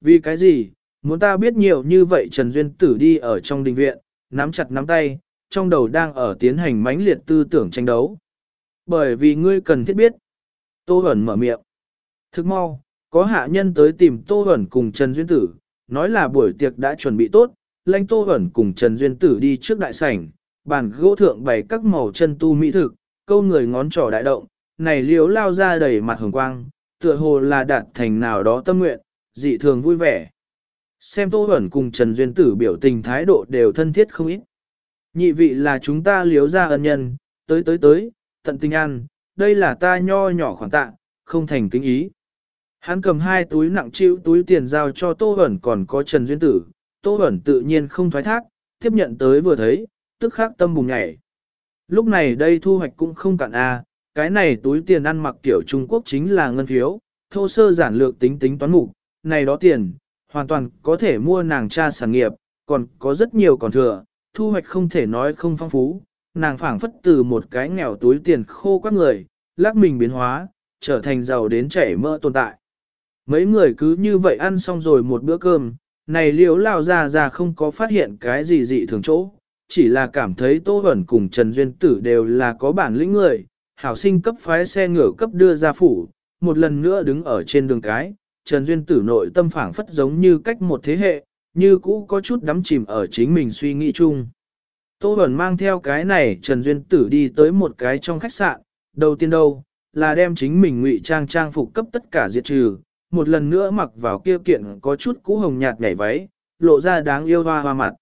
Vì cái gì, muốn ta biết nhiều như vậy Trần Duyên Tử đi ở trong đình viện, nắm chặt nắm tay, trong đầu đang ở tiến hành mãnh liệt tư tưởng tranh đấu. Bởi vì ngươi cần thiết biết. Tô Huẩn mở miệng. Thức mau, có hạ nhân tới tìm Tô Huẩn cùng Trần Duyên Tử, nói là buổi tiệc đã chuẩn bị tốt, lãnh Tô Huẩn cùng Trần Duyên Tử đi trước đại sảnh, bàn gỗ thượng bày các màu chân tu mỹ thực, câu người ngón trỏ đại động, này liếu lao ra đầy mặt hồng quang, tựa hồ là đạt thành nào đó tâm nguyện, dị thường vui vẻ. Xem Tô Huẩn cùng Trần Duyên Tử biểu tình thái độ đều thân thiết không ít. Nhị vị là chúng ta liếu ra ân nhân, tới tới tới, tận tình ăn, đây là ta nho nhỏ khoản tạ, không thành kính ý. Hắn cầm hai túi nặng chịu túi tiền giao cho Tô Huẩn còn có Trần Duyên Tử, Tô Huẩn tự nhiên không thoái thác, tiếp nhận tới vừa thấy, tức khắc tâm bùng nhảy. Lúc này đây thu hoạch cũng không cạn a, cái này túi tiền ăn mặc kiểu Trung Quốc chính là ngân phiếu, thô sơ giản lược tính tính toán mục, này đó tiền, hoàn toàn có thể mua nàng cha sản nghiệp, còn có rất nhiều còn thừa, thu hoạch không thể nói không phong phú, nàng phảng phất từ một cái nghèo túi tiền khô các người, lắc mình biến hóa, trở thành giàu đến chảy mỡ tồn tại. Mấy người cứ như vậy ăn xong rồi một bữa cơm, này liếu lao ra ra không có phát hiện cái gì dị thường chỗ, chỉ là cảm thấy Tô Huẩn cùng Trần Duyên Tử đều là có bản lĩnh người, hảo sinh cấp phái xe ngựa cấp đưa ra phủ, một lần nữa đứng ở trên đường cái, Trần Duyên Tử nội tâm phảng phất giống như cách một thế hệ, như cũ có chút đắm chìm ở chính mình suy nghĩ chung. Tô Bẩn mang theo cái này Trần Duyên Tử đi tới một cái trong khách sạn, đầu tiên đâu, là đem chính mình ngụy trang trang phục cấp tất cả diệt trừ, một lần nữa mặc vào kia kiện có chút cũ hồng nhạt nhảy váy, lộ ra đáng yêu hoa hoa mặt.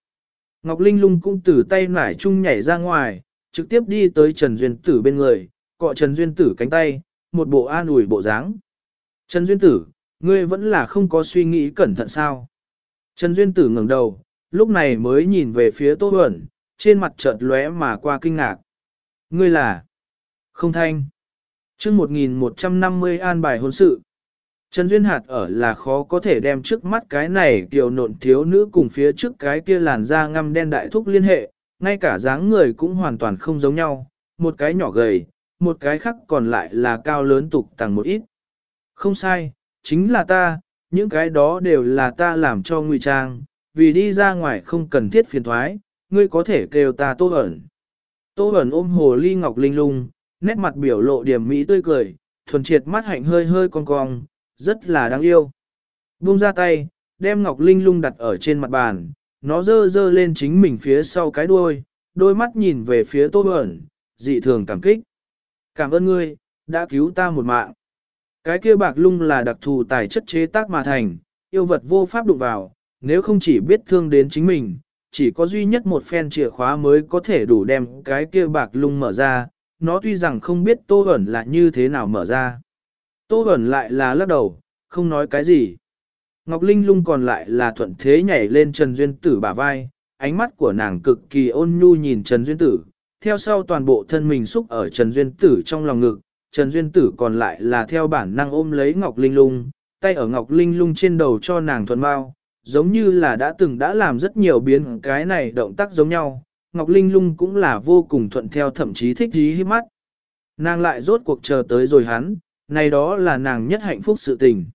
Ngọc Linh lung cũng từ tay nải chung nhảy ra ngoài, trực tiếp đi tới Trần Duyên Tử bên người, cọ Trần Duyên Tử cánh tay, một bộ an ủi bộ dáng. Trần Duyên Tử, ngươi vẫn là không có suy nghĩ cẩn thận sao? Trần Duyên Tử ngẩng đầu, lúc này mới nhìn về phía Tô Huẩn, trên mặt chợt lóe mà qua kinh ngạc. Ngươi là? Không thanh. chương 1150 an bài hôn sự. Trần Duyên Hạt ở là khó có thể đem trước mắt cái này kiều nộn thiếu nữ cùng phía trước cái kia làn da ngăm đen đại thúc liên hệ, ngay cả dáng người cũng hoàn toàn không giống nhau, một cái nhỏ gầy, một cái khác còn lại là cao lớn tục tàng một ít. Không sai, chính là ta, những cái đó đều là ta làm cho ngụy trang, vì đi ra ngoài không cần thiết phiền thoái, ngươi có thể kêu ta tô ẩn. Tô ẩn ôm hồ ly ngọc linh lung, nét mặt biểu lộ điểm mỹ tươi cười, thuần triệt mắt hạnh hơi hơi cong cong, rất là đáng yêu. Buông ra tay, đem ngọc linh lung đặt ở trên mặt bàn, nó dơ dơ lên chính mình phía sau cái đuôi, đôi mắt nhìn về phía tô ẩn, dị thường cảm kích. Cảm ơn ngươi, đã cứu ta một mạng. Cái kia bạc lung là đặc thù tài chất chế tác mà thành, yêu vật vô pháp đụng vào, nếu không chỉ biết thương đến chính mình, chỉ có duy nhất một phen chìa khóa mới có thể đủ đem cái kia bạc lung mở ra, nó tuy rằng không biết Tô Huẩn là như thế nào mở ra. Tô Huẩn lại là lắc đầu, không nói cái gì. Ngọc Linh lung còn lại là thuận thế nhảy lên Trần Duyên Tử bả vai, ánh mắt của nàng cực kỳ ôn nhu nhìn Trần Duyên Tử, theo sau toàn bộ thân mình xúc ở Trần Duyên Tử trong lòng ngực, Trần Duyên Tử còn lại là theo bản năng ôm lấy Ngọc Linh lung, tay ở Ngọc Linh lung trên đầu cho nàng thuần bao, giống như là đã từng đã làm rất nhiều biến cái này động tác giống nhau, Ngọc Linh lung cũng là vô cùng thuận theo thậm chí thích dí hiếp mắt. Nàng lại rốt cuộc chờ tới rồi hắn, này đó là nàng nhất hạnh phúc sự tình.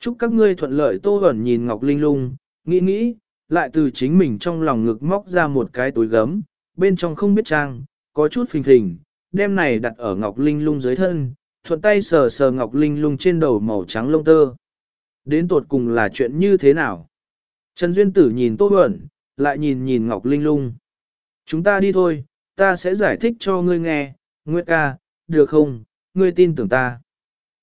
Chúc các ngươi thuận lợi tô ẩn nhìn Ngọc Linh lung, nghĩ nghĩ, lại từ chính mình trong lòng ngực móc ra một cái túi gấm, bên trong không biết trang, có chút phình phình, đem này đặt ở Ngọc Linh lung dưới thân, thuận tay sờ sờ Ngọc Linh lung trên đầu màu trắng lông tơ. Đến tột cùng là chuyện như thế nào? Trần Duyên Tử nhìn Tô Huẩn, lại nhìn nhìn Ngọc Linh lung. Chúng ta đi thôi, ta sẽ giải thích cho ngươi nghe, Nguyệt ca, được không, ngươi tin tưởng ta.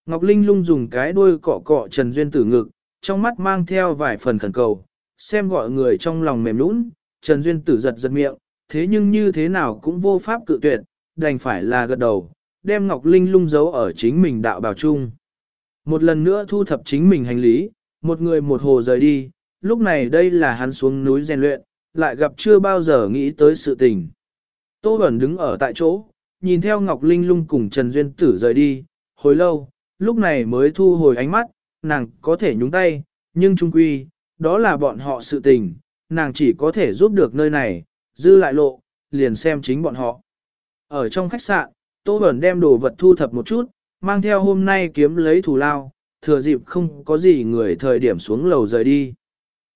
Ngọc Linh lung dùng cái đuôi cọ cọ Trần Duyên Tử ngực, trong mắt mang theo vài phần khẩn cầu, xem gọi người trong lòng mềm nũng, Trần Duyên Tử giật giật miệng, thế nhưng như thế nào cũng vô pháp cự tuyệt, đành phải là gật đầu, đem Ngọc Linh lung giấu ở chính mình đạo bào chung. Một lần nữa thu thập chính mình hành lý, một người một hồ rời đi, lúc này đây là hắn xuống núi rèn luyện, lại gặp chưa bao giờ nghĩ tới sự tình. Tô Bẩn đứng ở tại chỗ, nhìn theo Ngọc Linh lung cùng Trần Duyên Tử rời đi, hồi lâu, lúc này mới thu hồi ánh mắt, nàng có thể nhúng tay, nhưng trung quy, đó là bọn họ sự tình, nàng chỉ có thể giúp được nơi này, dư lại lộ, liền xem chính bọn họ. Ở trong khách sạn, Tô Bẩn đem đồ vật thu thập một chút, mang theo hôm nay kiếm lấy thù lao, thừa dịp không có gì người thời điểm xuống lầu rời đi.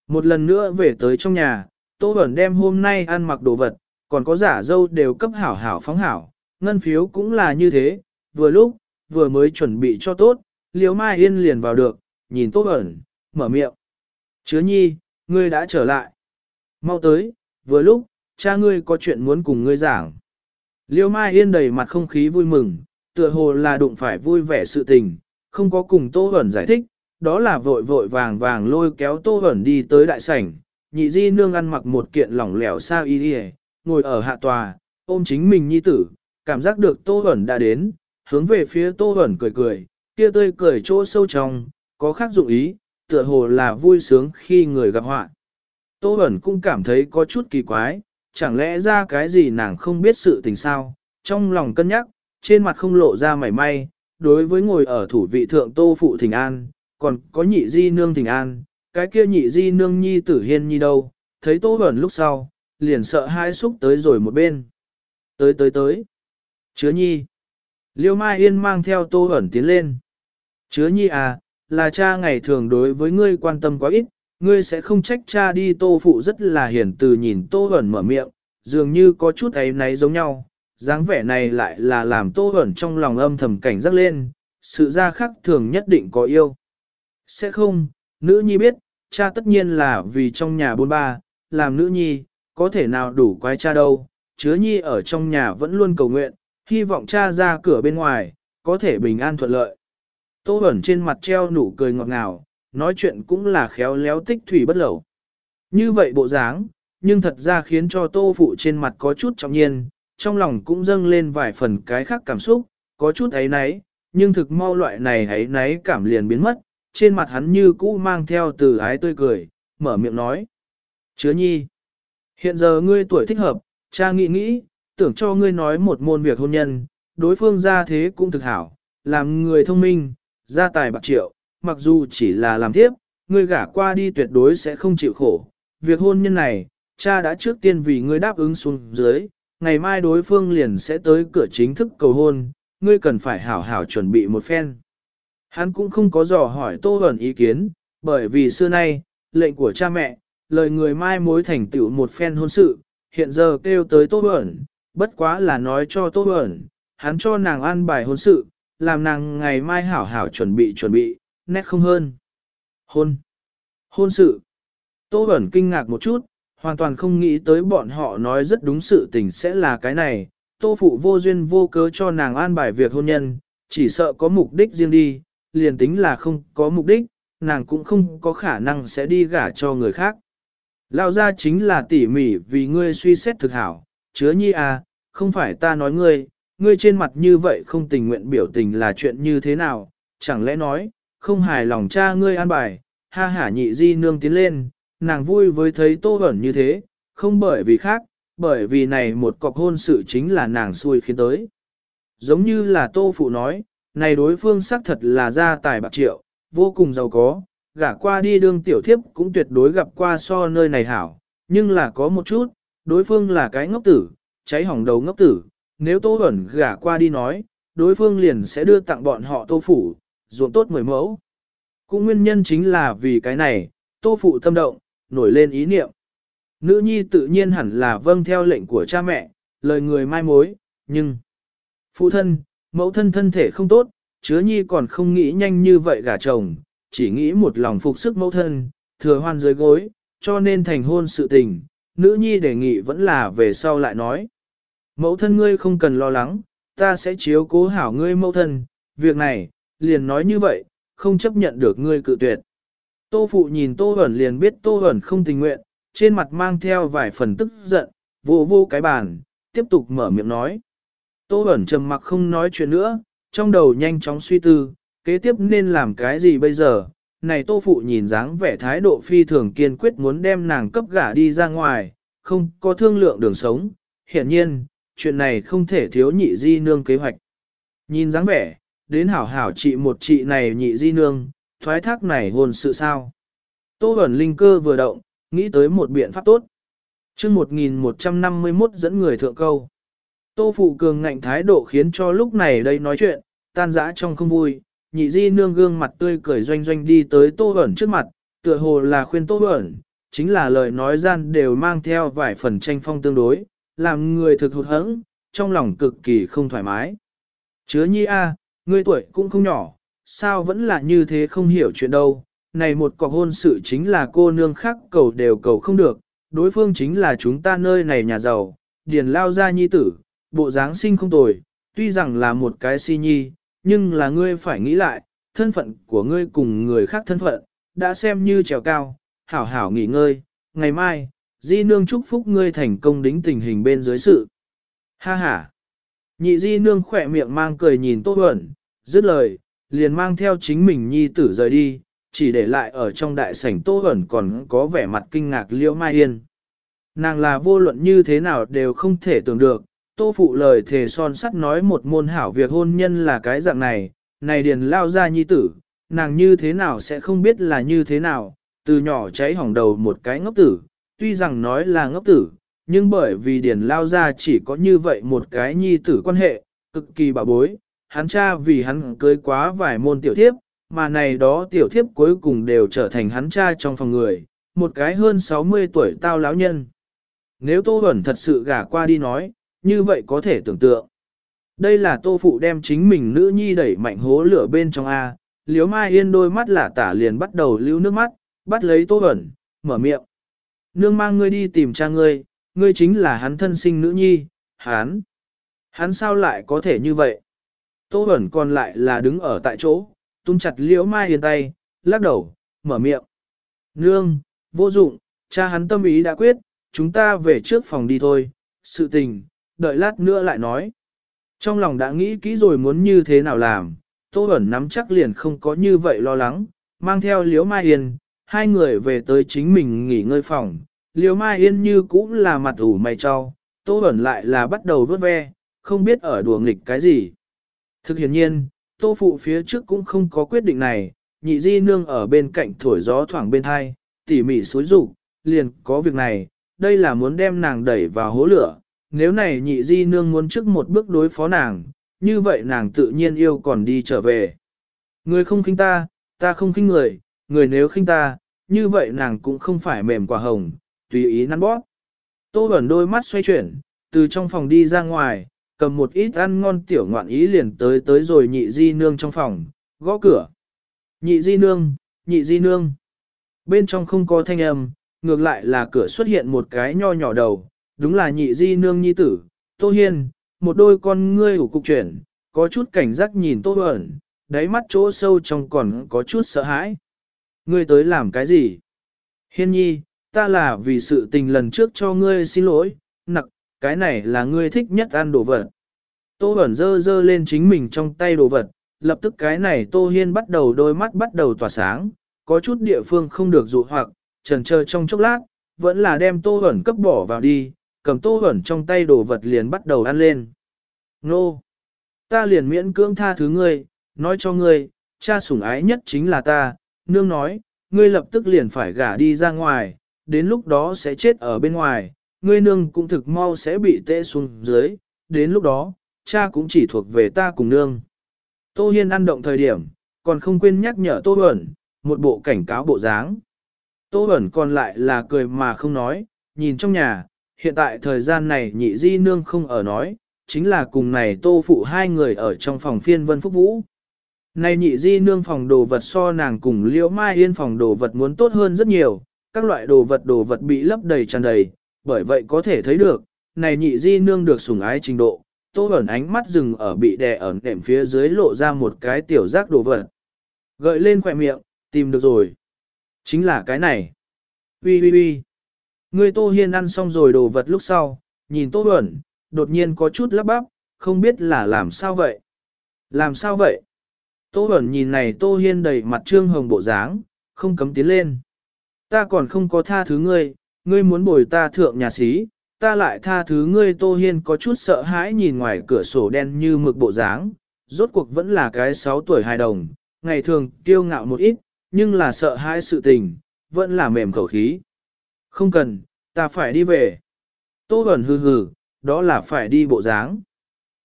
Một lần nữa về tới trong nhà, Tô Bẩn đem hôm nay ăn mặc đồ vật, còn có giả dâu đều cấp hảo hảo phóng hảo, ngân phiếu cũng là như thế, vừa lúc, vừa mới chuẩn bị cho tốt, liếu Mai Yên liền vào được, nhìn Tô Bẩn, mở miệng. Chứa nhi, ngươi đã trở lại. Mau tới, vừa lúc, cha ngươi có chuyện muốn cùng ngươi giảng. Liêu Mai Yên đầy mặt không khí vui mừng, tựa hồ là đụng phải vui vẻ sự tình, không có cùng Tô hẩn giải thích, đó là vội vội vàng vàng lôi kéo Tô hẩn đi tới đại sảnh, nhị di nương ăn mặc một kiện lỏng lẻo sao y đi ngồi ở hạ tòa, ôm chính mình nhi tử, cảm giác được Tô hẩn đã đến, hướng về phía Tô hẩn cười cười, kia tươi cười chỗ sâu trong, có khác dụng ý, tựa hồ là vui sướng khi người gặp họa. Tô hẩn cũng cảm thấy có chút kỳ quái, chẳng lẽ ra cái gì nàng không biết sự tình sao, trong lòng cân nhắc, trên mặt không lộ ra mảy may, đối với ngồi ở thủ vị thượng tô phụ thỉnh an, còn có nhị di nương thỉnh an, cái kia nhị di nương nhi tử hiên nhi đâu, thấy tô ẩn lúc sau, liền sợ hai xúc tới rồi một bên. Tới tới tới, chứa nhi. Liêu Mai Yên mang theo tô ẩn tiến lên. Chứa nhi à, là cha ngày thường đối với ngươi quan tâm quá ít, ngươi sẽ không trách cha đi tô phụ rất là hiển từ nhìn tô ẩn mở miệng, dường như có chút ấy náy giống nhau, dáng vẻ này lại là làm tô ẩn trong lòng âm thầm cảnh giác lên, sự ra khác thường nhất định có yêu. Sẽ không, nữ nhi biết, cha tất nhiên là vì trong nhà bôn ba, làm nữ nhi, có thể nào đủ quái cha đâu, chứa nhi ở trong nhà vẫn luôn cầu nguyện, hy vọng cha ra cửa bên ngoài, có thể bình an thuận lợi. Tô ẩn trên mặt treo nụ cười ngọt ngào, nói chuyện cũng là khéo léo tích thủy bất lẩu. Như vậy bộ dáng, nhưng thật ra khiến cho tô phụ trên mặt có chút trọng nhiên, trong lòng cũng dâng lên vài phần cái khác cảm xúc, có chút ấy náy, nhưng thực mau loại này ấy náy cảm liền biến mất, trên mặt hắn như cũ mang theo từ ái tươi cười, mở miệng nói. Chứa nhi, hiện giờ ngươi tuổi thích hợp, cha nghĩ nghĩ, tưởng cho ngươi nói một môn việc hôn nhân, đối phương ra thế cũng thực hảo, làm người thông minh, gia tài bạc triệu, mặc dù chỉ là làm thiếp, ngươi gả qua đi tuyệt đối sẽ không chịu khổ. Việc hôn nhân này, cha đã trước tiên vì ngươi đáp ứng xuống dưới, ngày mai đối phương liền sẽ tới cửa chính thức cầu hôn, ngươi cần phải hảo hảo chuẩn bị một phen. Hắn cũng không có dò hỏi Tô Hẩn ý kiến, bởi vì xưa nay, lệnh của cha mẹ, lời người mai mối thành tựu một phen hôn sự, hiện giờ kêu tới Tô Hẩn, bất quá là nói cho Tô Hẩn, hắn cho nàng ăn bài hôn sự, làm nàng ngày mai hảo hảo chuẩn bị chuẩn bị, nét không hơn. Hôn. Hôn sự. Tô Bẩn kinh ngạc một chút, hoàn toàn không nghĩ tới bọn họ nói rất đúng sự tình sẽ là cái này. Tô Phụ vô duyên vô cớ cho nàng an bài việc hôn nhân, chỉ sợ có mục đích riêng đi, liền tính là không có mục đích, nàng cũng không có khả năng sẽ đi gả cho người khác. Lao ra chính là tỉ mỉ vì ngươi suy xét thực hảo, chứa nhi à, không phải ta nói ngươi, ngươi trên mặt như vậy không tình nguyện biểu tình là chuyện như thế nào, chẳng lẽ nói, không hài lòng cha ngươi an bài, ha hả nhị di nương tiến lên, nàng vui với thấy tô ẩn như thế, không bởi vì khác, bởi vì này một cọc hôn sự chính là nàng xui khiến tới. Giống như là tô phụ nói, này đối phương xác thật là gia tài bạc triệu, vô cùng giàu có, gả qua đi đương tiểu thiếp cũng tuyệt đối gặp qua so nơi này hảo, nhưng là có một chút, đối phương là cái ngốc tử, cháy hỏng đầu ngốc tử, nếu tô ẩn gả qua đi nói, đối phương liền sẽ đưa tặng bọn họ tô phủ, ruộng tốt mười mẫu. Cũng nguyên nhân chính là vì cái này, tô phụ tâm động, nổi lên ý niệm. Nữ nhi tự nhiên hẳn là vâng theo lệnh của cha mẹ, lời người mai mối, nhưng... Phụ thân, mẫu thân thân thể không tốt, chứa nhi còn không nghĩ nhanh như vậy gả chồng, chỉ nghĩ một lòng phục sức mẫu thân, thừa hoan dưới gối, cho nên thành hôn sự tình, nữ nhi đề nghị vẫn là về sau lại nói. Mẫu thân ngươi không cần lo lắng, ta sẽ chiếu cố hảo ngươi mẫu thân, việc này, liền nói như vậy, không chấp nhận được ngươi cự tuyệt. Tô phụ nhìn Tô Hẩn liền biết Tô Hẩn không tình nguyện, trên mặt mang theo vài phần tức giận, vô vô cái bàn, tiếp tục mở miệng nói. Tô Hẩn trầm mặc không nói chuyện nữa, trong đầu nhanh chóng suy tư, kế tiếp nên làm cái gì bây giờ. Này Tô Phụ nhìn dáng vẻ thái độ phi thường kiên quyết muốn đem nàng cấp gả đi ra ngoài, không có thương lượng đường sống. Hiện nhiên, chuyện này không thể thiếu nhị di nương kế hoạch. Nhìn dáng vẻ, đến hảo hảo trị một chị này nhị di nương, thoái thác này hôn sự sao. Tô Bẩn Linh cơ vừa động, nghĩ tới một biện pháp tốt. chương 1151 dẫn người thượng câu. Tô Phụ Cường ngạnh thái độ khiến cho lúc này đây nói chuyện, tan dã trong không vui, nhị di nương gương mặt tươi cười doanh doanh đi tới tô ẩn trước mặt, tựa hồ là khuyên tô ẩn, chính là lời nói gian đều mang theo vài phần tranh phong tương đối, làm người thực hụt hẫng, trong lòng cực kỳ không thoải mái. Chứa nhi a, ngươi tuổi cũng không nhỏ, sao vẫn là như thế không hiểu chuyện đâu, này một cọc hôn sự chính là cô nương khác cầu đều cầu không được, đối phương chính là chúng ta nơi này nhà giàu, điền lao ra nhi tử, bộ dáng sinh không tồi, tuy rằng là một cái si nhi, nhưng là ngươi phải nghĩ lại, thân phận của ngươi cùng người khác thân phận, đã xem như trèo cao, hảo hảo nghỉ ngơi, ngày mai, di nương chúc phúc ngươi thành công đính tình hình bên dưới sự. Ha ha! Nhị di nương khỏe miệng mang cười nhìn Tô Huẩn, dứt lời, liền mang theo chính mình nhi tử rời đi, chỉ để lại ở trong đại sảnh Tô Huẩn còn có vẻ mặt kinh ngạc liễu mai yên. Nàng là vô luận như thế nào đều không thể tưởng được, Tô Phụ lời thề son sắt nói một môn hảo việc hôn nhân là cái dạng này, này điền lao ra nhi tử, nàng như thế nào sẽ không biết là như thế nào, từ nhỏ cháy hỏng đầu một cái ngốc tử, tuy rằng nói là ngốc tử, nhưng bởi vì điền lao ra chỉ có như vậy một cái nhi tử quan hệ, cực kỳ bảo bối, hắn cha vì hắn cưới quá vài môn tiểu thiếp, mà này đó tiểu thiếp cuối cùng đều trở thành hắn cha trong phòng người, một cái hơn 60 tuổi tao lão nhân. Nếu Tô Huẩn thật sự gả qua đi nói, như vậy có thể tưởng tượng. Đây là Tô Phụ đem chính mình nữ nhi đẩy mạnh hố lửa bên trong A, liếu mai yên đôi mắt là tả liền bắt đầu lưu nước mắt, bắt lấy Tô Huẩn, mở miệng. Nương mang ngươi đi tìm cha ngươi, ngươi chính là hắn thân sinh nữ nhi, hắn. Hắn sao lại có thể như vậy? Tô Bẩn còn lại là đứng ở tại chỗ, tung chặt liễu mai yên tay, lắc đầu, mở miệng. Nương, vô dụng, cha hắn tâm ý đã quyết, chúng ta về trước phòng đi thôi, sự tình, đợi lát nữa lại nói. Trong lòng đã nghĩ kỹ rồi muốn như thế nào làm, Tô Bẩn nắm chắc liền không có như vậy lo lắng, mang theo Liễu Mai Yên, hai người về tới chính mình nghỉ ngơi phòng. Liễu Mai Yên như cũng là mặt ủ mày cho, Tô Bẩn lại là bắt đầu vớt ve, không biết ở đùa nghịch cái gì. Thực hiện nhiên, Tô Phụ phía trước cũng không có quyết định này, nhị di nương ở bên cạnh thổi gió thoảng bên thai, tỉ mỉ xối rủ, liền có việc này, đây là muốn đem nàng đẩy vào hố lửa. Nếu này nhị di nương muốn trước một bước đối phó nàng, như vậy nàng tự nhiên yêu còn đi trở về. Người không khinh ta, ta không khinh người, người nếu khinh ta, như vậy nàng cũng không phải mềm quả hồng, tùy ý năn bóp. Tô Bẩn đôi mắt xoay chuyển, từ trong phòng đi ra ngoài, cầm một ít ăn ngon tiểu ngoạn ý liền tới tới rồi nhị di nương trong phòng, gõ cửa. Nhị di nương, nhị di nương. Bên trong không có thanh âm, ngược lại là cửa xuất hiện một cái nho nhỏ đầu, đúng là nhị di nương nhi tử, Tô Hiên, một đôi con ngươi ủ cục chuyển, có chút cảnh giác nhìn Tô ẩn, đáy mắt chỗ sâu trong còn có chút sợ hãi. Ngươi tới làm cái gì? Hiên nhi, ta là vì sự tình lần trước cho ngươi xin lỗi, nặc, cái này là ngươi thích nhất ăn đồ vật. Tô hẩn dơ dơ lên chính mình trong tay đồ vật, lập tức cái này Tô Hiên bắt đầu đôi mắt bắt đầu tỏa sáng, có chút địa phương không được dụ hoặc, trần chờ trong chốc lát, vẫn là đem Tô hẩn cấp bỏ vào đi, cầm Tô hẩn trong tay đồ vật liền bắt đầu ăn lên. Nô! Ta liền miễn cưỡng tha thứ ngươi, nói cho ngươi, cha sủng ái nhất chính là ta, nương nói, ngươi lập tức liền phải gả đi ra ngoài, đến lúc đó sẽ chết ở bên ngoài, ngươi nương cũng thực mau sẽ bị tê xuống dưới, đến lúc đó, cha cũng chỉ thuộc về ta cùng nương. Tô Hiên ăn động thời điểm, còn không quên nhắc nhở Tô Bẩn, một bộ cảnh cáo bộ dáng. Tô Bẩn còn lại là cười mà không nói, nhìn trong nhà, hiện tại thời gian này nhị di nương không ở nói, chính là cùng này tô phụ hai người ở trong phòng phiên vân phúc vũ. Này nhị di nương phòng đồ vật so nàng cùng liễu mai yên phòng đồ vật muốn tốt hơn rất nhiều, các loại đồ vật đồ vật bị lấp đầy tràn đầy, bởi vậy có thể thấy được, này nhị di nương được sủng ái trình độ, tô ẩn ánh mắt dừng ở bị đè ở nệm phía dưới lộ ra một cái tiểu giác đồ vật. Gợi lên khỏe miệng, tìm được rồi. Chính là cái này. Ui ui ui. Người tô hiên ăn xong rồi đồ vật lúc sau, nhìn tô ẩn, đột nhiên có chút lắp bắp, không biết là làm sao vậy. Làm sao vậy? Tô ẩn nhìn này tô hiên đầy mặt trương hồng bộ dáng, không cấm tiến lên. Ta còn không có tha thứ ngươi, ngươi muốn bồi ta thượng nhà sĩ, ta lại tha thứ ngươi Tô Hiên có chút sợ hãi nhìn ngoài cửa sổ đen như mực bộ dáng, rốt cuộc vẫn là cái 6 tuổi hài đồng, ngày thường kiêu ngạo một ít, nhưng là sợ hãi sự tình, vẫn là mềm khẩu khí. Không cần, ta phải đi về. Tô Hẩn hừ hừ, đó là phải đi bộ dáng.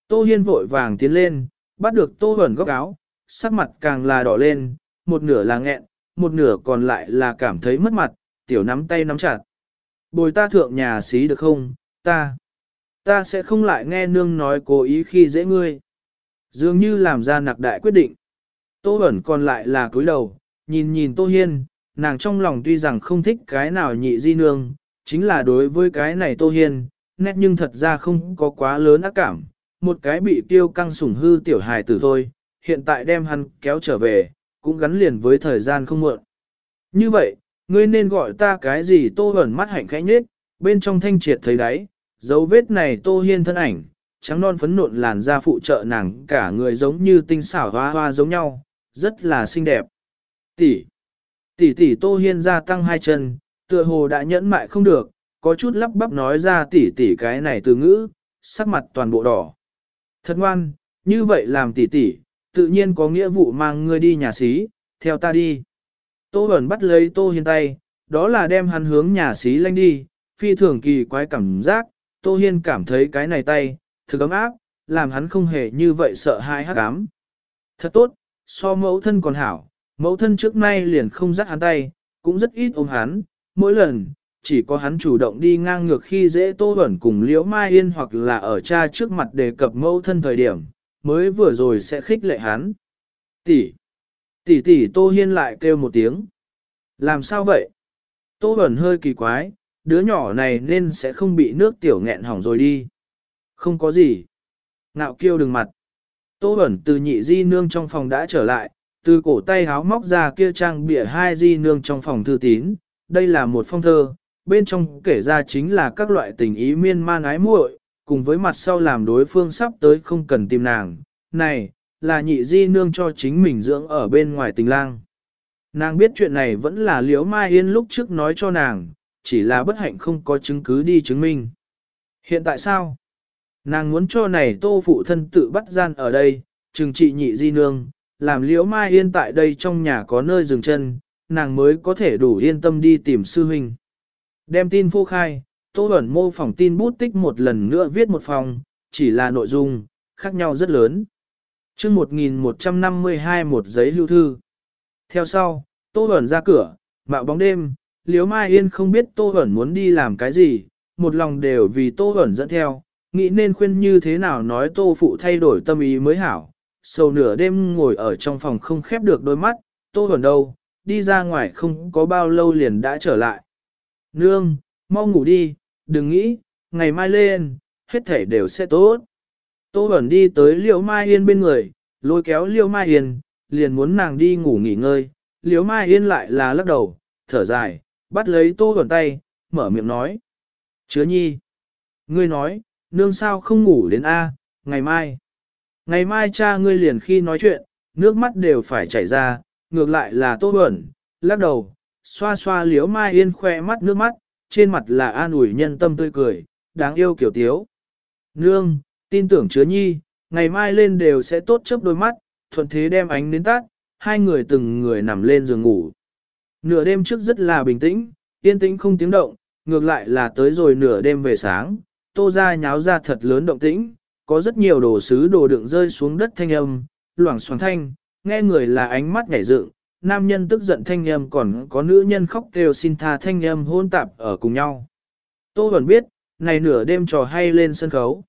Tô Hiên vội vàng tiến lên, bắt được Tô Hẩn góc áo, sắc mặt càng là đỏ lên, một nửa là nghẹn, một nửa còn lại là cảm thấy mất mặt, tiểu nắm tay nắm chặt. Bồi ta thượng nhà xí được không, ta, ta sẽ không lại nghe nương nói cố ý khi dễ ngươi. Dường như làm ra nặc đại quyết định. Tô ẩn còn lại là cúi đầu, nhìn nhìn Tô Hiên, nàng trong lòng tuy rằng không thích cái nào nhị di nương, chính là đối với cái này Tô Hiên, nét nhưng thật ra không có quá lớn ác cảm, một cái bị tiêu căng sủng hư tiểu hài tử thôi, hiện tại đem hắn kéo trở về, cũng gắn liền với thời gian không muộn. Như vậy, ngươi nên gọi ta cái gì tô ẩn mắt hạnh khẽ nhết, bên trong thanh triệt thấy đáy, dấu vết này tô hiên thân ảnh, trắng non phấn nộn làn da phụ trợ nàng cả người giống như tinh xảo hoa hoa giống nhau, rất là xinh đẹp. Tỷ, tỷ tỷ tô hiên gia tăng hai chân, tựa hồ đã nhẫn mại không được, có chút lắp bắp nói ra tỷ tỷ cái này từ ngữ, sắc mặt toàn bộ đỏ. Thật ngoan, như vậy làm tỷ tỷ, tự nhiên có nghĩa vụ mang ngươi đi nhà xí, theo ta đi. Tô Bẩn bắt lấy Tô Hiên tay, đó là đem hắn hướng nhà xí lanh đi, phi thường kỳ quái cảm giác, Tô Hiên cảm thấy cái này tay, thực ấm áp, làm hắn không hề như vậy sợ hãi hắc ám. Thật tốt, so mẫu thân còn hảo, mẫu thân trước nay liền không dắt hắn tay, cũng rất ít ôm hắn, mỗi lần, chỉ có hắn chủ động đi ngang ngược khi dễ Tô Bẩn cùng Liễu Mai Yên hoặc là ở cha trước mặt đề cập mẫu thân thời điểm, mới vừa rồi sẽ khích lệ hắn. Tỷ, tỷ tỷ Tô Hiên lại kêu một tiếng. Làm sao vậy? Tô Bẩn hơi kỳ quái, đứa nhỏ này nên sẽ không bị nước tiểu nghẹn hỏng rồi đi. Không có gì. Ngạo kiêu đừng mặt. Tô Bẩn từ nhị di nương trong phòng đã trở lại, từ cổ tay háo móc ra kia trang bịa hai di nương trong phòng thư tín. Đây là một phong thơ, bên trong kể ra chính là các loại tình ý miên man ái muội, cùng với mặt sau làm đối phương sắp tới không cần tìm nàng. Này, là nhị di nương cho chính mình dưỡng ở bên ngoài tình lang. Nàng biết chuyện này vẫn là liếu mai yên lúc trước nói cho nàng, chỉ là bất hạnh không có chứng cứ đi chứng minh. Hiện tại sao? Nàng muốn cho này tô phụ thân tự bắt gian ở đây, trừng trị nhị di nương, làm liễu mai yên tại đây trong nhà có nơi dừng chân, nàng mới có thể đủ yên tâm đi tìm sư huynh. Đem tin phô khai, Tô ẩn mô phỏng tin bút tích một lần nữa viết một phòng, chỉ là nội dung, khác nhau rất lớn chương 1152 một giấy lưu thư. Theo sau, Tô Bẩn ra cửa, mạo bóng đêm, Liếu Mai Yên không biết Tô Bẩn muốn đi làm cái gì, một lòng đều vì Tô Bẩn dẫn theo, nghĩ nên khuyên như thế nào nói Tô Phụ thay đổi tâm ý mới hảo. Sầu nửa đêm ngồi ở trong phòng không khép được đôi mắt, Tô Bẩn đâu, đi ra ngoài không có bao lâu liền đã trở lại. Nương, mau ngủ đi, đừng nghĩ, ngày mai lên, hết thể đều sẽ tốt. Tô Bẩn đi tới Liễu Mai Yên bên người, lôi kéo Liễu Mai Yên, liền muốn nàng đi ngủ nghỉ ngơi. Liễu Mai Yên lại là lắc đầu, thở dài, bắt lấy Tô Bẩn tay, mở miệng nói. Chứa nhi, ngươi nói, nương sao không ngủ đến A, ngày mai. Ngày mai cha ngươi liền khi nói chuyện, nước mắt đều phải chảy ra, ngược lại là Tô Bẩn, lắc đầu, xoa xoa Liễu mai yên khoe mắt nước mắt, trên mặt là an ủi nhân tâm tươi cười, đáng yêu kiểu tiếu. Nương, tin tưởng chứa nhi, ngày mai lên đều sẽ tốt chớp đôi mắt, thuận thế đem ánh đến tắt, hai người từng người nằm lên giường ngủ. Nửa đêm trước rất là bình tĩnh, yên tĩnh không tiếng động, ngược lại là tới rồi nửa đêm về sáng, tô ra nháo ra thật lớn động tĩnh, có rất nhiều đồ sứ đồ đựng rơi xuống đất thanh âm, loảng xoảng thanh, nghe người là ánh mắt nhảy dựng, nam nhân tức giận thanh âm còn có nữ nhân khóc kêu xin tha thanh âm hôn tạp ở cùng nhau. Tô vẫn biết, này nửa đêm trò hay lên sân khấu.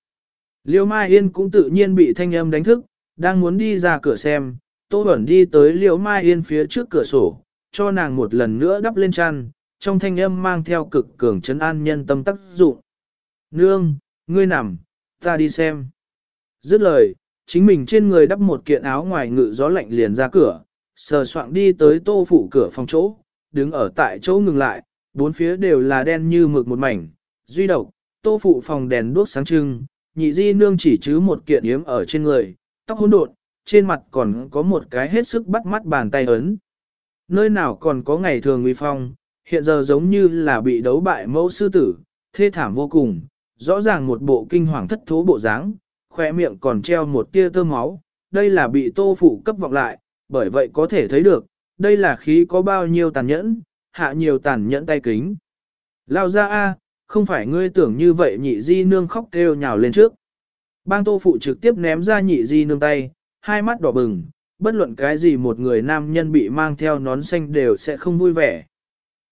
Liêu Mai Yên cũng tự nhiên bị thanh âm đánh thức, đang muốn đi ra cửa xem, Tô Bẩn đi tới Liêu Mai Yên phía trước cửa sổ, cho nàng một lần nữa đắp lên chăn, trong thanh âm mang theo cực cường chấn an nhân tâm tác dụng. Nương, ngươi nằm, ta đi xem. Dứt lời, chính mình trên người đắp một kiện áo ngoài ngự gió lạnh liền ra cửa, sờ soạng đi tới tô phủ cửa phòng chỗ, đứng ở tại chỗ ngừng lại, bốn phía đều là đen như mực một mảnh, duy độc, tô phụ phòng đèn đuốc sáng trưng, nhị di nương chỉ chứ một kiện yếm ở trên người, tóc hỗn độn, trên mặt còn có một cái hết sức bắt mắt bàn tay ấn. Nơi nào còn có ngày thường uy phong, hiện giờ giống như là bị đấu bại mẫu sư tử, thê thảm vô cùng, rõ ràng một bộ kinh hoàng thất thố bộ dáng, khoe miệng còn treo một tia tơ máu, đây là bị tô phụ cấp vọng lại, bởi vậy có thể thấy được, đây là khí có bao nhiêu tàn nhẫn, hạ nhiều tàn nhẫn tay kính. Lao ra a, không phải ngươi tưởng như vậy nhị di nương khóc kêu nhào lên trước. Bang tô phụ trực tiếp ném ra nhị di nương tay, hai mắt đỏ bừng, bất luận cái gì một người nam nhân bị mang theo nón xanh đều sẽ không vui vẻ.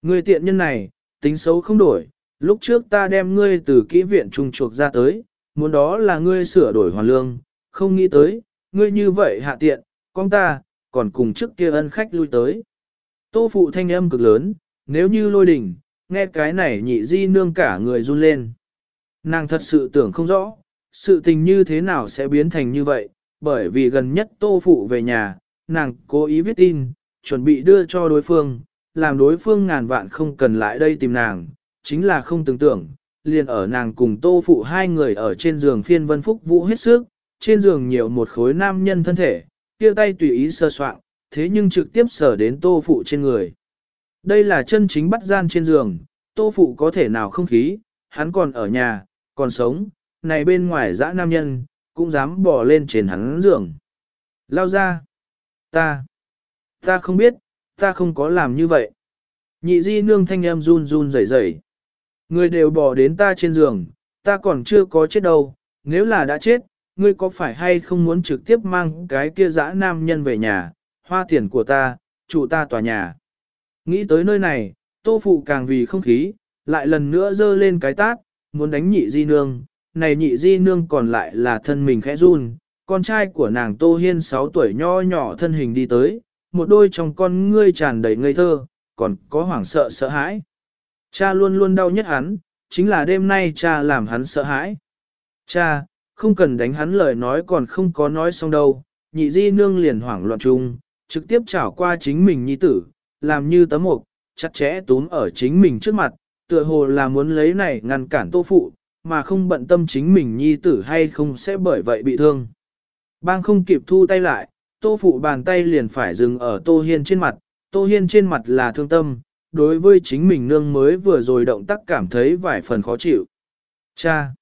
Người tiện nhân này, tính xấu không đổi, lúc trước ta đem ngươi từ kỹ viện trung chuộc ra tới, muốn đó là ngươi sửa đổi hoàn lương, không nghĩ tới, ngươi như vậy hạ tiện, con ta, còn cùng trước kia ân khách lui tới. Tô phụ thanh âm cực lớn, nếu như lôi đỉnh, nghe cái này nhị di nương cả người run lên. Nàng thật sự tưởng không rõ, sự tình như thế nào sẽ biến thành như vậy, bởi vì gần nhất tô phụ về nhà, nàng cố ý viết tin, chuẩn bị đưa cho đối phương, làm đối phương ngàn vạn không cần lại đây tìm nàng, chính là không tưởng tưởng liền ở nàng cùng tô phụ hai người ở trên giường phiên vân phúc vũ hết sức, trên giường nhiều một khối nam nhân thân thể, kia tay tùy ý sơ soạn, thế nhưng trực tiếp sở đến tô phụ trên người. Đây là chân chính bắt gian trên giường, tô phụ có thể nào không khí, hắn còn ở nhà, còn sống, này bên ngoài dã nam nhân, cũng dám bỏ lên trên hắn giường. Lao ra, ta, ta không biết, ta không có làm như vậy. Nhị di nương thanh em run run rẩy rẩy. Người đều bỏ đến ta trên giường, ta còn chưa có chết đâu, nếu là đã chết, ngươi có phải hay không muốn trực tiếp mang cái kia dã nam nhân về nhà, hoa tiền của ta, chủ ta tòa nhà. Nghĩ tới nơi này, tô phụ càng vì không khí, lại lần nữa dơ lên cái tát, muốn đánh nhị di nương, này nhị di nương còn lại là thân mình khẽ run, con trai của nàng Tô Hiên 6 tuổi nho nhỏ thân hình đi tới, một đôi trong con ngươi tràn đầy ngây thơ, còn có hoảng sợ sợ hãi. Cha luôn luôn đau nhất hắn, chính là đêm nay cha làm hắn sợ hãi. Cha, không cần đánh hắn lời nói còn không có nói xong đâu, nhị di nương liền hoảng loạn chung, trực tiếp chảo qua chính mình nhi tử, làm như tấm mục, chặt chẽ túm ở chính mình trước mặt, tựa hồ là muốn lấy này ngăn cản tô phụ, mà không bận tâm chính mình nhi tử hay không sẽ bởi vậy bị thương. Bang không kịp thu tay lại, tô phụ bàn tay liền phải dừng ở tô hiên trên mặt, tô hiên trên mặt là thương tâm, đối với chính mình nương mới vừa rồi động tác cảm thấy vài phần khó chịu. Cha!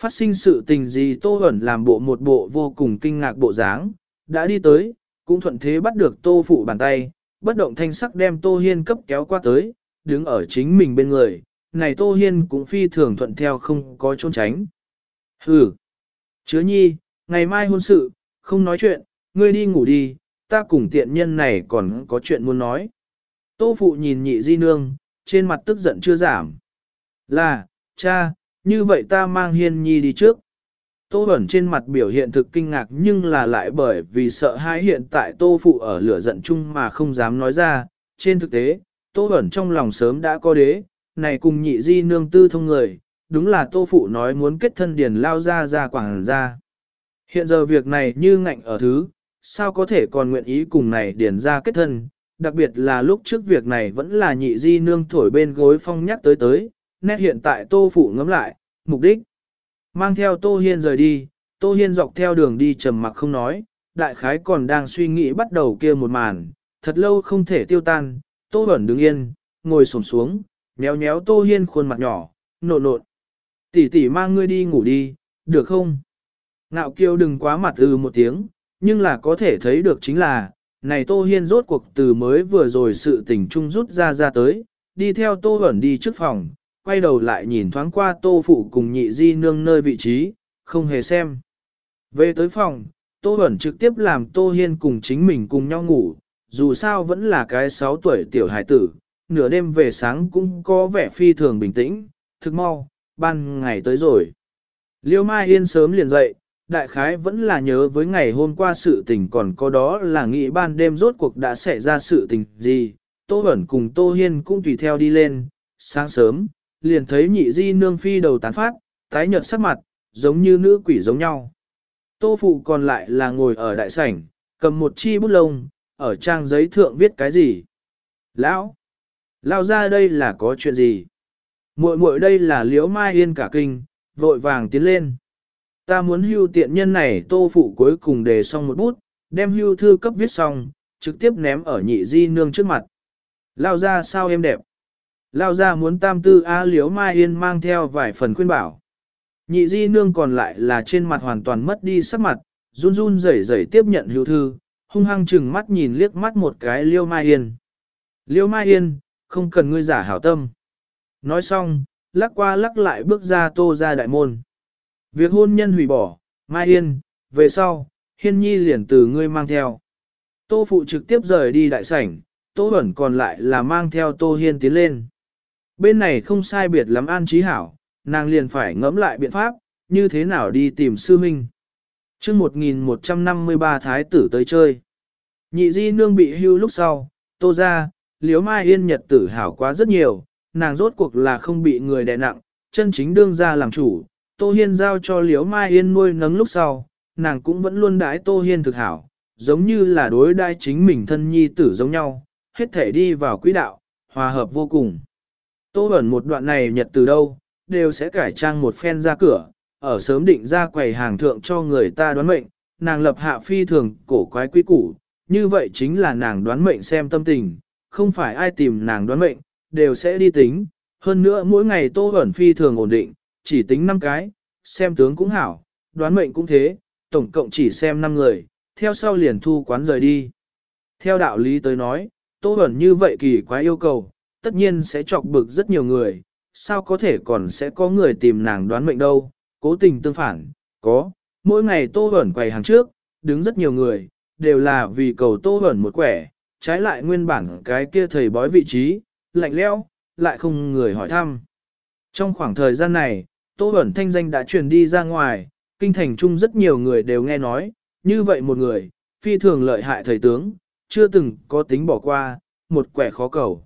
Phát sinh sự tình gì tô ẩn làm bộ một bộ vô cùng kinh ngạc bộ dáng, đã đi tới, cũng thuận thế bắt được tô phụ bàn tay, bất động thanh sắc đem tô hiên cấp kéo qua tới, đứng ở chính mình bên người, này Tô Hiên cũng phi thường thuận theo không có trốn tránh. Hừ, chứa nhi, ngày mai hôn sự, không nói chuyện, ngươi đi ngủ đi, ta cùng tiện nhân này còn có chuyện muốn nói. Tô Phụ nhìn nhị di nương, trên mặt tức giận chưa giảm. Là, cha, như vậy ta mang hiên nhi đi trước. Tô Bẩn trên mặt biểu hiện thực kinh ngạc nhưng là lại bởi vì sợ hãi hiện tại Tô Phụ ở lửa giận chung mà không dám nói ra. Trên thực tế, Tô Bẩn trong lòng sớm đã có đế, này cùng nhị di nương tư thông người, đúng là tô phụ nói muốn kết thân điền lao ra ra quảng ra. Hiện giờ việc này như ngạnh ở thứ, sao có thể còn nguyện ý cùng này điền ra kết thân, đặc biệt là lúc trước việc này vẫn là nhị di nương thổi bên gối phong nhắc tới tới, nét hiện tại tô phụ ngẫm lại, mục đích. Mang theo tô hiên rời đi, tô hiên dọc theo đường đi trầm mặc không nói, đại khái còn đang suy nghĩ bắt đầu kia một màn, thật lâu không thể tiêu tan, tô Bẩn đứng yên, ngồi sổm xuống, méo méo Tô Hiên khuôn mặt nhỏ, nộn nộn. Tỷ tỷ mang ngươi đi ngủ đi, được không? Ngạo kiêu đừng quá mặt ư một tiếng, nhưng là có thể thấy được chính là, này Tô Hiên rốt cuộc từ mới vừa rồi sự tình trung rút ra ra tới, đi theo Tô Bẩn đi trước phòng, quay đầu lại nhìn thoáng qua Tô Phụ cùng nhị di nương nơi vị trí, không hề xem. Về tới phòng, Tô ẩn trực tiếp làm Tô Hiên cùng chính mình cùng nhau ngủ, dù sao vẫn là cái 6 tuổi tiểu hải tử, nửa đêm về sáng cũng có vẻ phi thường bình tĩnh, thực mau, ban ngày tới rồi. Liêu Mai Yên sớm liền dậy, đại khái vẫn là nhớ với ngày hôm qua sự tình còn có đó là nghĩ ban đêm rốt cuộc đã xảy ra sự tình gì. Tô Bẩn cùng Tô Hiên cũng tùy theo đi lên, sáng sớm, liền thấy nhị di nương phi đầu tán phát, tái nhợt sắc mặt, giống như nữ quỷ giống nhau. Tô Phụ còn lại là ngồi ở đại sảnh, cầm một chi bút lông, ở trang giấy thượng viết cái gì. Lão! Lao ra đây là có chuyện gì? Muội muội đây là liễu mai yên cả kinh, vội vàng tiến lên. Ta muốn hưu tiện nhân này tô phụ cuối cùng đề xong một bút, đem hưu thư cấp viết xong, trực tiếp ném ở nhị di nương trước mặt. Lao ra sao em đẹp? Lao ra muốn tam tư A liễu mai yên mang theo vài phần khuyên bảo. Nhị di nương còn lại là trên mặt hoàn toàn mất đi sắc mặt, run run rẩy rẩy tiếp nhận hữu thư, hung hăng chừng mắt nhìn liếc mắt một cái liêu mai yên. Liêu mai yên, không cần ngươi giả hảo tâm. Nói xong, lắc qua lắc lại bước ra tô ra đại môn. Việc hôn nhân hủy bỏ, Mai Yên, về sau, Hiên Nhi liền từ ngươi mang theo. Tô Phụ trực tiếp rời đi đại sảnh, Tô ẩn còn lại là mang theo Tô Hiên tiến lên. Bên này không sai biệt lắm an trí hảo, nàng liền phải ngẫm lại biện pháp, như thế nào đi tìm sư minh. chương 1153 thái tử tới chơi. Nhị di nương bị hưu lúc sau, Tô ra, liếu mai yên nhật tử hảo quá rất nhiều, nàng rốt cuộc là không bị người đè nặng, chân chính đương ra làm chủ, Tô Hiên giao cho liếu mai yên nuôi nấng lúc sau, nàng cũng vẫn luôn đãi Tô Hiên thực hảo, giống như là đối đai chính mình thân nhi tử giống nhau, hết thể đi vào quỹ đạo, hòa hợp vô cùng. Tô ẩn một đoạn này nhật từ đâu, đều sẽ cải trang một phen ra cửa, ở sớm định ra quầy hàng thượng cho người ta đoán mệnh, nàng lập hạ phi thường cổ quái quý củ, như vậy chính là nàng đoán mệnh xem tâm tình, không phải ai tìm nàng đoán mệnh, đều sẽ đi tính, hơn nữa mỗi ngày tô ẩn phi thường ổn định, chỉ tính 5 cái, xem tướng cũng hảo, đoán mệnh cũng thế, tổng cộng chỉ xem 5 người, theo sau liền thu quán rời đi. Theo đạo lý tới nói, Tô Bẩn như vậy kỳ quá yêu cầu, tất nhiên sẽ chọc bực rất nhiều người, sao có thể còn sẽ có người tìm nàng đoán mệnh đâu, cố tình tương phản, có, mỗi ngày Tô ẩn quầy hàng trước, đứng rất nhiều người, đều là vì cầu Tô ẩn một quẻ, trái lại nguyên bản cái kia thầy bói vị trí, lạnh lẽo, lại không người hỏi thăm. Trong khoảng thời gian này, Tô ẩn thanh danh đã truyền đi ra ngoài, kinh thành chung rất nhiều người đều nghe nói, như vậy một người, phi thường lợi hại thầy tướng, chưa từng có tính bỏ qua, một quẻ khó cầu.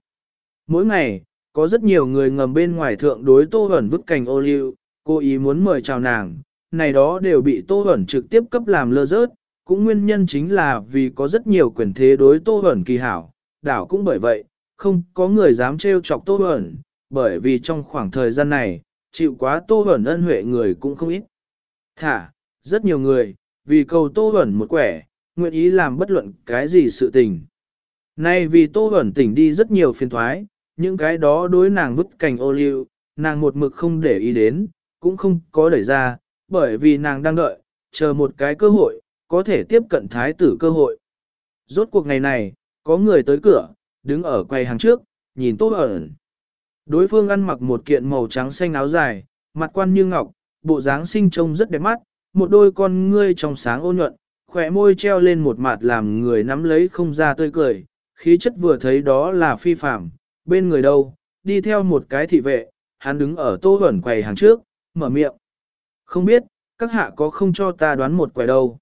Mỗi ngày, có rất nhiều người ngầm bên ngoài thượng đối Tô Hẩn vứt cành ô liu, cô ý muốn mời chào nàng, này đó đều bị Tô Hẩn trực tiếp cấp làm lơ rớt, cũng nguyên nhân chính là vì có rất nhiều quyền thế đối Tô Hẩn kỳ hảo, đảo cũng bởi vậy, không có người dám trêu chọc Tô Hẩn, bởi vì trong khoảng thời gian này, chịu quá Tô Hẩn ân huệ người cũng không ít. Thả, rất nhiều người, vì cầu Tô Hẩn một quẻ, nguyện ý làm bất luận cái gì sự tình. Nay vì Tô hẩn tỉnh đi rất nhiều phiền thoái, những cái đó đối nàng vứt cành ô liu, nàng một mực không để ý đến, cũng không có đẩy ra, bởi vì nàng đang đợi, chờ một cái cơ hội, có thể tiếp cận thái tử cơ hội. Rốt cuộc ngày này, có người tới cửa, đứng ở quầy hàng trước, nhìn tốt ẩn. Đối phương ăn mặc một kiện màu trắng xanh áo dài, mặt quan như ngọc, bộ dáng sinh trông rất đẹp mắt, một đôi con ngươi trong sáng ôn nhuận, khỏe môi treo lên một mặt làm người nắm lấy không ra tươi cười, khí chất vừa thấy đó là phi phạm, bên người đâu, đi theo một cái thị vệ, hắn đứng ở tô hẩn quầy hàng trước, mở miệng. Không biết, các hạ có không cho ta đoán một quầy đâu.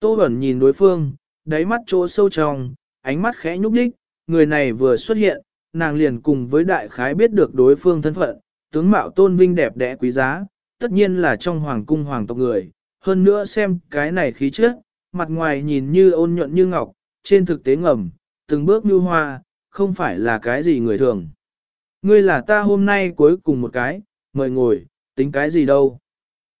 Tô hẩn nhìn đối phương, đáy mắt chỗ sâu trong, ánh mắt khẽ nhúc nhích, người này vừa xuất hiện, nàng liền cùng với đại khái biết được đối phương thân phận, tướng mạo tôn vinh đẹp đẽ quý giá, tất nhiên là trong hoàng cung hoàng tộc người, hơn nữa xem cái này khí chất, mặt ngoài nhìn như ôn nhuận như ngọc, trên thực tế ngầm, từng bước như hoa, không phải là cái gì người thường. Ngươi là ta hôm nay cuối cùng một cái, mời ngồi, tính cái gì đâu.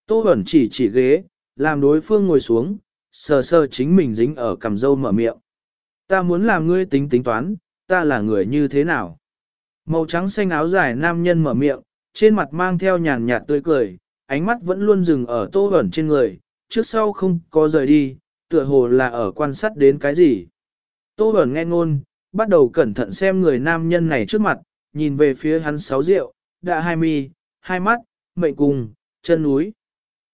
Tô Bẩn chỉ chỉ ghế, làm đối phương ngồi xuống, sờ sờ chính mình dính ở cầm dâu mở miệng. Ta muốn làm ngươi tính tính toán, ta là người như thế nào. Màu trắng xanh áo dài nam nhân mở miệng, trên mặt mang theo nhàn nhạt tươi cười, ánh mắt vẫn luôn dừng ở Tô Bẩn trên người, trước sau không có rời đi, tựa hồ là ở quan sát đến cái gì. Tô Bẩn nghe ngôn, bắt đầu cẩn thận xem người nam nhân này trước mặt, nhìn về phía hắn sáu rượu, đã hai mi, hai mắt, mệnh cùng, chân núi.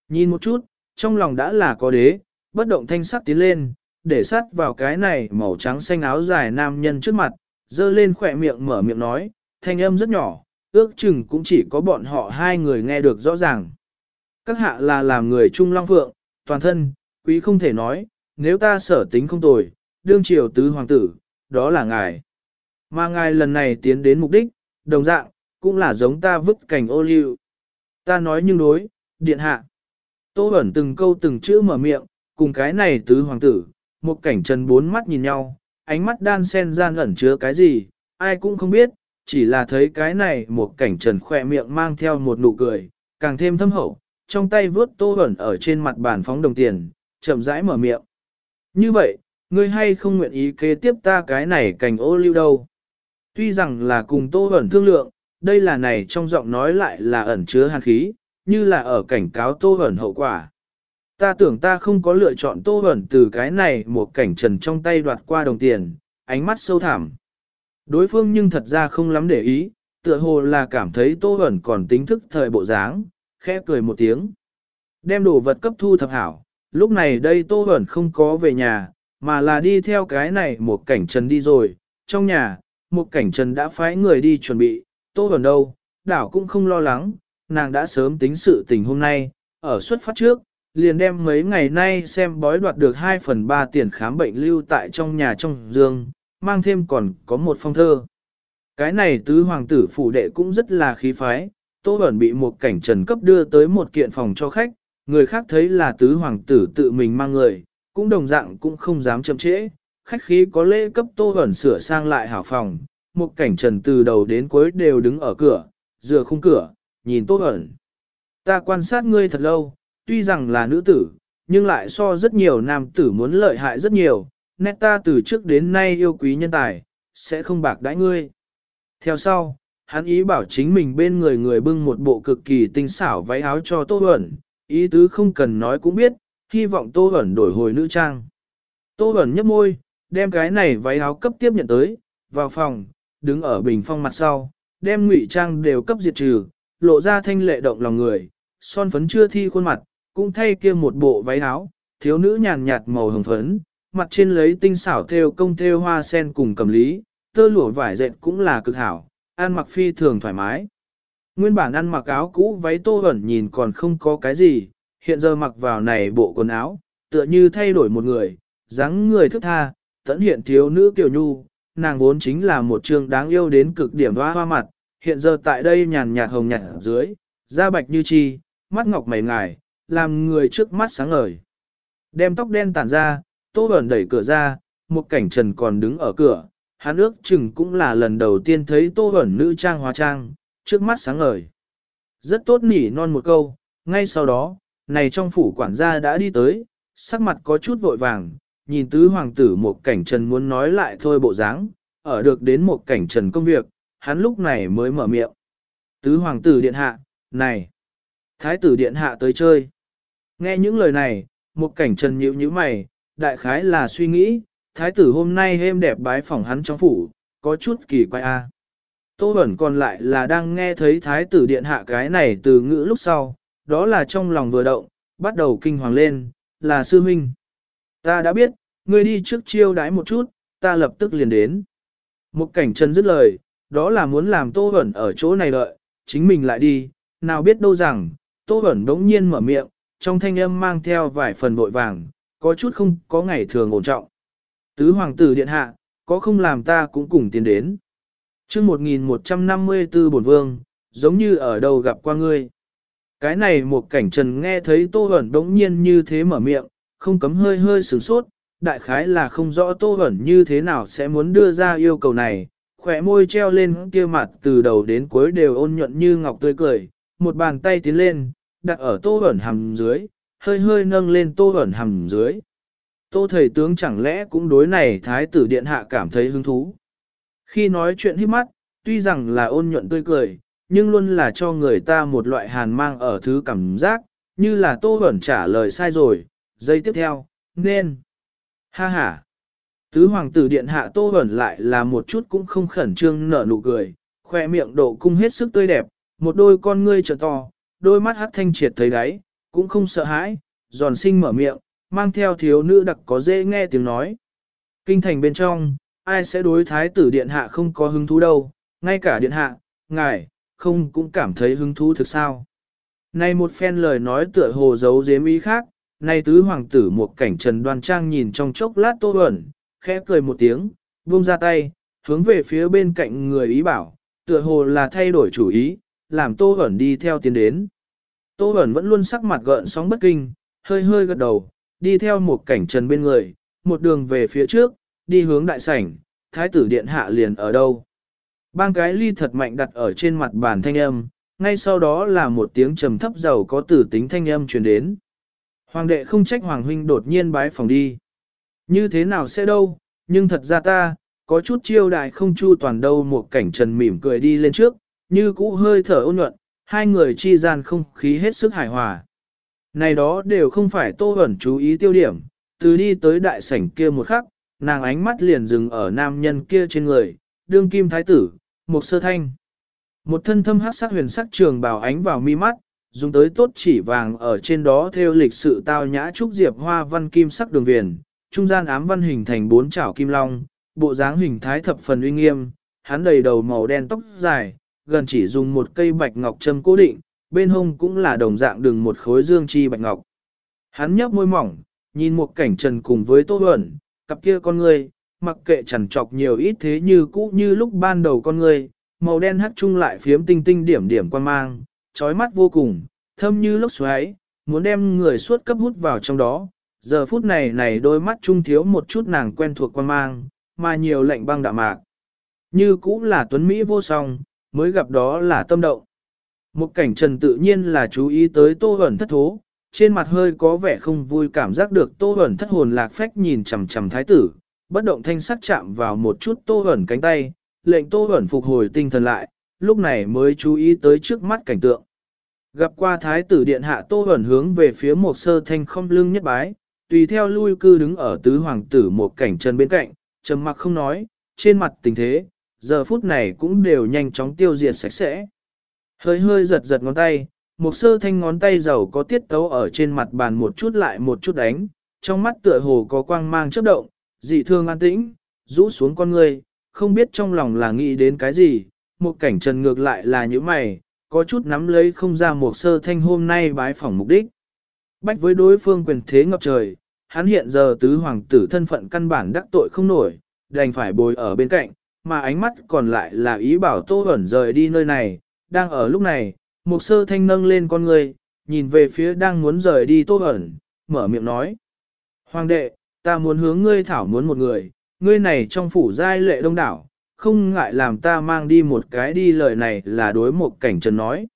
Nhìn một chút, trong lòng đã là có đế, bất động thanh sắc tiến lên, để sát vào cái này màu trắng xanh áo dài nam nhân trước mặt, dơ lên khỏe miệng mở miệng nói, thanh âm rất nhỏ, ước chừng cũng chỉ có bọn họ hai người nghe được rõ ràng. Các hạ là làm người trung long phượng, toàn thân, quý không thể nói, nếu ta sở tính không tồi, đương triều tứ hoàng tử, đó là ngài. Mà ngài lần này tiến đến mục đích, đồng dạng, cũng là giống ta vứt cảnh ô liu. Ta nói nhưng đối, điện hạ. Tô ẩn từng câu từng chữ mở miệng, cùng cái này tứ hoàng tử, một cảnh trần bốn mắt nhìn nhau, ánh mắt đan sen gian ẩn chứa cái gì, ai cũng không biết, chỉ là thấy cái này một cảnh trần khỏe miệng mang theo một nụ cười, càng thêm thâm hậu, trong tay vướt tô ẩn ở trên mặt bàn phóng đồng tiền, chậm rãi mở miệng. Như vậy, ngươi hay không nguyện ý kế tiếp ta cái này cành ô lưu đâu. Tuy rằng là cùng tô ẩn thương lượng, đây là này trong giọng nói lại là ẩn chứa hàn khí, như là ở cảnh cáo tô ẩn hậu quả. Ta tưởng ta không có lựa chọn tô ẩn từ cái này một cảnh trần trong tay đoạt qua đồng tiền, ánh mắt sâu thẳm. Đối phương nhưng thật ra không lắm để ý, tựa hồ là cảm thấy tô ẩn còn tính thức thời bộ dáng, khẽ cười một tiếng. Đem đồ vật cấp thu thập hảo, lúc này đây tô ẩn không có về nhà, mà là đi theo cái này một cảnh trần đi rồi. Trong nhà, một cảnh trần đã phái người đi chuẩn bị, tô ẩn đâu, đảo cũng không lo lắng, nàng đã sớm tính sự tình hôm nay, ở xuất phát trước, liền đem mấy ngày nay xem bói đoạt được 2 phần 3 tiền khám bệnh lưu tại trong nhà trong giường, mang thêm còn có một phong thơ. Cái này tứ hoàng tử phủ đệ cũng rất là khí phái, Tô Bẩn bị một cảnh trần cấp đưa tới một kiện phòng cho khách, người khác thấy là tứ hoàng tử tự mình mang người, cũng đồng dạng cũng không dám chậm trễ, khách khí có lễ cấp Tô Bẩn sửa sang lại hảo phòng, một cảnh trần từ đầu đến cuối đều đứng ở cửa, dựa khung cửa, nhìn Tô Bẩn. Ta quan sát ngươi thật lâu, tuy rằng là nữ tử, nhưng lại so rất nhiều nam tử muốn lợi hại rất nhiều, nét ta từ trước đến nay yêu quý nhân tài, sẽ không bạc đãi ngươi. Theo sau, hắn ý bảo chính mình bên người người bưng một bộ cực kỳ tinh xảo váy áo cho Tô Huẩn, ý tứ không cần nói cũng biết, hy vọng Tô hẩn đổi hồi nữ trang. Tô hẩn nhấp môi, đem cái này váy áo cấp tiếp nhận tới, vào phòng, đứng ở bình phong mặt sau, đem ngụy trang đều cấp diệt trừ, lộ ra thanh lệ động lòng người, son phấn chưa thi khuôn mặt, cũng thay kia một bộ váy áo, thiếu nữ nhàn nhạt màu hồng phấn, mặt trên lấy tinh xảo theo công theo hoa sen cùng cầm lý, tơ lụa vải dệt cũng là cực hảo, ăn mặc phi thường thoải mái. Nguyên bản ăn mặc áo cũ váy tô ẩn nhìn còn không có cái gì, hiện giờ mặc vào này bộ quần áo, tựa như thay đổi một người, dáng người thức tha, tẫn hiện thiếu nữ kiều nhu, nàng vốn chính là một trường đáng yêu đến cực điểm hoa hoa mặt, hiện giờ tại đây nhàn nhạt hồng nhạt dưới, da bạch như chi, mắt ngọc mày ngài, làm người trước mắt sáng ngời. Đem tóc đen tản ra, tô ẩn đẩy cửa ra, một cảnh trần còn đứng ở cửa, hắn ước chừng cũng là lần đầu tiên thấy tô ẩn nữ trang hóa trang, trước mắt sáng ngời. Rất tốt nỉ non một câu, ngay sau đó, này trong phủ quản gia đã đi tới, sắc mặt có chút vội vàng, nhìn tứ hoàng tử một cảnh trần muốn nói lại thôi bộ dáng, ở được đến một cảnh trần công việc, hắn lúc này mới mở miệng. Tứ hoàng tử điện hạ, này, thái tử điện hạ tới chơi. Nghe những lời này, một cảnh trần nhíu nhíu mày, đại khái là suy nghĩ, thái tử hôm nay êm đẹp bái phỏng hắn trong phủ, có chút kỳ quái a. Tô Bẩn còn lại là đang nghe thấy thái tử điện hạ cái này từ ngữ lúc sau, đó là trong lòng vừa động, bắt đầu kinh hoàng lên, là sư huynh. Ta đã biết, ngươi đi trước chiêu đái một chút, ta lập tức liền đến. Một cảnh chân dứt lời, đó là muốn làm Tô vẩn ở chỗ này đợi, chính mình lại đi, nào biết đâu rằng, Tô vẩn đống nhiên mở miệng, trong thanh âm mang theo vài phần vội vàng, có chút không có ngày thường ổn trọng. Tứ hoàng tử điện hạ, có không làm ta cũng cùng tiến đến. chương 1154 bổn vương, giống như ở đâu gặp qua ngươi. Cái này một cảnh trần nghe thấy tô hẩn đống nhiên như thế mở miệng, không cấm hơi hơi sửng sốt, đại khái là không rõ tô hẩn như thế nào sẽ muốn đưa ra yêu cầu này, khỏe môi treo lên kia mặt từ đầu đến cuối đều ôn nhuận như ngọc tươi cười, một bàn tay tiến lên, đặt ở tô hẩn hầm dưới, hơi hơi nâng lên tô hẩn hầm dưới. Tô thầy tướng chẳng lẽ cũng đối này thái tử điện hạ cảm thấy hứng thú. Khi nói chuyện hít mắt, tuy rằng là ôn nhuận tươi cười, nhưng luôn là cho người ta một loại hàn mang ở thứ cảm giác, như là tô ẩn trả lời sai rồi, giây tiếp theo, nên. Ha ha. Tứ hoàng tử điện hạ tô ẩn lại là một chút cũng không khẩn trương nở nụ cười, khoe miệng độ cung hết sức tươi đẹp, một đôi con ngươi trợ to, đôi mắt hắt thanh triệt thấy đáy, cũng không sợ hãi, giòn sinh mở miệng, mang theo thiếu nữ đặc có dễ nghe tiếng nói. Kinh thành bên trong, ai sẽ đối thái tử điện hạ không có hứng thú đâu, ngay cả điện hạ, ngài, không cũng cảm thấy hứng thú thực sao. Này một phen lời nói tựa hồ giấu giếm ý khác, này tứ hoàng tử một cảnh trần đoan trang nhìn trong chốc lát tô ẩn, khẽ cười một tiếng, buông ra tay, hướng về phía bên cạnh người ý bảo, tựa hồ là thay đổi chủ ý, làm tô ẩn đi theo tiến đến. Tô ẩn vẫn luôn sắc mặt gợn sóng bất kinh, hơi hơi gật đầu, đi theo một cảnh trần bên người, một đường về phía trước, đi hướng đại sảnh, thái tử điện hạ liền ở đâu. Bang cái ly thật mạnh đặt ở trên mặt bàn thanh âm, ngay sau đó là một tiếng trầm thấp giàu có tử tính thanh âm truyền đến. Hoàng đệ không trách Hoàng huynh đột nhiên bái phòng đi. Như thế nào sẽ đâu, nhưng thật ra ta, có chút chiêu đại không chu toàn đâu một cảnh trần mỉm cười đi lên trước, như cũ hơi thở ôn nhuận, hai người chi gian không khí hết sức hài hòa. Này đó đều không phải tô ẩn chú ý tiêu điểm, từ đi tới đại sảnh kia một khắc, nàng ánh mắt liền dừng ở nam nhân kia trên người, đương kim thái tử, một sơ thanh. Một thân thâm hát sắc huyền sắc trường bào ánh vào mi mắt, dùng tới tốt chỉ vàng ở trên đó theo lịch sự tao nhã trúc diệp hoa văn kim sắc đường viền, trung gian ám văn hình thành bốn chảo kim long, bộ dáng hình thái thập phần uy nghiêm, hắn đầy đầu màu đen tóc dài, gần chỉ dùng một cây bạch ngọc châm cố định, bên hông cũng là đồng dạng đường một khối dương chi bạch ngọc. Hắn nhấp môi mỏng, nhìn một cảnh trần cùng với tô Huẩn, cặp kia con người, mặc kệ chẳng chọc nhiều ít thế như cũ như lúc ban đầu con người, màu đen hắt chung lại phiếm tinh tinh điểm điểm quan mang, trói mắt vô cùng, thâm như lốc xoáy, muốn đem người suốt cấp hút vào trong đó. Giờ phút này này đôi mắt trung thiếu một chút nàng quen thuộc quan mang, mà nhiều lệnh băng đạm mạc. Như cũ là tuấn Mỹ vô song, mới gặp đó là tâm động. Một cảnh trần tự nhiên là chú ý tới tô ẩn thất thố, trên mặt hơi có vẻ không vui cảm giác được tô ẩn thất hồn lạc phách nhìn chằm chằm thái tử, bất động thanh sắc chạm vào một chút tô hẩn cánh tay, lệnh tô hẩn phục hồi tinh thần lại, lúc này mới chú ý tới trước mắt cảnh tượng. Gặp qua thái tử điện hạ tô hẩn hướng về phía một sơ thanh không lưng nhất bái, tùy theo lui cư đứng ở tứ hoàng tử một cảnh chân bên cạnh, trầm mặc không nói, trên mặt tình thế, giờ phút này cũng đều nhanh chóng tiêu diệt sạch sẽ. Hơi hơi giật giật ngón tay, một sơ thanh ngón tay giàu có tiết tấu ở trên mặt bàn một chút lại một chút đánh, trong mắt tựa hồ có quang mang chớp động, dị thương an tĩnh, rũ xuống con người, không biết trong lòng là nghĩ đến cái gì, một cảnh trần ngược lại là những mày, có chút nắm lấy không ra một sơ thanh hôm nay bái phỏng mục đích. Bách với đối phương quyền thế ngập trời, hắn hiện giờ tứ hoàng tử thân phận căn bản đắc tội không nổi, đành phải bồi ở bên cạnh, mà ánh mắt còn lại là ý bảo tô ẩn rời đi nơi này, đang ở lúc này, một sơ thanh nâng lên con người, nhìn về phía đang muốn rời đi tô ẩn, mở miệng nói. Hoàng đệ, ta muốn hướng ngươi thảo muốn một người, ngươi này trong phủ giai lệ đông đảo, không ngại làm ta mang đi một cái đi lời này là đối một cảnh trần nói.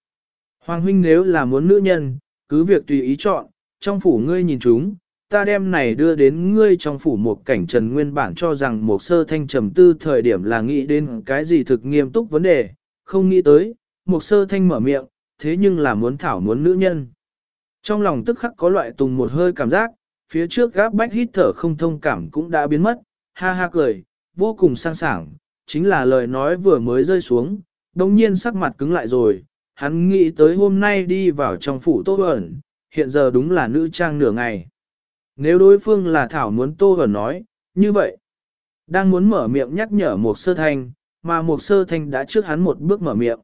Hoàng huynh nếu là muốn nữ nhân, cứ việc tùy ý chọn, trong phủ ngươi nhìn chúng, ta đem này đưa đến ngươi trong phủ một cảnh trần nguyên bản cho rằng một sơ thanh trầm tư thời điểm là nghĩ đến cái gì thực nghiêm túc vấn đề, không nghĩ tới, một sơ thanh mở miệng, thế nhưng là muốn thảo muốn nữ nhân. Trong lòng tức khắc có loại tùng một hơi cảm giác, phía trước gáp bách hít thở không thông cảm cũng đã biến mất, ha ha cười, vô cùng sang sảng, chính là lời nói vừa mới rơi xuống, đồng nhiên sắc mặt cứng lại rồi, hắn nghĩ tới hôm nay đi vào trong phủ tô ẩn, hiện giờ đúng là nữ trang nửa ngày. Nếu đối phương là Thảo muốn tô ẩn nói, như vậy, đang muốn mở miệng nhắc nhở một sơ thanh, mà một sơ thanh đã trước hắn một bước mở miệng.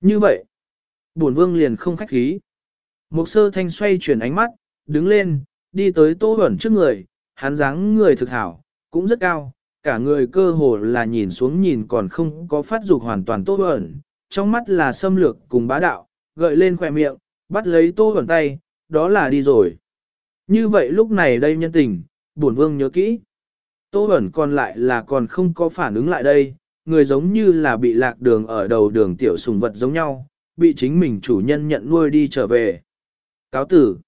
Như vậy, bổn vương liền không khách khí. Một sơ thanh xoay chuyển ánh mắt, đứng lên, đi tới tô ẩn trước người, hắn dáng người thực hảo, cũng rất cao, cả người cơ hồ là nhìn xuống nhìn còn không có phát dục hoàn toàn tô ẩn, trong mắt là xâm lược cùng bá đạo, gợi lên khỏe miệng, bắt lấy tô ẩn tay, đó là đi rồi. Như vậy lúc này đây nhân tình, bổn vương nhớ kỹ. Tô ẩn còn lại là còn không có phản ứng lại đây, người giống như là bị lạc đường ở đầu đường tiểu sùng vật giống nhau, bị chính mình chủ nhân nhận nuôi đi trở về. Cáo tử.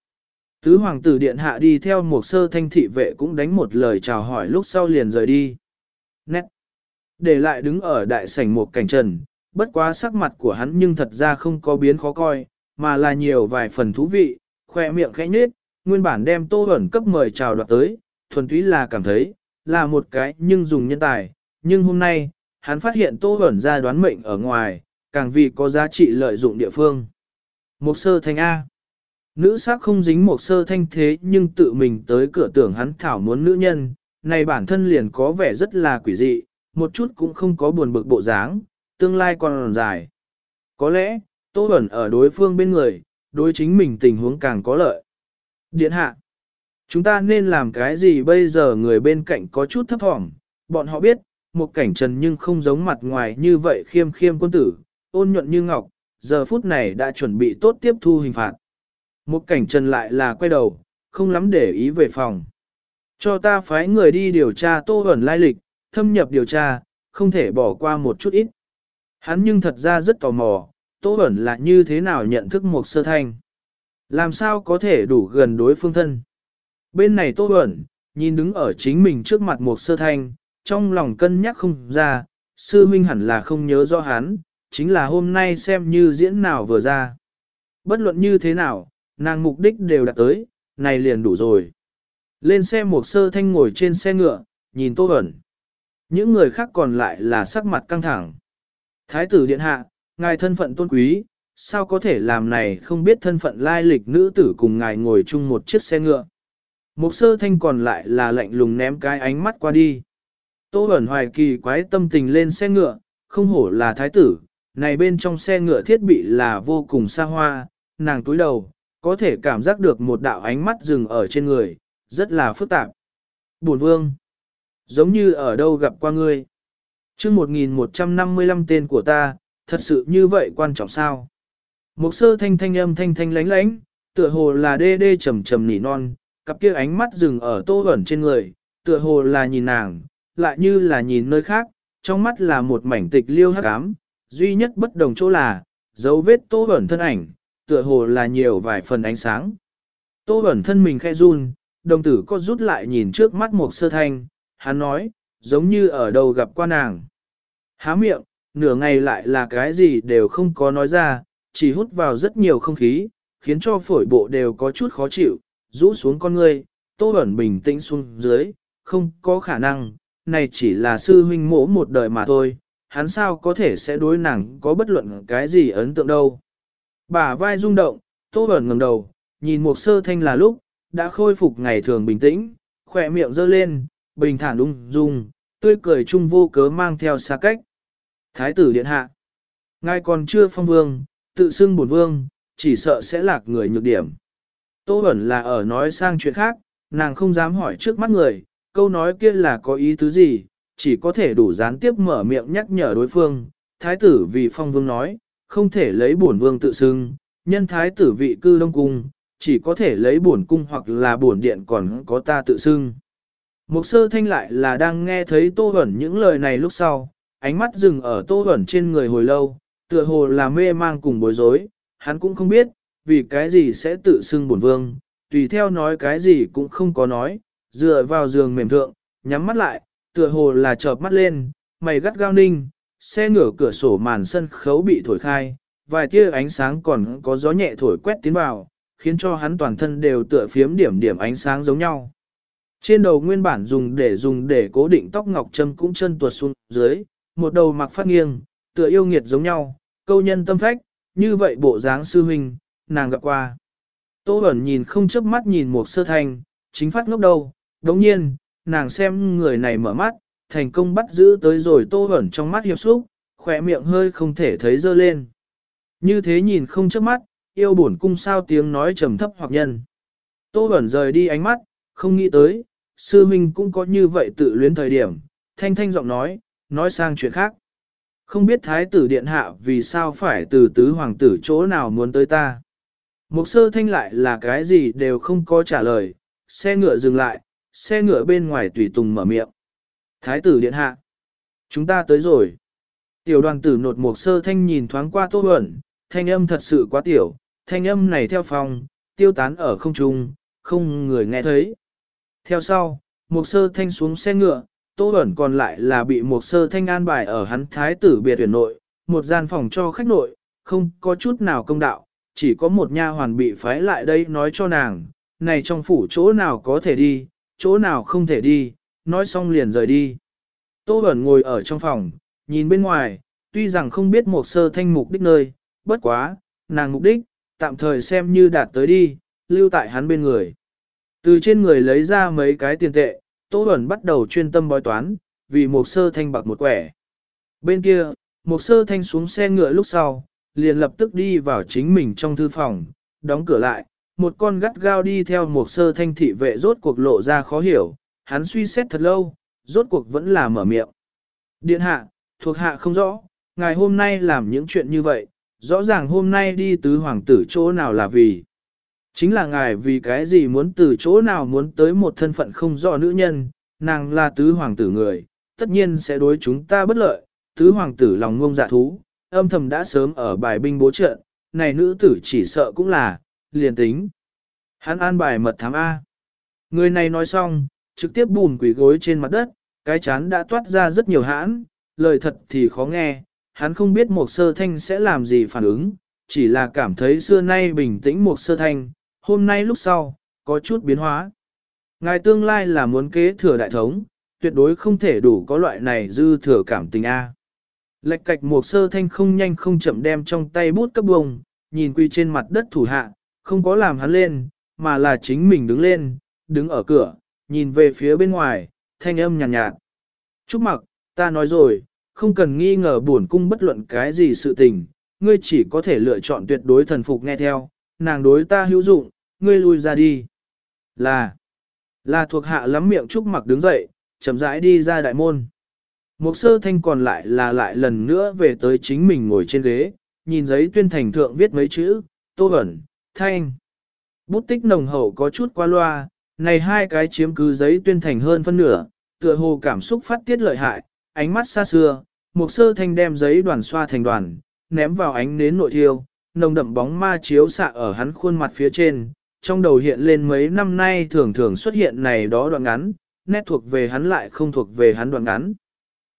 Tứ hoàng tử điện hạ đi theo một sơ thanh thị vệ cũng đánh một lời chào hỏi lúc sau liền rời đi. Nét. Để lại đứng ở đại sảnh một cảnh trần, bất quá sắc mặt của hắn nhưng thật ra không có biến khó coi, mà là nhiều vài phần thú vị, khoe miệng khẽ nhếch, nguyên bản đem tô ẩn cấp mời chào đoạt tới, thuần túy là cảm thấy, là một cái nhưng dùng nhân tài, nhưng hôm nay, hắn phát hiện tô ẩn ra đoán mệnh ở ngoài, càng vì có giá trị lợi dụng địa phương. Một sơ thanh A. Nữ sắc không dính một sơ thanh thế nhưng tự mình tới cửa tưởng hắn thảo muốn nữ nhân, này bản thân liền có vẻ rất là quỷ dị, một chút cũng không có buồn bực bộ dáng, tương lai còn dài. Có lẽ, Tô Bẩn ở đối phương bên người, đối chính mình tình huống càng có lợi. Điện hạ, chúng ta nên làm cái gì bây giờ người bên cạnh có chút thấp thỏm, bọn họ biết, một cảnh trần nhưng không giống mặt ngoài như vậy khiêm khiêm quân tử, ôn nhuận như ngọc, giờ phút này đã chuẩn bị tốt tiếp thu hình phạt. Một cảnh trần lại là quay đầu, không lắm để ý về phòng. Cho ta phái người đi điều tra tô ẩn lai lịch, thâm nhập điều tra, không thể bỏ qua một chút ít. Hắn nhưng thật ra rất tò mò, tô ẩn là như thế nào nhận thức một sơ thanh. Làm sao có thể đủ gần đối phương thân. Bên này tô ẩn, nhìn đứng ở chính mình trước mặt một sơ thanh, trong lòng cân nhắc không ra, sư huynh hẳn là không nhớ rõ hắn, chính là hôm nay xem như diễn nào vừa ra. Bất luận như thế nào, nàng mục đích đều đạt tới, này liền đủ rồi. Lên xe một sơ thanh ngồi trên xe ngựa, nhìn Tô Bẩn. Những người khác còn lại là sắc mặt căng thẳng. Thái tử điện hạ, ngài thân phận tôn quý, sao có thể làm này không biết thân phận lai lịch nữ tử cùng ngài ngồi chung một chiếc xe ngựa. Một sơ thanh còn lại là lạnh lùng ném cái ánh mắt qua đi. Tô ẩn hoài kỳ quái tâm tình lên xe ngựa, không hổ là thái tử, này bên trong xe ngựa thiết bị là vô cùng xa hoa, nàng túi đầu, có thể cảm giác được một đạo ánh mắt dừng ở trên người, rất là phức tạp. Bổn vương, giống như ở đâu gặp qua ngươi. chương 1155 tên của ta, thật sự như vậy quan trọng sao? Một sơ thanh thanh âm thanh thanh lánh lánh, tựa hồ là đê đê trầm trầm nỉ non, cặp kia ánh mắt dừng ở tô ẩn trên người, tựa hồ là nhìn nàng, lại như là nhìn nơi khác, trong mắt là một mảnh tịch liêu hắc ám, duy nhất bất đồng chỗ là, dấu vết tô ẩn thân ảnh, tựa hồ là nhiều vài phần ánh sáng. Tô ẩn thân mình khẽ run, đồng tử có rút lại nhìn trước mắt một sơ thanh, hắn nói, giống như ở đâu gặp qua nàng. Há miệng, nửa ngày lại là cái gì đều không có nói ra, chỉ hút vào rất nhiều không khí, khiến cho phổi bộ đều có chút khó chịu, rũ xuống con ngươi, tô ẩn bình tĩnh xuống dưới, không có khả năng, này chỉ là sư huynh mỗ một đời mà thôi, hắn sao có thể sẽ đối nàng có bất luận cái gì ấn tượng đâu. Bà vai rung động, tô ẩn ngẩng đầu, nhìn một sơ thanh là lúc, đã khôi phục ngày thường bình tĩnh, khỏe miệng dơ lên, bình thản ung dung, tươi cười chung vô cớ mang theo xa cách. Thái tử điện hạ, ngài còn chưa phong vương, tự xưng bổn vương, chỉ sợ sẽ lạc người nhược điểm. Tô ẩn là ở nói sang chuyện khác, nàng không dám hỏi trước mắt người, câu nói kia là có ý tứ gì, chỉ có thể đủ gián tiếp mở miệng nhắc nhở đối phương. Thái tử vì phong vương nói, không thể lấy bổn vương tự xưng, nhân thái tử vị cư đông cung, chỉ có thể lấy bổn cung hoặc là bổn điện còn có ta tự xưng. Mục sơ thanh lại là đang nghe thấy tô hẩn những lời này lúc sau, ánh mắt dừng ở tô hẩn trên người hồi lâu, tựa hồ là mê mang cùng bối rối, hắn cũng không biết, vì cái gì sẽ tự xưng bổn vương, tùy theo nói cái gì cũng không có nói, dựa vào giường mềm thượng, nhắm mắt lại, tựa hồ là chợp mắt lên, mày gắt gao ninh, xe ngửa cửa sổ màn sân khấu bị thổi khai, vài tia ánh sáng còn có gió nhẹ thổi quét tiến vào, khiến cho hắn toàn thân đều tựa phiếm điểm điểm ánh sáng giống nhau. Trên đầu nguyên bản dùng để dùng để cố định tóc ngọc trâm cũng chân tuột xuống dưới, một đầu mặc phát nghiêng, tựa yêu nghiệt giống nhau, câu nhân tâm phách, như vậy bộ dáng sư huynh, nàng gặp qua. Tô ẩn nhìn không chớp mắt nhìn một sơ thanh, chính phát ngốc đầu, đồng nhiên, nàng xem người này mở mắt, thành công bắt giữ tới rồi tô ẩn trong mắt hiệp xúc, khỏe miệng hơi không thể thấy dơ lên. Như thế nhìn không trước mắt, yêu buồn cung sao tiếng nói trầm thấp hoặc nhân. Tô ẩn rời đi ánh mắt, không nghĩ tới, sư minh cũng có như vậy tự luyến thời điểm, thanh thanh giọng nói, nói sang chuyện khác. Không biết thái tử điện hạ vì sao phải từ tứ hoàng tử chỗ nào muốn tới ta. Một sơ thanh lại là cái gì đều không có trả lời, xe ngựa dừng lại, xe ngựa bên ngoài tùy tùng mở miệng. Thái tử điện hạ. Chúng ta tới rồi. Tiểu đoàn tử nột một sơ thanh nhìn thoáng qua tô ẩn, thanh âm thật sự quá tiểu, thanh âm này theo phòng, tiêu tán ở không trung, không người nghe thấy. Theo sau, một sơ thanh xuống xe ngựa, Tô ẩn còn lại là bị một sơ thanh an bài ở hắn thái tử biệt tuyển nội, một gian phòng cho khách nội, không có chút nào công đạo, chỉ có một nha hoàn bị phái lại đây nói cho nàng, này trong phủ chỗ nào có thể đi, chỗ nào không thể đi, nói xong liền rời đi. Tô Bẩn ngồi ở trong phòng, nhìn bên ngoài, tuy rằng không biết một sơ thanh mục đích nơi, bất quá, nàng mục đích, tạm thời xem như đạt tới đi, lưu tại hắn bên người. Từ trên người lấy ra mấy cái tiền tệ, Tô Bẩn bắt đầu chuyên tâm bói toán, vì một sơ thanh bạc một quẻ. Bên kia, một sơ thanh xuống xe ngựa lúc sau, liền lập tức đi vào chính mình trong thư phòng, đóng cửa lại, một con gắt gao đi theo một sơ thanh thị vệ rốt cuộc lộ ra khó hiểu, hắn suy xét thật lâu, rốt cuộc vẫn là mở miệng. Điện hạ, thuộc hạ không rõ, ngài hôm nay làm những chuyện như vậy, rõ ràng hôm nay đi tứ hoàng tử chỗ nào là vì. Chính là ngài vì cái gì muốn từ chỗ nào muốn tới một thân phận không rõ nữ nhân, nàng là tứ hoàng tử người, tất nhiên sẽ đối chúng ta bất lợi, tứ hoàng tử lòng ngông dạ thú, âm thầm đã sớm ở bài binh bố trận, này nữ tử chỉ sợ cũng là, liền tính. Hắn an bài mật thám A. Người này nói xong, trực tiếp bùn quỷ gối trên mặt đất, cái chán đã toát ra rất nhiều hãn, lời thật thì khó nghe, hắn không biết một sơ thanh sẽ làm gì phản ứng, chỉ là cảm thấy xưa nay bình tĩnh một sơ thanh, hôm nay lúc sau, có chút biến hóa. Ngài tương lai là muốn kế thừa đại thống, tuyệt đối không thể đủ có loại này dư thừa cảm tình A. Lệch cạch một sơ thanh không nhanh không chậm đem trong tay bút cấp bông, nhìn quy trên mặt đất thủ hạ, không có làm hắn lên, mà là chính mình đứng lên, đứng ở cửa, nhìn về phía bên ngoài, thanh âm nhàn nhạt, nhạt. Trúc mặc, ta nói rồi, không cần nghi ngờ buồn cung bất luận cái gì sự tình, ngươi chỉ có thể lựa chọn tuyệt đối thần phục nghe theo, nàng đối ta hữu dụng, ngươi lui ra đi. Là, là thuộc hạ lắm miệng Trúc mặc đứng dậy, chậm rãi đi ra đại môn. Một sơ thanh còn lại là lại lần nữa về tới chính mình ngồi trên ghế, nhìn giấy tuyên thành thượng viết mấy chữ, tô ẩn, thanh. Bút tích nồng hậu có chút qua loa, này hai cái chiếm cứ giấy tuyên thành hơn phân nửa, tựa hồ cảm xúc phát tiết lợi hại, ánh mắt xa xưa, một sơ thanh đem giấy đoàn xoa thành đoàn, ném vào ánh nến nội thiêu, nồng đậm bóng ma chiếu xạ ở hắn khuôn mặt phía trên, trong đầu hiện lên mấy năm nay thường thường xuất hiện này đó đoạn ngắn, nét thuộc về hắn lại không thuộc về hắn đoạn ngắn.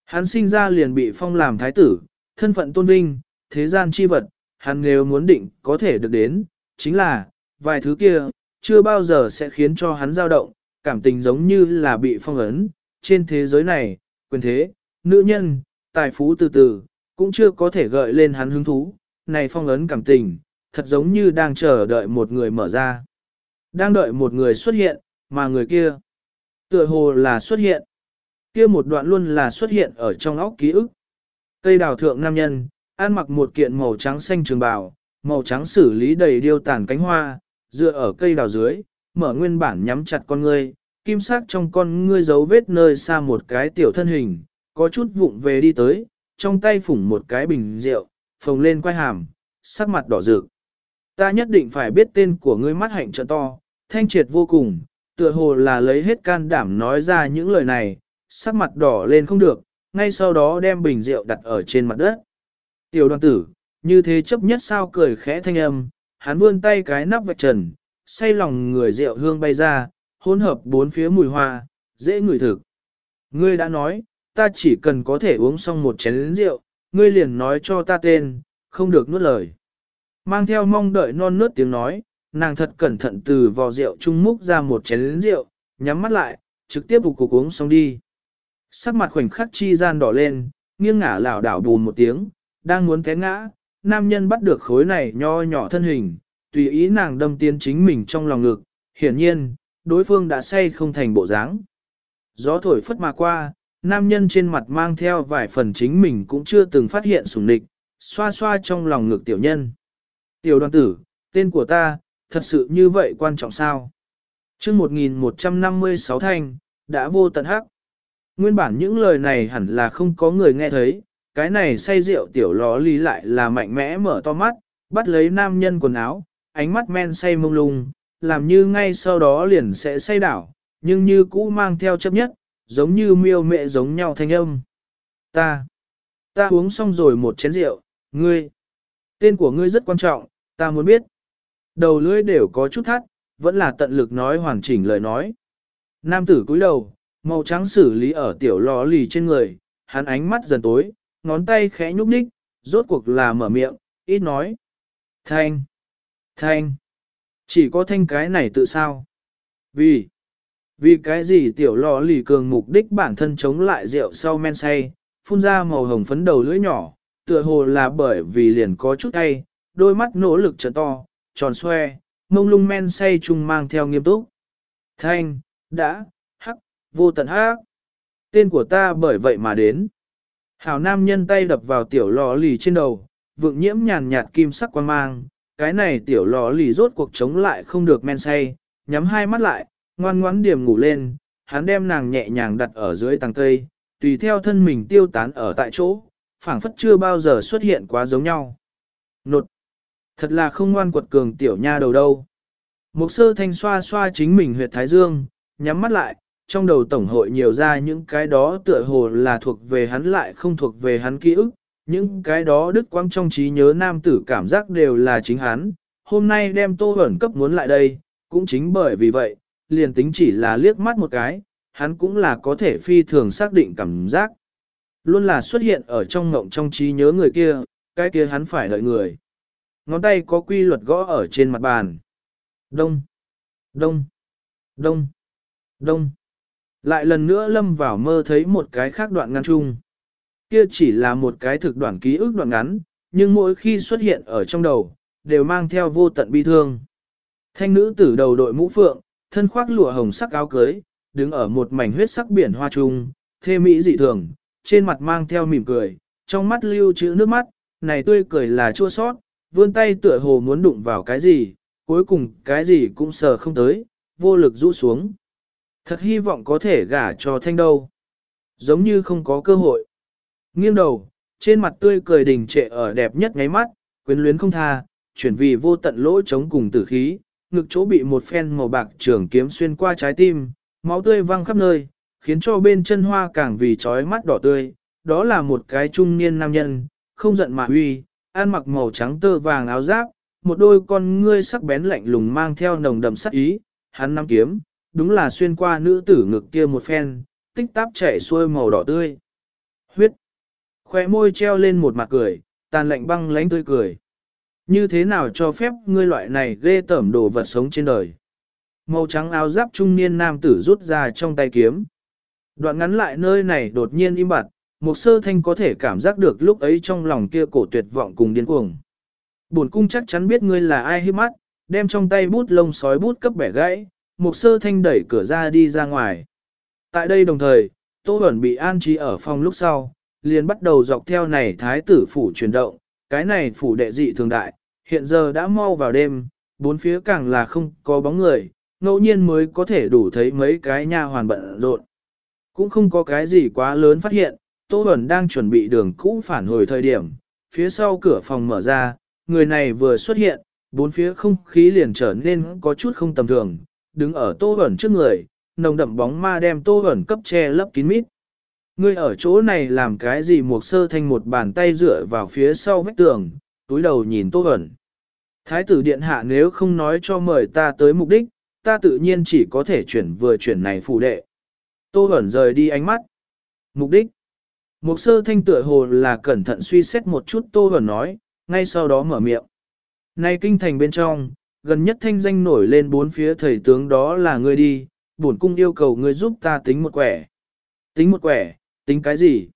Hắn sinh ra liền bị phong làm thái tử, thân phận tôn vinh, thế gian chi vật, hắn nếu muốn định có thể được đến, chính là, vài thứ kia, chưa bao giờ sẽ khiến cho hắn dao động, cảm tình giống như là bị phong ấn, trên thế giới này, quyền thế, nữ nhân, tài phú từ từ, cũng chưa có thể gợi lên hắn hứng thú, này phong ấn cảm tình, thật giống như đang chờ đợi một người mở ra. Đang đợi một người xuất hiện, mà người kia, tựa hồ là xuất hiện. Kia một đoạn luôn là xuất hiện ở trong óc ký ức. Cây đào thượng nam nhân, ăn mặc một kiện màu trắng xanh trường bào, màu trắng xử lý đầy điêu tàn cánh hoa, dựa ở cây đào dưới, mở nguyên bản nhắm chặt con ngươi, kim sắc trong con ngươi giấu vết nơi xa một cái tiểu thân hình, có chút vụng về đi tới, trong tay phủng một cái bình rượu, phồng lên quay hàm, sắc mặt đỏ rực. Ta nhất định phải biết tên của ngươi mắt hạnh trợ to, thanh triệt vô cùng, tựa hồ là lấy hết can đảm nói ra những lời này, sắc mặt đỏ lên không được, ngay sau đó đem bình rượu đặt ở trên mặt đất. Tiểu đoàn tử, như thế chấp nhất sao cười khẽ thanh âm, hắn vươn tay cái nắp vạch trần, say lòng người rượu hương bay ra, hỗn hợp bốn phía mùi hoa, dễ ngửi thực. Ngươi đã nói, ta chỉ cần có thể uống xong một chén rượu, ngươi liền nói cho ta tên, không được nuốt lời. Mang theo mong đợi non nớt tiếng nói, nàng thật cẩn thận từ vò rượu trung múc ra một chén rượu, nhắm mắt lại, trực tiếp vụ cục uống xong đi. Sắc mặt khoảnh khắc chi gian đỏ lên, nghiêng ngả lảo đảo bùn một tiếng, đang muốn té ngã, nam nhân bắt được khối này nho nhỏ thân hình, tùy ý nàng đâm tiến chính mình trong lòng ngực, hiển nhiên, đối phương đã say không thành bộ dáng. Gió thổi phất mà qua, nam nhân trên mặt mang theo vài phần chính mình cũng chưa từng phát hiện sủng nịch, xoa xoa trong lòng ngực tiểu nhân. Tiểu đoàn tử, tên của ta, thật sự như vậy quan trọng sao? chương 1156 thanh, đã vô tận hắc. Nguyên bản những lời này hẳn là không có người nghe thấy, cái này say rượu tiểu ló lý lại là mạnh mẽ mở to mắt, bắt lấy nam nhân quần áo, ánh mắt men say mông lung, làm như ngay sau đó liền sẽ say đảo, nhưng như cũ mang theo chấp nhất, giống như miêu mẹ giống nhau thanh âm. Ta, ta uống xong rồi một chén rượu, ngươi, tên của ngươi rất quan trọng, ta muốn biết. Đầu lưỡi đều có chút thắt, vẫn là tận lực nói hoàn chỉnh lời nói. Nam tử cúi đầu, màu trắng xử lý ở tiểu lò lì trên người, hắn ánh mắt dần tối, ngón tay khẽ nhúc nhích, rốt cuộc là mở miệng, ít nói. Thanh, thanh, chỉ có thanh cái này tự sao? Vì, vì cái gì tiểu lò lì cường mục đích bản thân chống lại rượu sau men say, phun ra màu hồng phấn đầu lưỡi nhỏ, tựa hồ là bởi vì liền có chút tay, đôi mắt nỗ lực trở to, tròn xoe, mông lung men say chung mang theo nghiêm túc. Thanh, đã, hắc, vô tận hắc. Tên của ta bởi vậy mà đến. Hảo nam nhân tay đập vào tiểu lò lì trên đầu, vượng nhiễm nhàn nhạt kim sắc quan mang, cái này tiểu lò lì rốt cuộc chống lại không được men say, nhắm hai mắt lại, ngoan ngoãn điểm ngủ lên, hắn đem nàng nhẹ nhàng đặt ở dưới tàng cây, tùy theo thân mình tiêu tán ở tại chỗ, phảng phất chưa bao giờ xuất hiện quá giống nhau. Nột! Thật là không ngoan quật cường tiểu nha đầu đâu. Một sơ thanh xoa xoa chính mình huyệt thái dương, nhắm mắt lại, trong đầu tổng hội nhiều ra những cái đó tựa hồ là thuộc về hắn lại không thuộc về hắn ký ức, những cái đó đức quang trong trí nhớ nam tử cảm giác đều là chính hắn, hôm nay đem tô ẩn cấp muốn lại đây, cũng chính bởi vì vậy, liền tính chỉ là liếc mắt một cái, hắn cũng là có thể phi thường xác định cảm giác. Luôn là xuất hiện ở trong ngộng trong trí nhớ người kia, cái kia hắn phải đợi người. Ngón tay có quy luật gõ ở trên mặt bàn. Đông, đông, đông, đông. Lại lần nữa lâm vào mơ thấy một cái khác đoạn ngắn chung. Kia chỉ là một cái thực đoạn ký ức đoạn ngắn, nhưng mỗi khi xuất hiện ở trong đầu, đều mang theo vô tận bi thương. Thanh nữ tử đầu đội mũ phượng, thân khoác lụa hồng sắc áo cưới, đứng ở một mảnh huyết sắc biển hoa trung, thê mỹ dị thường, trên mặt mang theo mỉm cười, trong mắt lưu trữ nước mắt, này tươi cười là chua sót, vươn tay tựa hồ muốn đụng vào cái gì, cuối cùng cái gì cũng sờ không tới, vô lực rũ xuống. Thật hy vọng có thể gả cho thanh đâu. Giống như không có cơ hội. Nghiêng đầu, trên mặt tươi cười đình trệ ở đẹp nhất ngáy mắt, quyến luyến không tha, chuyển vì vô tận lỗ chống cùng tử khí, ngực chỗ bị một phen màu bạc trường kiếm xuyên qua trái tim, máu tươi văng khắp nơi, khiến cho bên chân hoa càng vì trói mắt đỏ tươi. Đó là một cái trung niên nam nhân, không giận mà uy, ăn mặc màu trắng tơ vàng áo giáp, một đôi con ngươi sắc bén lạnh lùng mang theo nồng đậm sắc ý, hắn nắm kiếm, đúng là xuyên qua nữ tử ngực kia một phen, tích táp chảy xuôi màu đỏ tươi. Huyết. Khóe môi treo lên một mặt cười, tàn lạnh băng lánh tươi cười. Như thế nào cho phép ngươi loại này ghê tởm đồ vật sống trên đời? Màu trắng áo giáp trung niên nam tử rút ra trong tay kiếm. Đoạn ngắn lại nơi này đột nhiên im bặt, một sơ thanh có thể cảm giác được lúc ấy trong lòng kia cổ tuyệt vọng cùng điên cuồng. Bổn cung chắc chắn biết ngươi là ai hiếp mắt, đem trong tay bút lông sói bút cấp bẻ gãy, một sơ thanh đẩy cửa ra đi ra ngoài. Tại đây đồng thời, Tô Bẩn bị an trí ở phòng lúc sau, liền bắt đầu dọc theo này thái tử phủ chuyển động, cái này phủ đệ dị thường đại, hiện giờ đã mau vào đêm, bốn phía càng là không có bóng người, ngẫu nhiên mới có thể đủ thấy mấy cái nha hoàn bận rộn. Cũng không có cái gì quá lớn phát hiện, Tô Bẩn đang chuẩn bị đường cũ phản hồi thời điểm, phía sau cửa phòng mở ra, người này vừa xuất hiện, bốn phía không khí liền trở nên có chút không tầm thường, đứng ở Tô ẩn trước người, nồng đậm bóng ma đem Tô ẩn cấp che lấp kín mít. Ngươi ở chỗ này làm cái gì một sơ thanh một bàn tay dựa vào phía sau vách tường, túi đầu nhìn Tô ẩn. Thái tử điện hạ nếu không nói cho mời ta tới mục đích, ta tự nhiên chỉ có thể chuyển vừa chuyển này phù đệ. Tô ẩn rời đi ánh mắt. Mục đích. Một sơ thanh tựa hồ là cẩn thận suy xét một chút Tô ẩn nói, ngay sau đó mở miệng. Nay kinh thành bên trong, gần nhất thanh danh nổi lên bốn phía thầy tướng đó là ngươi đi, bổn cung yêu cầu ngươi giúp ta tính một quẻ. Tính một quẻ, tính cái gì?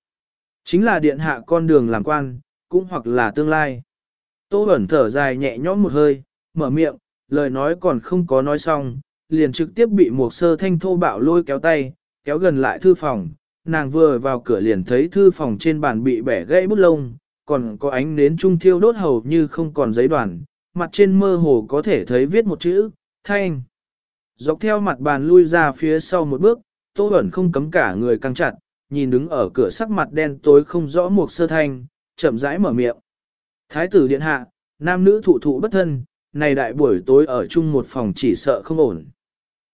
Chính là điện hạ con đường làm quan, cũng hoặc là tương lai. Tô ẩn thở dài nhẹ nhõm một hơi, mở miệng, lời nói còn không có nói xong, liền trực tiếp bị một sơ thanh thô bạo lôi kéo tay, kéo gần lại thư phòng. Nàng vừa vào cửa liền thấy thư phòng trên bàn bị bẻ gãy bút lông, còn có ánh nến trung thiêu đốt hầu như không còn giấy đoàn, mặt trên mơ hồ có thể thấy viết một chữ, thanh. Dọc theo mặt bàn lui ra phía sau một bước, Tô Bẩn không cấm cả người căng chặt, nhìn đứng ở cửa sắc mặt đen tối không rõ một sơ thanh, chậm rãi mở miệng. Thái tử điện hạ, nam nữ thụ thụ bất thân, này đại buổi tối ở chung một phòng chỉ sợ không ổn.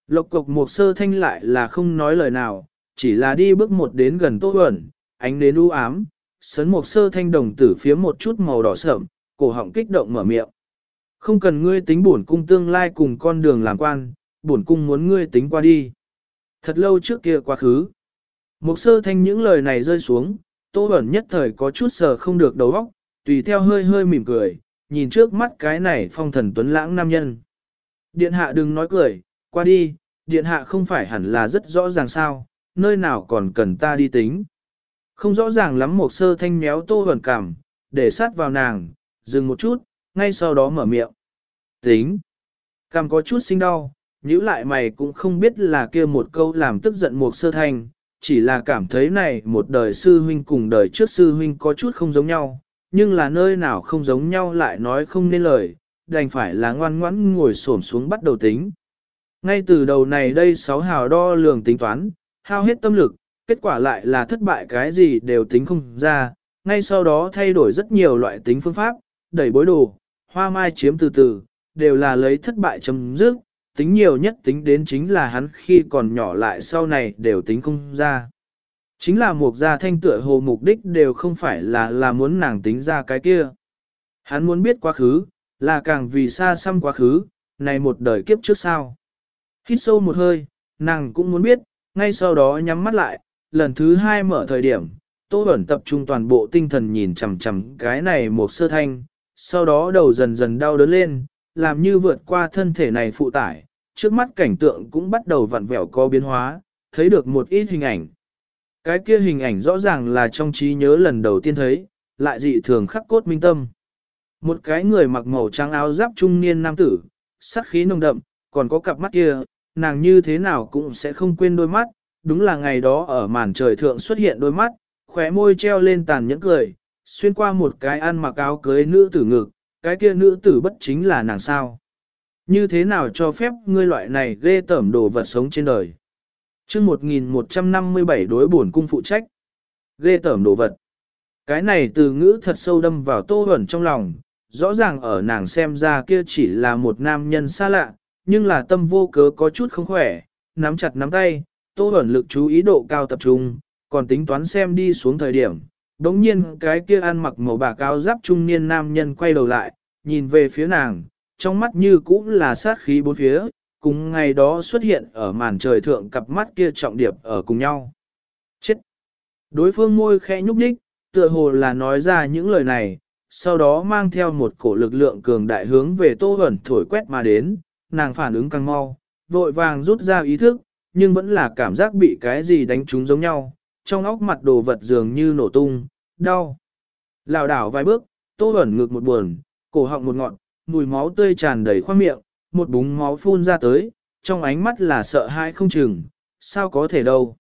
Lộc cục một sơ thanh lại là không nói lời nào, chỉ là đi bước một đến gần Tô Bẩn, ánh đến u ám, sấn một sơ thanh đồng tử phía một chút màu đỏ sợm, cổ họng kích động mở miệng. Không cần ngươi tính bổn cung tương lai cùng con đường làm quan, bổn cung muốn ngươi tính qua đi. Thật lâu trước kia quá khứ. Một sơ thanh những lời này rơi xuống, tô ẩn nhất thời có chút sờ không được đầu óc, tùy theo hơi hơi mỉm cười, nhìn trước mắt cái này phong thần tuấn lãng nam nhân. Điện hạ đừng nói cười, qua đi, điện hạ không phải hẳn là rất rõ ràng sao, nơi nào còn cần ta đi tính. Không rõ ràng lắm một sơ thanh méo tô ẩn cảm, để sát vào nàng, dừng một chút, ngay sau đó mở miệng. Tính. Cảm có chút sinh đau, nhữ lại mày cũng không biết là kia một câu làm tức giận một sơ thành chỉ là cảm thấy này một đời sư huynh cùng đời trước sư huynh có chút không giống nhau, nhưng là nơi nào không giống nhau lại nói không nên lời, đành phải là ngoan ngoãn ngồi xổm xuống bắt đầu tính. Ngay từ đầu này đây sáu hào đo lường tính toán, hao hết tâm lực, kết quả lại là thất bại cái gì đều tính không ra, ngay sau đó thay đổi rất nhiều loại tính phương pháp, đẩy bối đồ, hoa mai chiếm từ từ, đều là lấy thất bại chấm dứt, tính nhiều nhất tính đến chính là hắn khi còn nhỏ lại sau này đều tính không ra. Chính là một gia thanh tựa hồ mục đích đều không phải là là muốn nàng tính ra cái kia. Hắn muốn biết quá khứ, là càng vì xa xăm quá khứ, này một đời kiếp trước sao. Hít sâu một hơi, nàng cũng muốn biết, ngay sau đó nhắm mắt lại, lần thứ hai mở thời điểm, Tô Bẩn tập trung toàn bộ tinh thần nhìn chằm chằm cái này một sơ thanh, sau đó đầu dần dần đau đớn lên, làm như vượt qua thân thể này phụ tải, trước mắt cảnh tượng cũng bắt đầu vặn vẹo có biến hóa, thấy được một ít hình ảnh. Cái kia hình ảnh rõ ràng là trong trí nhớ lần đầu tiên thấy, lại dị thường khắc cốt minh tâm. Một cái người mặc màu trắng áo giáp trung niên nam tử, sắc khí nồng đậm, còn có cặp mắt kia, nàng như thế nào cũng sẽ không quên đôi mắt, đúng là ngày đó ở màn trời thượng xuất hiện đôi mắt, khóe môi treo lên tàn nhẫn cười, xuyên qua một cái ăn mặc áo cưới nữ tử ngực, cái kia nữ tử bất chính là nàng sao. Như thế nào cho phép ngươi loại này ghê tởm đồ vật sống trên đời. chương 1157 đối bổn cung phụ trách. Ghê tởm đồ vật. Cái này từ ngữ thật sâu đâm vào tô ẩn trong lòng, rõ ràng ở nàng xem ra kia chỉ là một nam nhân xa lạ, nhưng là tâm vô cớ có chút không khỏe, nắm chặt nắm tay, tô ẩn lực chú ý độ cao tập trung, còn tính toán xem đi xuống thời điểm. Đống nhiên cái kia ăn mặc màu bạc áo giáp trung niên nam nhân quay đầu lại, nhìn về phía nàng, trong mắt như cũng là sát khí bốn phía, cùng ngày đó xuất hiện ở màn trời thượng cặp mắt kia trọng điệp ở cùng nhau. Chết! Đối phương môi khẽ nhúc nhích, tựa hồ là nói ra những lời này, sau đó mang theo một cổ lực lượng cường đại hướng về tô hẩn thổi quét mà đến, nàng phản ứng càng mau, vội vàng rút ra ý thức, nhưng vẫn là cảm giác bị cái gì đánh trúng giống nhau, trong óc mặt đồ vật dường như nổ tung, đau. Lào đảo vài bước, tô ẩn ngực một buồn, cổ họng một ngọn, mùi máu tươi tràn đầy khoang miệng, một búng máu phun ra tới, trong ánh mắt là sợ hãi không chừng, sao có thể đâu.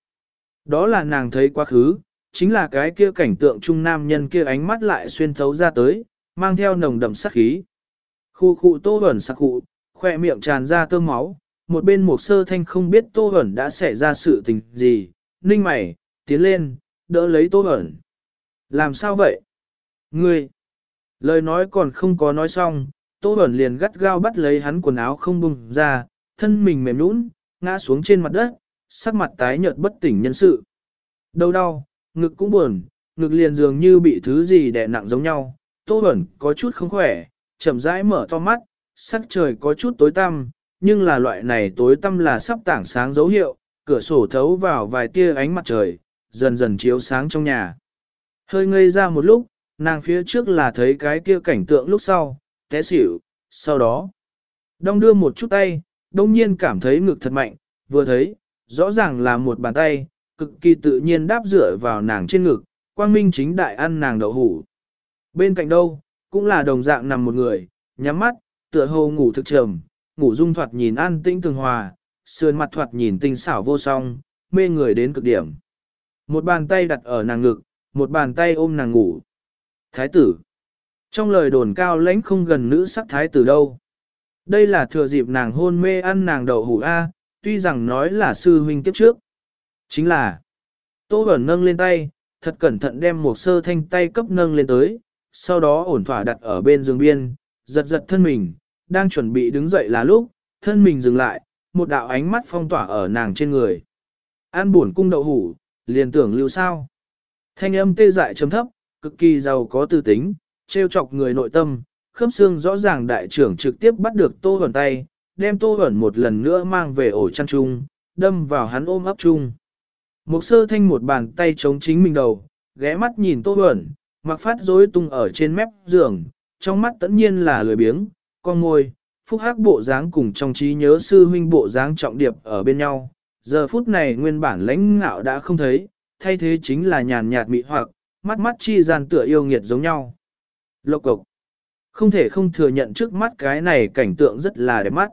Đó là nàng thấy quá khứ, chính là cái kia cảnh tượng trung nam nhân kia ánh mắt lại xuyên thấu ra tới, mang theo nồng đậm sát khí. Khu khu tô ẩn sắc cụ, khỏe miệng tràn ra tơm máu, một bên một sơ thanh không biết tô ẩn đã xảy ra sự tình gì, ninh mày, tiến lên, đỡ lấy tô ẩn. Làm sao vậy? Ngươi! Lời nói còn không có nói xong, tô ẩn liền gắt gao bắt lấy hắn quần áo không bùng ra, thân mình mềm nũng, ngã xuống trên mặt đất, sắc mặt tái nhợt bất tỉnh nhân sự. Đầu đau, ngực cũng buồn, ngực liền dường như bị thứ gì đè nặng giống nhau, tô ẩn có chút không khỏe, chậm rãi mở to mắt, sắc trời có chút tối tăm, nhưng là loại này tối tăm là sắp tảng sáng dấu hiệu, cửa sổ thấu vào vài tia ánh mặt trời, dần dần chiếu sáng trong nhà. Hơi ngây ra một lúc, nàng phía trước là thấy cái kia cảnh tượng lúc sau, té xỉu, sau đó. Đông đưa một chút tay, đông nhiên cảm thấy ngực thật mạnh, vừa thấy, rõ ràng là một bàn tay, cực kỳ tự nhiên đáp dựa vào nàng trên ngực, quang minh chính đại ăn nàng đậu hủ. Bên cạnh đâu, cũng là đồng dạng nằm một người, nhắm mắt, tựa hồ ngủ thực trầm, ngủ dung thoạt nhìn an tĩnh tường hòa, sườn mặt thoạt nhìn tinh xảo vô song, mê người đến cực điểm. Một bàn tay đặt ở nàng ngực, một bàn tay ôm nàng ngủ. Thái tử. Trong lời đồn cao lãnh không gần nữ sắc thái tử đâu. Đây là thừa dịp nàng hôn mê ăn nàng đậu hủ A, tuy rằng nói là sư huynh kiếp trước. Chính là, Tô Bẩn nâng lên tay, thật cẩn thận đem một sơ thanh tay cấp nâng lên tới, sau đó ổn thỏa đặt ở bên giường biên, giật giật thân mình, đang chuẩn bị đứng dậy là lúc, thân mình dừng lại, một đạo ánh mắt phong tỏa ở nàng trên người. An buồn cung đậu hủ, liền tưởng lưu sao. Thanh âm tê dại chấm thấp, cực kỳ giàu có tư tính, trêu chọc người nội tâm, khớp xương rõ ràng đại trưởng trực tiếp bắt được tô hẩn tay, đem tô hẩn một lần nữa mang về ổ chăn chung, đâm vào hắn ôm ấp chung. Một sơ thanh một bàn tay chống chính mình đầu, ghé mắt nhìn tô hẩn, mặc phát rối tung ở trên mép giường, trong mắt tất nhiên là lười biếng, con môi, phúc hắc bộ dáng cùng trong trí nhớ sư huynh bộ dáng trọng điệp ở bên nhau. Giờ phút này nguyên bản lãnh ngạo đã không thấy, thay thế chính là nhàn nhạt mị hoặc, mắt mắt chi gian tựa yêu nghiệt giống nhau. Lộc cục. Không thể không thừa nhận trước mắt cái này cảnh tượng rất là đẹp mắt.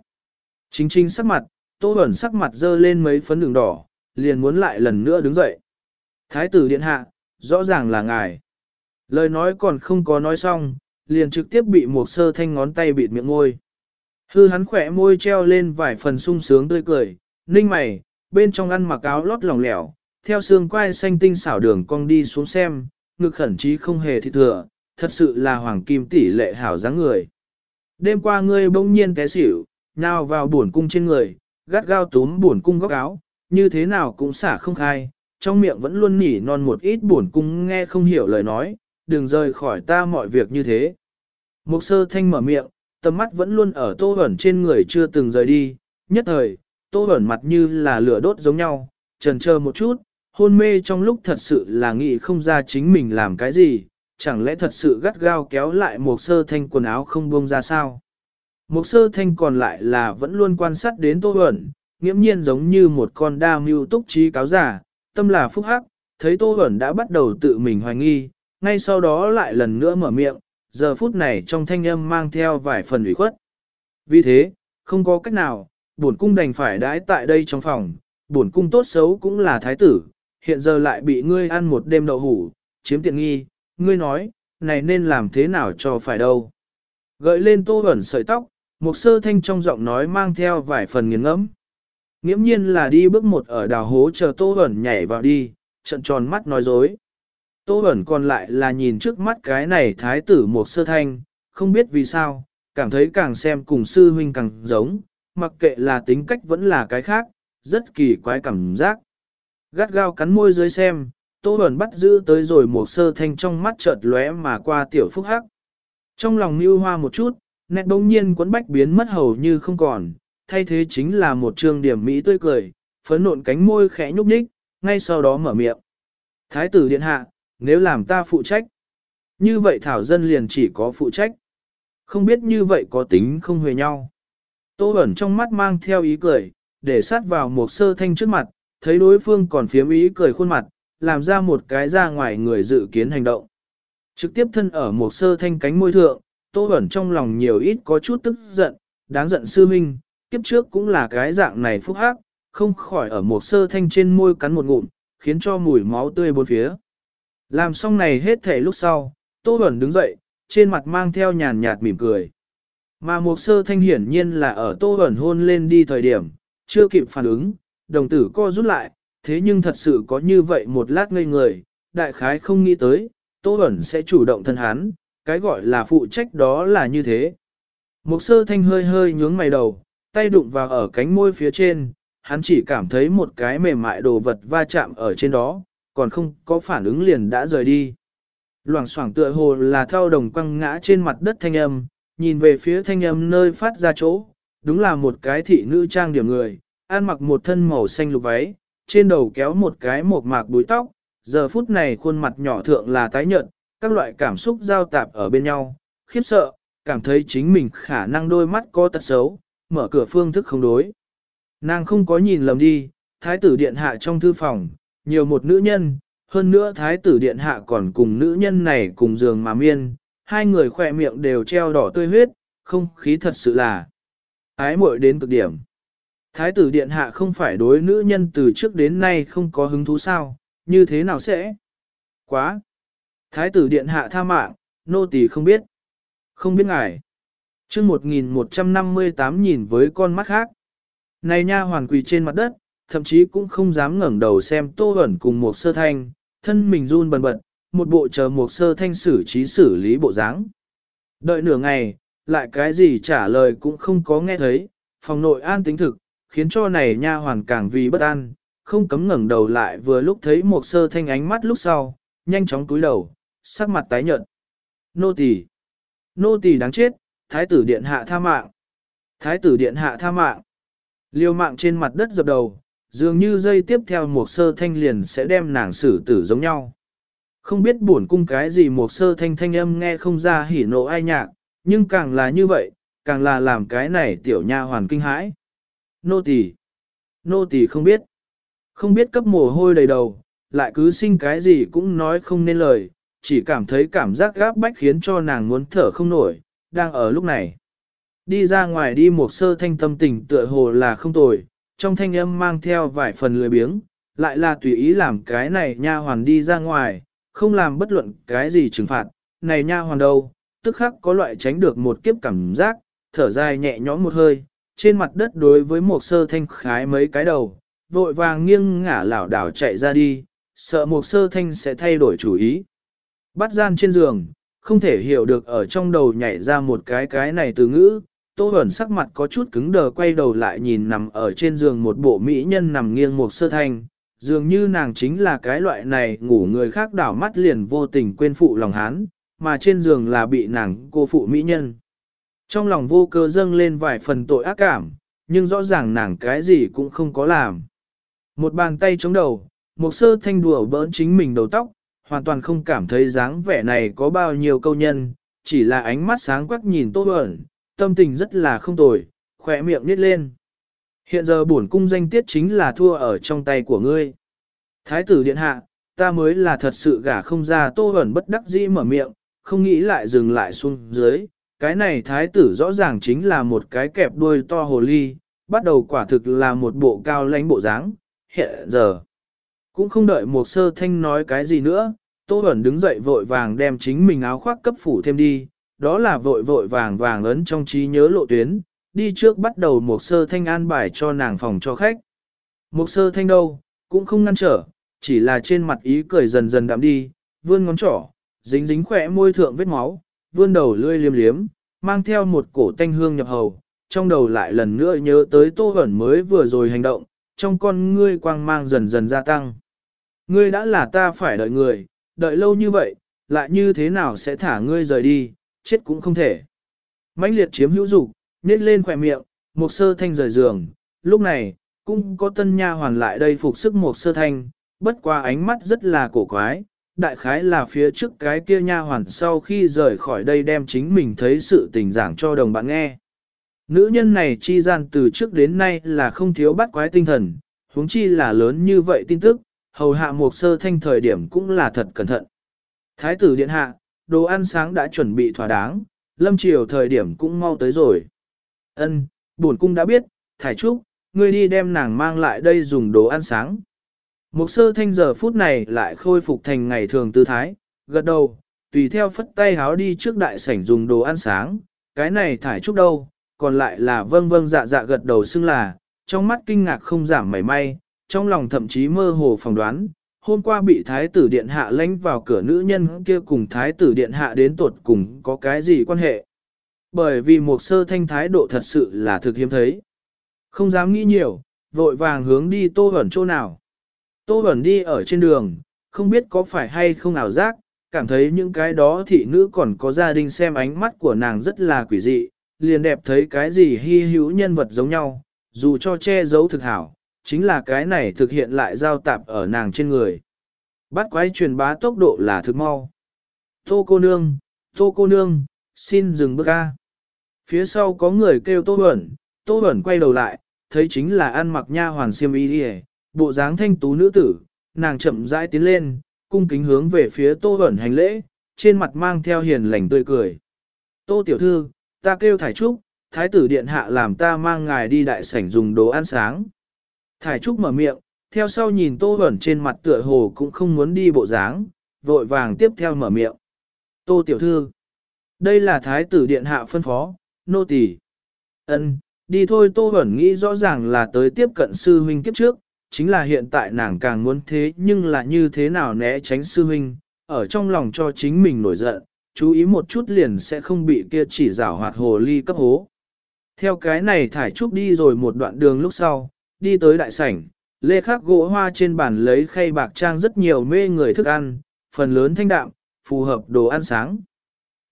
Chính chính sắc mặt, tô ẩn sắc mặt dơ lên mấy phấn đường đỏ, liền muốn lại lần nữa đứng dậy. Thái tử điện hạ, rõ ràng là ngài. Lời nói còn không có nói xong, liền trực tiếp bị một sơ thanh ngón tay bịt miệng môi. Hư hắn khỏe môi treo lên vài phần sung sướng tươi cười, ninh mày, bên trong ăn mặc áo lót lỏng lẻo, theo xương quai xanh tinh xảo đường cong đi xuống xem, ngực khẩn trí không hề thị thừa, thật sự là hoàng kim tỷ lệ hảo dáng người. Đêm qua ngươi bỗng nhiên té xỉu, nhào vào buồn cung trên người, gắt gao túm buồn cung góc áo, như thế nào cũng xả không khai, trong miệng vẫn luôn nỉ non một ít buồn cung nghe không hiểu lời nói, đừng rời khỏi ta mọi việc như thế. Mục sơ thanh mở miệng, tầm mắt vẫn luôn ở tô ẩn trên người chưa từng rời đi, nhất thời, tô ẩn mặt như là lửa đốt giống nhau, trần chờ một chút, hôn mê trong lúc thật sự là nghĩ không ra chính mình làm cái gì, chẳng lẽ thật sự gắt gao kéo lại một sơ thanh quần áo không buông ra sao. Một sơ thanh còn lại là vẫn luôn quan sát đến tô ẩn, nghiễm nhiên giống như một con đa mưu túc trí cáo giả, tâm là phúc hắc, thấy tô ẩn đã bắt đầu tự mình hoài nghi, ngay sau đó lại lần nữa mở miệng, giờ phút này trong thanh âm mang theo vài phần ủy khuất. Vì thế, không có cách nào, bổn cung đành phải đãi tại đây trong phòng, bổn cung tốt xấu cũng là thái tử, hiện giờ lại bị ngươi ăn một đêm đậu hủ, chiếm tiện nghi, ngươi nói, này nên làm thế nào cho phải đâu. Gợi lên tô ẩn sợi tóc, một sơ thanh trong giọng nói mang theo vài phần nghiền ngẫm. Nghiễm nhiên là đi bước một ở đào hố chờ tô ẩn nhảy vào đi, trận tròn mắt nói dối. Tô ẩn còn lại là nhìn trước mắt cái này thái tử một sơ thanh, không biết vì sao, cảm thấy càng xem cùng sư huynh càng giống, mặc kệ là tính cách vẫn là cái khác, rất kỳ quái cảm giác. Gắt gao cắn môi dưới xem, Tô Bẩn bắt giữ tới rồi một sơ thanh trong mắt chợt lóe mà qua tiểu phúc hắc. Trong lòng mưu hoa một chút, nét bỗng nhiên quấn bách biến mất hầu như không còn, thay thế chính là một trường điểm mỹ tươi cười, phấn nộn cánh môi khẽ nhúc nhích, ngay sau đó mở miệng. Thái tử điện hạ, nếu làm ta phụ trách, như vậy thảo dân liền chỉ có phụ trách. Không biết như vậy có tính không huề nhau. Tô ẩn trong mắt mang theo ý cười, để sát vào một sơ thanh trước mặt, thấy đối phương còn phiếm ý cười khuôn mặt, làm ra một cái ra ngoài người dự kiến hành động. Trực tiếp thân ở một sơ thanh cánh môi thượng, Tô ẩn trong lòng nhiều ít có chút tức giận, đáng giận sư minh, kiếp trước cũng là cái dạng này phúc hắc, không khỏi ở một sơ thanh trên môi cắn một ngụm, khiến cho mùi máu tươi bốn phía. Làm xong này hết thể lúc sau, Tô ẩn đứng dậy, trên mặt mang theo nhàn nhạt mỉm cười. Mà một sơ thanh hiển nhiên là ở tô ẩn hôn lên đi thời điểm, chưa kịp phản ứng, đồng tử co rút lại, thế nhưng thật sự có như vậy một lát ngây người, đại khái không nghĩ tới, tô ẩn sẽ chủ động thân hắn, cái gọi là phụ trách đó là như thế. Một sơ thanh hơi hơi nhướng mày đầu, tay đụng vào ở cánh môi phía trên, hắn chỉ cảm thấy một cái mềm mại đồ vật va chạm ở trên đó, còn không có phản ứng liền đã rời đi. Loảng xoảng tựa hồ là thao đồng quăng ngã trên mặt đất thanh âm, nhìn về phía thanh âm nơi phát ra chỗ, đúng là một cái thị nữ trang điểm người, ăn mặc một thân màu xanh lục váy, trên đầu kéo một cái một mạc búi tóc, giờ phút này khuôn mặt nhỏ thượng là tái nhợt, các loại cảm xúc giao tạp ở bên nhau, khiếp sợ, cảm thấy chính mình khả năng đôi mắt có tật xấu, mở cửa phương thức không đối. Nàng không có nhìn lầm đi, thái tử điện hạ trong thư phòng, nhiều một nữ nhân, hơn nữa thái tử điện hạ còn cùng nữ nhân này cùng giường mà miên, hai người khỏe miệng đều treo đỏ tươi huyết, không khí thật sự là ái muội đến cực điểm. Thái tử điện hạ không phải đối nữ nhân từ trước đến nay không có hứng thú sao, như thế nào sẽ? Quá! Thái tử điện hạ tha mạng, nô tỳ không biết. Không biết ngài. chương 1158 nhìn với con mắt khác. Này nha hoàn quỳ trên mặt đất, thậm chí cũng không dám ngẩng đầu xem tô ẩn cùng một sơ thanh, thân mình run bần bật, một bộ chờ một sơ thanh xử trí xử lý bộ dáng. Đợi nửa ngày, lại cái gì trả lời cũng không có nghe thấy, phòng nội an tính thực, khiến cho này nha hoàn càng vì bất an, không cấm ngẩng đầu lại vừa lúc thấy một sơ thanh ánh mắt lúc sau, nhanh chóng cúi đầu, sắc mặt tái nhợt. Nô tỳ, nô tỳ đáng chết, thái tử điện hạ tha mạng. Thái tử điện hạ tha mạng. Liêu mạng trên mặt đất dập đầu, dường như dây tiếp theo một sơ thanh liền sẽ đem nàng xử tử giống nhau. Không biết buồn cung cái gì một sơ thanh thanh âm nghe không ra hỉ nộ ai nhạc, nhưng càng là như vậy, càng là làm cái này tiểu nha hoàn kinh hãi. Nô tỳ, nô tỳ không biết, không biết cấp mồ hôi đầy đầu, lại cứ sinh cái gì cũng nói không nên lời, chỉ cảm thấy cảm giác gáp bách khiến cho nàng muốn thở không nổi, đang ở lúc này. Đi ra ngoài đi một sơ thanh tâm tình tựa hồ là không tồi, trong thanh âm mang theo vài phần lười biếng, lại là tùy ý làm cái này nha hoàn đi ra ngoài, không làm bất luận cái gì trừng phạt, này nha hoàn đâu, tức khắc có loại tránh được một kiếp cảm giác, thở dài nhẹ nhõm một hơi, trên mặt đất đối với một sơ thanh khái mấy cái đầu, vội vàng nghiêng ngả lảo đảo chạy ra đi, sợ một sơ thanh sẽ thay đổi chủ ý. Bắt gian trên giường, không thể hiểu được ở trong đầu nhảy ra một cái cái này từ ngữ, Tô Huẩn sắc mặt có chút cứng đờ quay đầu lại nhìn nằm ở trên giường một bộ mỹ nhân nằm nghiêng một sơ thanh, dường như nàng chính là cái loại này ngủ người khác đảo mắt liền vô tình quên phụ lòng hán, mà trên giường là bị nàng cô phụ mỹ nhân. Trong lòng vô cơ dâng lên vài phần tội ác cảm, nhưng rõ ràng nàng cái gì cũng không có làm. Một bàn tay chống đầu, một sơ thanh đùa bỡn chính mình đầu tóc, hoàn toàn không cảm thấy dáng vẻ này có bao nhiêu câu nhân, chỉ là ánh mắt sáng quắc nhìn tốt ẩn, tâm tình rất là không tồi, khỏe miệng nít lên. Hiện giờ bổn cung danh tiết chính là thua ở trong tay của ngươi. Thái tử điện hạ, ta mới là thật sự gả không ra tô ẩn bất đắc dĩ mở miệng, không nghĩ lại dừng lại xuống dưới. Cái này thái tử rõ ràng chính là một cái kẹp đuôi to hồ ly, bắt đầu quả thực là một bộ cao lãnh bộ dáng, hiện giờ. Cũng không đợi một sơ thanh nói cái gì nữa, Tô ẩn đứng dậy vội vàng đem chính mình áo khoác cấp phủ thêm đi, đó là vội vội vàng vàng ấn trong trí nhớ lộ tuyến, đi trước bắt đầu một sơ thanh an bài cho nàng phòng cho khách. Một sơ thanh đâu, cũng không ngăn trở, chỉ là trên mặt ý cười dần dần đạm đi, vươn ngón trỏ, dính dính khỏe môi thượng vết máu, vươn đầu lươi liếm liếm, mang theo một cổ tanh hương nhập hầu, trong đầu lại lần nữa nhớ tới tô ẩn mới vừa rồi hành động, trong con ngươi quang mang dần dần gia tăng. Ngươi đã là ta phải đợi người, đợi lâu như vậy, lại như thế nào sẽ thả ngươi rời đi, chết cũng không thể. mãnh liệt chiếm hữu dục, nết lên khỏe miệng, một sơ thanh rời giường, lúc này, cũng có tân nha hoàn lại đây phục sức một sơ thanh, bất qua ánh mắt rất là cổ quái, đại khái là phía trước cái kia nha hoàn sau khi rời khỏi đây đem chính mình thấy sự tình giảng cho đồng bạn nghe. Nữ nhân này chi gian từ trước đến nay là không thiếu bắt quái tinh thần, huống chi là lớn như vậy tin tức, hầu hạ một sơ thanh thời điểm cũng là thật cẩn thận. Thái tử điện hạ, đồ ăn sáng đã chuẩn bị thỏa đáng, lâm chiều thời điểm cũng mau tới rồi. Ân, bổn cung đã biết, thải trúc, ngươi đi đem nàng mang lại đây dùng đồ ăn sáng. Một sơ thanh giờ phút này lại khôi phục thành ngày thường tư thái, gật đầu, tùy theo phất tay háo đi trước đại sảnh dùng đồ ăn sáng, cái này thải trúc đâu, còn lại là vâng vâng dạ dạ gật đầu xưng là, trong mắt kinh ngạc không giảm mảy may, trong lòng thậm chí mơ hồ phỏng đoán, hôm qua bị thái tử điện hạ lánh vào cửa nữ nhân kia cùng thái tử điện hạ đến tuột cùng có cái gì quan hệ. Bởi vì một sơ thanh thái độ thật sự là thực hiếm thấy. Không dám nghĩ nhiều, vội vàng hướng đi tô hẩn chỗ nào. Tô hẩn đi ở trên đường, không biết có phải hay không ảo giác, cảm thấy những cái đó thị nữ còn có gia đình xem ánh mắt của nàng rất là quỷ dị, liền đẹp thấy cái gì hy hữu nhân vật giống nhau, dù cho che giấu thực hảo, chính là cái này thực hiện lại giao tạp ở nàng trên người. Bắt quái truyền bá tốc độ là thực mau. Tô cô nương, tô cô nương, xin dừng bước ca. Phía sau có người kêu tô ẩn, tô ẩn quay đầu lại, thấy chính là ăn mặc nha hoàn siêm y đi bộ dáng thanh tú nữ tử, nàng chậm rãi tiến lên, cung kính hướng về phía tô ẩn hành lễ, trên mặt mang theo hiền lành tươi cười. Tô tiểu thư, ta kêu thải trúc, thái tử điện hạ làm ta mang ngài đi đại sảnh dùng đồ ăn sáng. Thải Trúc mở miệng, theo sau nhìn Tô Huẩn trên mặt tựa hồ cũng không muốn đi bộ dáng, vội vàng tiếp theo mở miệng. Tô Tiểu Thư, đây là Thái tử Điện Hạ phân phó, nô tỳ. Ân, đi thôi Tô Huẩn nghĩ rõ ràng là tới tiếp cận sư huynh kiếp trước, chính là hiện tại nàng càng muốn thế nhưng là như thế nào né tránh sư huynh, ở trong lòng cho chính mình nổi giận, chú ý một chút liền sẽ không bị kia chỉ rảo hoạt hồ ly cấp hố. Theo cái này thải trúc đi rồi một đoạn đường lúc sau, đi tới đại sảnh, lê khắc gỗ hoa trên bàn lấy khay bạc trang rất nhiều mê người thức ăn, phần lớn thanh đạm, phù hợp đồ ăn sáng.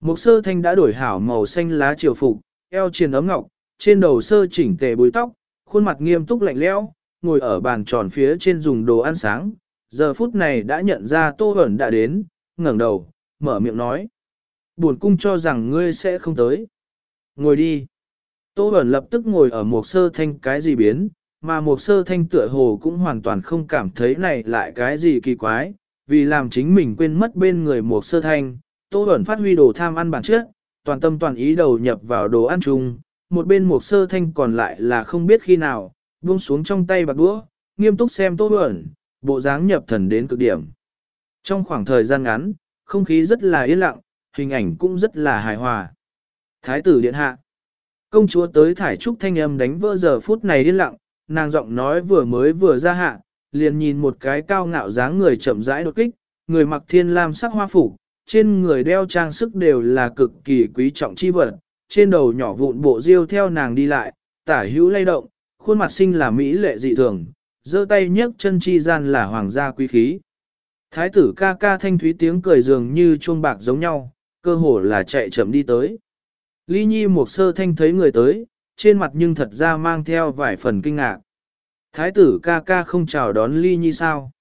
Mục sơ thanh đã đổi hảo màu xanh lá triều phục, eo triền ấm ngọc, trên đầu sơ chỉnh tề búi tóc, khuôn mặt nghiêm túc lạnh lẽo, ngồi ở bàn tròn phía trên dùng đồ ăn sáng. Giờ phút này đã nhận ra Tô Hẩn đã đến, ngẩng đầu, mở miệng nói. Buồn cung cho rằng ngươi sẽ không tới. Ngồi đi. Tô ẩn lập tức ngồi ở một sơ thanh cái gì biến, mà một sơ thanh tựa hồ cũng hoàn toàn không cảm thấy này lại cái gì kỳ quái, vì làm chính mình quên mất bên người một sơ thanh, tô ẩn phát huy đồ tham ăn bản trước, toàn tâm toàn ý đầu nhập vào đồ ăn chung, một bên một sơ thanh còn lại là không biết khi nào, buông xuống trong tay bạc đũa, nghiêm túc xem tô ẩn, bộ dáng nhập thần đến cực điểm. Trong khoảng thời gian ngắn, không khí rất là yên lặng, hình ảnh cũng rất là hài hòa. Thái tử điện hạ. Công chúa tới thải trúc thanh âm đánh vỡ giờ phút này yên lặng, nàng giọng nói vừa mới vừa ra hạ, liền nhìn một cái cao ngạo dáng người chậm rãi đột kích, người mặc thiên lam sắc hoa phủ, trên người đeo trang sức đều là cực kỳ quý trọng chi vật, trên đầu nhỏ vụn bộ diêu theo nàng đi lại, tả hữu lay động, khuôn mặt xinh là mỹ lệ dị thường, giơ tay nhấc chân chi gian là hoàng gia quý khí. Thái tử ca ca thanh thúy tiếng cười dường như chuông bạc giống nhau, cơ hồ là chạy chậm đi tới. Ly Nhi một sơ thanh thấy người tới, trên mặt nhưng thật ra mang theo vài phần kinh ngạc. Thái tử ca ca không chào đón ly nhi sao.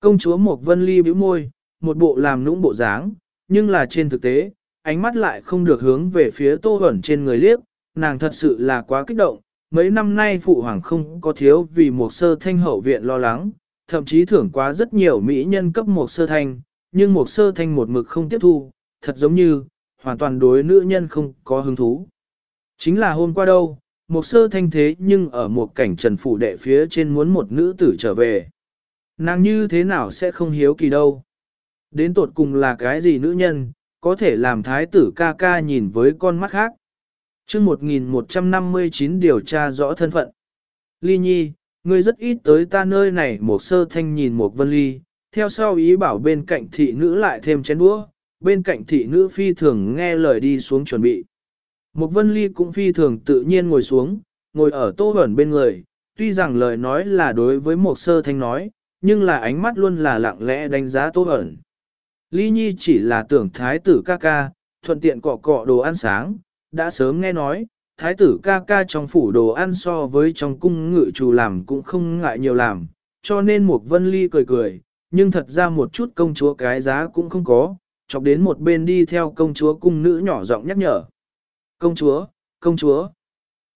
Công chúa một vân ly bĩu môi, một bộ làm nũng bộ dáng, nhưng là trên thực tế, ánh mắt lại không được hướng về phía tô ẩn trên người liếc, nàng thật sự là quá kích động. Mấy năm nay phụ hoàng không có thiếu vì một sơ thanh hậu viện lo lắng, thậm chí thưởng quá rất nhiều mỹ nhân cấp một sơ thanh, nhưng một sơ thanh một mực không tiếp thu, thật giống như, hoàn toàn đối nữ nhân không có hứng thú. Chính là hôm qua đâu, một sơ thanh thế nhưng ở một cảnh trần phủ đệ phía trên muốn một nữ tử trở về. Nàng như thế nào sẽ không hiếu kỳ đâu. Đến tột cùng là cái gì nữ nhân, có thể làm thái tử ca ca nhìn với con mắt khác. chương 1159 điều tra rõ thân phận. Ly Nhi, ngươi rất ít tới ta nơi này một sơ thanh nhìn một vân ly, theo sau ý bảo bên cạnh thị nữ lại thêm chén đũa, bên cạnh thị nữ phi thường nghe lời đi xuống chuẩn bị. Một vân ly cũng phi thường tự nhiên ngồi xuống, ngồi ở tô ẩn bên người, tuy rằng lời nói là đối với một sơ thanh nói, nhưng là ánh mắt luôn là lặng lẽ đánh giá tô ẩn. Ly Nhi chỉ là tưởng thái tử ca ca, thuận tiện cọ cọ đồ ăn sáng, đã sớm nghe nói, thái tử ca ca trong phủ đồ ăn so với trong cung ngự chủ làm cũng không ngại nhiều làm, cho nên một vân ly cười cười, nhưng thật ra một chút công chúa cái giá cũng không có, chọc đến một bên đi theo công chúa cung nữ nhỏ giọng nhắc nhở. Công chúa, công chúa.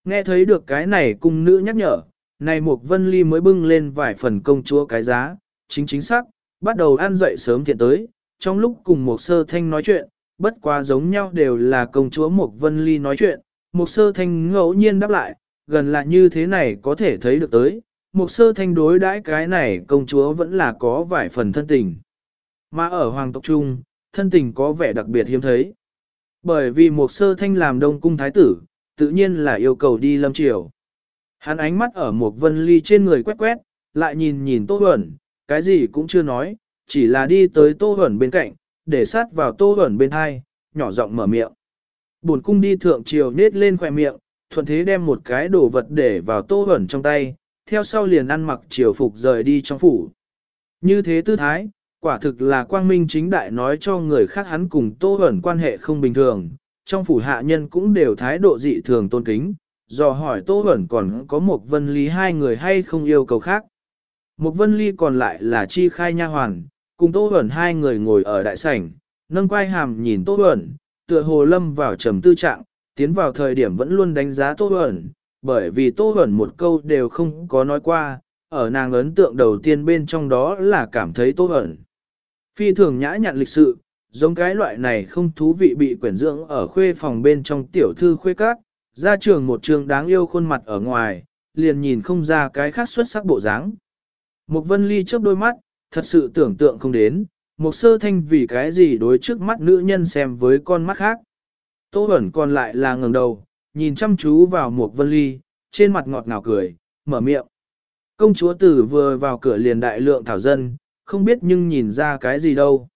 Nghe thấy được cái này cung nữ nhắc nhở, này một vân ly mới bưng lên vài phần công chúa cái giá, chính chính xác, bắt đầu ăn dậy sớm thiện tới, trong lúc cùng một sơ thanh nói chuyện, bất quá giống nhau đều là công chúa một vân ly nói chuyện, một sơ thanh ngẫu nhiên đáp lại, gần là như thế này có thể thấy được tới, một sơ thanh đối đãi cái này công chúa vẫn là có vài phần thân tình. Mà ở hoàng tộc trung, thân tình có vẻ đặc biệt hiếm thấy. Bởi vì một sơ thanh làm đông cung thái tử, tự nhiên là yêu cầu đi lâm triều. Hắn ánh mắt ở một vân ly trên người quét quét, lại nhìn nhìn tốt ẩn, cái gì cũng chưa nói, chỉ là đi tới tô ẩn bên cạnh, để sát vào tô ẩn bên hai, nhỏ giọng mở miệng. Buồn cung đi thượng triều nết lên khỏe miệng, thuận thế đem một cái đồ vật để vào tô ẩn trong tay, theo sau liền ăn mặc triều phục rời đi trong phủ. Như thế tư thái, quả thực là quang minh chính đại nói cho người khác hắn cùng tô ẩn quan hệ không bình thường, trong phủ hạ nhân cũng đều thái độ dị thường tôn kính, dò hỏi tô ẩn còn có một vân lý hai người hay không yêu cầu khác. Một vân ly còn lại là chi khai nha hoàn, cùng tô Huẩn hai người ngồi ở đại sảnh, nâng quai hàm nhìn tô Huẩn, tựa hồ lâm vào trầm tư trạng, tiến vào thời điểm vẫn luôn đánh giá tô Huẩn, bởi vì tô Huẩn một câu đều không có nói qua, ở nàng ấn tượng đầu tiên bên trong đó là cảm thấy tô Huẩn. Phi thường nhã nhặn lịch sự, giống cái loại này không thú vị bị quyển dưỡng ở khuê phòng bên trong tiểu thư khuê các, ra trường một trường đáng yêu khuôn mặt ở ngoài, liền nhìn không ra cái khác xuất sắc bộ dáng. Một vân ly chớp đôi mắt, thật sự tưởng tượng không đến, một sơ thanh vì cái gì đối trước mắt nữ nhân xem với con mắt khác. Tô ẩn còn lại là ngẩng đầu, nhìn chăm chú vào một vân ly, trên mặt ngọt ngào cười, mở miệng. Công chúa tử vừa vào cửa liền đại lượng thảo dân, không biết nhưng nhìn ra cái gì đâu.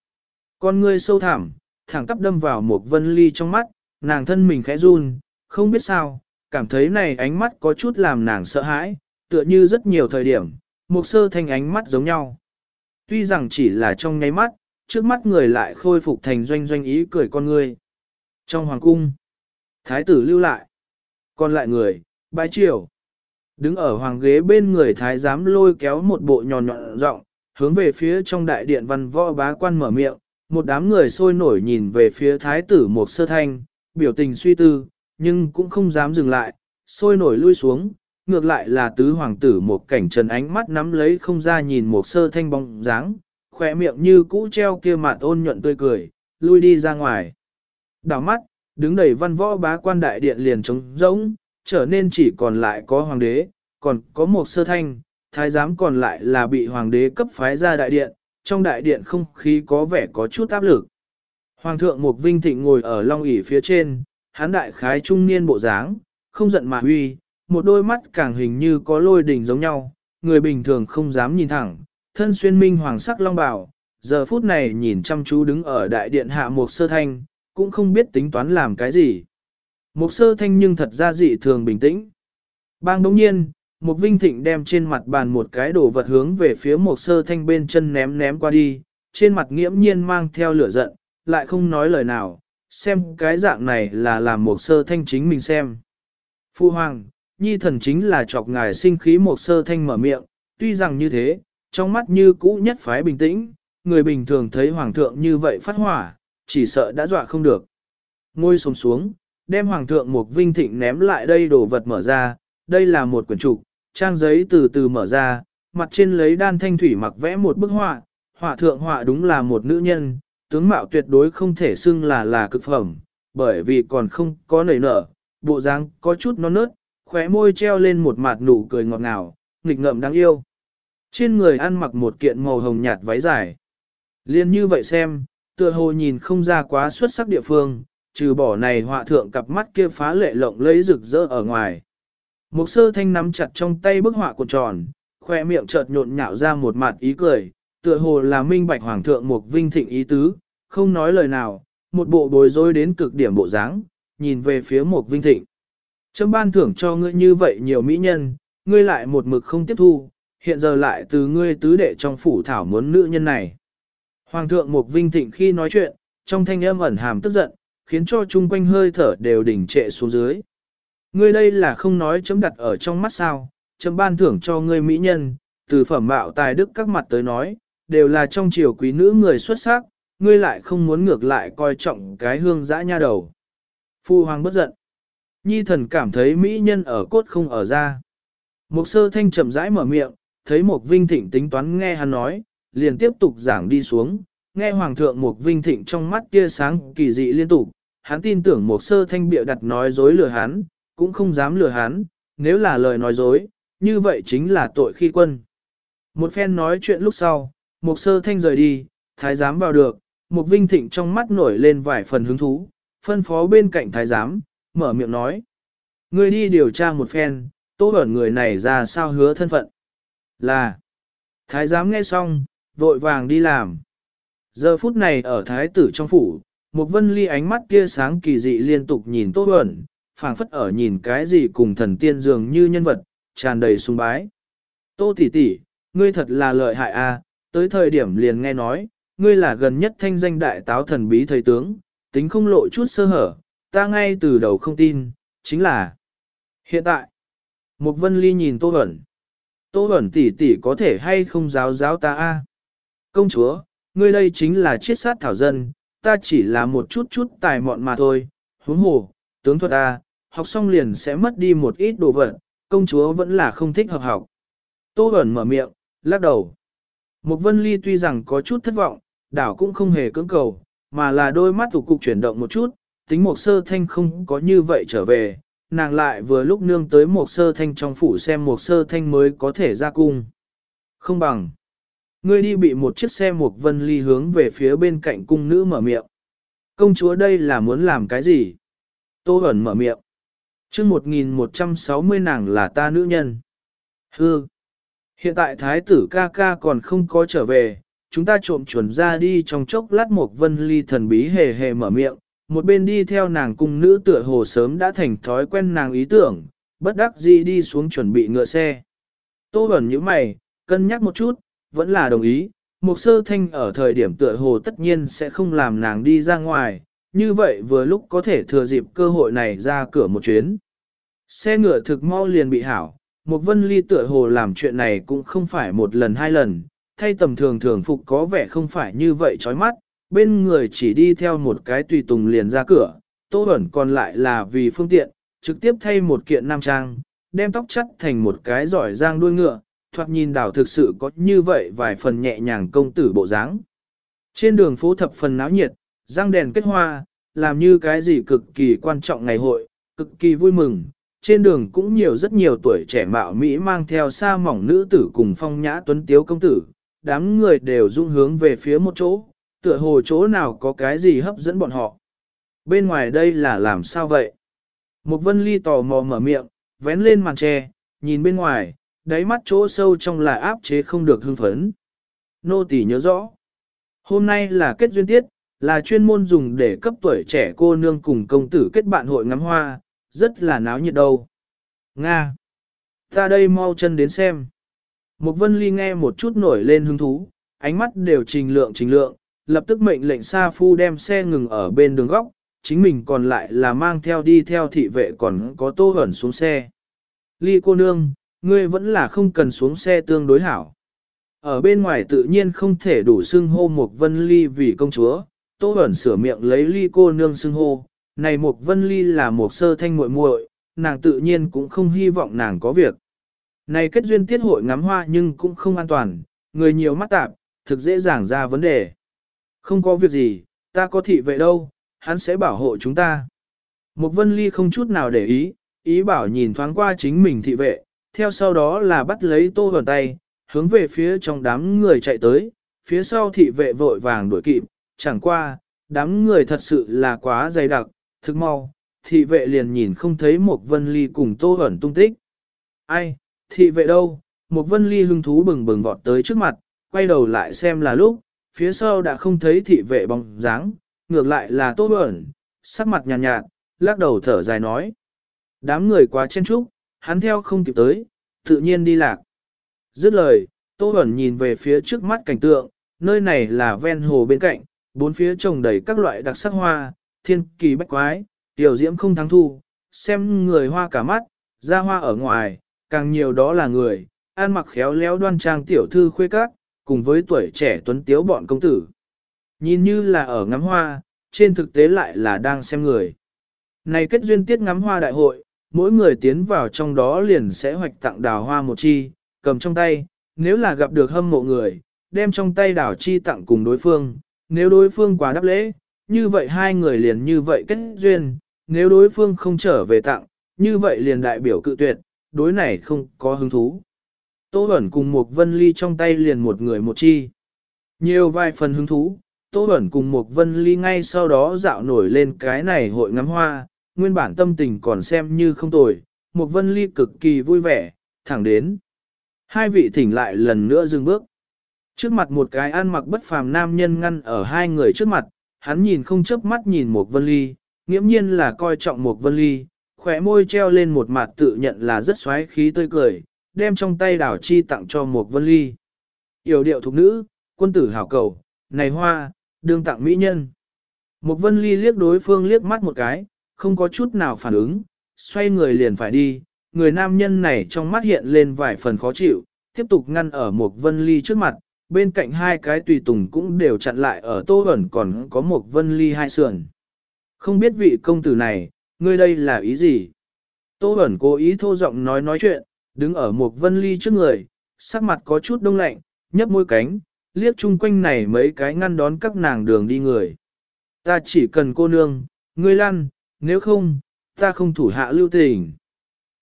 Con ngươi sâu thẳm, thẳng tắp đâm vào một vân ly trong mắt, nàng thân mình khẽ run, không biết sao, cảm thấy này ánh mắt có chút làm nàng sợ hãi, tựa như rất nhiều thời điểm, một sơ thanh ánh mắt giống nhau. Tuy rằng chỉ là trong nháy mắt, trước mắt người lại khôi phục thành doanh doanh ý cười con người. Trong hoàng cung, thái tử lưu lại, còn lại người, bái triều. Đứng ở hoàng ghế bên người thái giám lôi kéo một bộ nhọn nhọn rộng, hướng về phía trong đại điện văn võ bá quan mở miệng, một đám người sôi nổi nhìn về phía thái tử một sơ thanh, biểu tình suy tư, nhưng cũng không dám dừng lại, sôi nổi lui xuống, ngược lại là tứ hoàng tử một cảnh trần ánh mắt nắm lấy không ra nhìn một sơ thanh bóng dáng, khỏe miệng như cũ treo kia mặt ôn nhuận tươi cười, lui đi ra ngoài. Đảo mắt, đứng đầy văn võ bá quan đại điện liền trống rỗng, trở nên chỉ còn lại có hoàng đế, còn có một sơ thanh, thái giám còn lại là bị hoàng đế cấp phái ra đại điện, trong đại điện không khí có vẻ có chút áp lực. Hoàng thượng Mục Vinh Thịnh ngồi ở long ỷ phía trên, hán đại khái trung niên bộ dáng, không giận mà huy, một đôi mắt càng hình như có lôi đỉnh giống nhau, người bình thường không dám nhìn thẳng, thân xuyên minh hoàng sắc long bào, giờ phút này nhìn chăm chú đứng ở đại điện hạ một sơ thanh, cũng không biết tính toán làm cái gì. Một sơ thanh nhưng thật ra dị thường bình tĩnh. Bang đống nhiên, một vinh thịnh đem trên mặt bàn một cái đồ vật hướng về phía một sơ thanh bên chân ném ném qua đi, trên mặt nghiễm nhiên mang theo lửa giận, lại không nói lời nào, xem cái dạng này là làm một sơ thanh chính mình xem. Phu hoàng, nhi thần chính là chọc ngài sinh khí một sơ thanh mở miệng, tuy rằng như thế, trong mắt như cũ nhất phái bình tĩnh, người bình thường thấy hoàng thượng như vậy phát hỏa, chỉ sợ đã dọa không được. Ngôi xuống xuống, đem hoàng thượng một vinh thịnh ném lại đây đồ vật mở ra, đây là một quyển trục, trang giấy từ từ mở ra, mặt trên lấy đan thanh thủy mặc vẽ một bức họa, họa thượng họa đúng là một nữ nhân, tướng mạo tuyệt đối không thể xưng là là cực phẩm, bởi vì còn không có nảy nở, bộ dáng có chút non nớt, khóe môi treo lên một mặt nụ cười ngọt ngào, nghịch ngợm đáng yêu. Trên người ăn mặc một kiện màu hồng nhạt váy dài. Liên như vậy xem, tựa hồ nhìn không ra quá xuất sắc địa phương, trừ bỏ này họa thượng cặp mắt kia phá lệ lộng lấy rực rỡ ở ngoài. Một sơ thanh nắm chặt trong tay bức họa cuộn tròn, khoe miệng chợt nhộn nhạo ra một mặt ý cười, tựa hồ là minh bạch hoàng thượng một vinh thịnh ý tứ, không nói lời nào, một bộ bối rối đến cực điểm bộ dáng, nhìn về phía một vinh thịnh. Chấm ban thưởng cho ngươi như vậy nhiều mỹ nhân, ngươi lại một mực không tiếp thu, hiện giờ lại từ ngươi tứ đệ trong phủ thảo muốn nữ nhân này. Hoàng thượng một vinh thịnh khi nói chuyện, trong thanh âm ẩn hàm tức giận, khiến cho chung quanh hơi thở đều đỉnh trệ xuống dưới. Ngươi đây là không nói chấm đặt ở trong mắt sao, chấm ban thưởng cho ngươi mỹ nhân, từ phẩm mạo tài đức các mặt tới nói, đều là trong triều quý nữ người xuất sắc, ngươi lại không muốn ngược lại coi trọng cái hương dã nha đầu. Phu hoàng bất giận. Nhi thần cảm thấy mỹ nhân ở cốt không ở ra. Mục sơ thanh chậm rãi mở miệng, thấy Mục vinh thịnh tính toán nghe hắn nói, liền tiếp tục giảng đi xuống, nghe hoàng thượng Mục vinh thịnh trong mắt tia sáng kỳ dị liên tục, hắn tin tưởng Mục sơ thanh bịa đặt nói dối lừa hắn, cũng không dám lừa hắn, nếu là lời nói dối, như vậy chính là tội khi quân. Một phen nói chuyện lúc sau, Mục sơ thanh rời đi, thái giám vào được, Mục vinh thịnh trong mắt nổi lên vài phần hứng thú, phân phó bên cạnh thái giám, mở miệng nói. Người đi điều tra một phen, tô ẩn người này ra sao hứa thân phận. Là, thái giám nghe xong, vội vàng đi làm. Giờ phút này ở thái tử trong phủ, một vân ly ánh mắt kia sáng kỳ dị liên tục nhìn tô ẩn, phảng phất ở nhìn cái gì cùng thần tiên dường như nhân vật, tràn đầy sung bái. Tô tỷ tỷ, ngươi thật là lợi hại a, tới thời điểm liền nghe nói, ngươi là gần nhất thanh danh đại táo thần bí thầy tướng, tính không lộ chút sơ hở, ta ngay từ đầu không tin, chính là hiện tại. Một vân ly nhìn Tô hẩn, Tô hẩn tỷ tỷ có thể hay không giáo giáo ta a? Công chúa, ngươi đây chính là chiết sát thảo dân, ta chỉ là một chút chút tài mọn mà thôi, huống hồ, tướng thuật a, học xong liền sẽ mất đi một ít đồ vật, công chúa vẫn là không thích hợp học. Tô hẩn mở miệng, lắc đầu. Một vân ly tuy rằng có chút thất vọng, đảo cũng không hề cưỡng cầu, mà là đôi mắt thủ cục chuyển động một chút, tính một sơ thanh không có như vậy trở về, nàng lại vừa lúc nương tới một sơ thanh trong phủ xem một sơ thanh mới có thể ra cung. Không bằng. Ngươi đi bị một chiếc xe một vân ly hướng về phía bên cạnh cung nữ mở miệng. Công chúa đây là muốn làm cái gì? Tô ẩn mở miệng. chương 1160 nàng là ta nữ nhân. Hư. Hiện tại thái tử ca ca còn không có trở về, chúng ta trộm chuẩn ra đi trong chốc lát một vân ly thần bí hề hề mở miệng, một bên đi theo nàng cung nữ tựa hồ sớm đã thành thói quen nàng ý tưởng, bất đắc dĩ đi xuống chuẩn bị ngựa xe. Tô Bẩn như mày, cân nhắc một chút, vẫn là đồng ý, một sơ thanh ở thời điểm tựa hồ tất nhiên sẽ không làm nàng đi ra ngoài, như vậy vừa lúc có thể thừa dịp cơ hội này ra cửa một chuyến. Xe ngựa thực mau liền bị hảo, một vân ly tựa hồ làm chuyện này cũng không phải một lần hai lần, thay tầm thường thường phục có vẻ không phải như vậy chói mắt, bên người chỉ đi theo một cái tùy tùng liền ra cửa, tô ẩn còn lại là vì phương tiện, trực tiếp thay một kiện nam trang, đem tóc chắt thành một cái giỏi giang đuôi ngựa, thoạt nhìn đảo thực sự có như vậy vài phần nhẹ nhàng công tử bộ dáng. Trên đường phố thập phần náo nhiệt, răng đèn kết hoa, làm như cái gì cực kỳ quan trọng ngày hội, cực kỳ vui mừng. Trên đường cũng nhiều rất nhiều tuổi trẻ mạo Mỹ mang theo xa mỏng nữ tử cùng phong nhã tuấn tiếu công tử, đám người đều dung hướng về phía một chỗ, tựa hồ chỗ nào có cái gì hấp dẫn bọn họ. Bên ngoài đây là làm sao vậy? Một vân ly tò mò mở miệng, vén lên màn tre, nhìn bên ngoài, đáy mắt chỗ sâu trong là áp chế không được hưng phấn. Nô tỳ nhớ rõ. Hôm nay là kết duyên tiết, là chuyên môn dùng để cấp tuổi trẻ cô nương cùng công tử kết bạn hội ngắm hoa, rất là náo nhiệt đâu. Nga. Ta đây mau chân đến xem. Một vân ly nghe một chút nổi lên hứng thú, ánh mắt đều trình lượng trình lượng, lập tức mệnh lệnh Sa Phu đem xe ngừng ở bên đường góc, chính mình còn lại là mang theo đi theo thị vệ còn có tô hẩn xuống xe. Ly cô nương, ngươi vẫn là không cần xuống xe tương đối hảo. Ở bên ngoài tự nhiên không thể đủ xưng hô một vân ly vì công chúa, tô hẩn sửa miệng lấy ly cô nương xưng hô, này một vân ly là một sơ thanh muội muội, nàng tự nhiên cũng không hy vọng nàng có việc. Này kết duyên tiết hội ngắm hoa nhưng cũng không an toàn, người nhiều mắt tạp, thực dễ dàng ra vấn đề. Không có việc gì, ta có thị vệ đâu, hắn sẽ bảo hộ chúng ta. Một vân ly không chút nào để ý, ý bảo nhìn thoáng qua chính mình thị vệ, theo sau đó là bắt lấy tô ẩn tay, hướng về phía trong đám người chạy tới, phía sau thị vệ vội vàng đuổi kịp, chẳng qua, đám người thật sự là quá dày đặc, thức mau, thị vệ liền nhìn không thấy một vân ly cùng tô ẩn tung tích. Ai, thị vệ đâu? Một vân ly hưng thú bừng bừng vọt tới trước mặt, quay đầu lại xem là lúc, phía sau đã không thấy thị vệ bóng dáng, ngược lại là tô bẩn sắc mặt nhàn nhạt, nhạt, lắc đầu thở dài nói. Đám người quá chen trúc, hắn theo không kịp tới, tự nhiên đi lạc. Dứt lời, Tô Bẩn nhìn về phía trước mắt cảnh tượng, nơi này là ven hồ bên cạnh, bốn phía trồng đầy các loại đặc sắc hoa, thiên kỳ bách quái, tiểu diễm không thắng thu, xem người hoa cả mắt, ra hoa ở ngoài, càng nhiều đó là người, ăn mặc khéo léo đoan trang tiểu thư khuê các, cùng với tuổi trẻ tuấn tiếu bọn công tử. Nhìn như là ở ngắm hoa, trên thực tế lại là đang xem người. Này kết duyên tiết ngắm hoa đại hội, mỗi người tiến vào trong đó liền sẽ hoạch tặng đào hoa một chi, cầm trong tay, nếu là gặp được hâm mộ người, đem trong tay đào chi tặng cùng đối phương, nếu đối phương quá đáp lễ, như vậy hai người liền như vậy kết duyên, nếu đối phương không trở về tặng, như vậy liền đại biểu cự tuyệt, đối này không có hứng thú. Tô Bẩn cùng một vân ly trong tay liền một người một chi. Nhiều vài phần hứng thú, Tô Bẩn cùng một vân ly ngay sau đó dạo nổi lên cái này hội ngắm hoa, nguyên bản tâm tình còn xem như không tồi, một vân ly cực kỳ vui vẻ, thẳng đến. Hai vị thỉnh lại lần nữa dừng bước. Trước mặt một cái ăn mặc bất phàm nam nhân ngăn ở hai người trước mặt, hắn nhìn không chớp mắt nhìn một vân ly, nghiễm nhiên là coi trọng một vân ly, khỏe môi treo lên một mặt tự nhận là rất xoáy khí tươi cười, đem trong tay đảo chi tặng cho một vân ly. Yểu điệu thục nữ, quân tử hảo cầu, này hoa, đương tặng mỹ nhân. Một vân ly liếc đối phương liếc mắt một cái, không có chút nào phản ứng, xoay người liền phải đi, người nam nhân này trong mắt hiện lên vài phần khó chịu, tiếp tục ngăn ở một vân ly trước mặt, bên cạnh hai cái tùy tùng cũng đều chặn lại ở tô ẩn còn có một vân ly hai sườn. Không biết vị công tử này, ngươi đây là ý gì? Tô ẩn cố ý thô giọng nói nói chuyện, đứng ở một vân ly trước người, sắc mặt có chút đông lạnh, nhấp môi cánh, liếc chung quanh này mấy cái ngăn đón các nàng đường đi người. Ta chỉ cần cô nương, ngươi lăn, nếu không, ta không thủ hạ lưu tình.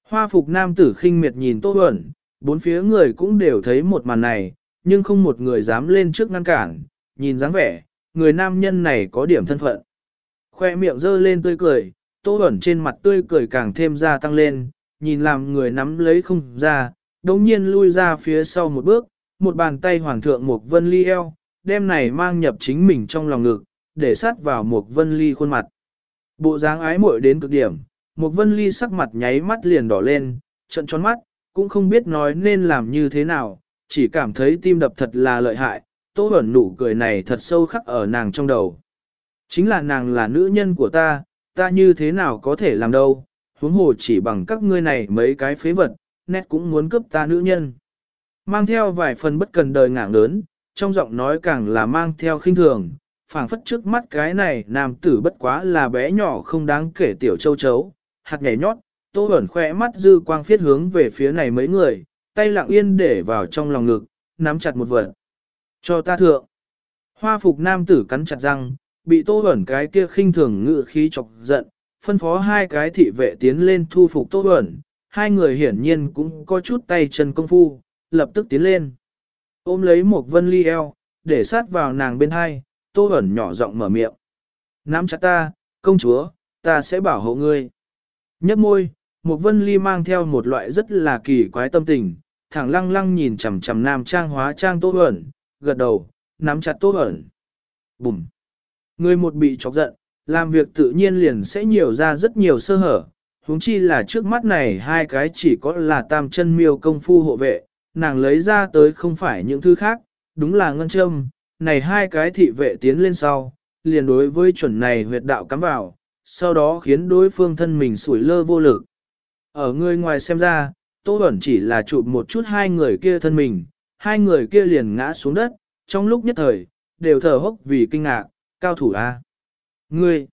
Hoa phục nam tử khinh miệt nhìn Tô ẩn, bốn phía người cũng đều thấy một màn này, nhưng không một người dám lên trước ngăn cản, nhìn dáng vẻ, người nam nhân này có điểm thân phận. Khoe miệng dơ lên tươi cười, Tô ẩn trên mặt tươi cười càng thêm gia tăng lên, nhìn làm người nắm lấy không ra, đồng nhiên lui ra phía sau một bước, một bàn tay hoàng thượng một vân ly eo, đem này mang nhập chính mình trong lòng ngực, để sát vào một vân ly khuôn mặt. Bộ dáng ái muội đến cực điểm, một vân ly sắc mặt nháy mắt liền đỏ lên, trận tròn mắt, cũng không biết nói nên làm như thế nào, chỉ cảm thấy tim đập thật là lợi hại, tô ẩn nụ cười này thật sâu khắc ở nàng trong đầu. Chính là nàng là nữ nhân của ta, ta như thế nào có thể làm đâu, huống hồ chỉ bằng các ngươi này mấy cái phế vật, nét cũng muốn cướp ta nữ nhân. Mang theo vài phần bất cần đời ngạng lớn, trong giọng nói càng là mang theo khinh thường, phảng phất trước mắt cái này nam tử bất quá là bé nhỏ không đáng kể tiểu châu chấu, hạt nhảy nhót, tô ẩn khỏe mắt dư quang phiết hướng về phía này mấy người, tay lặng yên để vào trong lòng ngực, nắm chặt một vật. Cho ta thượng. Hoa phục nam tử cắn chặt răng, bị tô ẩn cái kia khinh thường ngự khí chọc giận, phân phó hai cái thị vệ tiến lên thu phục tô Huẩn, hai người hiển nhiên cũng có chút tay chân công phu, lập tức tiến lên. Ôm lấy một vân ly eo, để sát vào nàng bên hai, tô Huẩn nhỏ giọng mở miệng. Nắm chặt ta, công chúa, ta sẽ bảo hộ ngươi. Nhấp môi, một vân ly mang theo một loại rất là kỳ quái tâm tình, thẳng lăng lăng nhìn chằm chằm nam trang hóa trang tô Huẩn, gật đầu, nắm chặt tô Huẩn. Bùm! Người một bị chọc giận, làm việc tự nhiên liền sẽ nhiều ra rất nhiều sơ hở, huống chi là trước mắt này hai cái chỉ có là tam chân miêu công phu hộ vệ, nàng lấy ra tới không phải những thứ khác, đúng là ngân châm, này hai cái thị vệ tiến lên sau, liền đối với chuẩn này huyệt đạo cắm vào, sau đó khiến đối phương thân mình sủi lơ vô lực. Ở người ngoài xem ra, Tô Bẩn chỉ là chụp một chút hai người kia thân mình, hai người kia liền ngã xuống đất, trong lúc nhất thời, đều thở hốc vì kinh ngạc, cao thủ A. Ngươi,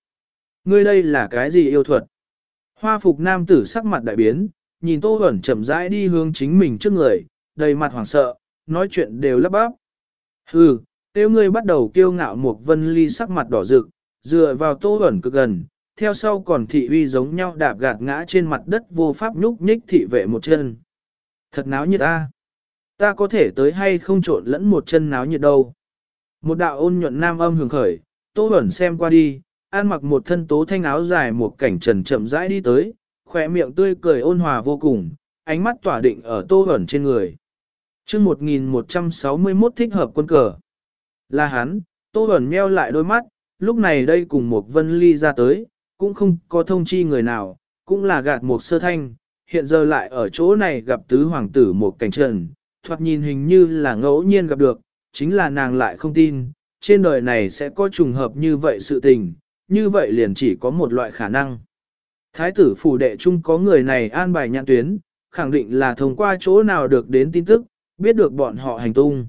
ngươi đây là cái gì yêu thuật? Hoa phục nam tử sắc mặt đại biến, nhìn Tô Huẩn chậm rãi đi hướng chính mình trước người, đầy mặt hoảng sợ, nói chuyện đều lắp bắp. Hừ, tiêu ngươi bắt đầu kiêu ngạo một vân ly sắc mặt đỏ rực, dựa vào tô Huẩn cực gần, theo sau còn thị uy giống nhau đạp gạt ngã trên mặt đất vô pháp nhúc nhích thị vệ một chân. Thật náo nhiệt ta. Ta có thể tới hay không trộn lẫn một chân náo nhiệt đâu. Một đạo ôn nhuận nam âm hưởng khởi, Tô Bẩn xem qua đi, an mặc một thân tố thanh áo dài một cảnh trần chậm rãi đi tới, khỏe miệng tươi cười ôn hòa vô cùng, ánh mắt tỏa định ở Tô Bẩn trên người. chương 1161 thích hợp quân cờ. Là hắn, Tô Bẩn meo lại đôi mắt, lúc này đây cùng một vân ly ra tới, cũng không có thông chi người nào, cũng là gạt một sơ thanh, hiện giờ lại ở chỗ này gặp tứ hoàng tử một cảnh trần, thoạt nhìn hình như là ngẫu nhiên gặp được, chính là nàng lại không tin, trên đời này sẽ có trùng hợp như vậy sự tình, như vậy liền chỉ có một loại khả năng. Thái tử phủ đệ chung có người này an bài nhãn tuyến, khẳng định là thông qua chỗ nào được đến tin tức, biết được bọn họ hành tung.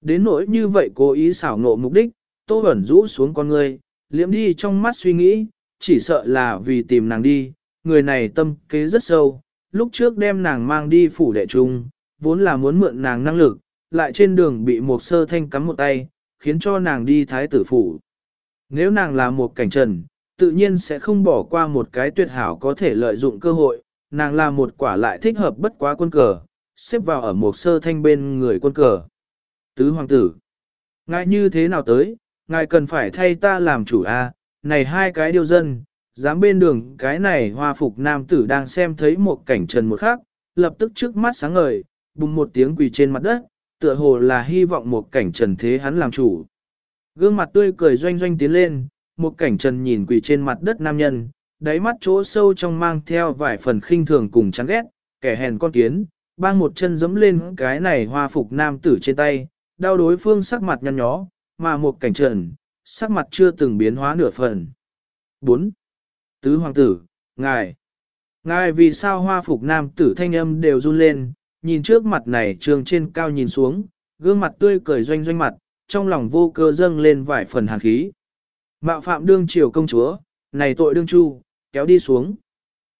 Đến nỗi như vậy cố ý xảo nộ mục đích, Tô Bẩn rũ xuống con người, liễm đi trong mắt suy nghĩ, chỉ sợ là vì tìm nàng đi, người này tâm kế rất sâu, lúc trước đem nàng mang đi phủ đệ trung, vốn là muốn mượn nàng năng lực, lại trên đường bị một sơ thanh cắm một tay, khiến cho nàng đi thái tử phủ. Nếu nàng là một cảnh trần, tự nhiên sẽ không bỏ qua một cái tuyệt hảo có thể lợi dụng cơ hội, nàng là một quả lại thích hợp bất quá quân cờ, xếp vào ở một sơ thanh bên người quân cờ. Tứ hoàng tử, ngài như thế nào tới, ngài cần phải thay ta làm chủ a này hai cái điều dân, dám bên đường cái này hoa phục nam tử đang xem thấy một cảnh trần một khác, lập tức trước mắt sáng ngời, bùng một tiếng quỳ trên mặt đất, tựa hồ là hy vọng một cảnh trần thế hắn làm chủ. Gương mặt tươi cười doanh doanh tiến lên, một cảnh trần nhìn quỳ trên mặt đất nam nhân, đáy mắt chỗ sâu trong mang theo vài phần khinh thường cùng chán ghét, kẻ hèn con kiến, bang một chân giẫm lên cái này hoa phục nam tử trên tay, đau đối phương sắc mặt nhăn nhó, mà một cảnh trần, sắc mặt chưa từng biến hóa nửa phần. 4. Tứ hoàng tử, ngài. Ngài vì sao hoa phục nam tử thanh âm đều run lên, nhìn trước mặt này trường trên cao nhìn xuống, gương mặt tươi cười doanh doanh mặt, trong lòng vô cơ dâng lên vài phần hàn khí. Mạo phạm đương triều công chúa, này tội đương chu, kéo đi xuống.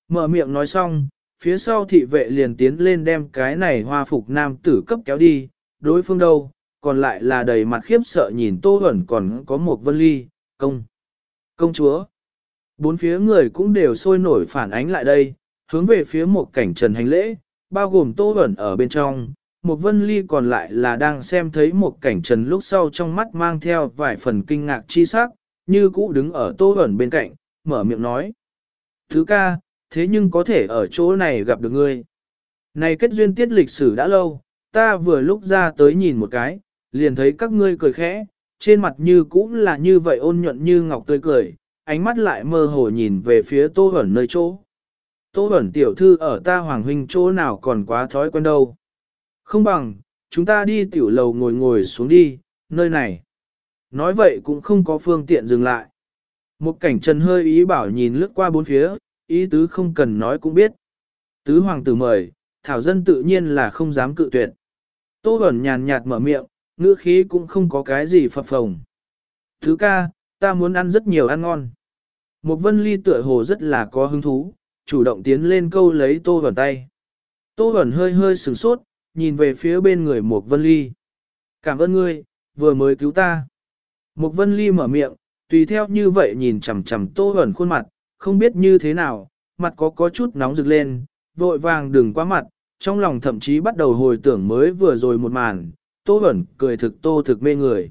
Mở miệng nói xong, phía sau thị vệ liền tiến lên đem cái này hoa phục nam tử cấp kéo đi, đối phương đâu, còn lại là đầy mặt khiếp sợ nhìn tô ẩn còn có một vân ly, công, công chúa. Bốn phía người cũng đều sôi nổi phản ánh lại đây, hướng về phía một cảnh trần hành lễ, bao gồm tô ẩn ở bên trong. Một vân ly còn lại là đang xem thấy một cảnh trần lúc sau trong mắt mang theo vài phần kinh ngạc chi sắc, như cũ đứng ở tô ẩn bên cạnh, mở miệng nói. Thứ ca, thế nhưng có thể ở chỗ này gặp được ngươi. Này kết duyên tiết lịch sử đã lâu, ta vừa lúc ra tới nhìn một cái, liền thấy các ngươi cười khẽ, trên mặt như cũng là như vậy ôn nhuận như ngọc tươi cười, ánh mắt lại mơ hồ nhìn về phía tô ẩn nơi chỗ. Tô Bẩn tiểu thư ở ta hoàng huynh chỗ nào còn quá thói quen đâu. Không bằng, chúng ta đi tiểu lầu ngồi ngồi xuống đi, nơi này. Nói vậy cũng không có phương tiện dừng lại. Một cảnh trần hơi ý bảo nhìn lướt qua bốn phía, ý tứ không cần nói cũng biết. Tứ hoàng tử mời, thảo dân tự nhiên là không dám cự tuyệt. Tô Bẩn nhàn nhạt mở miệng, ngữ khí cũng không có cái gì phập phồng. Thứ ca, ta muốn ăn rất nhiều ăn ngon. Một vân ly tựa hồ rất là có hứng thú, chủ động tiến lên câu lấy tô vẩn tay. Tô vẩn hơi hơi sửng sốt, nhìn về phía bên người Mục vân ly. Cảm ơn ngươi, vừa mới cứu ta. Mục vân ly mở miệng, tùy theo như vậy nhìn chằm chằm tô vẩn khuôn mặt, không biết như thế nào, mặt có có chút nóng rực lên, vội vàng đừng quá mặt, trong lòng thậm chí bắt đầu hồi tưởng mới vừa rồi một màn, tô vẩn cười thực tô thực mê người.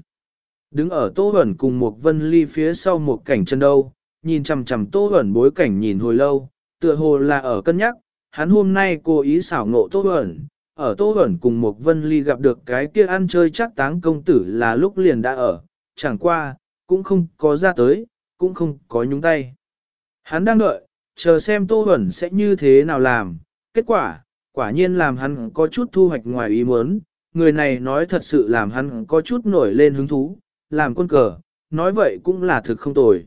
Đứng ở tô vẩn cùng một vân ly phía sau một cảnh chân đâu, nhìn chằm chằm tô Huẩn bối cảnh nhìn hồi lâu, tựa hồ là ở cân nhắc, hắn hôm nay cố ý xảo ngộ tô Huẩn, ở tô Huẩn cùng một vân ly gặp được cái kia ăn chơi chắc táng công tử là lúc liền đã ở, chẳng qua, cũng không có ra tới, cũng không có nhúng tay. Hắn đang đợi, chờ xem tô Huẩn sẽ như thế nào làm, kết quả, quả nhiên làm hắn có chút thu hoạch ngoài ý muốn, người này nói thật sự làm hắn có chút nổi lên hứng thú, làm quân cờ, nói vậy cũng là thực không tồi.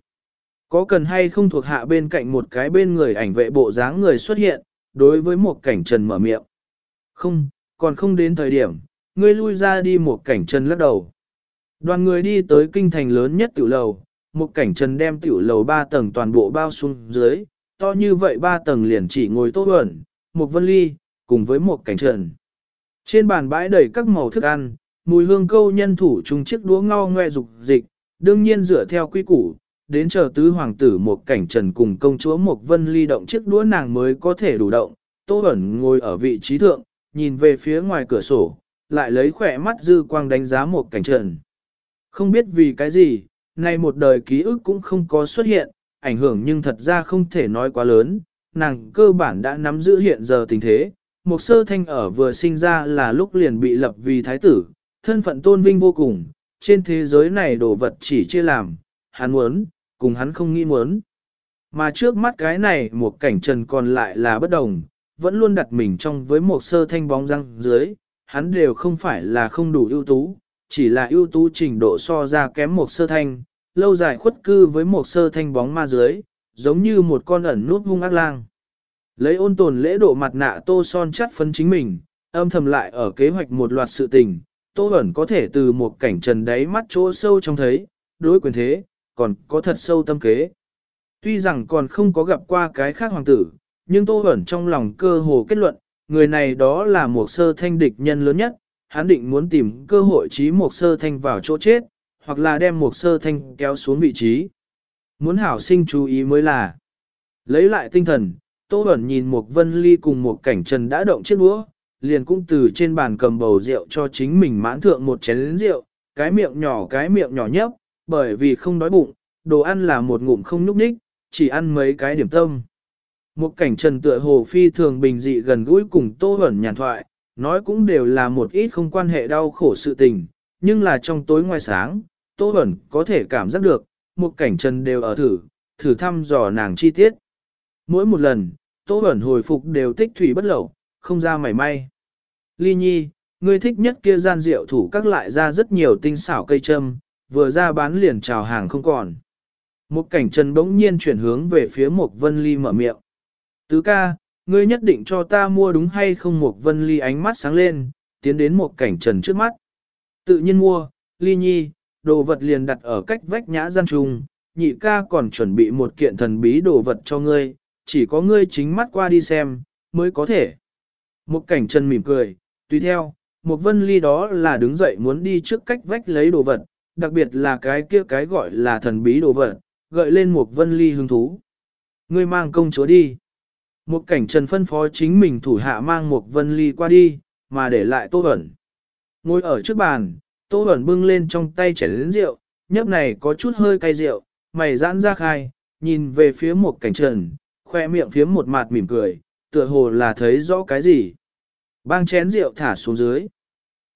Có cần hay không thuộc hạ bên cạnh một cái bên người ảnh vệ bộ dáng người xuất hiện, đối với một cảnh trần mở miệng. Không, còn không đến thời điểm, ngươi lui ra đi một cảnh trần lắc đầu. Đoàn người đi tới kinh thành lớn nhất tiểu lầu, một cảnh trần đem tiểu lầu ba tầng toàn bộ bao xuống dưới, to như vậy ba tầng liền chỉ ngồi tốt ẩn, một vân ly, cùng với một cảnh trần. Trên bàn bãi đầy các màu thức ăn, mùi hương câu nhân thủ chung chiếc đũa ngao ngoe dục dịch, đương nhiên dựa theo quy củ, đến chờ tứ hoàng tử một cảnh trần cùng công chúa một vân ly động chiếc đũa nàng mới có thể đủ động. Tô ẩn ngồi ở vị trí thượng, nhìn về phía ngoài cửa sổ, lại lấy khỏe mắt dư quang đánh giá một cảnh trần. Không biết vì cái gì, nay một đời ký ức cũng không có xuất hiện, ảnh hưởng nhưng thật ra không thể nói quá lớn, nàng cơ bản đã nắm giữ hiện giờ tình thế. Một sơ thanh ở vừa sinh ra là lúc liền bị lập vì thái tử, thân phận tôn vinh vô cùng, trên thế giới này đồ vật chỉ chia làm, hắn muốn, cùng hắn không nghĩ muốn. Mà trước mắt cái này một cảnh trần còn lại là bất đồng, vẫn luôn đặt mình trong với một sơ thanh bóng răng dưới, hắn đều không phải là không đủ ưu tú, chỉ là ưu tú trình độ so ra kém một sơ thanh, lâu dài khuất cư với một sơ thanh bóng ma dưới, giống như một con ẩn nút hung ác lang. Lấy ôn tồn lễ độ mặt nạ tô son chắt phấn chính mình, âm thầm lại ở kế hoạch một loạt sự tình, tô ẩn có thể từ một cảnh trần đáy mắt chỗ sâu trong thấy, đối quyền thế, còn có thật sâu tâm kế. Tuy rằng còn không có gặp qua cái khác hoàng tử, nhưng tô ẩn trong lòng cơ hồ kết luận, người này đó là một sơ thanh địch nhân lớn nhất, hắn định muốn tìm cơ hội trí một sơ thanh vào chỗ chết, hoặc là đem một sơ thanh kéo xuống vị trí. Muốn hảo sinh chú ý mới là lấy lại tinh thần, Tô Bẩn nhìn một vân ly cùng một cảnh trần đã động chiếc búa, liền cũng từ trên bàn cầm bầu rượu cho chính mình mãn thượng một chén rượu, cái miệng nhỏ cái miệng nhỏ nhấp, bởi vì không đói bụng, đồ ăn là một ngụm không nhúc ních, chỉ ăn mấy cái điểm tâm. Một cảnh trần tựa hồ phi thường bình dị gần gũi cùng Tô Hẩn nhàn thoại, nói cũng đều là một ít không quan hệ đau khổ sự tình, nhưng là trong tối ngoài sáng, Tô Hẩn có thể cảm giác được, một cảnh trần đều ở thử, thử thăm dò nàng chi tiết. Mỗi một lần, Tô Hẩn hồi phục đều tích thủy bất lậu, không ra mảy may. Ly Nhi, ngươi thích nhất kia gian rượu thủ các lại ra rất nhiều tinh xảo cây châm, vừa ra bán liền chào hàng không còn. Một cảnh trần bỗng nhiên chuyển hướng về phía một vân ly mở miệng. Tứ ca, ngươi nhất định cho ta mua đúng hay không một vân ly ánh mắt sáng lên, tiến đến một cảnh trần trước mắt. Tự nhiên mua, ly nhi, đồ vật liền đặt ở cách vách nhã gian trùng, nhị ca còn chuẩn bị một kiện thần bí đồ vật cho ngươi, chỉ có ngươi chính mắt qua đi xem, mới có thể. Một cảnh trần mỉm cười, tùy theo, một vân ly đó là đứng dậy muốn đi trước cách vách lấy đồ vật, đặc biệt là cái kia cái gọi là thần bí đồ vật, gợi lên một vân ly hứng thú. Ngươi mang công chúa đi. Một cảnh trần phân phó chính mình thủ hạ mang một vân ly qua đi, mà để lại tô ẩn. Ngồi ở trước bàn, tô ẩn bưng lên trong tay chảy lớn rượu, nhấp này có chút hơi cay rượu, mày giãn ra khai, nhìn về phía một cảnh trần, khoe miệng phía một mặt mỉm cười, tựa hồ là thấy rõ cái gì. Bang chén rượu thả xuống dưới.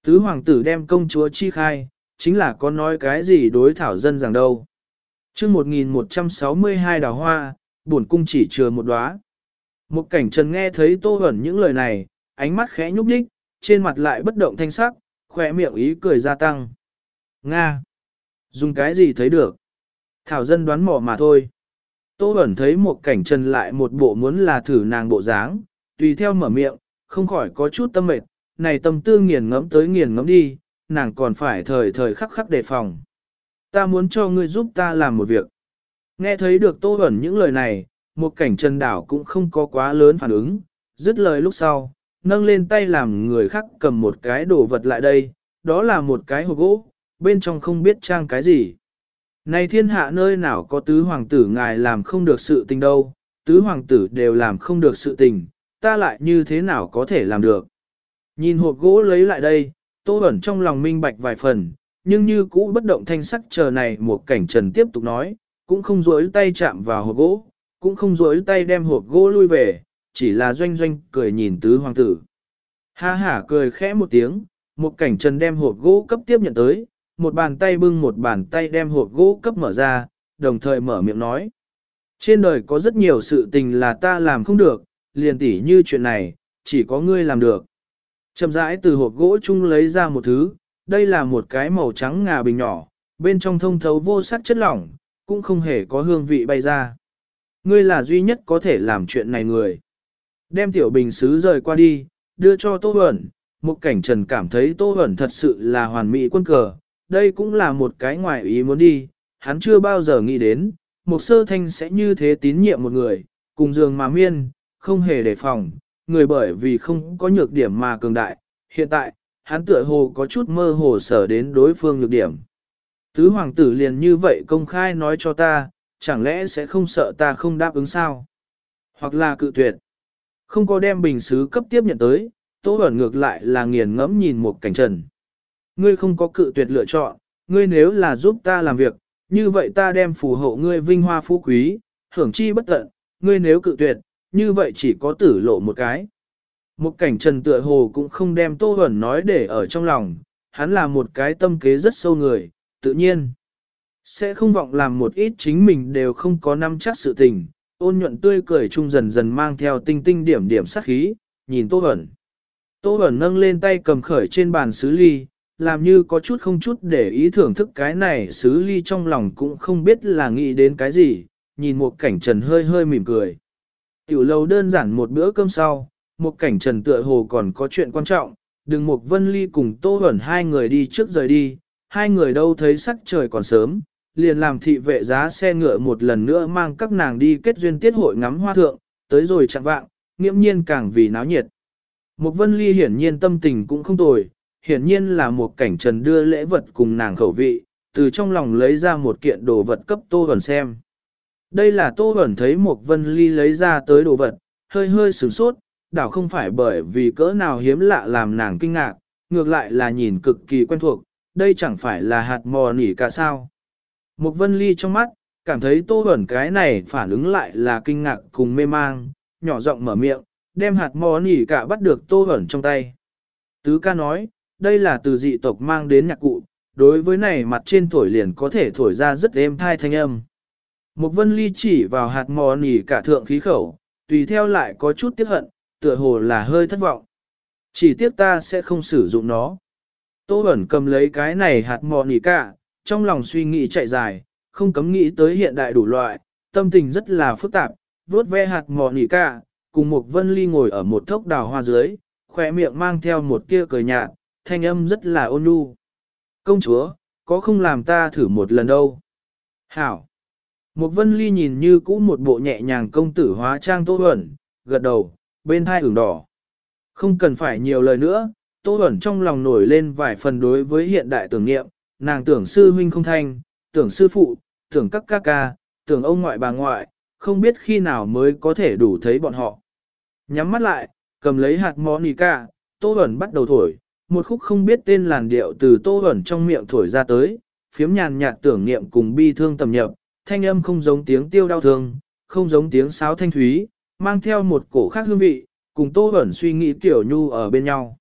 Tứ hoàng tử đem công chúa chi khai, chính là có nói cái gì đối thảo dân rằng đâu. chương 1162 đào hoa, buồn cung chỉ chừa một đóa. Một cảnh trần nghe thấy tô ẩn những lời này, ánh mắt khẽ nhúc nhích, trên mặt lại bất động thanh sắc, khỏe miệng ý cười gia tăng. Nga! Dùng cái gì thấy được? Thảo dân đoán mò mà thôi. Tô ẩn thấy một cảnh trần lại một bộ muốn là thử nàng bộ dáng, tùy theo mở miệng, không khỏi có chút tâm mệt, này tâm tư nghiền ngẫm tới nghiền ngẫm đi, nàng còn phải thời thời khắc khắc đề phòng. Ta muốn cho ngươi giúp ta làm một việc. Nghe thấy được tô ẩn những lời này, một cảnh trần đảo cũng không có quá lớn phản ứng, dứt lời lúc sau, nâng lên tay làm người khác cầm một cái đồ vật lại đây, đó là một cái hộp gỗ, bên trong không biết trang cái gì. Này thiên hạ nơi nào có tứ hoàng tử ngài làm không được sự tình đâu, tứ hoàng tử đều làm không được sự tình, ta lại như thế nào có thể làm được. Nhìn hộp gỗ lấy lại đây, tô Bẩn trong lòng minh bạch vài phần, nhưng như cũ bất động thanh sắc chờ này một cảnh trần tiếp tục nói, cũng không rối tay chạm vào hộp gỗ, cũng không rối tay đem hộp gỗ lui về, chỉ là doanh doanh cười nhìn tứ hoàng tử. Ha hả cười khẽ một tiếng, một cảnh trần đem hộp gỗ cấp tiếp nhận tới, một bàn tay bưng một bàn tay đem hộp gỗ cấp mở ra, đồng thời mở miệng nói. Trên đời có rất nhiều sự tình là ta làm không được, liền tỉ như chuyện này, chỉ có ngươi làm được. Chậm rãi từ hộp gỗ chung lấy ra một thứ, đây là một cái màu trắng ngà bình nhỏ, bên trong thông thấu vô sắc chất lỏng, cũng không hề có hương vị bay ra. Ngươi là duy nhất có thể làm chuyện này người. Đem tiểu bình xứ rời qua đi, đưa cho Tô Huẩn, một cảnh trần cảm thấy Tô Huẩn thật sự là hoàn mỹ quân cờ, đây cũng là một cái ngoài ý muốn đi, hắn chưa bao giờ nghĩ đến, một sơ thanh sẽ như thế tín nhiệm một người, cùng giường mà miên, không hề đề phòng, người bởi vì không có nhược điểm mà cường đại, hiện tại, hắn tựa hồ có chút mơ hồ sở đến đối phương nhược điểm. Tứ hoàng tử liền như vậy công khai nói cho ta, chẳng lẽ sẽ không sợ ta không đáp ứng sao? Hoặc là cự tuyệt. Không có đem bình xứ cấp tiếp nhận tới, tố ẩn ngược lại là nghiền ngẫm nhìn một cảnh trần. Ngươi không có cự tuyệt lựa chọn, ngươi nếu là giúp ta làm việc, như vậy ta đem phù hộ ngươi vinh hoa phú quý, hưởng chi bất tận, ngươi nếu cự tuyệt, như vậy chỉ có tử lộ một cái. Một cảnh trần tựa hồ cũng không đem Tô Huẩn nói để ở trong lòng, hắn là một cái tâm kế rất sâu người, tự nhiên. Sẽ không vọng làm một ít chính mình đều không có nắm chắc sự tình, ôn nhuận tươi cười chung dần dần mang theo tinh tinh điểm điểm sát khí, nhìn Tô Huẩn. Tô Huẩn nâng lên tay cầm khởi trên bàn sứ ly, làm như có chút không chút để ý thưởng thức cái này sứ ly trong lòng cũng không biết là nghĩ đến cái gì, nhìn một cảnh trần hơi hơi mỉm cười. Tiểu lâu đơn giản một bữa cơm sau, một cảnh trần tựa hồ còn có chuyện quan trọng, đừng một vân ly cùng Tô hẩn hai người đi trước rời đi, hai người đâu thấy sắc trời còn sớm, liền làm thị vệ giá xe ngựa một lần nữa mang các nàng đi kết duyên tiết hội ngắm hoa thượng, tới rồi chặn vạng, nghiễm nhiên càng vì náo nhiệt. Một vân ly hiển nhiên tâm tình cũng không tồi, hiển nhiên là một cảnh trần đưa lễ vật cùng nàng khẩu vị, từ trong lòng lấy ra một kiện đồ vật cấp Tô Vẩn xem. Đây là Tô Bẩn thấy một vân ly lấy ra tới đồ vật, hơi hơi sửng sốt, đảo không phải bởi vì cỡ nào hiếm lạ làm nàng kinh ngạc, ngược lại là nhìn cực kỳ quen thuộc, đây chẳng phải là hạt mò nỉ cả sao. Một vân ly trong mắt, cảm thấy tô Bẩn cái này phản ứng lại là kinh ngạc cùng mê mang, nhỏ giọng mở miệng, đem hạt mò nỉ cả bắt được tô Bẩn trong tay. Tứ ca nói, đây là từ dị tộc mang đến nhạc cụ, đối với này mặt trên thổi liền có thể thổi ra rất êm thai thanh âm. Một vân ly chỉ vào hạt mò nỉ cả thượng khí khẩu, tùy theo lại có chút tiếc hận, tựa hồ là hơi thất vọng. Chỉ tiếc ta sẽ không sử dụng nó. Tô ẩn cầm lấy cái này hạt mò nỉ cả, trong lòng suy nghĩ chạy dài, không cấm nghĩ tới hiện đại đủ loại, tâm tình rất là phức tạp, vuốt ve hạt mò nỉ cả, cùng một vân ly ngồi ở một thốc đào hoa dưới, khỏe miệng mang theo một tia cười nhạt, thanh âm rất là ôn nhu. Công chúa, có không làm ta thử một lần đâu? Hảo! Một vân ly nhìn như cũ một bộ nhẹ nhàng công tử hóa trang tô ẩn, gật đầu, bên thai ửng đỏ. Không cần phải nhiều lời nữa, tô ẩn trong lòng nổi lên vài phần đối với hiện đại tưởng nghiệm, nàng tưởng sư huynh không thanh, tưởng sư phụ, tưởng các ca ca, tưởng ông ngoại bà ngoại, không biết khi nào mới có thể đủ thấy bọn họ. Nhắm mắt lại, cầm lấy hạt monica, tô ẩn bắt đầu thổi, một khúc không biết tên làn điệu từ tô ẩn trong miệng thổi ra tới, phiếm nhàn nhạt tưởng niệm cùng bi thương tầm nhập, thanh âm không giống tiếng tiêu đau thương, không giống tiếng sáo thanh thúy, mang theo một cổ khác hương vị, cùng tô ẩn suy nghĩ tiểu nhu ở bên nhau.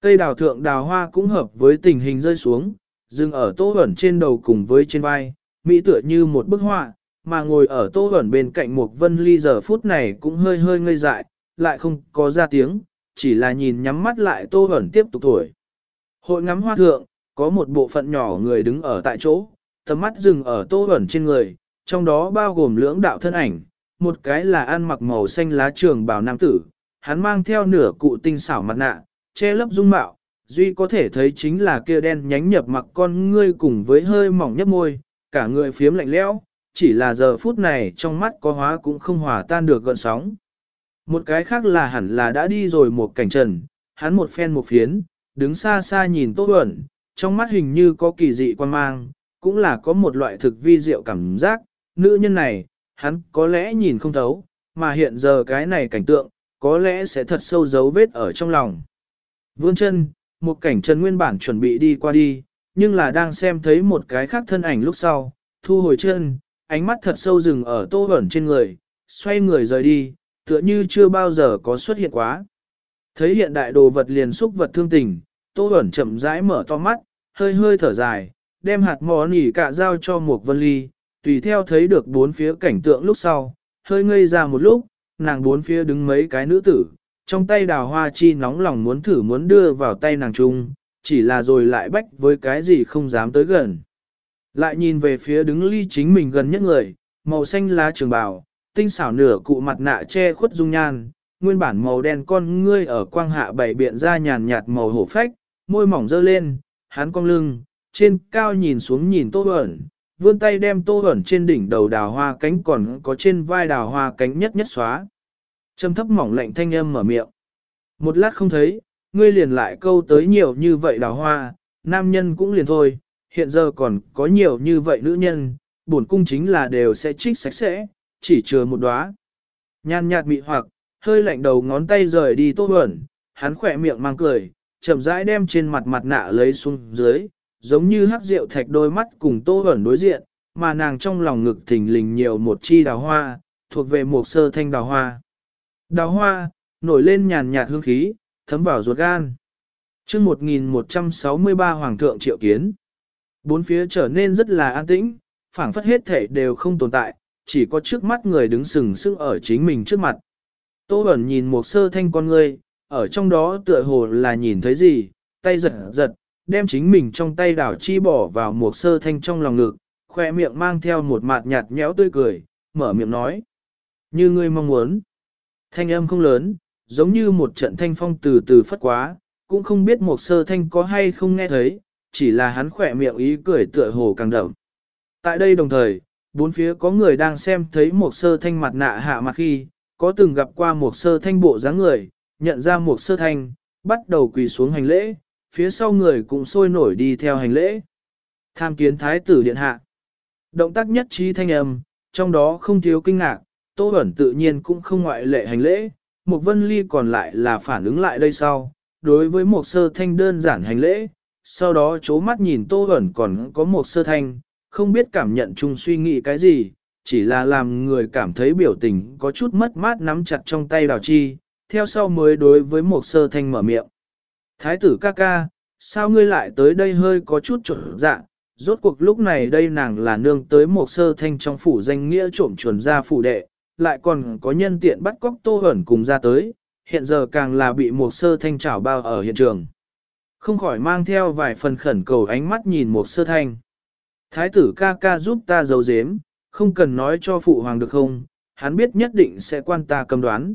Cây đào thượng đào hoa cũng hợp với tình hình rơi xuống, dừng ở tô ẩn trên đầu cùng với trên vai, mỹ tựa như một bức họa, mà ngồi ở tô ẩn bên cạnh một vân ly giờ phút này cũng hơi hơi ngây dại, lại không có ra tiếng, chỉ là nhìn nhắm mắt lại tô ẩn tiếp tục thổi. Hội ngắm hoa thượng, có một bộ phận nhỏ người đứng ở tại chỗ, tầm mắt dừng ở tô ẩn trên người, trong đó bao gồm lưỡng đạo thân ảnh, một cái là ăn mặc màu xanh lá trường bào nam tử, hắn mang theo nửa cụ tinh xảo mặt nạ, che lấp dung mạo, duy có thể thấy chính là kia đen nhánh nhập mặc con ngươi cùng với hơi mỏng nhấp môi, cả người phiếm lạnh lẽo, chỉ là giờ phút này trong mắt có hóa cũng không hòa tan được gợn sóng. Một cái khác là hẳn là đã đi rồi một cảnh trần, hắn một phen một phiến, đứng xa xa nhìn Tô Bẩn, trong mắt hình như có kỳ dị quan mang, cũng là có một loại thực vi diệu cảm giác, nữ nhân này, hắn có lẽ nhìn không thấu, mà hiện giờ cái này cảnh tượng, có lẽ sẽ thật sâu dấu vết ở trong lòng. Vương chân, một cảnh trần nguyên bản chuẩn bị đi qua đi, nhưng là đang xem thấy một cái khác thân ảnh lúc sau, thu hồi chân, ánh mắt thật sâu dừng ở tô ẩn trên người, xoay người rời đi, tựa như chưa bao giờ có xuất hiện quá. Thấy hiện đại đồ vật liền xúc vật thương tình, tô ẩn chậm rãi mở to mắt, hơi hơi thở dài, đem hạt mò nỉ cả dao cho một vân ly, tùy theo thấy được bốn phía cảnh tượng lúc sau, hơi ngây ra một lúc, nàng bốn phía đứng mấy cái nữ tử, trong tay đào hoa chi nóng lòng muốn thử muốn đưa vào tay nàng chung, chỉ là rồi lại bách với cái gì không dám tới gần. Lại nhìn về phía đứng ly chính mình gần nhất người, màu xanh lá trường bào, tinh xảo nửa cụ mặt nạ che khuất dung nhan, nguyên bản màu đen con ngươi ở quang hạ bảy biện ra nhàn nhạt màu hổ phách, môi mỏng dơ lên, hắn cong lưng, trên cao nhìn xuống nhìn tô ẩn, vươn tay đem tô ẩn trên đỉnh đầu đào hoa cánh còn có trên vai đào hoa cánh nhất nhất xóa. Trầm thấp mỏng lạnh thanh âm mở miệng. Một lát không thấy, ngươi liền lại câu tới nhiều như vậy đào hoa, nam nhân cũng liền thôi, hiện giờ còn có nhiều như vậy nữ nhân, bổn cung chính là đều sẽ trích sạch sẽ, chỉ chừa một đóa. Nhan nhạt mị hoặc, hơi lạnh đầu ngón tay rời đi tô ẩn, hắn khỏe miệng mang cười, chậm rãi đem trên mặt mặt nạ lấy xuống dưới, giống như hắc rượu thạch đôi mắt cùng tô ẩn đối diện, mà nàng trong lòng ngực thình lình nhiều một chi đào hoa, thuộc về một sơ thanh đào hoa. Đào hoa, nổi lên nhàn nhạt hương khí, thấm vào ruột gan. chương 1163 Hoàng thượng triệu kiến. Bốn phía trở nên rất là an tĩnh, phảng phất hết thể đều không tồn tại, chỉ có trước mắt người đứng sừng sững ở chính mình trước mặt. Tô Bẩn nhìn một sơ thanh con người, ở trong đó tựa hồ là nhìn thấy gì, tay giật giật, đem chính mình trong tay đảo chi bỏ vào một sơ thanh trong lòng ngực, khoe miệng mang theo một mạt nhạt nhẽo tươi cười, mở miệng nói. Như ngươi mong muốn. Thanh âm không lớn, giống như một trận thanh phong từ từ phất quá, cũng không biết một sơ thanh có hay không nghe thấy, chỉ là hắn khỏe miệng ý cười tựa hồ càng đậm. Tại đây đồng thời, bốn phía có người đang xem thấy một sơ thanh mặt nạ hạ mặt khi, có từng gặp qua một sơ thanh bộ dáng người, nhận ra một sơ thanh, bắt đầu quỳ xuống hành lễ, phía sau người cũng sôi nổi đi theo hành lễ. Tham kiến thái tử điện hạ. Động tác nhất trí thanh âm, trong đó không thiếu kinh ngạc, Tô Bẩn tự nhiên cũng không ngoại lệ hành lễ, một vân ly còn lại là phản ứng lại đây sau, đối với một sơ thanh đơn giản hành lễ, sau đó chố mắt nhìn Tô Bẩn còn có một sơ thanh, không biết cảm nhận chung suy nghĩ cái gì, chỉ là làm người cảm thấy biểu tình có chút mất mát nắm chặt trong tay đào chi, theo sau mới đối với một sơ thanh mở miệng. Thái tử ca ca, sao ngươi lại tới đây hơi có chút trộn dạ, rốt cuộc lúc này đây nàng là nương tới một sơ thanh trong phủ danh nghĩa trộm chuẩn ra phủ đệ, lại còn có nhân tiện bắt cóc tô hẩn cùng ra tới, hiện giờ càng là bị một sơ thanh trảo bao ở hiện trường. Không khỏi mang theo vài phần khẩn cầu ánh mắt nhìn một sơ thanh. Thái tử ca ca giúp ta giấu giếm, không cần nói cho phụ hoàng được không, hắn biết nhất định sẽ quan ta cầm đoán.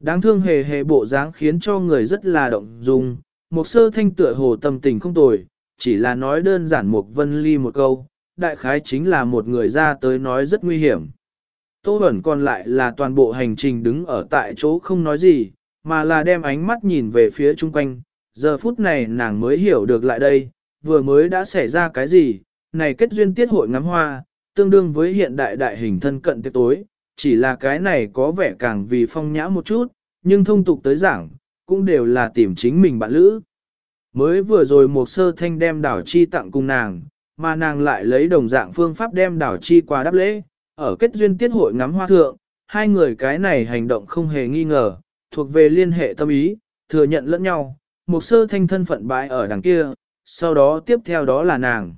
Đáng thương hề hề bộ dáng khiến cho người rất là động dung, một sơ thanh tựa hồ tâm tình không tồi, chỉ là nói đơn giản một vân ly một câu, đại khái chính là một người ra tới nói rất nguy hiểm. Tô Bẩn còn lại là toàn bộ hành trình đứng ở tại chỗ không nói gì, mà là đem ánh mắt nhìn về phía chung quanh, giờ phút này nàng mới hiểu được lại đây, vừa mới đã xảy ra cái gì, này kết duyên tiết hội ngắm hoa, tương đương với hiện đại đại hình thân cận tiết tối, chỉ là cái này có vẻ càng vì phong nhã một chút, nhưng thông tục tới giảng, cũng đều là tìm chính mình bạn lữ. Mới vừa rồi một sơ thanh đem đảo chi tặng cùng nàng, mà nàng lại lấy đồng dạng phương pháp đem đảo chi qua đáp lễ, ở kết duyên tiết hội ngắm hoa thượng, hai người cái này hành động không hề nghi ngờ, thuộc về liên hệ tâm ý, thừa nhận lẫn nhau, một sơ thanh thân phận bãi ở đằng kia, sau đó tiếp theo đó là nàng.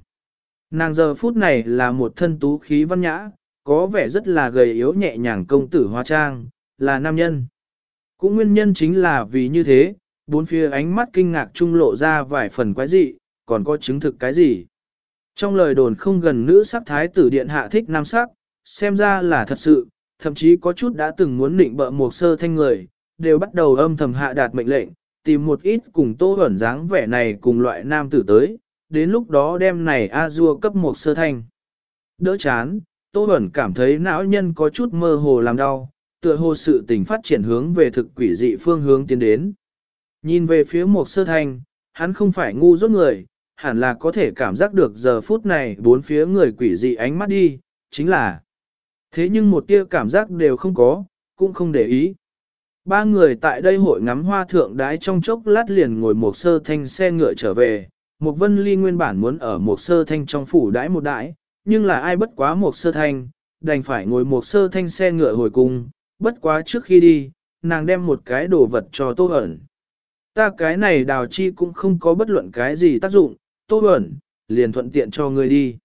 Nàng giờ phút này là một thân tú khí văn nhã, có vẻ rất là gầy yếu nhẹ nhàng công tử hóa trang, là nam nhân. Cũng nguyên nhân chính là vì như thế, bốn phía ánh mắt kinh ngạc trung lộ ra vài phần quái dị, còn có chứng thực cái gì. Trong lời đồn không gần nữ sắc thái tử điện hạ thích nam sắc, xem ra là thật sự, thậm chí có chút đã từng muốn định bợ một sơ thanh người, đều bắt đầu âm thầm hạ đạt mệnh lệnh, tìm một ít cùng tô ẩn dáng vẻ này cùng loại nam tử tới, đến lúc đó đem này a dua cấp một sơ thanh. Đỡ chán, tô Bẩn cảm thấy não nhân có chút mơ hồ làm đau, tựa hồ sự tình phát triển hướng về thực quỷ dị phương hướng tiến đến. Nhìn về phía một sơ thanh, hắn không phải ngu dốt người, hẳn là có thể cảm giác được giờ phút này bốn phía người quỷ dị ánh mắt đi, chính là Thế nhưng một tia cảm giác đều không có, cũng không để ý. Ba người tại đây hội ngắm hoa thượng đái trong chốc lát liền ngồi một sơ thanh xe ngựa trở về. Một vân ly nguyên bản muốn ở một sơ thanh trong phủ đái một đái, nhưng là ai bất quá một sơ thanh, đành phải ngồi một sơ thanh xe ngựa hồi cung, bất quá trước khi đi, nàng đem một cái đồ vật cho tô ẩn. Ta cái này đào chi cũng không có bất luận cái gì tác dụng, tô ẩn, liền thuận tiện cho người đi.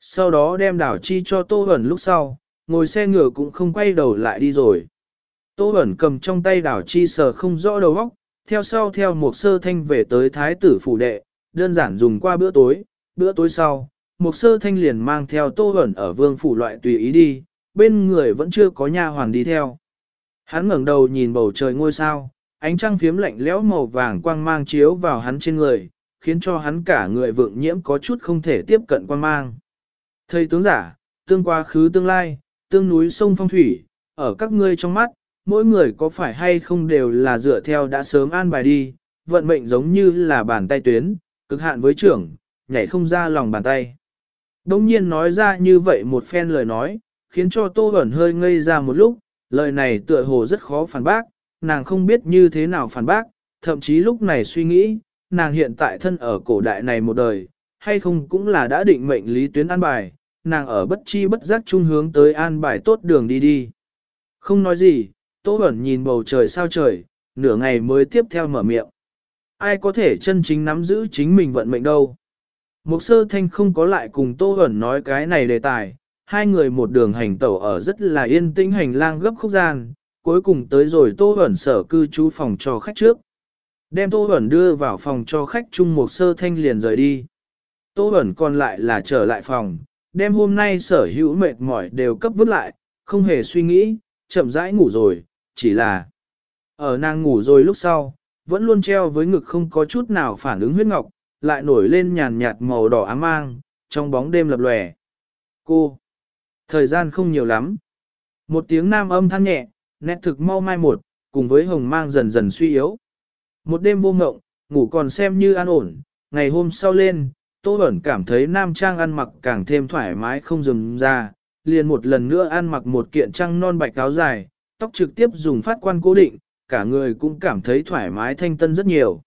Sau đó đem đào chi cho tô ẩn lúc sau, ngồi xe ngựa cũng không quay đầu lại đi rồi. Tô ẩn cầm trong tay đào chi sờ không rõ đầu óc, theo sau theo một sơ thanh về tới thái tử phủ đệ, đơn giản dùng qua bữa tối, bữa tối sau, một sơ thanh liền mang theo tô ẩn ở vương phủ loại tùy ý đi, bên người vẫn chưa có nha hoàn đi theo. Hắn ngẩng đầu nhìn bầu trời ngôi sao, ánh trăng phiếm lạnh lẽo màu vàng quang mang chiếu vào hắn trên người, khiến cho hắn cả người vượng nhiễm có chút không thể tiếp cận quang mang. Thầy tướng giả, tương quá khứ tương lai, tương núi sông phong thủy, ở các ngươi trong mắt, mỗi người có phải hay không đều là dựa theo đã sớm an bài đi, vận mệnh giống như là bàn tay tuyến, cực hạn với trưởng, nhảy không ra lòng bàn tay. Đông nhiên nói ra như vậy một phen lời nói, khiến cho Tô Bẩn hơi ngây ra một lúc, lời này tựa hồ rất khó phản bác, nàng không biết như thế nào phản bác, thậm chí lúc này suy nghĩ, nàng hiện tại thân ở cổ đại này một đời, hay không cũng là đã định mệnh lý tuyến an bài, nàng ở bất chi bất giác trung hướng tới an bài tốt đường đi đi. Không nói gì, Tô Bẩn nhìn bầu trời sao trời, nửa ngày mới tiếp theo mở miệng. Ai có thể chân chính nắm giữ chính mình vận mệnh đâu. Mục sơ thanh không có lại cùng Tô Hẩn nói cái này đề tài, hai người một đường hành tẩu ở rất là yên tĩnh hành lang gấp khúc gian, cuối cùng tới rồi Tô Hẩn sở cư trú phòng cho khách trước. Đem Tô Hẩn đưa vào phòng cho khách chung một sơ thanh liền rời đi. Tô Hẩn còn lại là trở lại phòng, đem hôm nay sở hữu mệt mỏi đều cấp vứt lại, không hề suy nghĩ, chậm rãi ngủ rồi, chỉ là ở nàng ngủ rồi lúc sau, vẫn luôn treo với ngực không có chút nào phản ứng huyết ngọc, lại nổi lên nhàn nhạt màu đỏ ám mang, trong bóng đêm lập lòe. Cô! Thời gian không nhiều lắm. Một tiếng nam âm than nhẹ, nét thực mau mai một, cùng với hồng mang dần dần suy yếu. Một đêm vô ngộng, ngủ còn xem như an ổn, ngày hôm sau lên, Tô Bẩn cảm thấy nam trang ăn mặc càng thêm thoải mái không dừng ra, liền một lần nữa ăn mặc một kiện trăng non bạch áo dài, tóc trực tiếp dùng phát quan cố định, cả người cũng cảm thấy thoải mái thanh tân rất nhiều.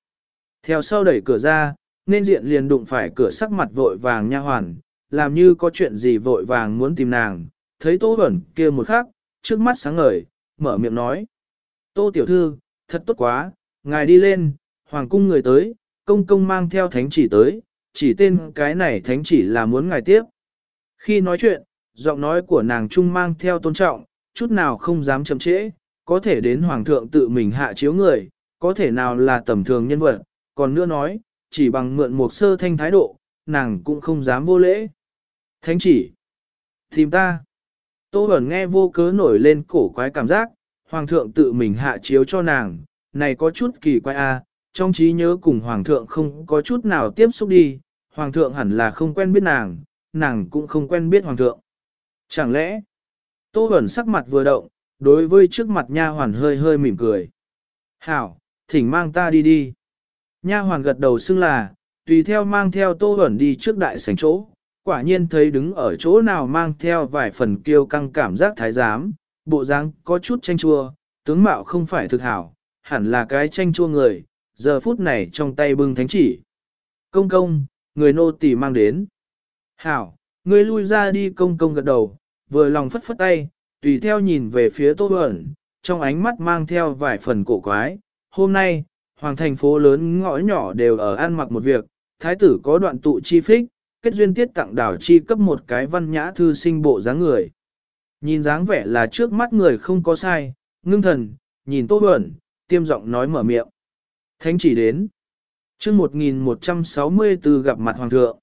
Theo sau đẩy cửa ra, nên diện liền đụng phải cửa sắc mặt vội vàng nha hoàn, làm như có chuyện gì vội vàng muốn tìm nàng, thấy Tô Bẩn kia một khắc, trước mắt sáng ngời, mở miệng nói. Tô tiểu thư, thật tốt quá, ngài đi lên, hoàng cung người tới, công công mang theo thánh chỉ tới, chỉ tên cái này thánh chỉ là muốn ngài tiếp. Khi nói chuyện, giọng nói của nàng trung mang theo tôn trọng, chút nào không dám chậm trễ, có thể đến hoàng thượng tự mình hạ chiếu người, có thể nào là tầm thường nhân vật, còn nữa nói, chỉ bằng mượn một sơ thanh thái độ, nàng cũng không dám vô lễ. Thánh chỉ, tìm ta. Tô Bẩn nghe vô cớ nổi lên cổ quái cảm giác, hoàng thượng tự mình hạ chiếu cho nàng, này có chút kỳ quái a, trong trí nhớ cùng hoàng thượng không có chút nào tiếp xúc đi, hoàng thượng hẳn là không quen biết nàng, nàng cũng không quen biết hoàng thượng. Chẳng lẽ, Tô Bẩn sắc mặt vừa động, đối với trước mặt nha hoàn hơi hơi mỉm cười. Hảo, thỉnh mang ta đi đi. Nha hoàn gật đầu xưng là, tùy theo mang theo Tô Bẩn đi trước đại sảnh chỗ, quả nhiên thấy đứng ở chỗ nào mang theo vài phần kiêu căng cảm giác thái giám, bộ dáng có chút tranh chua, tướng mạo không phải thực hảo, hẳn là cái tranh chua người, giờ phút này trong tay bưng thánh chỉ. Công công, người nô tỳ mang đến. Hảo, người lui ra đi công công gật đầu, vừa lòng phất phất tay, tùy theo nhìn về phía Tô Bẩn, trong ánh mắt mang theo vài phần cổ quái. Hôm nay, hoàng thành phố lớn ngõ nhỏ đều ở ăn mặc một việc, thái tử có đoạn tụ chi phích, kết duyên tiết tặng đảo chi cấp một cái văn nhã thư sinh bộ dáng người. Nhìn dáng vẻ là trước mắt người không có sai, ngưng thần, nhìn Tô Bẩn, tiêm giọng nói mở miệng. Thánh chỉ đến. chương 1164 gặp mặt hoàng thượng.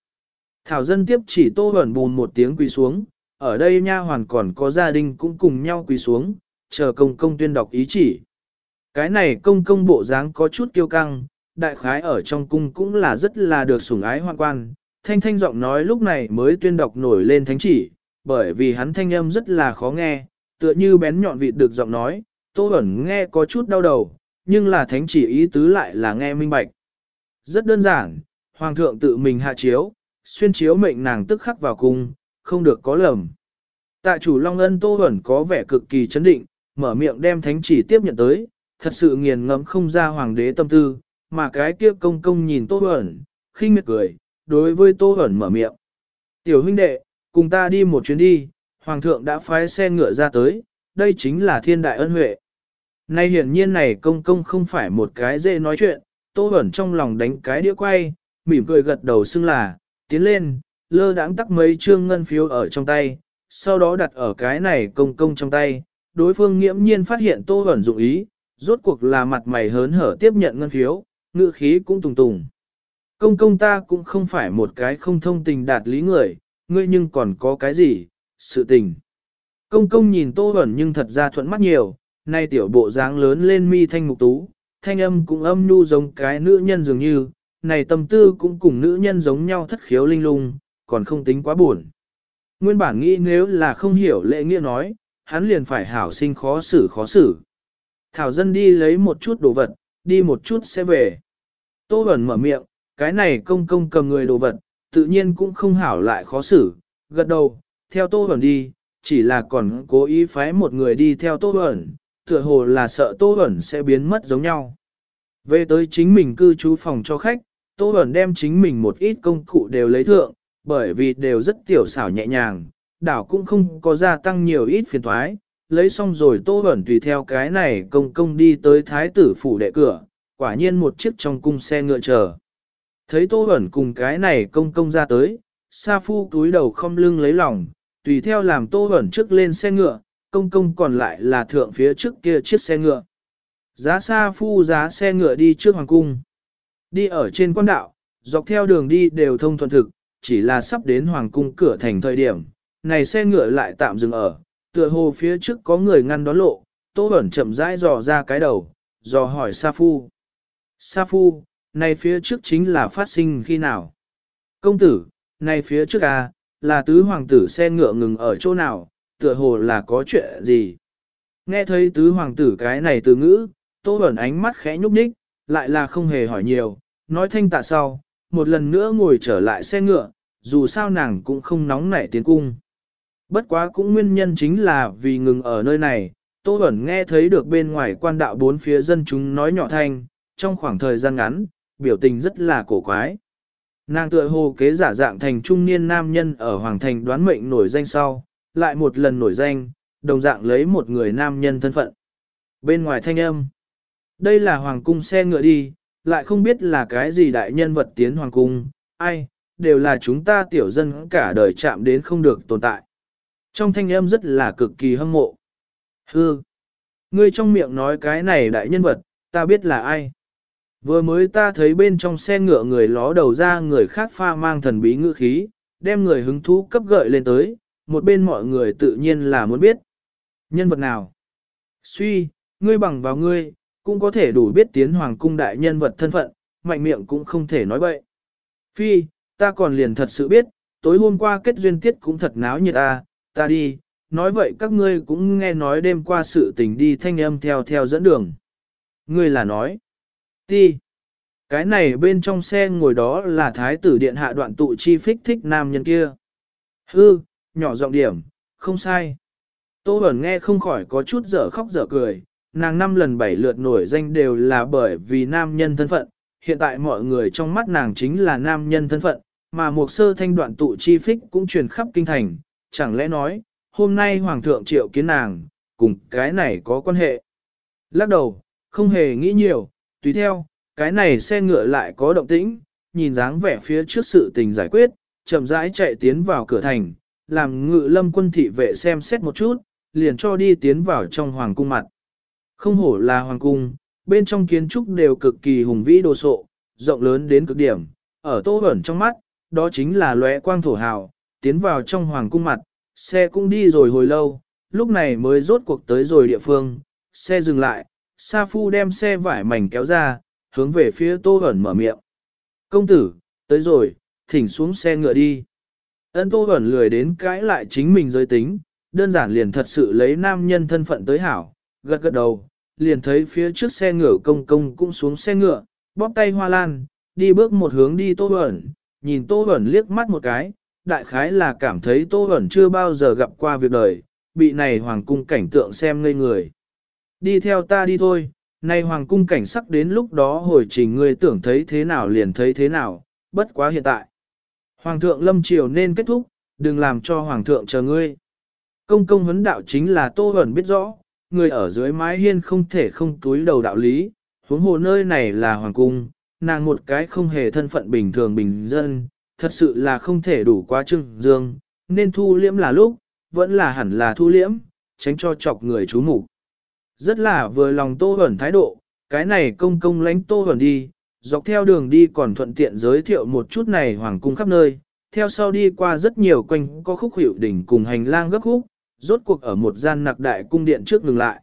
Thảo dân tiếp chỉ Tô Bẩn bùn một tiếng quỳ xuống, ở đây nha hoàn còn có gia đình cũng cùng nhau quỳ xuống, chờ công công tuyên đọc ý chỉ. Cái này công công bộ dáng có chút kiêu căng, đại khái ở trong cung cũng là rất là được sủng ái hoan quan, thanh thanh giọng nói lúc này mới tuyên đọc nổi lên thánh chỉ, bởi vì hắn thanh âm rất là khó nghe, tựa như bén nhọn vịt được giọng nói, Tô ẩn nghe có chút đau đầu, nhưng là thánh chỉ ý tứ lại là nghe minh bạch. Rất đơn giản, Hoàng thượng tự mình hạ chiếu, xuyên chiếu mệnh nàng tức khắc vào cung, không được có lầm. Tạ chủ Long Ân Tô Bẩn có vẻ cực kỳ chấn định, mở miệng đem thánh chỉ tiếp nhận tới, thật sự nghiền ngẫm không ra hoàng đế tâm tư, mà cái kia công công nhìn Tô Bẩn, khinh miệt cười, đối với Tô Bẩn mở miệng. Tiểu huynh đệ, cùng ta đi một chuyến đi, hoàng thượng đã phái xe ngựa ra tới, đây chính là thiên đại ân huệ. Nay hiển nhiên này công công không phải một cái dễ nói chuyện, Tô Bẩn trong lòng đánh cái đĩa quay, mỉm cười gật đầu xưng là, tiến lên, lơ đãng tắc mấy trương ngân phiếu ở trong tay, sau đó đặt ở cái này công công trong tay, đối phương nghiễm nhiên phát hiện Tô Bẩn dụng ý, rốt cuộc là mặt mày hớn hở tiếp nhận ngân phiếu, ngữ khí cũng tùng tùng. Công công ta cũng không phải một cái không thông tình đạt lý người, ngươi nhưng còn có cái gì, sự tình. Công công nhìn Tô ẩn nhưng thật ra thuận mắt nhiều, nay tiểu bộ dáng lớn lên mi thanh mục tú, thanh âm cũng âm nhu giống cái nữ nhân dường như, này tâm tư cũng cùng nữ nhân giống nhau thất khiếu linh lung, còn không tính quá buồn. Nguyên bản nghĩ nếu là không hiểu lệ nghĩa nói, hắn liền phải hảo sinh khó xử khó xử. Thảo dân đi lấy một chút đồ vật, đi một chút sẽ về. Tô Bẩn mở miệng, cái này công công cầm người đồ vật, tự nhiên cũng không hảo lại khó xử, gật đầu, theo Tô Bẩn đi, chỉ là còn cố ý phái một người đi theo Tô Bẩn, tựa hồ là sợ Tô Bẩn sẽ biến mất giống nhau. Về tới chính mình cư trú phòng cho khách, Tô Bẩn đem chính mình một ít công cụ đều lấy thượng, bởi vì đều rất tiểu xảo nhẹ nhàng, đảo cũng không có gia tăng nhiều ít phiền thoái, lấy xong rồi Tô Bẩn tùy theo cái này công công đi tới thái tử phủ đệ cửa, quả nhiên một chiếc trong cung xe ngựa chờ. Thấy Tô Bẩn cùng cái này công công ra tới, Sa Phu túi đầu không lưng lấy lòng, tùy theo làm Tô Bẩn trước lên xe ngựa, công công còn lại là thượng phía trước kia chiếc xe ngựa. Giá Sa Phu giá xe ngựa đi trước hoàng cung. Đi ở trên quan đạo, dọc theo đường đi đều thông thuận thực, chỉ là sắp đến hoàng cung cửa thành thời điểm, này xe ngựa lại tạm dừng ở, tựa hồ phía trước có người ngăn đón lộ, Tô Bẩn chậm rãi dò ra cái đầu, dò hỏi Sa Phu. Sa Phu, này phía trước chính là phát sinh khi nào? Công tử, này phía trước à, là tứ hoàng tử xe ngựa ngừng ở chỗ nào, tựa hồ là có chuyện gì? Nghe thấy tứ hoàng tử cái này từ ngữ, Tô Bẩn ánh mắt khẽ nhúc nhích, lại là không hề hỏi nhiều, nói thanh tạ sau, một lần nữa ngồi trở lại xe ngựa, dù sao nàng cũng không nóng nảy tiến cung. Bất quá cũng nguyên nhân chính là vì ngừng ở nơi này, Tô Bẩn nghe thấy được bên ngoài quan đạo bốn phía dân chúng nói nhỏ thanh, trong khoảng thời gian ngắn, biểu tình rất là cổ quái. Nàng tựa hồ kế giả dạng thành trung niên nam nhân ở Hoàng Thành đoán mệnh nổi danh sau, lại một lần nổi danh, đồng dạng lấy một người nam nhân thân phận. Bên ngoài thanh âm, đây là Hoàng cung xe ngựa đi, lại không biết là cái gì đại nhân vật tiến Hoàng cung, ai, đều là chúng ta tiểu dân cả đời chạm đến không được tồn tại. Trong thanh âm rất là cực kỳ hâm mộ. Hư! Ngươi trong miệng nói cái này đại nhân vật, ta biết là ai. Vừa mới ta thấy bên trong xe ngựa người ló đầu ra người khác pha mang thần bí ngữ khí, đem người hứng thú cấp gợi lên tới, một bên mọi người tự nhiên là muốn biết. Nhân vật nào? Suy, ngươi bằng vào ngươi, cũng có thể đủ biết tiến hoàng cung đại nhân vật thân phận, mạnh miệng cũng không thể nói bậy. Phi, ta còn liền thật sự biết, tối hôm qua kết duyên tiết cũng thật náo nhiệt à, ta đi, nói vậy các ngươi cũng nghe nói đêm qua sự tình đi thanh âm theo theo dẫn đường. Ngươi là nói, ti, cái này bên trong xe ngồi đó là thái tử điện hạ đoạn tụ chi phích thích nam nhân kia. Hư, nhỏ giọng điểm, không sai. Tô Bẩn nghe không khỏi có chút dở khóc dở cười, nàng năm lần bảy lượt nổi danh đều là bởi vì nam nhân thân phận, hiện tại mọi người trong mắt nàng chính là nam nhân thân phận, mà một sơ thanh đoạn tụ chi phích cũng truyền khắp kinh thành, chẳng lẽ nói, hôm nay Hoàng thượng triệu kiến nàng, cùng cái này có quan hệ. Lắc đầu, không hề nghĩ nhiều, tùy theo, cái này xe ngựa lại có động tĩnh, nhìn dáng vẻ phía trước sự tình giải quyết, chậm rãi chạy tiến vào cửa thành, làm ngự lâm quân thị vệ xem xét một chút, liền cho đi tiến vào trong hoàng cung mặt. Không hổ là hoàng cung, bên trong kiến trúc đều cực kỳ hùng vĩ đồ sộ, rộng lớn đến cực điểm, ở tô ẩn trong mắt, đó chính là lóe quang thổ hào, tiến vào trong hoàng cung mặt, xe cũng đi rồi hồi lâu, lúc này mới rốt cuộc tới rồi địa phương, xe dừng lại, Sa Phu đem xe vải mảnh kéo ra, hướng về phía Tô Hẩn mở miệng. Công tử, tới rồi, thỉnh xuống xe ngựa đi. Ân Tô Hẩn lười đến cãi lại chính mình giới tính, đơn giản liền thật sự lấy nam nhân thân phận tới hảo, gật gật đầu, liền thấy phía trước xe ngựa công công cũng xuống xe ngựa, bóp tay hoa lan, đi bước một hướng đi Tô Hẩn, nhìn Tô Hẩn liếc mắt một cái, đại khái là cảm thấy Tô Hẩn chưa bao giờ gặp qua việc đời, bị này hoàng cung cảnh tượng xem ngây người. Đi theo ta đi thôi, nay hoàng cung cảnh sắc đến lúc đó hồi trình ngươi tưởng thấy thế nào liền thấy thế nào, bất quá hiện tại. Hoàng thượng lâm triều nên kết thúc, đừng làm cho hoàng thượng chờ ngươi. Công công vấn đạo chính là Tô Hẩn biết rõ, người ở dưới mái hiên không thể không túi đầu đạo lý, huống hồ nơi này là hoàng cung, nàng một cái không hề thân phận bình thường bình dân, thật sự là không thể đủ quá trưng dương, nên thu liễm là lúc, vẫn là hẳn là thu liễm, tránh cho chọc người chú mục Rất là vừa lòng Tô Hẩn thái độ, cái này công công lánh Tô Hẩn đi, dọc theo đường đi còn thuận tiện giới thiệu một chút này hoàng cung khắp nơi, theo sau đi qua rất nhiều quanh có khúc hiệu đỉnh cùng hành lang gấp khúc, rốt cuộc ở một gian nặc đại cung điện trước ngừng lại.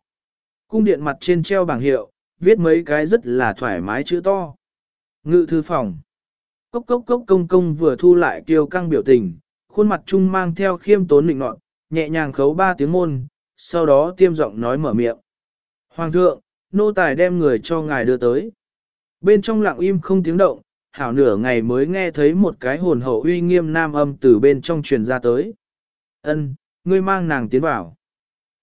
Cung điện mặt trên treo bảng hiệu, viết mấy cái rất là thoải mái chữ to. Ngự thư phòng. Cốc cốc cốc công công vừa thu lại kiêu căng biểu tình, khuôn mặt trung mang theo khiêm tốn định nọt, nhẹ nhàng khấu ba tiếng môn, sau đó tiêm giọng nói mở miệng. Hoàng thượng, nô tài đem người cho ngài đưa tới. Bên trong lặng im không tiếng động, hảo nửa ngày mới nghe thấy một cái hồn hậu uy nghiêm nam âm từ bên trong truyền ra tới. Ân, ngươi mang nàng tiến vào.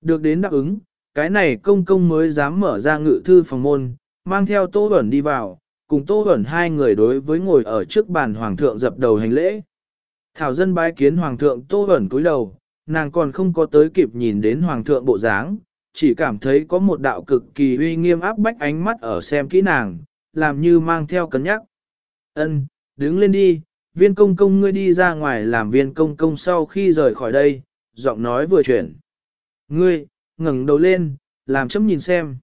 Được đến đáp ứng, cái này công công mới dám mở ra ngự thư phòng môn, mang theo Tô ẩn đi vào, cùng Tô Bẩn hai người đối với ngồi ở trước bàn hoàng thượng dập đầu hành lễ. Thảo dân bái kiến hoàng thượng Tô Bẩn cúi đầu, nàng còn không có tới kịp nhìn đến hoàng thượng bộ dáng, chỉ cảm thấy có một đạo cực kỳ uy nghiêm áp bách ánh mắt ở xem kỹ nàng, làm như mang theo cân nhắc. Ân, đứng lên đi, viên công công ngươi đi ra ngoài làm viên công công sau khi rời khỏi đây, giọng nói vừa chuyển. Ngươi, ngẩng đầu lên, làm chấm nhìn xem.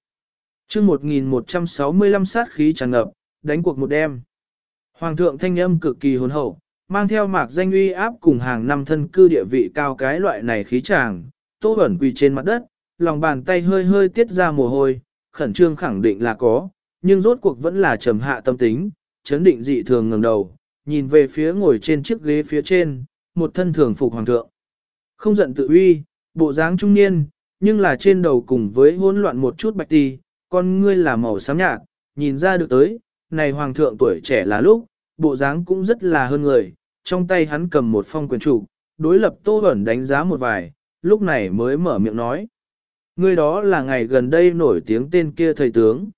chương 1165 sát khí tràn ngập, đánh cuộc một đêm. Hoàng thượng thanh âm cực kỳ hồn hậu, mang theo mạc danh uy áp cùng hàng năm thân cư địa vị cao cái loại này khí tràng, tô ẩn quỳ trên mặt đất, lòng bàn tay hơi hơi tiết ra mồ hôi, khẩn trương khẳng định là có, nhưng rốt cuộc vẫn là trầm hạ tâm tính, chấn định dị thường ngẩng đầu, nhìn về phía ngồi trên chiếc ghế phía trên, một thân thường phục hoàng thượng. Không giận tự uy, bộ dáng trung niên, nhưng là trên đầu cùng với hỗn loạn một chút bạch ti, con ngươi là màu xám nhạt, nhìn ra được tới, này hoàng thượng tuổi trẻ là lúc, bộ dáng cũng rất là hơn người, trong tay hắn cầm một phong quyền chủ, đối lập Tô Bẩn đánh giá một vài, lúc này mới mở miệng nói. Người đó là ngày gần đây nổi tiếng tên kia thầy tướng.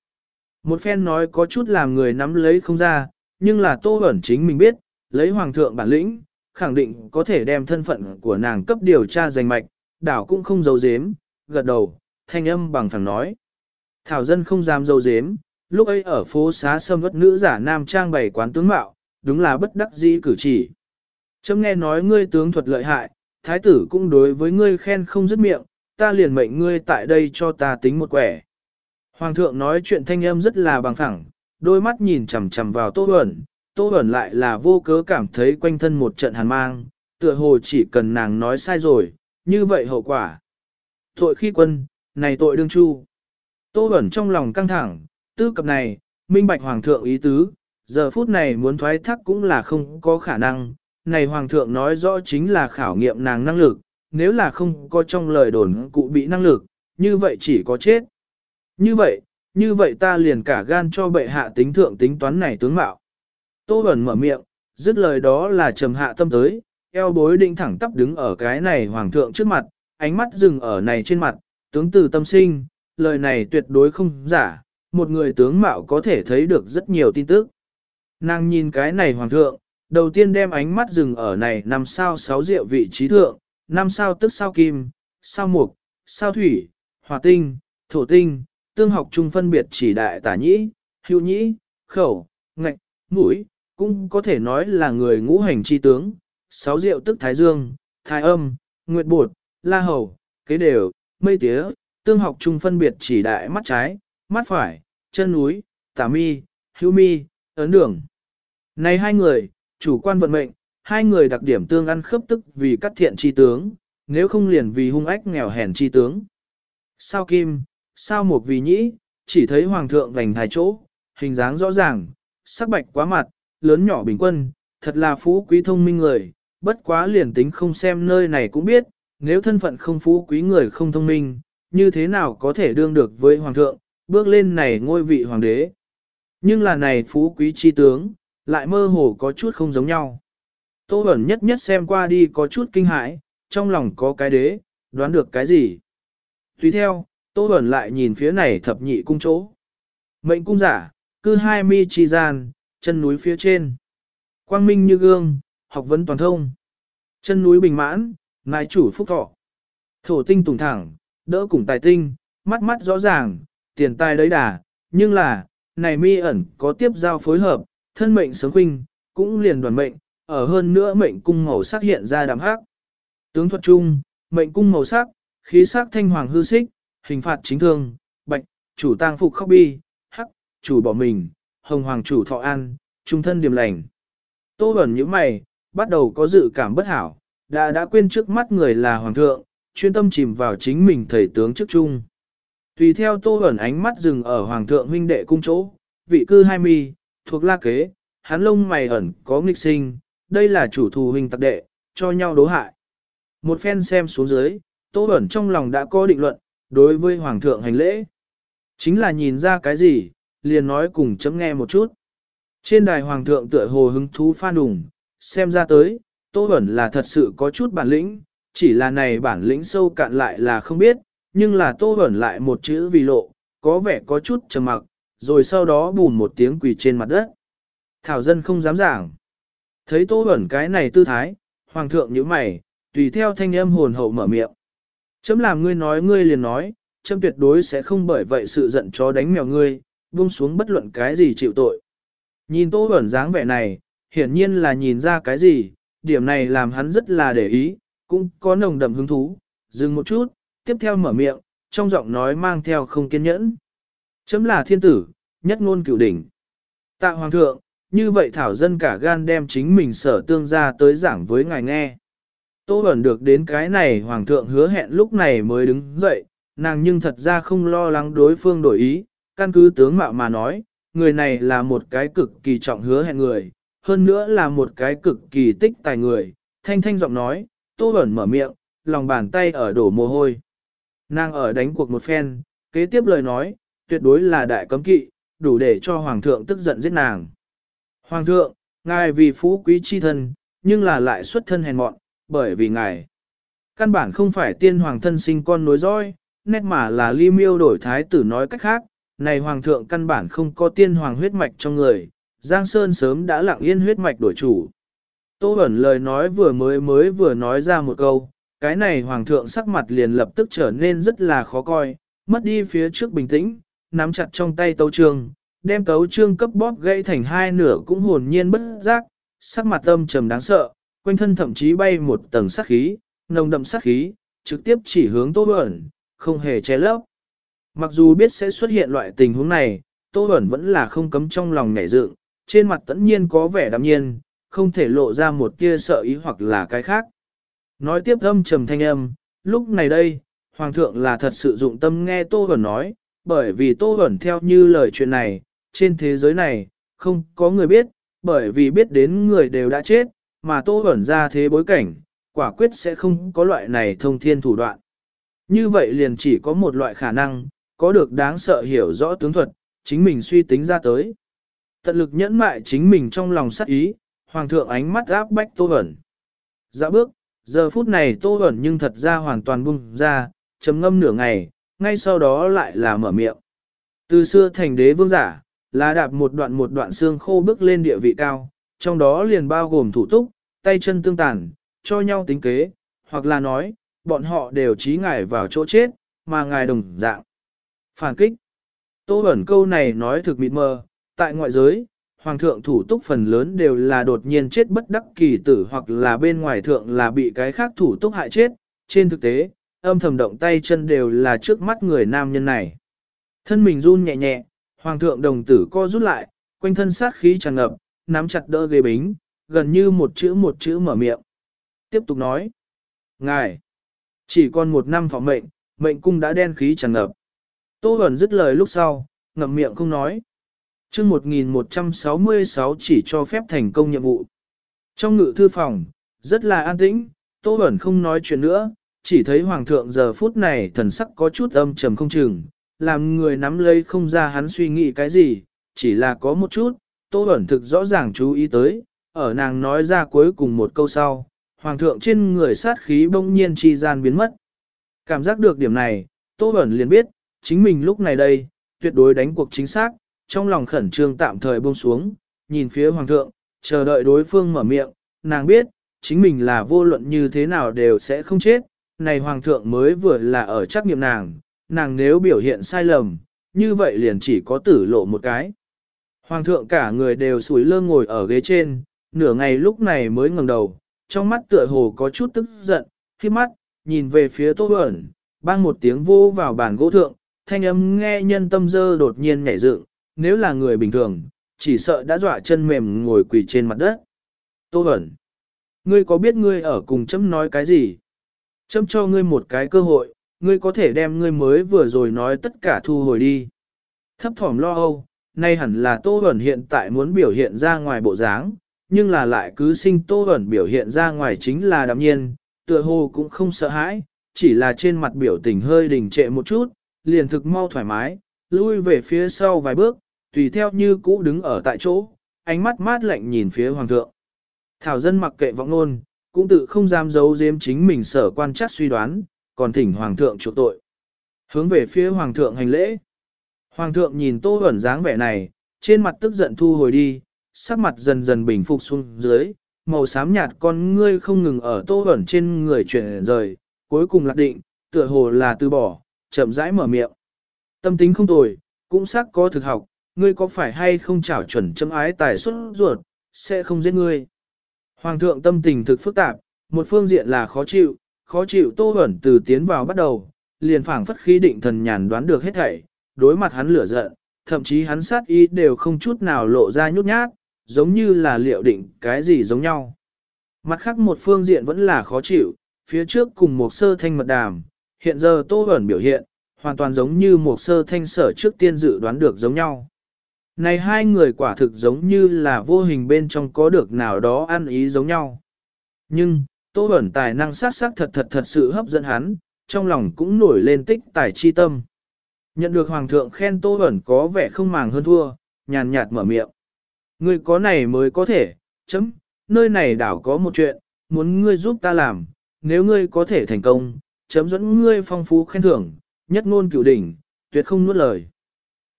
Một phen nói có chút làm người nắm lấy không ra, nhưng là Tô Bẩn chính mình biết, lấy hoàng thượng bản lĩnh, khẳng định có thể đem thân phận của nàng cấp điều tra danh mạch, đảo cũng không giấu giếm, gật đầu, thanh âm bằng phẳng nói. Thảo dân không dám giấu giếm, lúc ấy ở phố xá sâm vất nữ giả nam trang bày quán tướng mạo, đúng là bất đắc dĩ cử chỉ. Chấm nghe nói ngươi tướng thuật lợi hại, thái tử cũng đối với ngươi khen không dứt miệng, ta liền mệnh ngươi tại đây cho ta tính một quẻ. Hoàng thượng nói chuyện thanh âm rất là bằng thẳng, đôi mắt nhìn chằm chằm vào Tô Huẩn, Tô Huẩn lại là vô cớ cảm thấy quanh thân một trận hàn mang, tựa hồ chỉ cần nàng nói sai rồi, như vậy hậu quả. Tội khi quân, này tội đương chu. Tô Huẩn trong lòng căng thẳng, tư cập này, minh bạch hoàng thượng ý tứ, giờ phút này muốn thoái thác cũng là không có khả năng, này hoàng thượng nói rõ chính là khảo nghiệm nàng năng lực, nếu là không có trong lời đồn cụ bị năng lực, như vậy chỉ có chết. Như vậy, như vậy ta liền cả gan cho bệ hạ tính thượng tính toán này tướng mạo. Tô Bẩn mở miệng, dứt lời đó là trầm hạ tâm tới, eo bối định thẳng tắp đứng ở cái này hoàng thượng trước mặt, ánh mắt dừng ở này trên mặt, tướng từ tâm sinh, lời này tuyệt đối không giả, một người tướng mạo có thể thấy được rất nhiều tin tức. Nàng nhìn cái này hoàng thượng, đầu tiên đem ánh mắt dừng ở này năm sao sáu rượu vị trí thượng, năm sao tức sao kim, sao mục, sao thủy, hỏa tinh, thổ tinh, tương học chung phân biệt chỉ đại tả nhĩ, hữu nhĩ, khẩu, ngạch, mũi, cũng có thể nói là người ngũ hành chi tướng, sáu rượu tức thái dương, thái âm, nguyệt bột, la hầu, kế đều, mây tía, tương học chung phân biệt chỉ đại mắt trái, mắt phải, chân núi, tả mi, hữu mi, ấn đường. Này hai người, chủ quan vận mệnh, hai người đặc điểm tương ăn khớp tức vì cắt thiện chi tướng, nếu không liền vì hung ách nghèo hèn chi tướng. Sao kim, sao một vì nhĩ, chỉ thấy hoàng thượng vành thái chỗ, hình dáng rõ ràng, sắc bạch quá mặt, lớn nhỏ bình quân, thật là phú quý thông minh người, bất quá liền tính không xem nơi này cũng biết, nếu thân phận không phú quý người không thông minh, như thế nào có thể đương được với hoàng thượng, bước lên này ngôi vị hoàng đế. Nhưng là này phú quý chi tướng, lại mơ hồ có chút không giống nhau. Tô Bẩn nhất nhất xem qua đi có chút kinh hãi, trong lòng có cái đế, đoán được cái gì. Tùy theo, Tô Bẩn lại nhìn phía này thập nhị cung chỗ. Mệnh cung giả, cư hai mi chi gian, chân núi phía trên. Quang minh như gương, học vấn toàn thông. Chân núi bình mãn, ngài chủ phúc thọ. Thổ tinh tùng thẳng, đỡ cùng tài tinh, mắt mắt rõ ràng, tiền tài đấy đà, nhưng là, này mi ẩn có tiếp giao phối hợp, thân mệnh sớm huynh, cũng liền đoàn mệnh, ở hơn nữa mệnh cung màu sắc hiện ra đạm hắc. Tướng thuật chung, mệnh cung màu sắc, khí sắc thanh hoàng hư xích, hình phạt chính thương, bạch, chủ tang phục khóc bi, hắc, chủ bỏ mình, hồng hoàng chủ thọ an, trung thân điềm lành. Tô ẩn như mày, bắt đầu có dự cảm bất hảo, đã đã quên trước mắt người là hoàng thượng, chuyên tâm chìm vào chính mình thầy tướng trước chung. Tùy theo tô ẩn ánh mắt dừng ở hoàng thượng huynh đệ cung chỗ, vị cư hai mi, thuộc la kế, hắn lông mày ẩn có nghịch sinh, đây là chủ thù huynh tặc đệ, cho nhau đố hại. Một phen xem xuống dưới, tô ẩn trong lòng đã có định luận, đối với hoàng thượng hành lễ. Chính là nhìn ra cái gì, liền nói cùng chấm nghe một chút. Trên đài hoàng thượng tựa hồ hứng thú phan đùng, xem ra tới, Tô Bẩn là thật sự có chút bản lĩnh, chỉ là này bản lĩnh sâu cạn lại là không biết, nhưng là Tô Bẩn lại một chữ vì lộ, có vẻ có chút trầm mặc, rồi sau đó bùn một tiếng quỳ trên mặt đất. Thảo dân không dám giảng. Thấy Tô Bẩn cái này tư thái, hoàng thượng như mày, tùy theo thanh âm hồn hậu mở miệng. Chấm làm ngươi nói ngươi liền nói, chấm tuyệt đối sẽ không bởi vậy sự giận chó đánh mèo ngươi, buông xuống bất luận cái gì chịu tội. Nhìn Tô Bẩn dáng vẻ này, hiển nhiên là nhìn ra cái gì, điểm này làm hắn rất là để ý, cũng có nồng đậm hứng thú, dừng một chút, tiếp theo mở miệng, trong giọng nói mang theo không kiên nhẫn. Chấm là thiên tử, nhất ngôn cửu đỉnh. Tạ hoàng thượng, như vậy thảo dân cả gan đem chính mình sở tương ra tới giảng với ngài nghe. Tô ẩn được đến cái này hoàng thượng hứa hẹn lúc này mới đứng dậy, nàng nhưng thật ra không lo lắng đối phương đổi ý, căn cứ tướng mạo mà nói, người này là một cái cực kỳ trọng hứa hẹn người, hơn nữa là một cái cực kỳ tích tài người, thanh thanh giọng nói, tô ẩn mở miệng, lòng bàn tay ở đổ mồ hôi. Nàng ở đánh cuộc một phen, kế tiếp lời nói, tuyệt đối là đại cấm kỵ, đủ để cho hoàng thượng tức giận giết nàng. Hoàng thượng, ngài vì phú quý chi thân, nhưng là lại xuất thân hèn mọn, bởi vì ngài căn bản không phải tiên hoàng thân sinh con nối dõi, nét mà là ly miêu đổi thái tử nói cách khác, này hoàng thượng căn bản không có tiên hoàng huyết mạch trong người, Giang Sơn sớm đã lặng yên huyết mạch đổi chủ. Tô Bẩn lời nói vừa mới mới vừa nói ra một câu, cái này hoàng thượng sắc mặt liền lập tức trở nên rất là khó coi, mất đi phía trước bình tĩnh, nắm chặt trong tay tấu trương, đem tấu trương cấp bóp gãy thành hai nửa cũng hồn nhiên bất giác, sắc mặt âm trầm đáng sợ, quanh thân thậm chí bay một tầng sát khí, nồng đậm sát khí, trực tiếp chỉ hướng Tô Bẩn, không hề che lấp. Mặc dù biết sẽ xuất hiện loại tình huống này, Tô Bẩn vẫn là không cấm trong lòng nhảy dựng, trên mặt tất nhiên có vẻ đạm nhiên, không thể lộ ra một tia sợ ý hoặc là cái khác. Nói tiếp âm trầm thanh âm, lúc này đây, Hoàng thượng là thật sự dụng tâm nghe Tô Huẩn nói, bởi vì Tô Huẩn theo như lời chuyện này, trên thế giới này, không có người biết, bởi vì biết đến người đều đã chết, mà Tô Huẩn ra thế bối cảnh, quả quyết sẽ không có loại này thông thiên thủ đoạn. Như vậy liền chỉ có một loại khả năng, có được đáng sợ hiểu rõ tướng thuật, chính mình suy tính ra tới. Tận lực nhẫn mại chính mình trong lòng sắc ý, hoàng thượng ánh mắt áp bách Tô Huẩn. Dạ bước, giờ phút này Tô Huẩn nhưng thật ra hoàn toàn bung ra, chấm ngâm nửa ngày, ngay sau đó lại là mở miệng. Từ xưa thành đế vương giả, là đạp một đoạn một đoạn xương khô bước lên địa vị cao, trong đó liền bao gồm thủ túc, tay chân tương tàn, cho nhau tính kế, hoặc là nói, bọn họ đều trí ngài vào chỗ chết, mà ngài đồng dạng. Phản kích. Tô ẩn câu này nói thực mịt mờ, tại ngoại giới, hoàng thượng thủ túc phần lớn đều là đột nhiên chết bất đắc kỳ tử hoặc là bên ngoài thượng là bị cái khác thủ túc hại chết, trên thực tế, âm thầm động tay chân đều là trước mắt người nam nhân này. Thân mình run nhẹ nhẹ, hoàng thượng đồng tử co rút lại, quanh thân sát khí tràn ngập, nắm chặt đỡ ghế bính, gần như một chữ một chữ mở miệng. Tiếp tục nói. Ngài, chỉ còn một năm phỏng mệnh, mệnh cung đã đen khí tràn ngập. Tô Bẩn dứt lời lúc sau, ngậm miệng không nói chương 1166 chỉ cho phép thành công nhiệm vụ. Trong ngự thư phòng, rất là an tĩnh, Tô Bẩn không nói chuyện nữa, chỉ thấy Hoàng thượng giờ phút này thần sắc có chút âm trầm không chừng, làm người nắm lấy không ra hắn suy nghĩ cái gì, chỉ là có một chút, Tô Bẩn thực rõ ràng chú ý tới, ở nàng nói ra cuối cùng một câu sau, Hoàng thượng trên người sát khí bỗng nhiên chi gian biến mất. Cảm giác được điểm này, Tô Bẩn liền biết, chính mình lúc này đây, tuyệt đối đánh cuộc chính xác, trong lòng khẩn trương tạm thời buông xuống, nhìn phía Hoàng thượng, chờ đợi đối phương mở miệng, nàng biết, chính mình là vô luận như thế nào đều sẽ không chết, này Hoàng thượng mới vừa là ở trắc nghiệm nàng, nàng nếu biểu hiện sai lầm, như vậy liền chỉ có tử lộ một cái. Hoàng thượng cả người đều sủi lơ ngồi ở ghế trên, nửa ngày lúc này mới ngẩng đầu, trong mắt tựa hồ có chút tức giận, khi mắt, nhìn về phía Tô Bẩn, bang một tiếng vô vào bàn gỗ thượng, thanh âm nghe nhân tâm dơ đột nhiên nhảy dựng, nếu là người bình thường, chỉ sợ đã dọa chân mềm ngồi quỳ trên mặt đất. Tô Bẩn, ngươi có biết ngươi ở cùng chấm nói cái gì? Chấm cho ngươi một cái cơ hội, ngươi có thể đem ngươi mới vừa rồi nói tất cả thu hồi đi. Thấp thỏm lo âu, nay hẳn là Tô Bẩn hiện tại muốn biểu hiện ra ngoài bộ dáng, nhưng là lại cứ sinh Tô Bẩn biểu hiện ra ngoài chính là đạm nhiên, tựa hồ cũng không sợ hãi, chỉ là trên mặt biểu tình hơi đình trệ một chút, liền thực mau thoải mái, lui về phía sau vài bước, tùy theo như cũ đứng ở tại chỗ, ánh mắt mát lạnh nhìn phía hoàng thượng. Thảo dân mặc kệ vọng ngôn, cũng tự không dám giấu giếm chính mình sở quan chắc suy đoán, còn thỉnh hoàng thượng chủ tội. Hướng về phía hoàng thượng hành lễ. Hoàng thượng nhìn tô ẩn dáng vẻ này, trên mặt tức giận thu hồi đi, sắc mặt dần dần bình phục xuống dưới, màu xám nhạt con ngươi không ngừng ở tô ẩn trên người chuyển rời, cuối cùng lạc định, tựa hồ là từ bỏ, chậm rãi mở miệng. Tâm tính không tồi, cũng xác có thực học, ngươi có phải hay không trảo chuẩn châm ái tài xuất ruột, sẽ không giết ngươi. Hoàng thượng tâm tình thực phức tạp, một phương diện là khó chịu, khó chịu tô ẩn từ tiến vào bắt đầu, liền phảng phất khí định thần nhàn đoán được hết thảy, đối mặt hắn lửa giận, thậm chí hắn sát ý đều không chút nào lộ ra nhút nhát, giống như là liệu định cái gì giống nhau. Mặt khác một phương diện vẫn là khó chịu, phía trước cùng một sơ thanh mật đàm, hiện giờ tô ẩn biểu hiện, hoàn toàn giống như một sơ thanh sở trước tiên dự đoán được giống nhau. Này hai người quả thực giống như là vô hình bên trong có được nào đó ăn ý giống nhau. Nhưng, Tô Bẩn tài năng sát sắc thật thật thật sự hấp dẫn hắn, trong lòng cũng nổi lên tích tài chi tâm. Nhận được Hoàng thượng khen Tô Bẩn có vẻ không màng hơn thua, nhàn nhạt mở miệng. Ngươi có này mới có thể, chấm, nơi này đảo có một chuyện, muốn ngươi giúp ta làm, nếu ngươi có thể thành công, chấm dẫn ngươi phong phú khen thưởng, nhất ngôn cửu đỉnh, tuyệt không nuốt lời.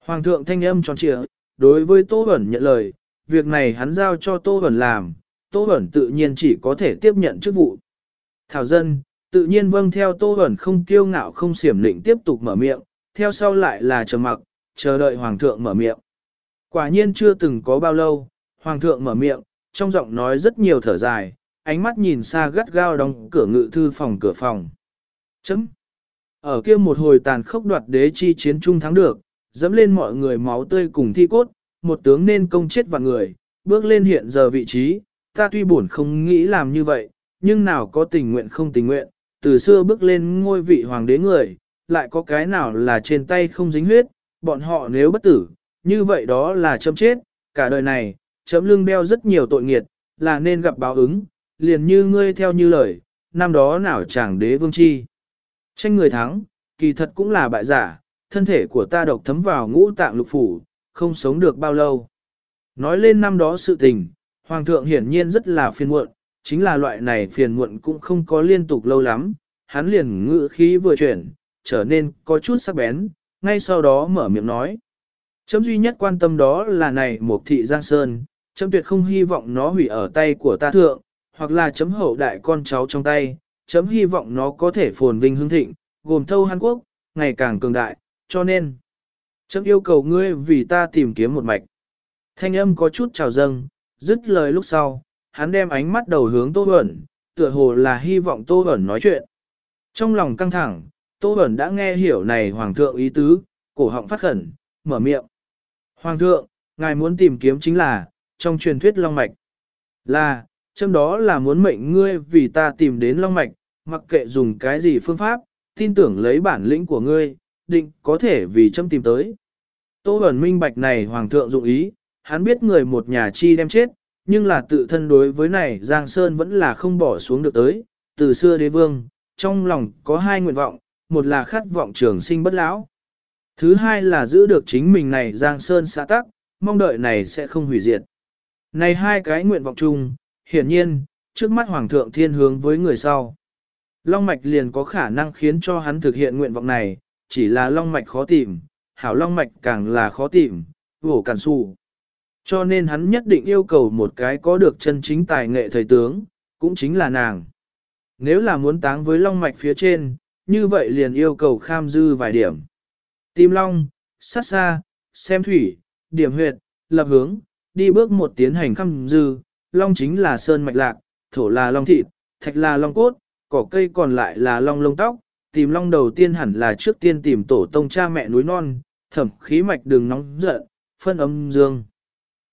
Hoàng thượng thanh âm tròn trịa, đối với Tô Bẩn nhận lời, việc này hắn giao cho Tô Bẩn làm, Tô Bẩn tự nhiên chỉ có thể tiếp nhận chức vụ. Thảo dân, tự nhiên vâng theo Tô Bẩn không kiêu ngạo không xiểm lĩnh tiếp tục mở miệng, theo sau lại là chờ mặc, chờ đợi Hoàng thượng mở miệng. Quả nhiên chưa từng có bao lâu, Hoàng thượng mở miệng, trong giọng nói rất nhiều thở dài, ánh mắt nhìn xa gắt gao đóng cửa ngự thư phòng cửa phòng. Chấm. Ở kia một hồi tàn khốc đoạt đế chi chiến trung thắng được, dẫm lên mọi người máu tươi cùng thi cốt, một tướng nên công chết vạn người, bước lên hiện giờ vị trí, ta tuy buồn không nghĩ làm như vậy, nhưng nào có tình nguyện không tình nguyện, từ xưa bước lên ngôi vị hoàng đế người, lại có cái nào là trên tay không dính huyết, bọn họ nếu bất tử, như vậy đó là chấm chết, cả đời này, chấm lưng đeo rất nhiều tội nghiệt, là nên gặp báo ứng, liền như ngươi theo như lời, năm đó nào chẳng đế vương chi. Tranh người thắng, kỳ thật cũng là bại giả, thân thể của ta độc thấm vào ngũ tạng lục phủ, không sống được bao lâu. Nói lên năm đó sự tình, Hoàng thượng hiển nhiên rất là phiền muộn, chính là loại này phiền muộn cũng không có liên tục lâu lắm, hắn liền ngữ khí vừa chuyển, trở nên có chút sắc bén, ngay sau đó mở miệng nói. Chấm duy nhất quan tâm đó là này một thị Giang Sơn, chấm tuyệt không hy vọng nó hủy ở tay của ta thượng, hoặc là chấm hậu đại con cháu trong tay, chấm hy vọng nó có thể phồn vinh hương thịnh, gồm thâu Hàn Quốc, ngày càng cường đại, cho nên, chấm yêu cầu ngươi vì ta tìm kiếm một mạch. Thanh âm có chút trào dâng, dứt lời lúc sau, hắn đem ánh mắt đầu hướng Tô Bẩn, tựa hồ là hy vọng Tô Bẩn nói chuyện. Trong lòng căng thẳng, Tô Bẩn đã nghe hiểu này Hoàng thượng ý tứ, cổ họng phát khẩn, mở miệng. Hoàng thượng, ngài muốn tìm kiếm chính là, trong truyền thuyết Long Mạch. Là, trong đó là muốn mệnh ngươi vì ta tìm đến Long Mạch, mặc kệ dùng cái gì phương pháp, tin tưởng lấy bản lĩnh của ngươi, định có thể vì châm tìm tới. Tô Bẩn minh bạch này Hoàng thượng dụng ý, hắn biết người một nhà chi đem chết, nhưng là tự thân đối với này Giang Sơn vẫn là không bỏ xuống được tới, từ xưa đế vương, trong lòng có hai nguyện vọng, một là khát vọng trường sinh bất lão, thứ hai là giữ được chính mình này Giang Sơn xã tắc, mong đợi này sẽ không hủy diệt. Này hai cái nguyện vọng chung, hiển nhiên, trước mắt Hoàng thượng thiên hướng với người sau. Long mạch liền có khả năng khiến cho hắn thực hiện nguyện vọng này, chỉ là long mạch khó tìm, hảo long mạch càng là khó tìm, vổ cản xù. Cho nên hắn nhất định yêu cầu một cái có được chân chính tài nghệ thầy tướng, cũng chính là nàng. Nếu là muốn táng với long mạch phía trên, như vậy liền yêu cầu kham dư vài điểm. Tìm long, sát xa, xem thủy, điểm huyệt, lập hướng, đi bước một tiến hành kham dư, long chính là sơn mạch lạc, thổ là long thịt, thạch là long cốt, cỏ cây còn lại là long lông tóc. Tìm long đầu tiên hẳn là trước tiên tìm tổ tông cha mẹ núi non, thẩm khí mạch đường nóng giận, phân âm dương.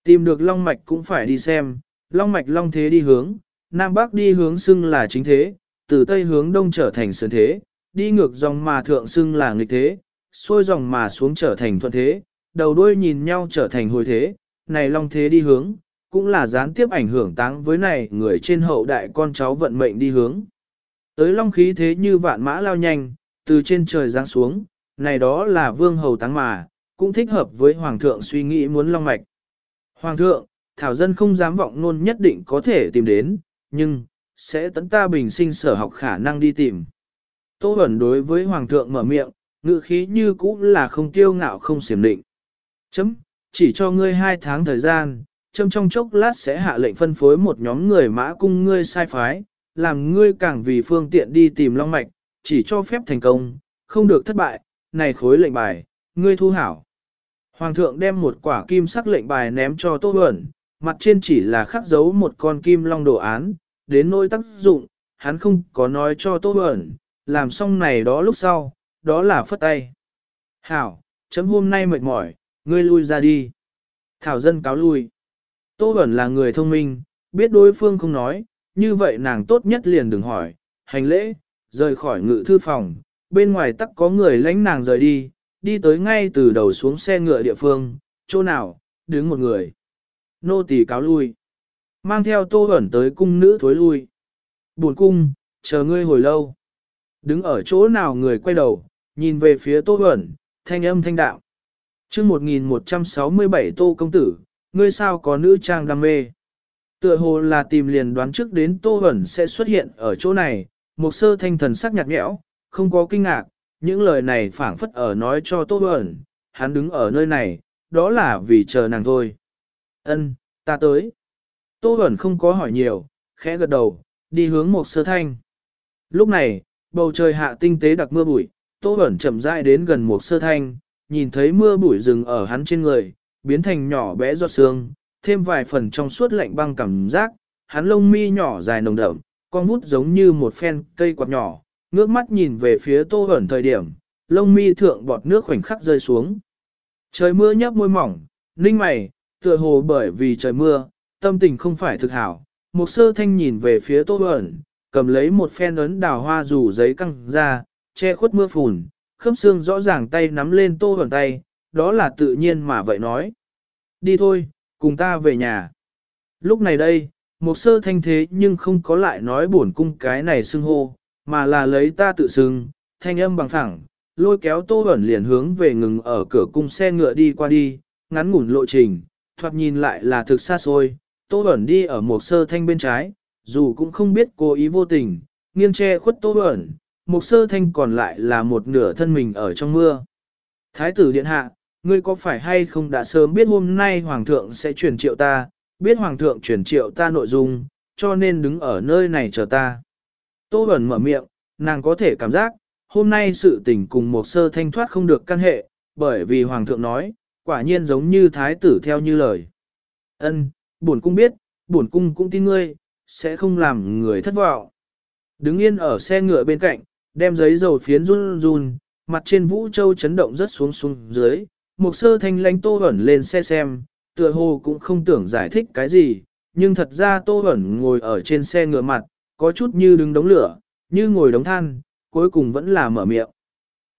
Tìm được long mạch cũng phải đi xem, long mạch long thế đi hướng, nam bắc đi hướng xưng là chính thế, từ tây hướng đông trở thành sơn thế, đi ngược dòng mà thượng xưng là nghịch thế, xuôi dòng mà xuống trở thành thuận thế, đầu đuôi nhìn nhau trở thành hồi thế, này long thế đi hướng, cũng là gián tiếp ảnh hưởng táng với này người trên hậu đại con cháu vận mệnh đi hướng. Tới long khí thế như vạn mã lao nhanh, từ trên trời giáng xuống, này đó là vương hầu táng mà, cũng thích hợp với hoàng thượng suy nghĩ muốn long mạch. Hoàng thượng, thảo dân không dám vọng luôn nhất định có thể tìm đến, nhưng, sẽ tấn ta bình sinh sở học khả năng đi tìm. Tô Bẩn đối với Hoàng thượng mở miệng, ngự khí như cũ là không tiêu ngạo không xiểm định. Chấm, chỉ cho ngươi hai tháng thời gian, châm trong chốc lát sẽ hạ lệnh phân phối một nhóm người mã cung ngươi sai phái, làm ngươi càng vì phương tiện đi tìm long mạch, chỉ cho phép thành công, không được thất bại, này khối lệnh bài, ngươi thu hảo. Hoàng thượng đem một quả kim sắc lệnh bài ném cho Tô Huẩn, mặt trên chỉ là khắc dấu một con kim long đồ án, đến nỗi tác dụng, hắn không có nói cho Tô Huẩn, làm xong này đó lúc sau, đó là phất tay. Hảo, chấm hôm nay mệt mỏi, ngươi lui ra đi. Thảo dân cáo lui. Tô Huẩn là người thông minh, biết đối phương không nói, như vậy nàng tốt nhất liền đừng hỏi, hành lễ, rời khỏi ngự thư phòng, bên ngoài tắc có người lãnh nàng rời đi, đi tới ngay từ đầu xuống xe ngựa địa phương, chỗ nào, đứng một người. Nô tỳ cáo lui. Mang theo tô ẩn tới cung nữ thối lui. Buồn cung, chờ ngươi hồi lâu. Đứng ở chỗ nào người quay đầu, nhìn về phía tô ẩn, thanh âm thanh đạo. chương 1167 tô công tử, ngươi sao có nữ trang đam mê. Tựa hồ là tìm liền đoán trước đến tô ẩn sẽ xuất hiện ở chỗ này, một sơ thanh thần sắc nhạt nhẽo, không có kinh ngạc, những lời này phảng phất ở nói cho tô ẩn, hắn đứng ở nơi này, đó là vì chờ nàng thôi. Ân, ta tới. Tô ẩn không có hỏi nhiều, khẽ gật đầu, đi hướng một sơ thanh. Lúc này, bầu trời hạ tinh tế đặc mưa bụi, Tô ẩn chậm rãi đến gần một sơ thanh, nhìn thấy mưa bụi rừng ở hắn trên người, biến thành nhỏ bé giọt sương, thêm vài phần trong suốt lạnh băng cảm giác, hắn lông mi nhỏ dài nồng đậm, con vút giống như một phen cây quạt nhỏ, ngước mắt nhìn về phía tô ẩn thời điểm, lông mi thượng bọt nước khoảnh khắc rơi xuống. Trời mưa nhấp môi mỏng, ninh mày, tựa hồ bởi vì trời mưa, tâm tình không phải thực hảo. Một sơ thanh nhìn về phía tô ẩn, cầm lấy một phen ấn đào hoa rủ giấy căng ra, che khuất mưa phùn, khớp xương rõ ràng tay nắm lên tô ẩn tay, đó là tự nhiên mà vậy nói. Đi thôi, cùng ta về nhà. Lúc này đây, một sơ thanh thế nhưng không có lại nói buồn cung cái này xưng hô, mà là lấy ta tự xưng, thanh âm bằng phẳng, lôi kéo tô ẩn liền hướng về ngừng ở cửa cung xe ngựa đi qua đi, ngắn ngủn lộ trình, thoạt nhìn lại là thực xa xôi, tô ẩn đi ở một sơ thanh bên trái, dù cũng không biết cố ý vô tình, nghiêng che khuất tô ẩn, một sơ thanh còn lại là một nửa thân mình ở trong mưa. Thái tử điện hạ, ngươi có phải hay không đã sớm biết hôm nay hoàng thượng sẽ truyền triệu ta, biết hoàng thượng truyền triệu ta nội dung, cho nên đứng ở nơi này chờ ta. Tô Bẩn mở miệng, nàng có thể cảm giác, hôm nay sự tình cùng một sơ thanh thoát không được căn hệ, bởi vì hoàng thượng nói, quả nhiên giống như thái tử theo như lời. Ân, bổn cung biết, bổn cung cũng tin ngươi, sẽ không làm người thất vọng. Đứng yên ở xe ngựa bên cạnh, đem giấy dầu phiến run run, mặt trên vũ châu chấn động rất xuống xuống dưới, một sơ thanh lánh tô ẩn lên xe xem, tựa hồ cũng không tưởng giải thích cái gì, nhưng thật ra tô ẩn ngồi ở trên xe ngựa mặt, có chút như đứng đống lửa, như ngồi đống than, cuối cùng vẫn là mở miệng.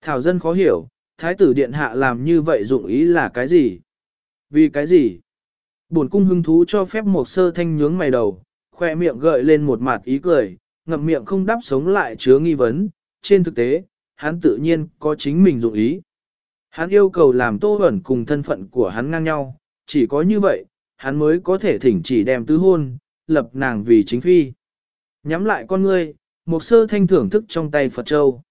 Thảo dân khó hiểu, thái tử điện hạ làm như vậy dụng ý là cái gì? Vì cái gì? Bổn cung hứng thú cho phép một sơ thanh nhướng mày đầu, khoe miệng gợi lên một mặt ý cười, ngậm miệng không đáp sống lại chứa nghi vấn. Trên thực tế, hắn tự nhiên có chính mình dụng ý. Hắn yêu cầu làm tô ẩn cùng thân phận của hắn ngang nhau, chỉ có như vậy, hắn mới có thể thỉnh chỉ đem tứ hôn, lập nàng vì chính phi. Nhắm lại con ngươi, một sơ thanh thưởng thức trong tay Phật Châu.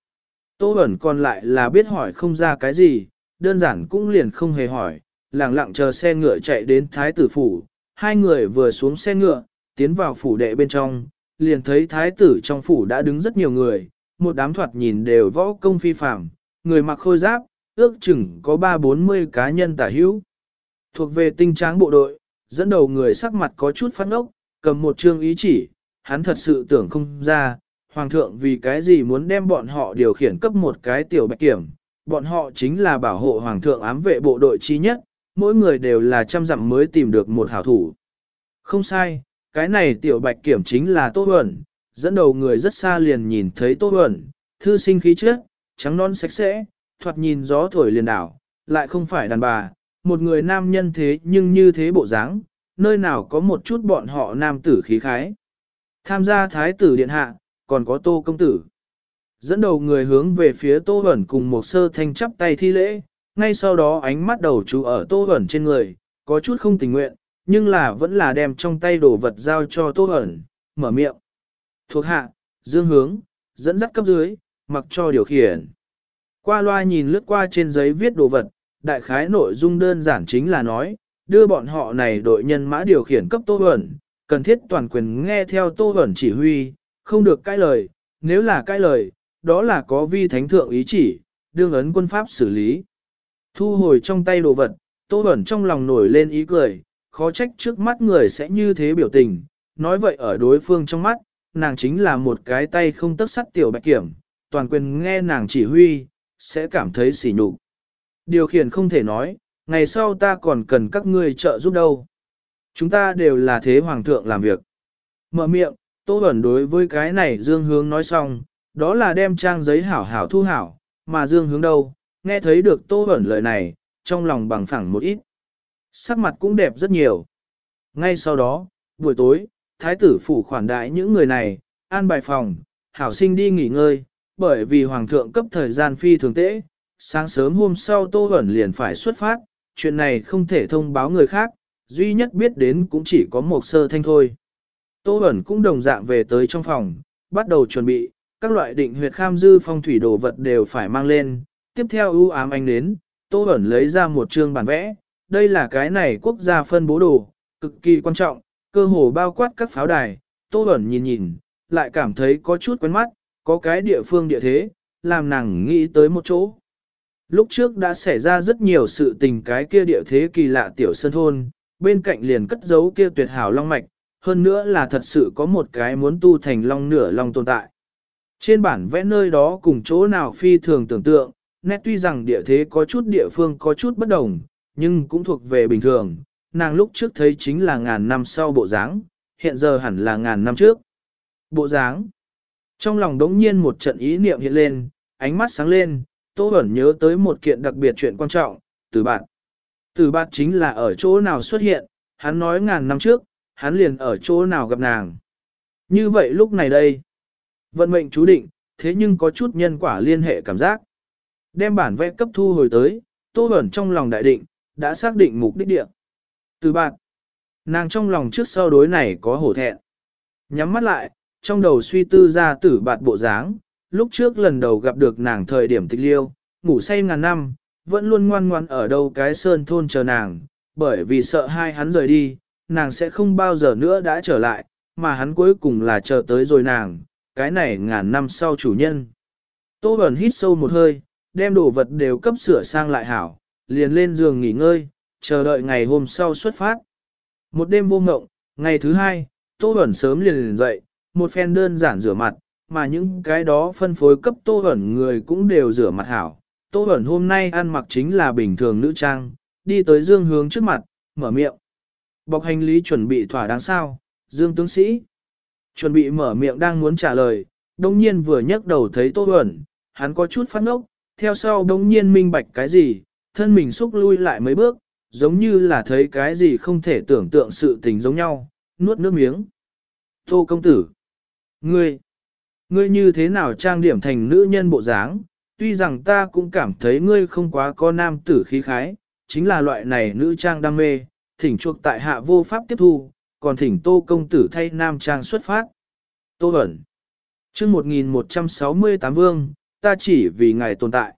Tô ẩn còn lại là biết hỏi không ra cái gì, đơn giản cũng liền không hề hỏi, lặng lặng chờ xe ngựa chạy đến thái tử phủ. Hai người vừa xuống xe ngựa, tiến vào phủ đệ bên trong, liền thấy thái tử trong phủ đã đứng rất nhiều người, một đám thoạt nhìn đều võ công phi phạm, người mặc khôi giáp, ước chừng có ba bốn mươi cá nhân tả hữu. Thuộc về tinh tráng bộ đội, dẫn đầu người sắc mặt có chút phát ngốc, cầm một chương ý chỉ, hắn thật sự tưởng không ra, hoàng thượng vì cái gì muốn đem bọn họ điều khiển cấp một cái tiểu bạch kiểm, bọn họ chính là bảo hộ hoàng thượng ám vệ bộ đội chi nhất, mỗi người đều là trăm dặm mới tìm được một hảo thủ. Không sai, cái này tiểu bạch kiểm chính là Tô Huẩn, dẫn đầu người rất xa liền nhìn thấy Tô Huẩn, thư sinh khí trước, trắng non sạch sẽ, thoạt nhìn gió thổi liền đảo, lại không phải đàn bà, một người nam nhân thế nhưng như thế bộ dáng, nơi nào có một chút bọn họ nam tử khí khái. Tham gia thái tử điện hạ, còn có tô công tử. Dẫn đầu người hướng về phía tô ẩn cùng một sơ thanh chắp tay thi lễ, ngay sau đó ánh mắt đầu chú ở tô ẩn trên người, có chút không tình nguyện, nhưng là vẫn là đem trong tay đồ vật giao cho Tô ẩn, mở miệng. Thuộc hạ, dương hướng, dẫn dắt cấp dưới, mặc cho điều khiển. Qua loa nhìn lướt qua trên giấy viết đồ vật, đại khái nội dung đơn giản chính là nói, đưa bọn họ này đội nhân mã điều khiển cấp Tô Huẩn, cần thiết toàn quyền nghe theo Tô Huẩn chỉ huy, không được cãi lời, nếu là cãi lời, đó là có vi thánh thượng ý chỉ, đương ấn quân pháp xử lý. Thu hồi trong tay đồ vật, Tô Huẩn trong lòng nổi lên ý cười, khó trách trước mắt người sẽ như thế biểu tình, nói vậy ở đối phương trong mắt, nàng chính là một cái tay không tất sắt tiểu bạch kiểm, toàn quyền nghe nàng chỉ huy, sẽ cảm thấy sỉ nhục. Điều khiển không thể nói, ngày sau ta còn cần các ngươi trợ giúp đâu. Chúng ta đều là thế hoàng thượng làm việc. Mở miệng, Tô Bẩn đối với cái này Dương Hướng nói xong, đó là đem trang giấy hảo hảo thu hảo, mà Dương Hướng đâu, nghe thấy được Tô Bẩn lời này, trong lòng bằng phẳng một ít. Sắc mặt cũng đẹp rất nhiều. Ngay sau đó, buổi tối, thái tử phủ khoản đại những người này, an bài phòng, hảo sinh đi nghỉ ngơi, bởi vì hoàng thượng cấp thời gian phi thường tễ, sáng sớm hôm sau Tô Bẩn liền phải xuất phát, chuyện này không thể thông báo người khác, duy nhất biết đến cũng chỉ có một sơ thanh thôi. Tô Bẩn cũng đồng dạng về tới trong phòng, bắt đầu chuẩn bị, các loại định huyệt kham dư phong thủy đồ vật đều phải mang lên, tiếp theo ưu ám anh đến, Tô Bẩn lấy ra một chương bản vẽ, đây là cái này quốc gia phân bố đồ, cực kỳ quan trọng, cơ hồ bao quát các pháo đài, Tô Bẩn nhìn nhìn, lại cảm thấy có chút quen mắt, có cái địa phương địa thế, làm nàng nghĩ tới một chỗ. Lúc trước đã xảy ra rất nhiều sự tình cái kia địa thế kỳ lạ tiểu sơn thôn, bên cạnh liền cất giấu kia tuyệt hảo long mạch, hơn nữa là thật sự có một cái muốn tu thành long nửa long tồn tại. Trên bản vẽ nơi đó cùng chỗ nào phi thường tưởng tượng, nét tuy rằng địa thế có chút địa phương có chút bất đồng, nhưng cũng thuộc về bình thường, nàng lúc trước thấy chính là ngàn năm sau bộ dáng, hiện giờ hẳn là ngàn năm trước. Bộ dáng. Trong lòng đống nhiên một trận ý niệm hiện lên, ánh mắt sáng lên, Tô Bẩn nhớ tới một kiện đặc biệt chuyện quan trọng, từ bạn. Từ bạn chính là ở chỗ nào xuất hiện, hắn nói ngàn năm trước, hắn liền ở chỗ nào gặp nàng. Như vậy lúc này đây, vận mệnh chú định, thế nhưng có chút nhân quả liên hệ cảm giác. Đem bản vẽ cấp thu hồi tới, Tô Bẩn trong lòng đại định, đã xác định mục đích địa. Từ bạn, nàng trong lòng trước sau đối này có hổ thẹn. Nhắm mắt lại, trong đầu suy tư ra tử bạt bộ dáng, lúc trước lần đầu gặp được nàng thời điểm tịch liêu, ngủ say ngàn năm, vẫn luôn ngoan ngoan ở đâu cái sơn thôn chờ nàng, bởi vì sợ hai hắn rời đi, nàng sẽ không bao giờ nữa đã trở lại, mà hắn cuối cùng là chờ tới rồi nàng, cái này ngàn năm sau chủ nhân. Tô Bẩn hít sâu một hơi, đem đồ vật đều cấp sửa sang lại hảo, liền lên giường nghỉ ngơi, chờ đợi ngày hôm sau xuất phát. Một đêm vô ngộng, ngày thứ hai, Tô Bẩn sớm liền liền dậy, một phen đơn giản rửa mặt, mà những cái đó phân phối cấp Tô ẩn người cũng đều rửa mặt hảo. Tô ẩn hôm nay ăn mặc chính là bình thường nữ trang, đi tới Dương Hướng trước mặt, mở miệng. Bọc hành lý chuẩn bị thỏa đáng sao, Dương tướng sĩ. Chuẩn bị mở miệng đang muốn trả lời, đông nhiên vừa nhấc đầu thấy Tô ẩn, hắn có chút phát ngốc, theo sau đông nhiên minh bạch cái gì, thân mình xúc lui lại mấy bước, giống như là thấy cái gì không thể tưởng tượng sự tình giống nhau, nuốt nước miếng. Tô công tử. Ngươi, ngươi như thế nào trang điểm thành nữ nhân bộ dáng, tuy rằng ta cũng cảm thấy ngươi không quá có nam tử khí khái, chính là loại này nữ trang đam mê, thỉnh chuộc tại hạ vô pháp tiếp thu, còn thỉnh tô công tử thay nam trang xuất phát. Tô ẩn. chương 1168 vương, ta chỉ vì ngài tồn tại.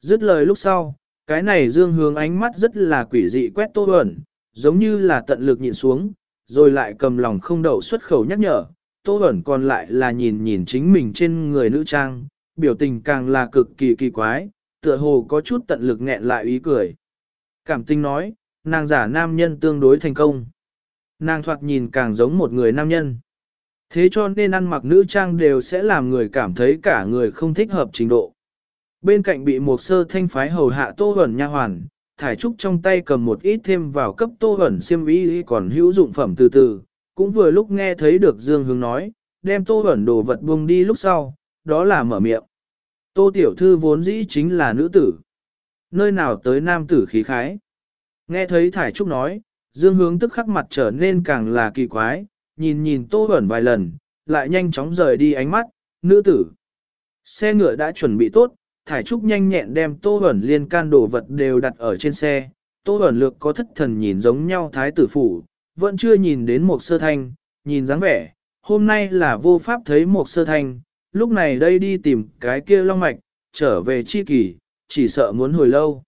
Dứt lời lúc sau, cái này dương hướng ánh mắt rất là quỷ dị quét tô ẩn, giống như là tận lực nhịn xuống, rồi lại cầm lòng không đậu xuất khẩu nhắc nhở. Tô Bẩn còn lại là nhìn nhìn chính mình trên người nữ trang, biểu tình càng là cực kỳ kỳ quái, tựa hồ có chút tận lực nghẹn lại ý cười. Cảm tinh nói, nàng giả nam nhân tương đối thành công. Nàng thoạt nhìn càng giống một người nam nhân. Thế cho nên ăn mặc nữ trang đều sẽ làm người cảm thấy cả người không thích hợp trình độ. Bên cạnh bị một sơ thanh phái hầu hạ tô Bẩn nha hoàn, thải trúc trong tay cầm một ít thêm vào cấp tô Bẩn xiêm y còn hữu dụng phẩm từ từ, cũng vừa lúc nghe thấy được Dương Hướng nói, đem tô ẩn đồ vật buông đi lúc sau, đó là mở miệng. Tô tiểu thư vốn dĩ chính là nữ tử. Nơi nào tới nam tử khí khái. Nghe thấy thải trúc nói, Dương Hướng tức khắc mặt trở nên càng là kỳ quái, nhìn nhìn tô ẩn vài lần, lại nhanh chóng rời đi ánh mắt, nữ tử. Xe ngựa đã chuẩn bị tốt, Thải Trúc nhanh nhẹn đem Tô ẩn liên can đồ vật đều đặt ở trên xe. Tô ẩn lược có thất thần nhìn giống nhau thái tử phủ, vẫn chưa nhìn đến một sơ thanh, nhìn dáng vẻ, hôm nay là vô pháp thấy một sơ thanh, lúc này đây đi tìm cái kia long mạch, trở về chi kỷ, chỉ sợ muốn hồi lâu.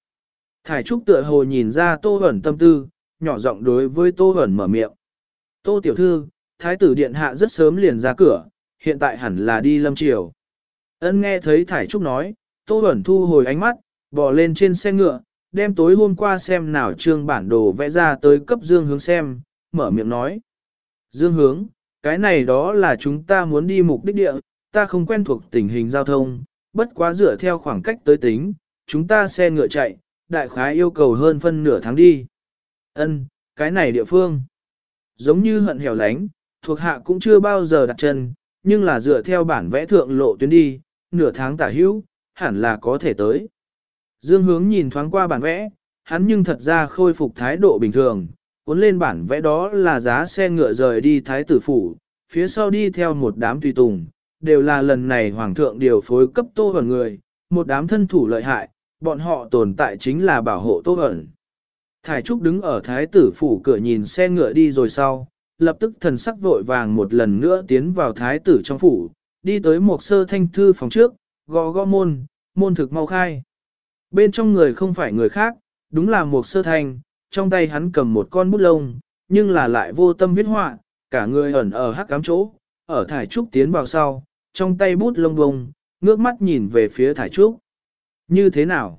Thải Trúc tựa hồ nhìn ra Tô Hẩn tâm tư, nhỏ giọng đối với Tô Hẩn mở miệng. Tô Tiểu Thư, Thái tử Điện Hạ rất sớm liền ra cửa, hiện tại hẳn là đi lâm triều. Ân nghe thấy Thải Trúc nói, Tô Hẩn thu hồi ánh mắt, bò lên trên xe ngựa, đem tối hôm qua xem nào trương bản đồ vẽ ra tới cấp Dương Hướng xem, mở miệng nói. Dương Hướng, cái này đó là chúng ta muốn đi mục đích địa, ta không quen thuộc tình hình giao thông, bất quá dựa theo khoảng cách tới tính, chúng ta xe ngựa chạy, đại khái yêu cầu hơn phân nửa tháng đi. Ân, cái này địa phương, giống như hận hẻo lánh, thuộc hạ cũng chưa bao giờ đặt chân, nhưng là dựa theo bản vẽ thượng lộ tuyến đi, nửa tháng tả hữu, hẳn là có thể tới. Dương hướng nhìn thoáng qua bản vẽ, hắn nhưng thật ra khôi phục thái độ bình thường, cuốn lên bản vẽ đó là giá xe ngựa rời đi thái tử phủ, phía sau đi theo một đám tùy tùng, đều là lần này hoàng thượng điều phối cấp tô vào người, một đám thân thủ lợi hại, bọn họ tồn tại chính là bảo hộ tô ẩn. Thải Trúc đứng ở thái tử phủ cửa nhìn xe ngựa đi rồi sau, lập tức thần sắc vội vàng một lần nữa tiến vào thái tử trong phủ, đi tới một sơ thanh thư phòng trước, gõ gõ môn, môn thực mau khai. Bên trong người không phải người khác, đúng là một sơ thanh, trong tay hắn cầm một con bút lông, nhưng là lại vô tâm viết họa, cả người ẩn ở hắc cám chỗ, ở thải trúc tiến vào sau, trong tay bút lông bông, ngước mắt nhìn về phía thải trúc. Như thế nào?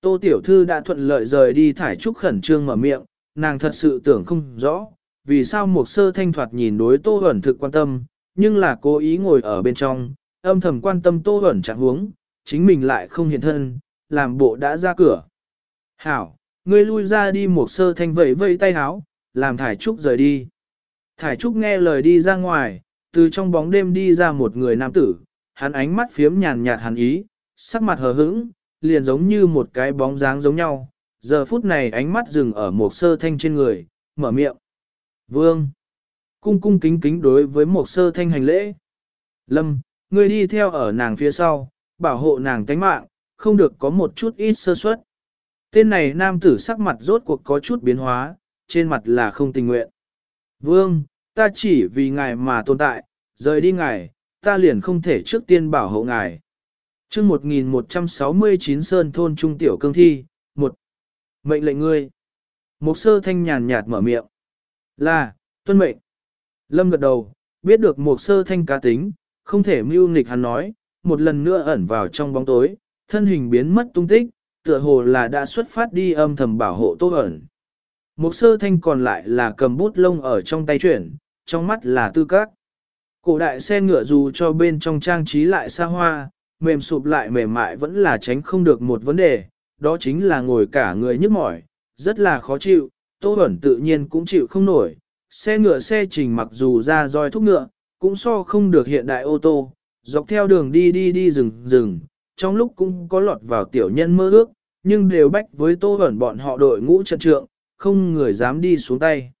Tô Tiểu Thư đã thuận lợi rời đi thải trúc khẩn trương mở miệng, nàng thật sự tưởng không rõ, vì sao một sơ thanh thoạt nhìn đối Tô ẩn thực quan tâm, nhưng là cố ý ngồi ở bên trong, âm thầm quan tâm Tô ẩn trạng huống, chính mình lại không hiện thân, làm bộ đã ra cửa. Hảo, ngươi lui ra đi một sơ thanh vẫy vẫy tay háo, làm thải trúc rời đi. Thải trúc nghe lời đi ra ngoài, từ trong bóng đêm đi ra một người nam tử, hắn ánh mắt phiếm nhàn nhạt hắn ý, sắc mặt hờ hững, liền giống như một cái bóng dáng giống nhau. Giờ phút này ánh mắt dừng ở một sơ thanh trên người, mở miệng. Vương! Cung cung kính kính đối với một sơ thanh hành lễ. Lâm, ngươi đi theo ở nàng phía sau, bảo hộ nàng tánh mạng, không được có một chút ít sơ suất. Tên này nam tử sắc mặt rốt cuộc có chút biến hóa, trên mặt là không tình nguyện. Vương, ta chỉ vì ngài mà tồn tại, rời đi ngài, ta liền không thể trước tiên bảo hộ ngài. chương 1169 Sơn Thôn Trung Tiểu Cương Thi, một Mệnh lệnh ngươi. Một sơ thanh nhàn nhạt mở miệng. Là, tuân mệnh. Lâm gật đầu, biết được một sơ thanh cá tính, không thể mưu nghịch hắn nói, một lần nữa ẩn vào trong bóng tối, thân hình biến mất tung tích, tựa hồ là đã xuất phát đi âm thầm bảo hộ tô ẩn. Một sơ thanh còn lại là cầm bút lông ở trong tay chuyển, trong mắt là tư các. Cổ đại xe ngựa dù cho bên trong trang trí lại xa hoa, mềm sụp lại mềm mại vẫn là tránh không được một vấn đề, đó chính là ngồi cả người nhức mỏi, rất là khó chịu, Tô ẩn tự nhiên cũng chịu không nổi. Xe ngựa xe trình mặc dù ra roi thúc ngựa, cũng so không được hiện đại ô tô, dọc theo đường đi đi đi rừng rừng, trong lúc cũng có lọt vào tiểu nhân mơ ước, nhưng đều bách với Tô ẩn bọn họ đội ngũ trận trượng, không người dám đi xuống tay.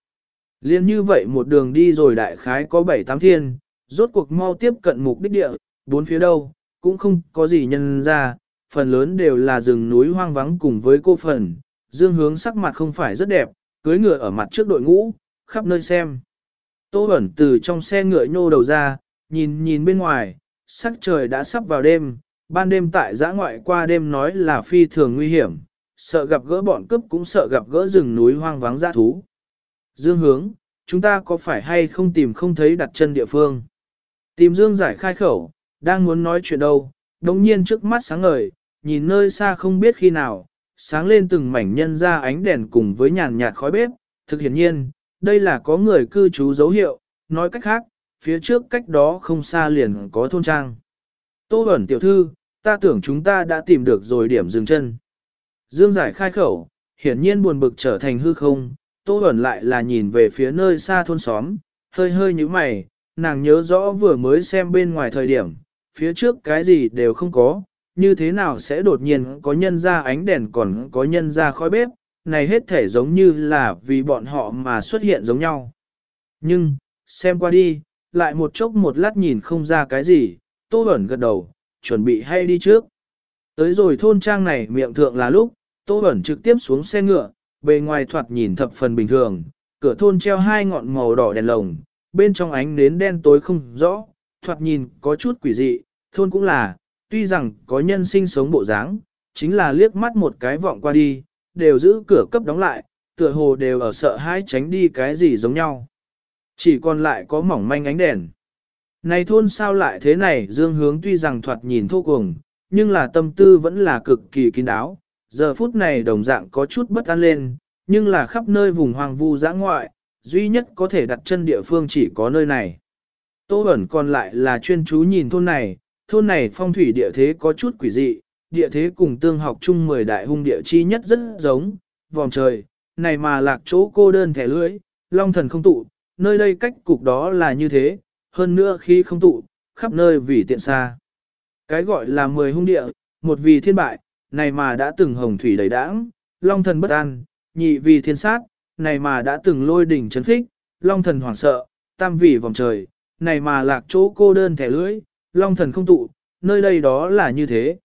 Liên như vậy một đường đi rồi đại khái có bảy tám thiên, rốt cuộc mau tiếp cận mục đích địa, bốn phía đâu, cũng không có gì nhân ra, phần lớn đều là rừng núi hoang vắng cùng với cô phần, dương hướng sắc mặt không phải rất đẹp, cưới ngựa ở mặt trước đội ngũ, khắp nơi xem. Tô ẩn từ trong xe ngựa nhô đầu ra, nhìn nhìn bên ngoài, sắc trời đã sắp vào đêm, ban đêm tại giã ngoại qua đêm nói là phi thường nguy hiểm, sợ gặp gỡ bọn cướp cũng sợ gặp gỡ rừng núi hoang vắng dã thú. Dương hướng, chúng ta có phải hay không tìm không thấy đặt chân địa phương? Tìm Dương giải khai khẩu, đang muốn nói chuyện đâu, đồng nhiên trước mắt sáng ngời, nhìn nơi xa không biết khi nào, sáng lên từng mảnh nhân ra ánh đèn cùng với nhàn nhạt khói bếp, thực hiển nhiên, đây là có người cư trú dấu hiệu, nói cách khác, phía trước cách đó không xa liền có thôn trang. Tô ẩn tiểu thư, ta tưởng chúng ta đã tìm được rồi điểm dừng chân. Dương giải khai khẩu, hiển nhiên buồn bực trở thành hư không, Tô ẩn lại là nhìn về phía nơi xa thôn xóm, hơi hơi như mày, nàng nhớ rõ vừa mới xem bên ngoài thời điểm, phía trước cái gì đều không có, như thế nào sẽ đột nhiên có nhân ra ánh đèn còn có nhân ra khói bếp, này hết thể giống như là vì bọn họ mà xuất hiện giống nhau. Nhưng, xem qua đi, lại một chốc một lát nhìn không ra cái gì, tô ẩn gật đầu, chuẩn bị hay đi trước. Tới rồi thôn trang này miệng thượng là lúc, tô Bẩn trực tiếp xuống xe ngựa, bề ngoài thoạt nhìn thập phần bình thường, cửa thôn treo hai ngọn màu đỏ đèn lồng, bên trong ánh nến đen tối không rõ, thoạt nhìn có chút quỷ dị, thôn cũng là, tuy rằng có nhân sinh sống bộ dáng, chính là liếc mắt một cái vọng qua đi, đều giữ cửa cấp đóng lại, tựa hồ đều ở sợ hãi tránh đi cái gì giống nhau. Chỉ còn lại có mỏng manh ánh đèn. Này thôn sao lại thế này dương hướng tuy rằng thoạt nhìn thô cuồng, nhưng là tâm tư vẫn là cực kỳ kín đáo. Giờ phút này đồng dạng có chút bất an lên, nhưng là khắp nơi vùng hoàng vu giã ngoại, duy nhất có thể đặt chân địa phương chỉ có nơi này. Tô ẩn còn lại là chuyên chú nhìn thôn này, thôn này phong thủy địa thế có chút quỷ dị, địa thế cùng tương học chung 10 đại hung địa chi nhất rất giống, vòng trời, này mà lạc chỗ cô đơn thẻ lưỡi, long thần không tụ, nơi đây cách cục đó là như thế, hơn nữa khi không tụ, khắp nơi vì tiện xa. Cái gọi là 10 hung địa, một vì thiên bại, này mà đã từng hồng thủy đầy đãng, long thần bất an, nhị vì thiên sát, này mà đã từng lôi đỉnh chấn phích, long thần hoảng sợ, tam vì vòng trời, này mà lạc chỗ cô đơn thẻ lưỡi, long thần không tụ, nơi đây đó là như thế.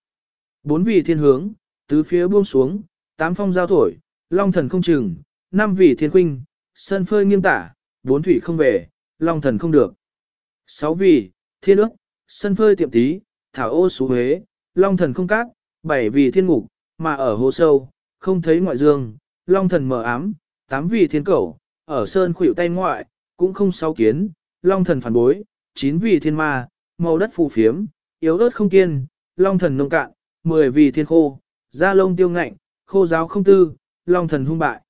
Bốn vì thiên hướng, tứ phía buông xuống, tám phong giao thổi, long thần không chừng, năm vì thiên khuynh, sân phơi nghiêm tả, bốn thủy không về, long thần không được. Sáu vị, thiên ước, sân phơi tiệm tí, thảo ô xú huế, long thần không cát, bảy vị thiên ngục, mà ở hồ sâu, không thấy ngoại dương, long thần mở ám, tám vị thiên cẩu, ở sơn khuỷu tay ngoại, cũng không sáu kiến, long thần phản bối, chín vị thiên ma, màu đất phù phiếm, yếu ớt không kiên, long thần nông cạn, mười vị thiên khô, da lông tiêu ngạnh, khô giáo không tư, long thần hung bại.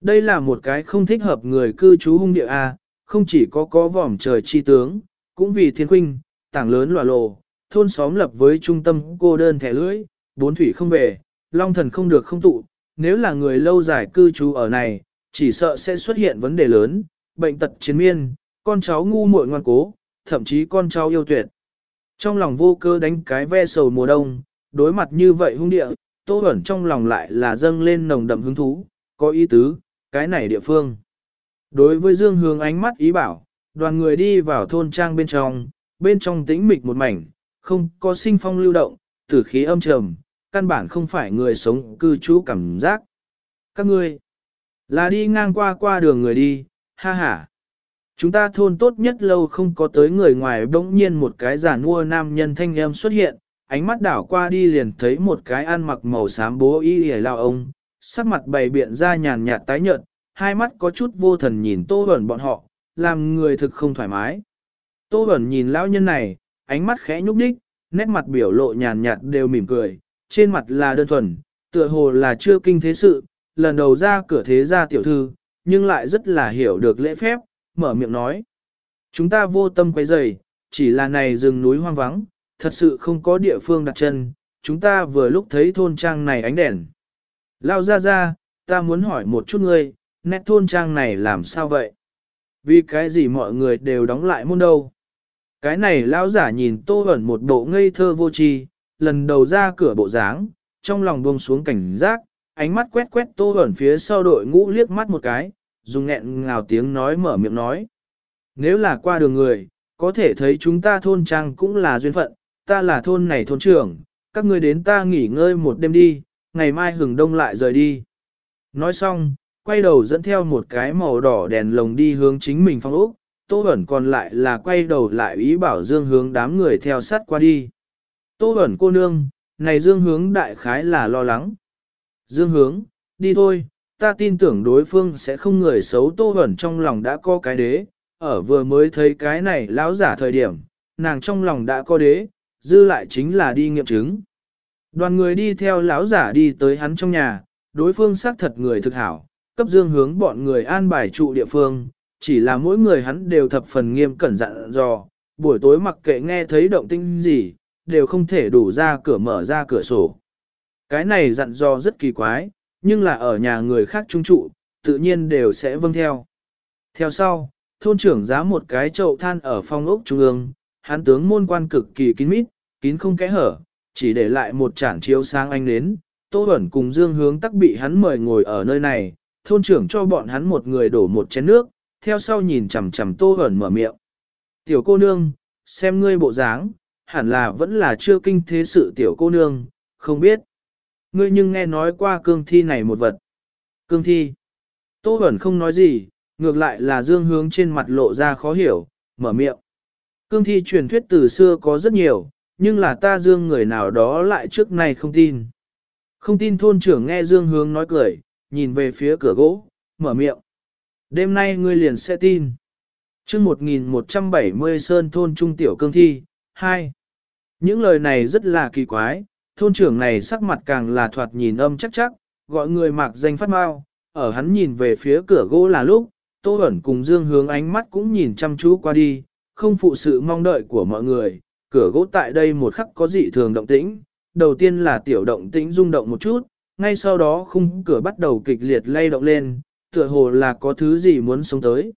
Đây là một cái không thích hợp người cư trú hung địa A, không chỉ có có vòm trời chi tướng, cũng vì thiên khuynh, tảng lớn lòa lộ, thôn xóm lập với trung tâm cô đơn thẻ lưỡi, bốn thủy không về, long thần không được không tụ, nếu là người lâu dài cư trú ở này, chỉ sợ sẽ xuất hiện vấn đề lớn, bệnh tật chiến miên, con cháu ngu muội ngoan cố, thậm chí con cháu yêu tuyệt. Trong lòng vô cơ đánh cái ve sầu mùa đông, đối mặt như vậy hung địa, tô ẩn trong lòng lại là dâng lên nồng đậm hứng thú, có ý tứ, cái này địa phương. Đối với Dương Hướng ánh mắt ý bảo, đoàn người đi vào thôn trang bên trong, bên trong tĩnh mịch một mảnh, không có sinh phong lưu động, tử khí âm trầm, căn bản không phải người sống cư trú cảm giác. Các ngươi, là đi ngang qua qua đường người đi, ha ha. Chúng ta thôn tốt nhất lâu không có tới người ngoài bỗng nhiên một cái giả nua nam nhân thanh em xuất hiện, ánh mắt đảo qua đi liền thấy một cái ăn mặc màu xám bố y hề lao ông, sắc mặt bày biện ra nhàn nhạt tái nhợt, hai mắt có chút vô thần nhìn tô ẩn bọn họ, làm người thực không thoải mái. Tô ẩn nhìn lão nhân này, ánh mắt khẽ nhúc đích, nét mặt biểu lộ nhàn nhạt đều mỉm cười, trên mặt là đơn thuần, tựa hồ là chưa kinh thế sự, lần đầu ra cửa thế gia tiểu thư, nhưng lại rất là hiểu được lễ phép, mở miệng nói. Chúng ta vô tâm quấy rầy, chỉ là này rừng núi hoang vắng, thật sự không có địa phương đặt chân, chúng ta vừa lúc thấy thôn trang này ánh đèn. Lao ra ra, ta muốn hỏi một chút ngươi, nét thôn trang này làm sao vậy? Vì cái gì mọi người đều đóng lại môn đâu? Cái này lão giả nhìn tô ẩn một bộ ngây thơ vô tri, lần đầu ra cửa bộ dáng, trong lòng buông xuống cảnh giác, ánh mắt quét quét tô ẩn phía sau đội ngũ liếc mắt một cái, dùng nghẹn ngào tiếng nói mở miệng nói. Nếu là qua đường người, có thể thấy chúng ta thôn trang cũng là duyên phận, ta là thôn này thôn trưởng, các ngươi đến ta nghỉ ngơi một đêm đi, ngày mai hừng đông lại rời đi. Nói xong, quay đầu dẫn theo một cái màu đỏ đèn lồng đi hướng chính mình phong ốc, Tô Bẩn còn lại là quay đầu lại ý bảo Dương hướng đám người theo sát qua đi. Tô Bẩn cô nương, này Dương hướng đại khái là lo lắng. Dương hướng, đi thôi, ta tin tưởng đối phương sẽ không người xấu Tô Bẩn trong lòng đã có cái đế, ở vừa mới thấy cái này lão giả thời điểm, nàng trong lòng đã có đế, dư lại chính là đi nghiệm chứng. Đoàn người đi theo lão giả đi tới hắn trong nhà, đối phương xác thật người thực hảo, cấp dương hướng bọn người an bài trụ địa phương, chỉ là mỗi người hắn đều thập phần nghiêm cẩn dặn dò, buổi tối mặc kệ nghe thấy động tinh gì, đều không thể đủ ra cửa mở ra cửa sổ. Cái này dặn dò rất kỳ quái, nhưng là ở nhà người khác trung trụ, tự nhiên đều sẽ vâng theo. Theo sau, thôn trưởng giá một cái chậu than ở phong ốc trung ương, hắn tướng môn quan cực kỳ kín mít, kín không kẽ hở, chỉ để lại một chản chiếu sáng anh đến. Tô Bẩn cùng Dương Hướng tắc bị hắn mời ngồi ở nơi này, thôn trưởng cho bọn hắn một người đổ một chén nước, theo sau nhìn chằm chằm Tô Bẩn mở miệng. Tiểu cô nương, xem ngươi bộ dáng, hẳn là vẫn là chưa kinh thế sự tiểu cô nương, không biết. Ngươi nhưng nghe nói qua cương thi này một vật. Cương thi. Tô Bẩn không nói gì, Ngược lại là dương hướng trên mặt lộ ra khó hiểu, mở miệng. Cương thi truyền thuyết từ xưa có rất nhiều, nhưng là ta dương người nào đó lại trước nay không tin. Không tin thôn trưởng nghe dương hướng nói cười, nhìn về phía cửa gỗ, mở miệng. Đêm nay ngươi liền sẽ tin. chương 1170 Sơn Thôn Trung Tiểu Cương Thi, 2. Những lời này rất là kỳ quái, thôn trưởng này sắc mặt càng là thoạt nhìn âm chắc chắc, gọi người mặc danh phát mau, ở hắn nhìn về phía cửa gỗ là lúc, Tô Bẩn cùng Dương hướng ánh mắt cũng nhìn chăm chú qua đi, không phụ sự mong đợi của mọi người, cửa gỗ tại đây một khắc có dị thường động tĩnh, đầu tiên là tiểu động tĩnh rung động một chút, ngay sau đó khung cửa bắt đầu kịch liệt lay động lên, tựa hồ là có thứ gì muốn sống tới.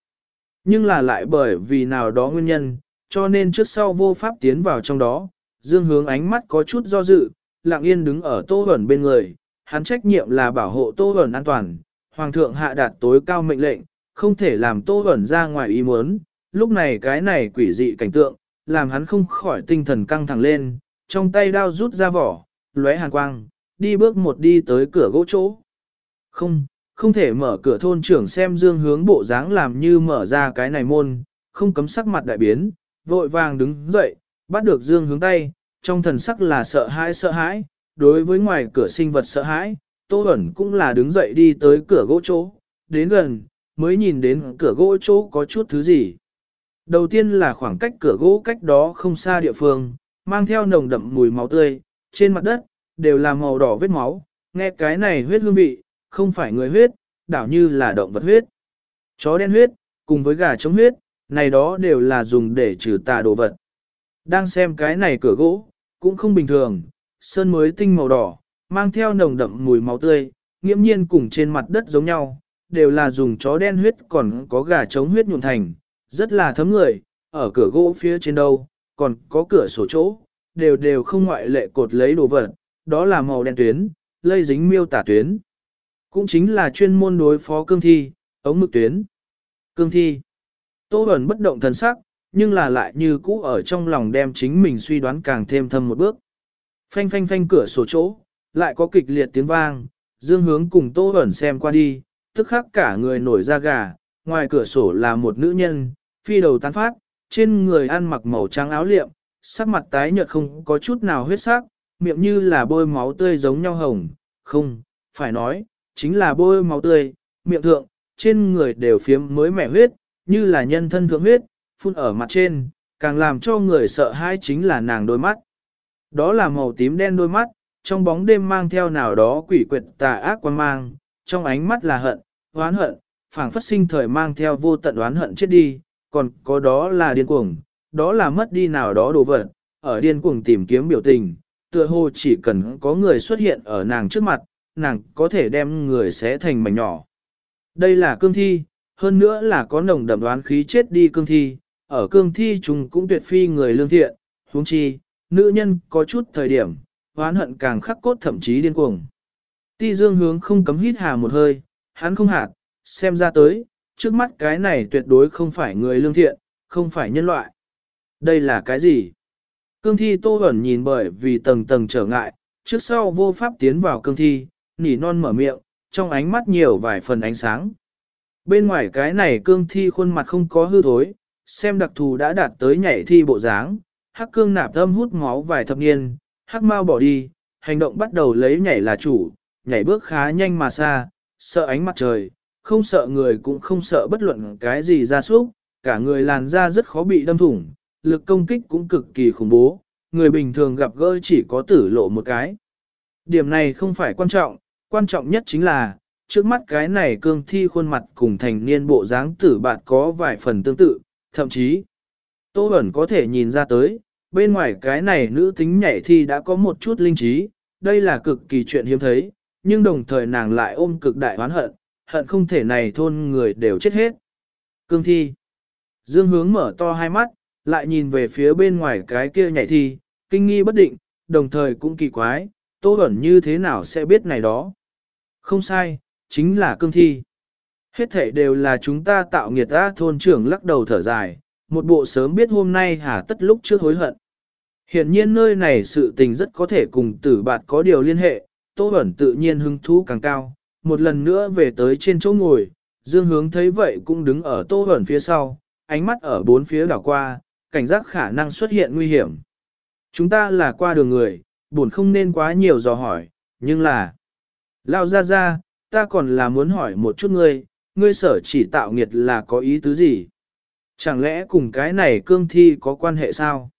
Nhưng là lại bởi vì nào đó nguyên nhân, cho nên trước sau vô pháp tiến vào trong đó, Dương hướng ánh mắt có chút do dự, lặng yên đứng ở Tô hẩn bên người, hắn trách nhiệm là bảo hộ Tô hẩn an toàn, Hoàng thượng hạ đạt tối cao mệnh lệnh, không thể làm Tô hẩn ra ngoài ý muốn, lúc này cái này quỷ dị cảnh tượng, làm hắn không khỏi tinh thần căng thẳng lên, trong tay đao rút ra vỏ, lóe hàn quang, đi bước một đi tới cửa gỗ chỗ. Không, không thể mở cửa thôn trưởng xem dương hướng bộ dáng làm như mở ra cái này môn, không cấm sắc mặt đại biến, vội vàng đứng dậy, bắt được dương hướng tay, trong thần sắc là sợ hãi sợ hãi, đối với ngoài cửa sinh vật sợ hãi, Tô Bẩn cũng là đứng dậy đi tới cửa gỗ chỗ, đến gần, mới nhìn đến cửa gỗ chỗ có chút thứ gì. Đầu tiên là khoảng cách cửa gỗ cách đó không xa địa phương, mang theo nồng đậm mùi máu tươi, trên mặt đất, đều là màu đỏ vết máu, nghe cái này huyết hương vị, không phải người huyết, đảo như là động vật huyết. Chó đen huyết, cùng với gà trống huyết, này đó đều là dùng để trừ tà đồ vật. Đang xem cái này cửa gỗ, cũng không bình thường, sơn mới tinh màu đỏ, mang theo nồng đậm mùi máu tươi, nghiễm nhiên cùng trên mặt đất giống nhau, đều là dùng chó đen huyết còn có gà trống huyết nhuộn thành, rất là thấm người, ở cửa gỗ phía trên đâu, còn có cửa sổ chỗ, đều đều không ngoại lệ cột lấy đồ vật, đó là màu đen tuyến, lây dính miêu tả tuyến. Cũng chính là chuyên môn đối phó cương thi, ống mực tuyến. Cương thi. Tô ẩn bất động thần sắc, nhưng là lại như cũ ở trong lòng đem chính mình suy đoán càng thêm thâm một bước. Phanh phanh phanh cửa sổ chỗ, lại có kịch liệt tiếng vang, dương hướng cùng Tô ẩn xem qua đi, tức khắc cả người nổi da gà, ngoài cửa sổ là một nữ nhân, phi đầu tán phát, trên người ăn mặc màu trắng áo liệm, sắc mặt tái nhợt không có chút nào huyết sắc, miệng như là bôi máu tươi giống nhau hồng, không, phải nói, chính là bôi máu tươi, miệng thượng, trên người đều phiếm mới mẻ huyết, như là nhân thân thượng huyết, phun ở mặt trên, càng làm cho người sợ hãi chính là nàng đôi mắt. Đó là màu tím đen đôi mắt, trong bóng đêm mang theo nào đó quỷ quyệt tà ác quan mang, trong ánh mắt là hận, oán hận, phảng phất sinh thời mang theo vô tận oán hận chết đi, còn có đó là điên cuồng, đó là mất đi nào đó đồ vật, ở điên cuồng tìm kiếm biểu tình, tựa hồ chỉ cần có người xuất hiện ở nàng trước mặt, nàng có thể đem người xé thành mảnh nhỏ. Đây là cương thi, hơn nữa là có nồng đậm đoán khí chết đi cương thi, ở cương thi chúng cũng tuyệt phi người lương thiện, huống chi, nữ nhân có chút thời điểm, oán hận càng khắc cốt thậm chí điên cuồng. Ti dương hướng không cấm hít hà một hơi, hắn không hạt, xem ra tới, trước mắt cái này tuyệt đối không phải người lương thiện, không phải nhân loại. Đây là cái gì? Cương thi tô ẩn nhìn bởi vì tầng tầng trở ngại, trước sau vô pháp tiến vào cương thi, nỉ non mở miệng, trong ánh mắt nhiều vài phần ánh sáng. Bên ngoài cái này cương thi khuôn mặt không có hư thối, xem đặc thù đã đạt tới nhảy thi bộ dáng, hắc cương nạp thâm hút máu vài thập niên, hắc mau bỏ đi, hành động bắt đầu lấy nhảy là chủ, nhảy bước khá nhanh mà xa, sợ ánh mặt trời, không sợ người cũng không sợ bất luận cái gì ra súc, cả người làn da rất khó bị đâm thủng, lực công kích cũng cực kỳ khủng bố, người bình thường gặp gỡ chỉ có tử lộ một cái. Điểm này không phải quan trọng, quan trọng nhất chính là, trước mắt cái này cương thi khuôn mặt cùng thành niên bộ dáng tử bạn có vài phần tương tự, thậm chí, Tô Bẩn có thể nhìn ra tới, bên ngoài cái này nữ tính nhảy thi đã có một chút linh trí, đây là cực kỳ chuyện hiếm thấy, nhưng đồng thời nàng lại ôm cực đại oán hận, hận không thể này thôn người đều chết hết. Cương thi. Dương hướng mở to hai mắt, lại nhìn về phía bên ngoài cái kia nhảy thi, kinh nghi bất định, đồng thời cũng kỳ quái, tô Bẩn như thế nào sẽ biết này đó. Không sai, chính là cương thi. Hết thể đều là chúng ta tạo nghiệt ra thôn trưởng lắc đầu thở dài, một bộ sớm biết hôm nay hà tất lúc trước hối hận. Hiện nhiên nơi này sự tình rất có thể cùng tử bạt có điều liên hệ, Tô Bẩn tự nhiên hứng thú càng cao, một lần nữa về tới trên chỗ ngồi, Dương hướng thấy vậy cũng đứng ở tô ẩn phía sau, ánh mắt ở bốn phía đảo qua, cảnh giác khả năng xuất hiện nguy hiểm. Chúng ta là qua đường người, buồn không nên quá nhiều dò hỏi, nhưng là... Lao ra ra, ta còn là muốn hỏi một chút ngươi, ngươi sở chỉ tạo nghiệt là có ý tứ gì? Chẳng lẽ cùng cái này cương thi có quan hệ sao?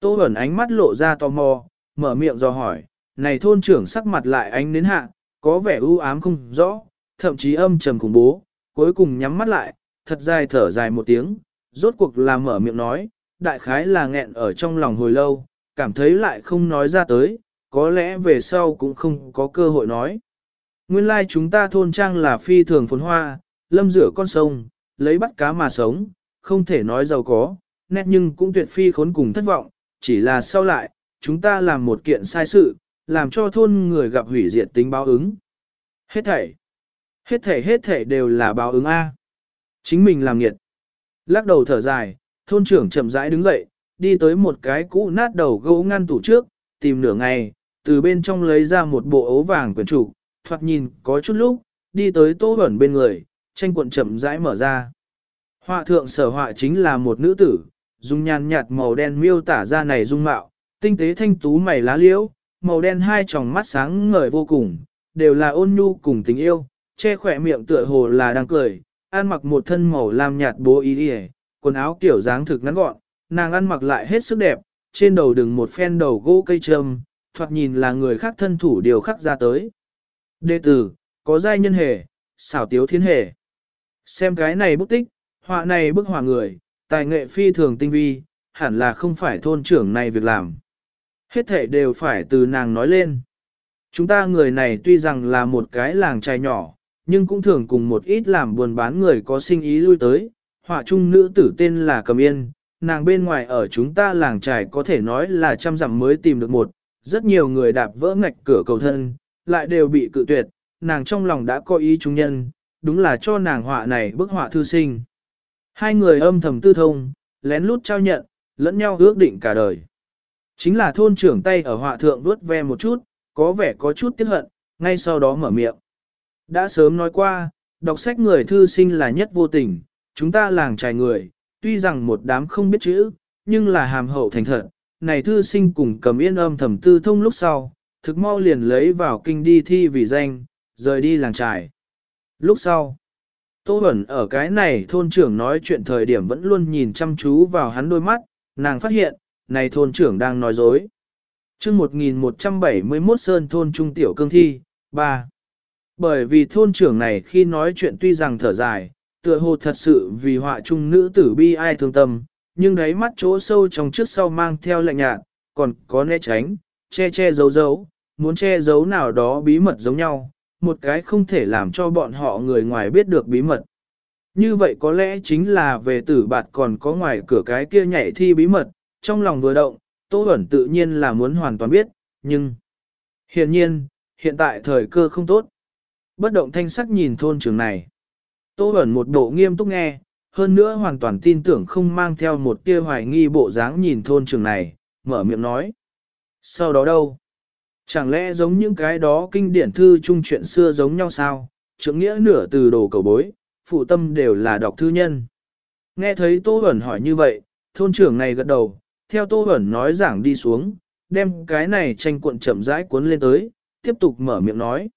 Tô ẩn ánh mắt lộ ra tò mò, mở miệng dò hỏi, này thôn trưởng sắc mặt lại ánh đến hạ, có vẻ u ám không rõ, thậm chí âm trầm khủng bố, cuối cùng nhắm mắt lại, thật dài thở dài một tiếng, rốt cuộc là mở miệng nói, đại khái là nghẹn ở trong lòng hồi lâu, cảm thấy lại không nói ra tới, có lẽ về sau cũng không có cơ hội nói. Nguyên lai like chúng ta thôn trang là phi thường phồn hoa, lâm rửa con sông, lấy bắt cá mà sống, không thể nói giàu có, nét nhưng cũng tuyệt phi khốn cùng thất vọng, chỉ là sau lại, chúng ta làm một kiện sai sự, làm cho thôn người gặp hủy diệt tính báo ứng. Hết thảy, hết thảy hết thảy đều là báo ứng A. Chính mình làm nghiệt. Lắc đầu thở dài, thôn trưởng chậm rãi đứng dậy, đi tới một cái cũ nát đầu gỗ ngăn tủ trước, tìm nửa ngày, từ bên trong lấy ra một bộ ấu vàng quyển trục, thoạt nhìn có chút lúc, đi tới tô ẩn bên người, tranh cuộn chậm rãi mở ra. Họa thượng sở họa chính là một nữ tử, dùng nhàn nhạt màu đen miêu tả ra này dung mạo, tinh tế thanh tú mày lá liễu, màu đen hai tròng mắt sáng ngời vô cùng, đều là ôn nhu cùng tình yêu, che khỏe miệng tựa hồ là đang cười, an mặc một thân màu lam nhạt bố y đi quần áo kiểu dáng thực ngắn gọn, nàng ăn mặc lại hết sức đẹp, trên đầu đừng một phen đầu gỗ cây trâm, thoạt nhìn là người khác thân thủ điều khắc ra tới. Đệ tử, có giai nhân hề, xảo tiếu thiên hề. Xem cái này bút tích, họa này bức họa người, tài nghệ phi thường tinh vi, hẳn là không phải thôn trưởng này việc làm. Hết thể đều phải từ nàng nói lên. Chúng ta người này tuy rằng là một cái làng trai nhỏ, nhưng cũng thường cùng một ít làm buồn bán người có sinh ý lui tới. Họa trung nữ tử tên là Cầm Yên, nàng bên ngoài ở chúng ta làng trài có thể nói là trăm dặm mới tìm được một, rất nhiều người đạp vỡ ngạch cửa cầu thân, lại đều bị cự tuyệt, nàng trong lòng đã có ý chúng nhân, đúng là cho nàng họa này bức họa thư sinh. Hai người âm thầm tư thông, lén lút trao nhận, lẫn nhau ước định cả đời. Chính là thôn trưởng tay ở họa thượng vuốt ve một chút, có vẻ có chút tiếc hận, ngay sau đó mở miệng. Đã sớm nói qua, đọc sách người thư sinh là nhất vô tình, chúng ta làng trài người, tuy rằng một đám không biết chữ, nhưng là hàm hậu thành thật, này thư sinh cùng cầm yên âm thầm tư thông lúc sau, thực mau liền lấy vào kinh đi thi vì danh, rời đi làng trài. Lúc sau, Tô Bẩn ở cái này thôn trưởng nói chuyện thời điểm vẫn luôn nhìn chăm chú vào hắn đôi mắt, nàng phát hiện, này thôn trưởng đang nói dối. chương 1171 Sơn thôn Trung Tiểu Cương Thi, 3. Bởi vì thôn trưởng này khi nói chuyện tuy rằng thở dài, tựa hồ thật sự vì họa trung nữ tử bi ai thương tâm, nhưng đáy mắt chỗ sâu trong trước sau mang theo lạnh nhạt, còn có né tránh, che che giấu giấu, muốn che giấu nào đó bí mật giống nhau, một cái không thể làm cho bọn họ người ngoài biết được bí mật. Như vậy có lẽ chính là về tử bạt còn có ngoài cửa cái kia nhảy thi bí mật, trong lòng vừa động, Tô Bẩn tự nhiên là muốn hoàn toàn biết, nhưng... Hiện nhiên, hiện tại thời cơ không tốt. Bất động thanh sắc nhìn thôn trường này. Tô Bẩn một bộ nghiêm túc nghe, hơn nữa hoàn toàn tin tưởng không mang theo một tia hoài nghi bộ dáng nhìn thôn trường này, mở miệng nói. Sau đó đâu? Chẳng lẽ giống những cái đó kinh điển thư chung chuyện xưa giống nhau sao? Trưởng nghĩa nửa từ đồ cầu bối, phụ tâm đều là đọc thư nhân. Nghe thấy Tô Bẩn hỏi như vậy, thôn trưởng này gật đầu, theo Tô Bẩn nói giảng đi xuống, đem cái này tranh cuộn chậm rãi cuốn lên tới, tiếp tục mở miệng nói.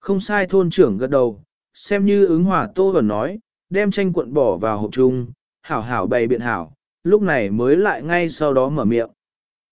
Không sai thôn trưởng gật đầu, xem như ứng hòa Tô Bẩn nói, đem tranh cuộn bỏ vào hộp chung, hảo hảo bày biện hảo, lúc này mới lại ngay sau đó mở miệng.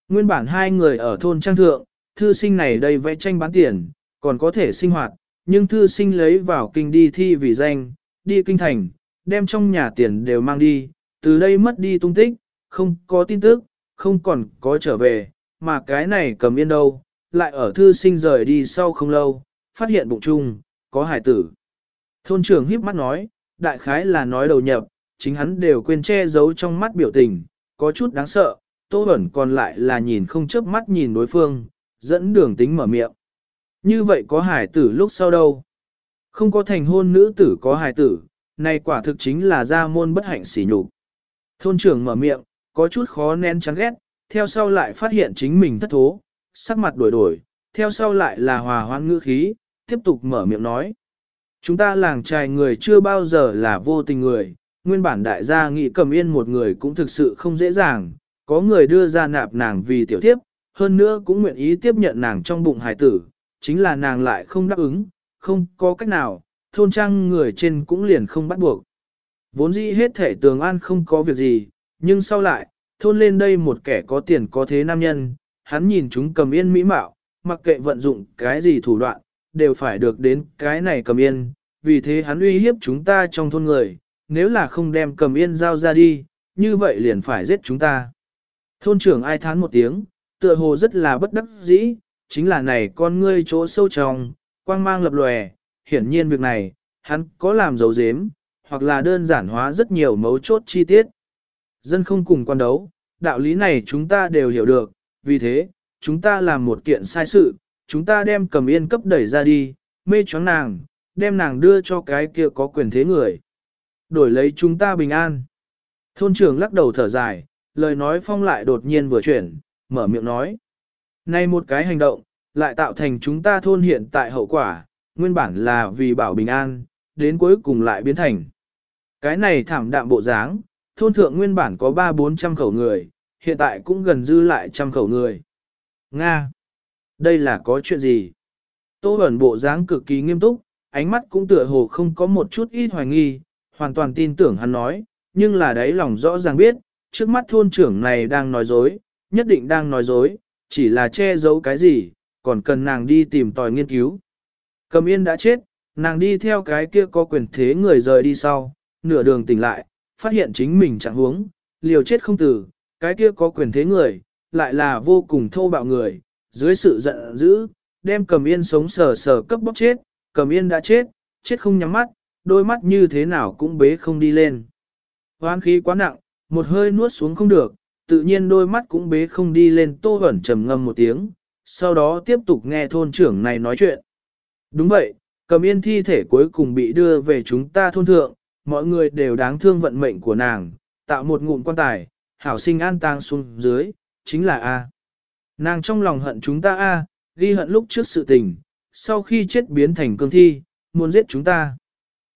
Nguyên bản hai người ở thôn trang thượng, thư sinh này đây vẽ tranh bán tiền, còn có thể sinh hoạt, nhưng thư sinh lấy vào kinh đi thi vì danh, đi kinh thành, đem trong nhà tiền đều mang đi, từ đây mất đi tung tích, không có tin tức, không còn có trở về, mà cái này cầm yên đâu, lại ở thư sinh rời đi sau không lâu, phát hiện bụng chung, có hải tử. Thôn trưởng híp mắt nói, đại khái là nói đầu nhập, chính hắn đều quên che giấu trong mắt biểu tình, có chút đáng sợ, Tô Bẩn còn lại là nhìn không chớp mắt nhìn đối phương, dẫn đường tính mở miệng. Như vậy có hải tử lúc sau đâu? Không có thành hôn nữ tử có hải tử, này quả thực chính là gia môn bất hạnh sỉ nhục. Thôn trưởng mở miệng, có chút khó nén chán ghét, theo sau lại phát hiện chính mình thất thố, sắc mặt đổi đổi, theo sau lại là hòa hoan ngữ khí, tiếp tục mở miệng nói. Chúng ta làng trài người chưa bao giờ là vô tình người, nguyên bản đại gia nghị cầm yên một người cũng thực sự không dễ dàng, có người đưa ra nạp nàng vì tiểu tiếp, hơn nữa cũng nguyện ý tiếp nhận nàng trong bụng hài tử, chính là nàng lại không đáp ứng, không có cách nào, thôn trang người trên cũng liền không bắt buộc. Vốn dĩ hết thể tường an không có việc gì, nhưng sau lại, thôn lên đây một kẻ có tiền có thế nam nhân, hắn nhìn chúng cầm yên mỹ mạo, mặc kệ vận dụng cái gì thủ đoạn, đều phải được đến cái này cầm yên, vì thế hắn uy hiếp chúng ta trong thôn người, nếu là không đem cầm yên giao ra đi, như vậy liền phải giết chúng ta. Thôn trưởng ai thán một tiếng, tựa hồ rất là bất đắc dĩ, chính là này con ngươi chỗ sâu trong, quang mang lập lòe, hiển nhiên việc này, hắn có làm dấu dếm, hoặc là đơn giản hóa rất nhiều mấu chốt chi tiết. Dân không cùng quan đấu, đạo lý này chúng ta đều hiểu được, vì thế, chúng ta làm một kiện sai sự, chúng ta đem cầm yên cấp đẩy ra đi, mê choáng nàng, đem nàng đưa cho cái kia có quyền thế người. Đổi lấy chúng ta bình an. Thôn trưởng lắc đầu thở dài, lời nói phong lại đột nhiên vừa chuyển, mở miệng nói. Này một cái hành động, lại tạo thành chúng ta thôn hiện tại hậu quả, nguyên bản là vì bảo bình an, đến cuối cùng lại biến thành. Cái này thảm đạm bộ dáng, thôn thượng nguyên bản có 3-400 khẩu người, hiện tại cũng gần dư lại trăm khẩu người. Nga! Đây là có chuyện gì? Tô ẩn bộ dáng cực kỳ nghiêm túc, ánh mắt cũng tựa hồ không có một chút ít hoài nghi, hoàn toàn tin tưởng hắn nói, nhưng là đấy lòng rõ ràng biết, trước mắt thôn trưởng này đang nói dối, nhất định đang nói dối, chỉ là che giấu cái gì, còn cần nàng đi tìm tòi nghiên cứu. Cầm yên đã chết, nàng đi theo cái kia có quyền thế người rời đi sau, nửa đường tỉnh lại, phát hiện chính mình chẳng huống, liều chết không tử, cái kia có quyền thế người, lại là vô cùng thô bạo người, dưới sự giận dữ, đem cầm yên sống sờ sờ cấp bóc chết, cầm yên đã chết, chết không nhắm mắt, đôi mắt như thế nào cũng bế không đi lên. Hoan khí quá nặng, một hơi nuốt xuống không được, tự nhiên đôi mắt cũng bế không đi lên tô hẩn trầm ngâm một tiếng, sau đó tiếp tục nghe thôn trưởng này nói chuyện. Đúng vậy, cầm yên thi thể cuối cùng bị đưa về chúng ta thôn thượng, mọi người đều đáng thương vận mệnh của nàng, tạo một ngụm quan tài, hảo sinh an tang xuống dưới, chính là A. Nàng trong lòng hận chúng ta A, ghi hận lúc trước sự tình, sau khi chết biến thành cương thi, muốn giết chúng ta.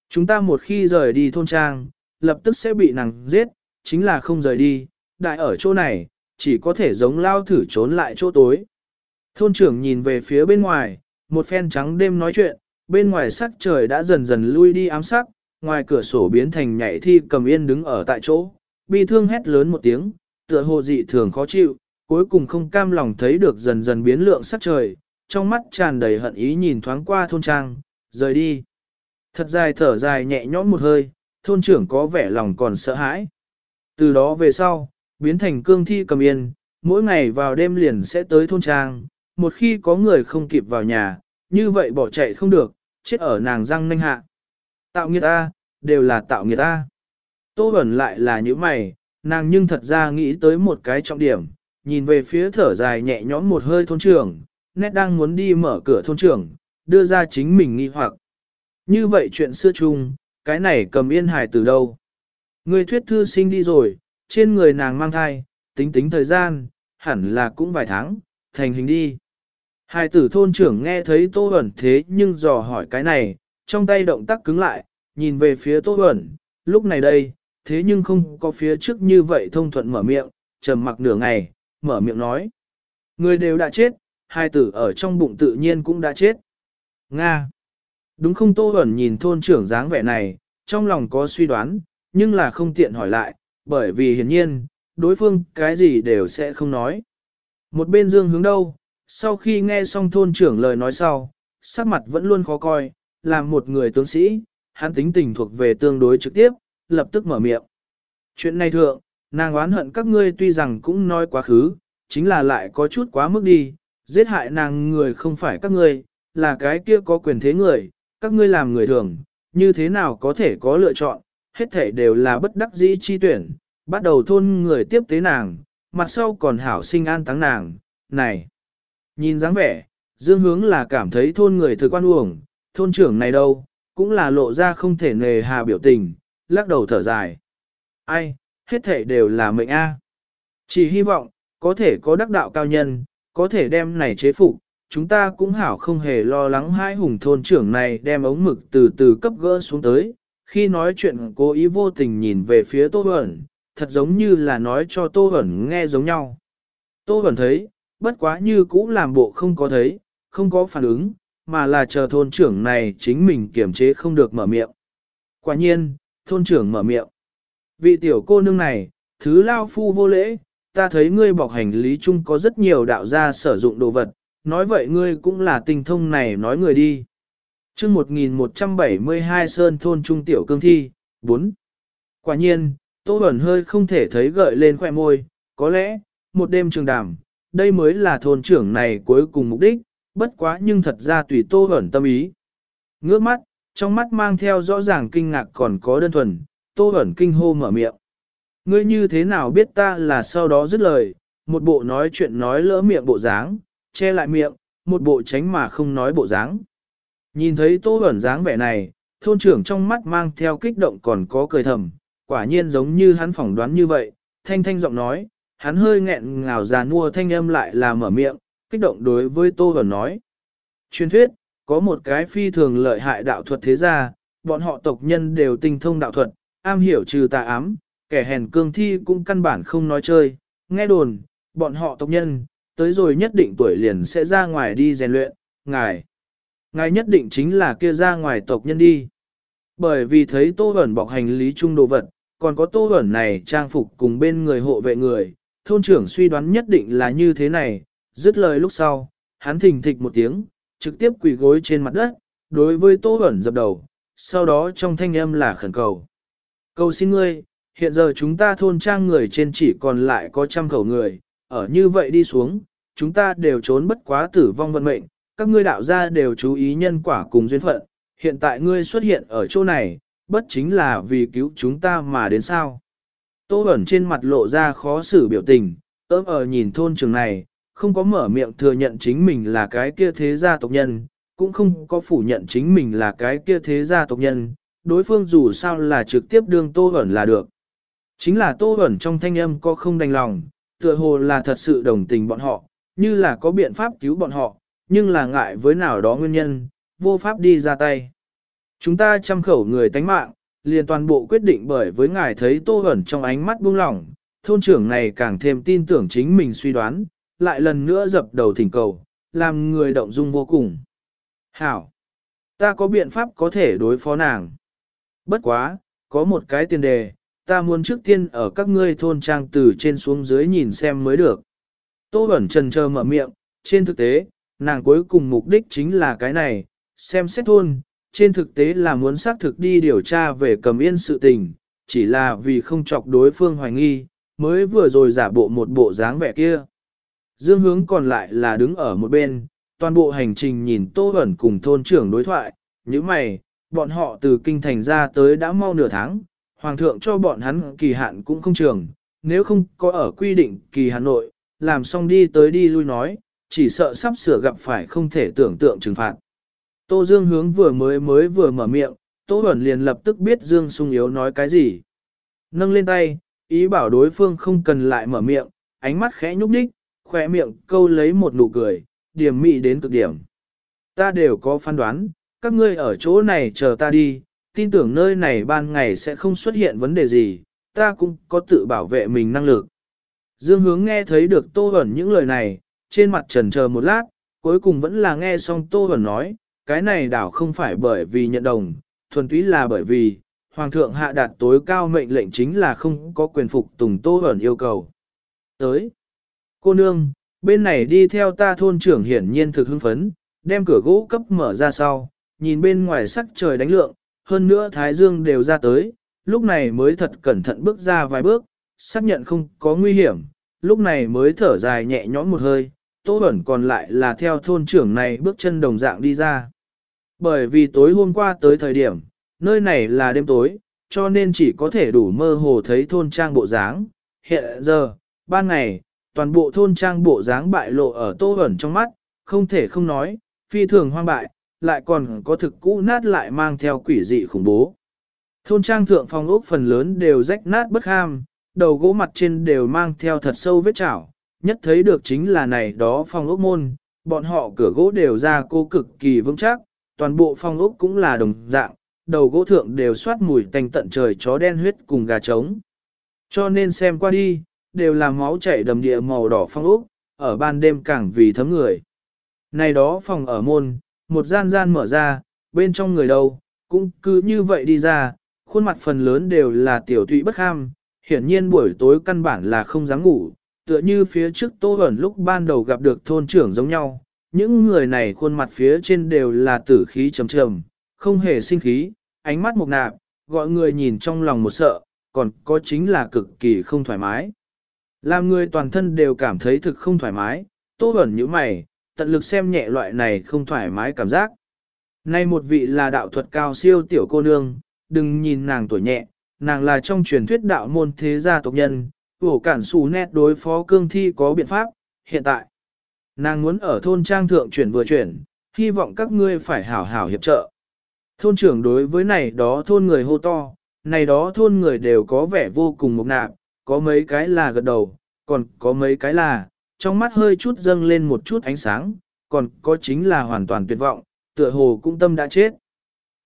Chúng ta một khi rời đi thôn trang, lập tức sẽ bị nàng giết, chính là không rời đi, đại ở chỗ này, chỉ có thể giống lao thử trốn lại chỗ tối. Thôn trưởng nhìn về phía bên ngoài, một phen trắng đêm nói chuyện, bên ngoài sắc trời đã dần dần lui đi ám sắc, ngoài cửa sổ biến thành nhảy thi cầm yên đứng ở tại chỗ, bi thương hét lớn một tiếng, tựa hồ dị thường khó chịu, cuối cùng không cam lòng thấy được dần dần biến lượng sắc trời, trong mắt tràn đầy hận ý nhìn thoáng qua thôn trang, rời đi. Thật dài thở dài nhẹ nhõm một hơi, thôn trưởng có vẻ lòng còn sợ hãi. Từ đó về sau, biến thành cương thi cầm yên, mỗi ngày vào đêm liền sẽ tới thôn trang, một khi có người không kịp vào nhà, như vậy bỏ chạy không được, chết ở nàng răng nanh hạ. Tạo nghiệt ta, đều là tạo nghiệt ta. Tô Bẩn lại là những mày, nàng nhưng thật ra nghĩ tới một cái trọng điểm, nhìn về phía thở dài nhẹ nhõm một hơi thôn trưởng, nét đang muốn đi mở cửa thôn trưởng, đưa ra chính mình nghi hoặc. Như vậy chuyện xưa chung, cái này cầm yên hài từ đâu? Người thuyết thư sinh đi rồi, trên người nàng mang thai, tính tính thời gian, hẳn là cũng vài tháng, thành hình đi. Hai tử thôn trưởng nghe thấy Tô Huẩn thế nhưng dò hỏi cái này, trong tay động tác cứng lại, nhìn về phía Tô Huẩn, lúc này đây, thế nhưng không có phía trước như vậy thông thuận mở miệng, trầm mặc nửa ngày, mở miệng nói. Người đều đã chết, hai tử ở trong bụng tự nhiên cũng đã chết. Nga. Đúng không Tô Huẩn nhìn thôn trưởng dáng vẻ này, trong lòng có suy đoán, nhưng là không tiện hỏi lại, bởi vì hiển nhiên, đối phương cái gì đều sẽ không nói. Một bên dương hướng đâu, sau khi nghe xong thôn trưởng lời nói sau, sắc mặt vẫn luôn khó coi, làm một người tướng sĩ, hắn tính tình thuộc về tương đối trực tiếp, lập tức mở miệng. Chuyện này thượng, nàng oán hận các ngươi tuy rằng cũng nói quá khứ, chính là lại có chút quá mức đi, giết hại nàng người không phải các ngươi, là cái kia có quyền thế người, các ngươi làm người thường, như thế nào có thể có lựa chọn, hết thể đều là bất đắc dĩ chi tuyển, bắt đầu thôn người tiếp tế nàng, mặt sau còn hảo sinh an táng nàng, này. Nhìn dáng vẻ, dương hướng là cảm thấy thôn người thực quan uổng, thôn trưởng này đâu, cũng là lộ ra không thể nề hà biểu tình, lắc đầu thở dài. Ai, hết thể đều là mệnh A. Chỉ hy vọng, có thể có đắc đạo cao nhân, có thể đem này chế phục, chúng ta cũng hảo không hề lo lắng hai hùng thôn trưởng này đem ống mực từ từ cấp gỡ xuống tới, khi nói chuyện cố ý vô tình nhìn về phía Tô hẩn thật giống như là nói cho Tô hẩn nghe giống nhau. Tô hẩn thấy, bất quá như cũ làm bộ không có thấy, không có phản ứng, mà là chờ thôn trưởng này chính mình kiềm chế không được mở miệng. Quả nhiên, thôn trưởng mở miệng. Vị tiểu cô nương này, thứ lao phu vô lễ, ta thấy ngươi bọc hành lý chung có rất nhiều đạo gia sử dụng đồ vật, nói vậy ngươi cũng là tinh thông này nói người đi. chương 1172 Sơn Thôn Trung Tiểu Cương Thi, 4. Quả nhiên, Tô Bẩn hơi không thể thấy gợi lên khoẻ môi, có lẽ, một đêm trường đàm, đây mới là thôn trưởng này cuối cùng mục đích, bất quá nhưng thật ra tùy Tô Bẩn tâm ý. Ngước mắt, trong mắt mang theo rõ ràng kinh ngạc còn có đơn thuần, Tô Bẩn kinh hô mở miệng. Ngươi như thế nào biết ta là sau đó dứt lời, một bộ nói chuyện nói lỡ miệng bộ dáng, che lại miệng, một bộ tránh mà không nói bộ dáng. Nhìn thấy Tô Bẩn dáng vẻ này, thôn trưởng trong mắt mang theo kích động còn có cười thầm, quả nhiên giống như hắn phỏng đoán như vậy, thanh thanh giọng nói, hắn hơi nghẹn ngào già nua thanh âm lại là mở miệng, kích động đối với Tô Bẩn nói. Truyền thuyết, có một cái phi thường lợi hại đạo thuật thế gia, bọn họ tộc nhân đều tinh thông đạo thuật, am hiểu trừ tà ám, kẻ hèn cương thi cũng căn bản không nói chơi, nghe đồn, bọn họ tộc nhân, tới rồi nhất định tuổi liền sẽ ra ngoài đi rèn luyện, ngài. Ngài nhất định chính là kia ra ngoài tộc nhân đi. Bởi vì thấy tô ẩn bọc hành lý chung đồ vật, còn có tô ẩn này trang phục cùng bên người hộ vệ người, thôn trưởng suy đoán nhất định là như thế này, dứt lời lúc sau, hắn thình thịch một tiếng, trực tiếp quỳ gối trên mặt đất, đối với tô ẩn dập đầu, sau đó trong thanh âm là khẩn cầu. Cầu xin ngươi, hiện giờ chúng ta thôn trang người trên chỉ còn lại có trăm khẩu người, ở như vậy đi xuống, chúng ta đều trốn bất quá tử vong vận mệnh, các ngươi đạo gia đều chú ý nhân quả cùng duyên phận, hiện tại ngươi xuất hiện ở chỗ này, bất chính là vì cứu chúng ta mà đến sao. Tô ẩn trên mặt lộ ra khó xử biểu tình, ớm ở ờ nhìn thôn trường này, không có mở miệng thừa nhận chính mình là cái kia thế gia tộc nhân, cũng không có phủ nhận chính mình là cái kia thế gia tộc nhân, đối phương dù sao là trực tiếp đương Tô ẩn là được. Chính là Tô ẩn trong thanh âm có không đành lòng, tựa hồ là thật sự đồng tình bọn họ, như là có biện pháp cứu bọn họ, nhưng là ngại với nào đó nguyên nhân, vô pháp đi ra tay. Chúng ta chăm khẩu người tánh mạng, liền toàn bộ quyết định bởi với ngài thấy tô ẩn trong ánh mắt buông lỏng, thôn trưởng này càng thêm tin tưởng chính mình suy đoán, lại lần nữa dập đầu thỉnh cầu, làm người động dung vô cùng. Hảo! Ta có biện pháp có thể đối phó nàng. Bất quá, có một cái tiền đề, ta muốn trước tiên ở các ngươi thôn trang từ trên xuống dưới nhìn xem mới được. Tô Bẩn trần chờ mở miệng, trên thực tế, nàng cuối cùng mục đích chính là cái này, xem xét thôn, trên thực tế là muốn xác thực đi điều tra về cầm yên sự tình, chỉ là vì không chọc đối phương hoài nghi, mới vừa rồi giả bộ một bộ dáng vẻ kia. Dương hướng còn lại là đứng ở một bên, toàn bộ hành trình nhìn Tô Bẩn cùng thôn trưởng đối thoại, như mày, bọn họ từ kinh thành ra tới đã mau nửa tháng, hoàng thượng cho bọn hắn kỳ hạn cũng không trường, nếu không có ở quy định kỳ Hà Nội, làm xong đi tới đi lui nói, chỉ sợ sắp sửa gặp phải không thể tưởng tượng trừng phạt. Tô Dương hướng vừa mới mới vừa mở miệng, Tô Bẩn liền lập tức biết Dương sung yếu nói cái gì. Nâng lên tay, ý bảo đối phương không cần lại mở miệng, ánh mắt khẽ nhúc nhích, khỏe miệng câu lấy một nụ cười, điểm mị đến cực điểm. Ta đều có phán đoán, các ngươi ở chỗ này chờ ta đi, tin tưởng nơi này ban ngày sẽ không xuất hiện vấn đề gì, ta cũng có tự bảo vệ mình năng lực. Dương hướng nghe thấy được Tô hẩn những lời này, trên mặt trần chờ một lát, cuối cùng vẫn là nghe xong Tô hẩn nói, cái này đảo không phải bởi vì nhận đồng, thuần túy là bởi vì, Hoàng thượng hạ đạt tối cao mệnh lệnh chính là không có quyền phục tùng Tô hẩn yêu cầu. Tới, cô nương, bên này đi theo ta thôn trưởng hiển nhiên thực hưng phấn, đem cửa gỗ cấp mở ra sau, nhìn bên ngoài sắc trời đánh lượng, hơn nữa Thái Dương đều ra tới, lúc này mới thật cẩn thận bước ra vài bước, xác nhận không có nguy hiểm, lúc này mới thở dài nhẹ nhõm một hơi, Tô Bẩn còn lại là theo thôn trưởng này bước chân đồng dạng đi ra. Bởi vì tối hôm qua tới thời điểm, nơi này là đêm tối, cho nên chỉ có thể đủ mơ hồ thấy thôn trang bộ dáng. Hiện giờ, ban ngày, toàn bộ thôn trang bộ dáng bại lộ ở Tô Bẩn trong mắt, không thể không nói, phi thường hoang bại, lại còn có thực cũ nát lại mang theo quỷ dị khủng bố. Thôn trang thượng phòng ốc phần lớn đều rách nát bất ham, đầu gỗ mặt trên đều mang theo thật sâu vết chảo, nhất thấy được chính là này đó phòng ốc môn, bọn họ cửa gỗ đều ra cô cực kỳ vững chắc, toàn bộ phong ốc cũng là đồng dạng, đầu gỗ thượng đều soát mùi tanh tận trời chó đen huyết cùng gà trống. Cho nên xem qua đi, đều là máu chảy đầm địa màu đỏ phong ốc, ở ban đêm càng vì thấm người. Này đó phòng ở môn, một gian gian mở ra, bên trong người đâu, cũng cứ như vậy đi ra, khuôn mặt phần lớn đều là tiểu tụy bất ham, hiển nhiên buổi tối căn bản là không dám ngủ, tựa như phía trước Tô ẩn lúc ban đầu gặp được thôn trưởng giống nhau, những người này khuôn mặt phía trên đều là tử khí trầm trầm, không hề sinh khí, ánh mắt mộc nạp, gọi người nhìn trong lòng một sợ, còn có chính là cực kỳ không thoải mái. Làm người toàn thân đều cảm thấy thực không thoải mái, Tô ẩn như mày, tận lực xem nhẹ loại này không thoải mái cảm giác. Nay một vị là đạo thuật cao siêu tiểu cô nương, đừng nhìn nàng tuổi nhẹ, nàng là trong truyền thuyết đạo môn thế gia tộc nhân, ổ cản xù nét đối phó cương thi có biện pháp, hiện tại. Nàng muốn ở thôn trang thượng chuyển vừa chuyển, hy vọng các ngươi phải hảo hảo hiệp trợ. Thôn trưởng đối với này đó thôn người hô to, này đó thôn người đều có vẻ vô cùng mộc nạp, có mấy cái là gật đầu, còn có mấy cái là, trong mắt hơi chút dâng lên một chút ánh sáng, còn có chính là hoàn toàn tuyệt vọng, tựa hồ cũng tâm đã chết.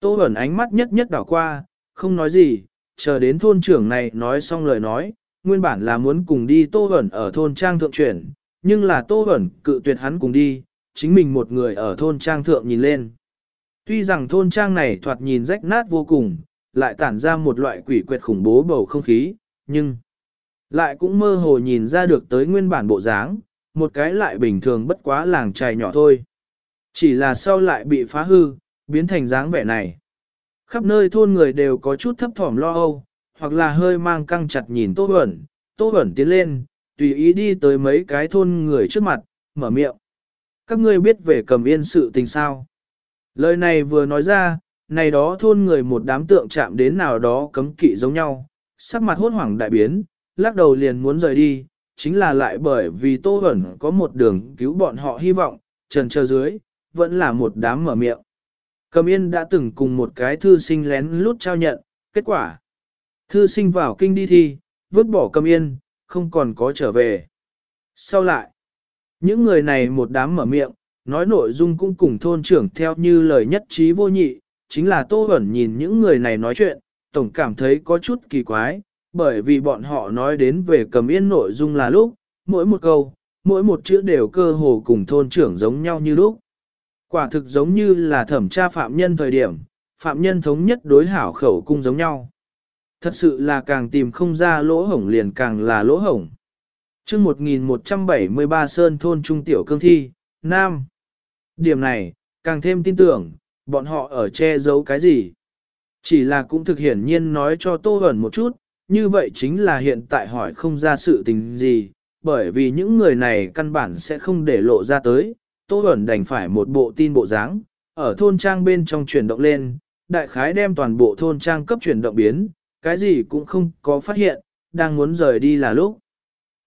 Tô ẩn ánh mắt nhất nhất đảo qua, không nói gì, chờ đến thôn trưởng này nói xong lời nói, nguyên bản là muốn cùng đi Tô ẩn ở thôn trang thượng chuyển, nhưng là Tô ẩn cự tuyệt hắn cùng đi, chính mình một người ở thôn trang thượng nhìn lên. Tuy rằng thôn trang này thoạt nhìn rách nát vô cùng, lại tản ra một loại quỷ quyệt khủng bố bầu không khí, nhưng lại cũng mơ hồ nhìn ra được tới nguyên bản bộ dáng, một cái lại bình thường bất quá làng trài nhỏ thôi. Chỉ là sau lại bị phá hư, biến thành dáng vẻ này. Khắp nơi thôn người đều có chút thấp thỏm lo âu, hoặc là hơi mang căng chặt nhìn Tô Bẩn, Tô Bẩn tiến lên, tùy ý đi tới mấy cái thôn người trước mặt, mở miệng. Các ngươi biết về cầm yên sự tình sao? Lời này vừa nói ra, này đó thôn người một đám tượng chạm đến nào đó cấm kỵ giống nhau, sắc mặt hốt hoảng đại biến, lắc đầu liền muốn rời đi, chính là lại bởi vì Tô Bẩn có một đường cứu bọn họ hy vọng, trần chờ dưới, vẫn là một đám mở miệng. Cầm yên đã từng cùng một cái thư sinh lén lút trao nhận, kết quả. Thư sinh vào kinh đi thi, vứt bỏ cầm yên, không còn có trở về. Sau lại, những người này một đám mở miệng, nói nội dung cũng cùng thôn trưởng theo như lời nhất trí vô nhị, chính là Tô Bẩn nhìn những người này nói chuyện, tổng cảm thấy có chút kỳ quái, bởi vì bọn họ nói đến về cầm yên nội dung là lúc, mỗi một câu, mỗi một chữ đều cơ hồ cùng thôn trưởng giống nhau như lúc. Quả thực giống như là thẩm tra phạm nhân thời điểm, phạm nhân thống nhất đối hảo khẩu cung giống nhau. Thật sự là càng tìm không ra lỗ hổng liền càng là lỗ hổng. chương 1173 Sơn Thôn Trung Tiểu Cương Thi, Nam. Điểm này, càng thêm tin tưởng, bọn họ ở che giấu cái gì. Chỉ là cũng thực hiển nhiên nói cho Tô Hẩn một chút, như vậy chính là hiện tại hỏi không ra sự tình gì, bởi vì những người này căn bản sẽ không để lộ ra tới, Tô Bẩn đành phải một bộ tin bộ dáng, ở thôn trang bên trong chuyển động lên, đại khái đem toàn bộ thôn trang cấp chuyển động biến, cái gì cũng không có phát hiện, đang muốn rời đi là lúc.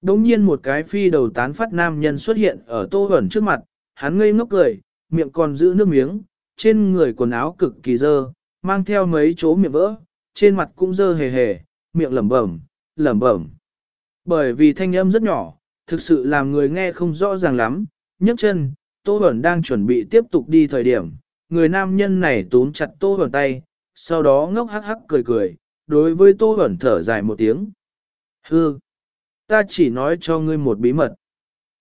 Đống nhiên một cái phi đầu tán phát nam nhân xuất hiện ở Tô Bẩn trước mặt, hắn ngây ngốc cười, miệng còn giữ nước miếng, trên người quần áo cực kỳ dơ, mang theo mấy chỗ miệng vỡ, trên mặt cũng dơ hề hề, miệng lẩm bẩm, lẩm bẩm. Bởi vì thanh âm rất nhỏ, thực sự làm người nghe không rõ ràng lắm, nhấc chân, Tô Bẩn đang chuẩn bị tiếp tục đi thời điểm, người nam nhân này túm chặt Tô Bẩn tay, sau đó ngốc hắc hắc cười cười, đối với Tô Bẩn thở dài một tiếng. Hư! Ta chỉ nói cho ngươi một bí mật.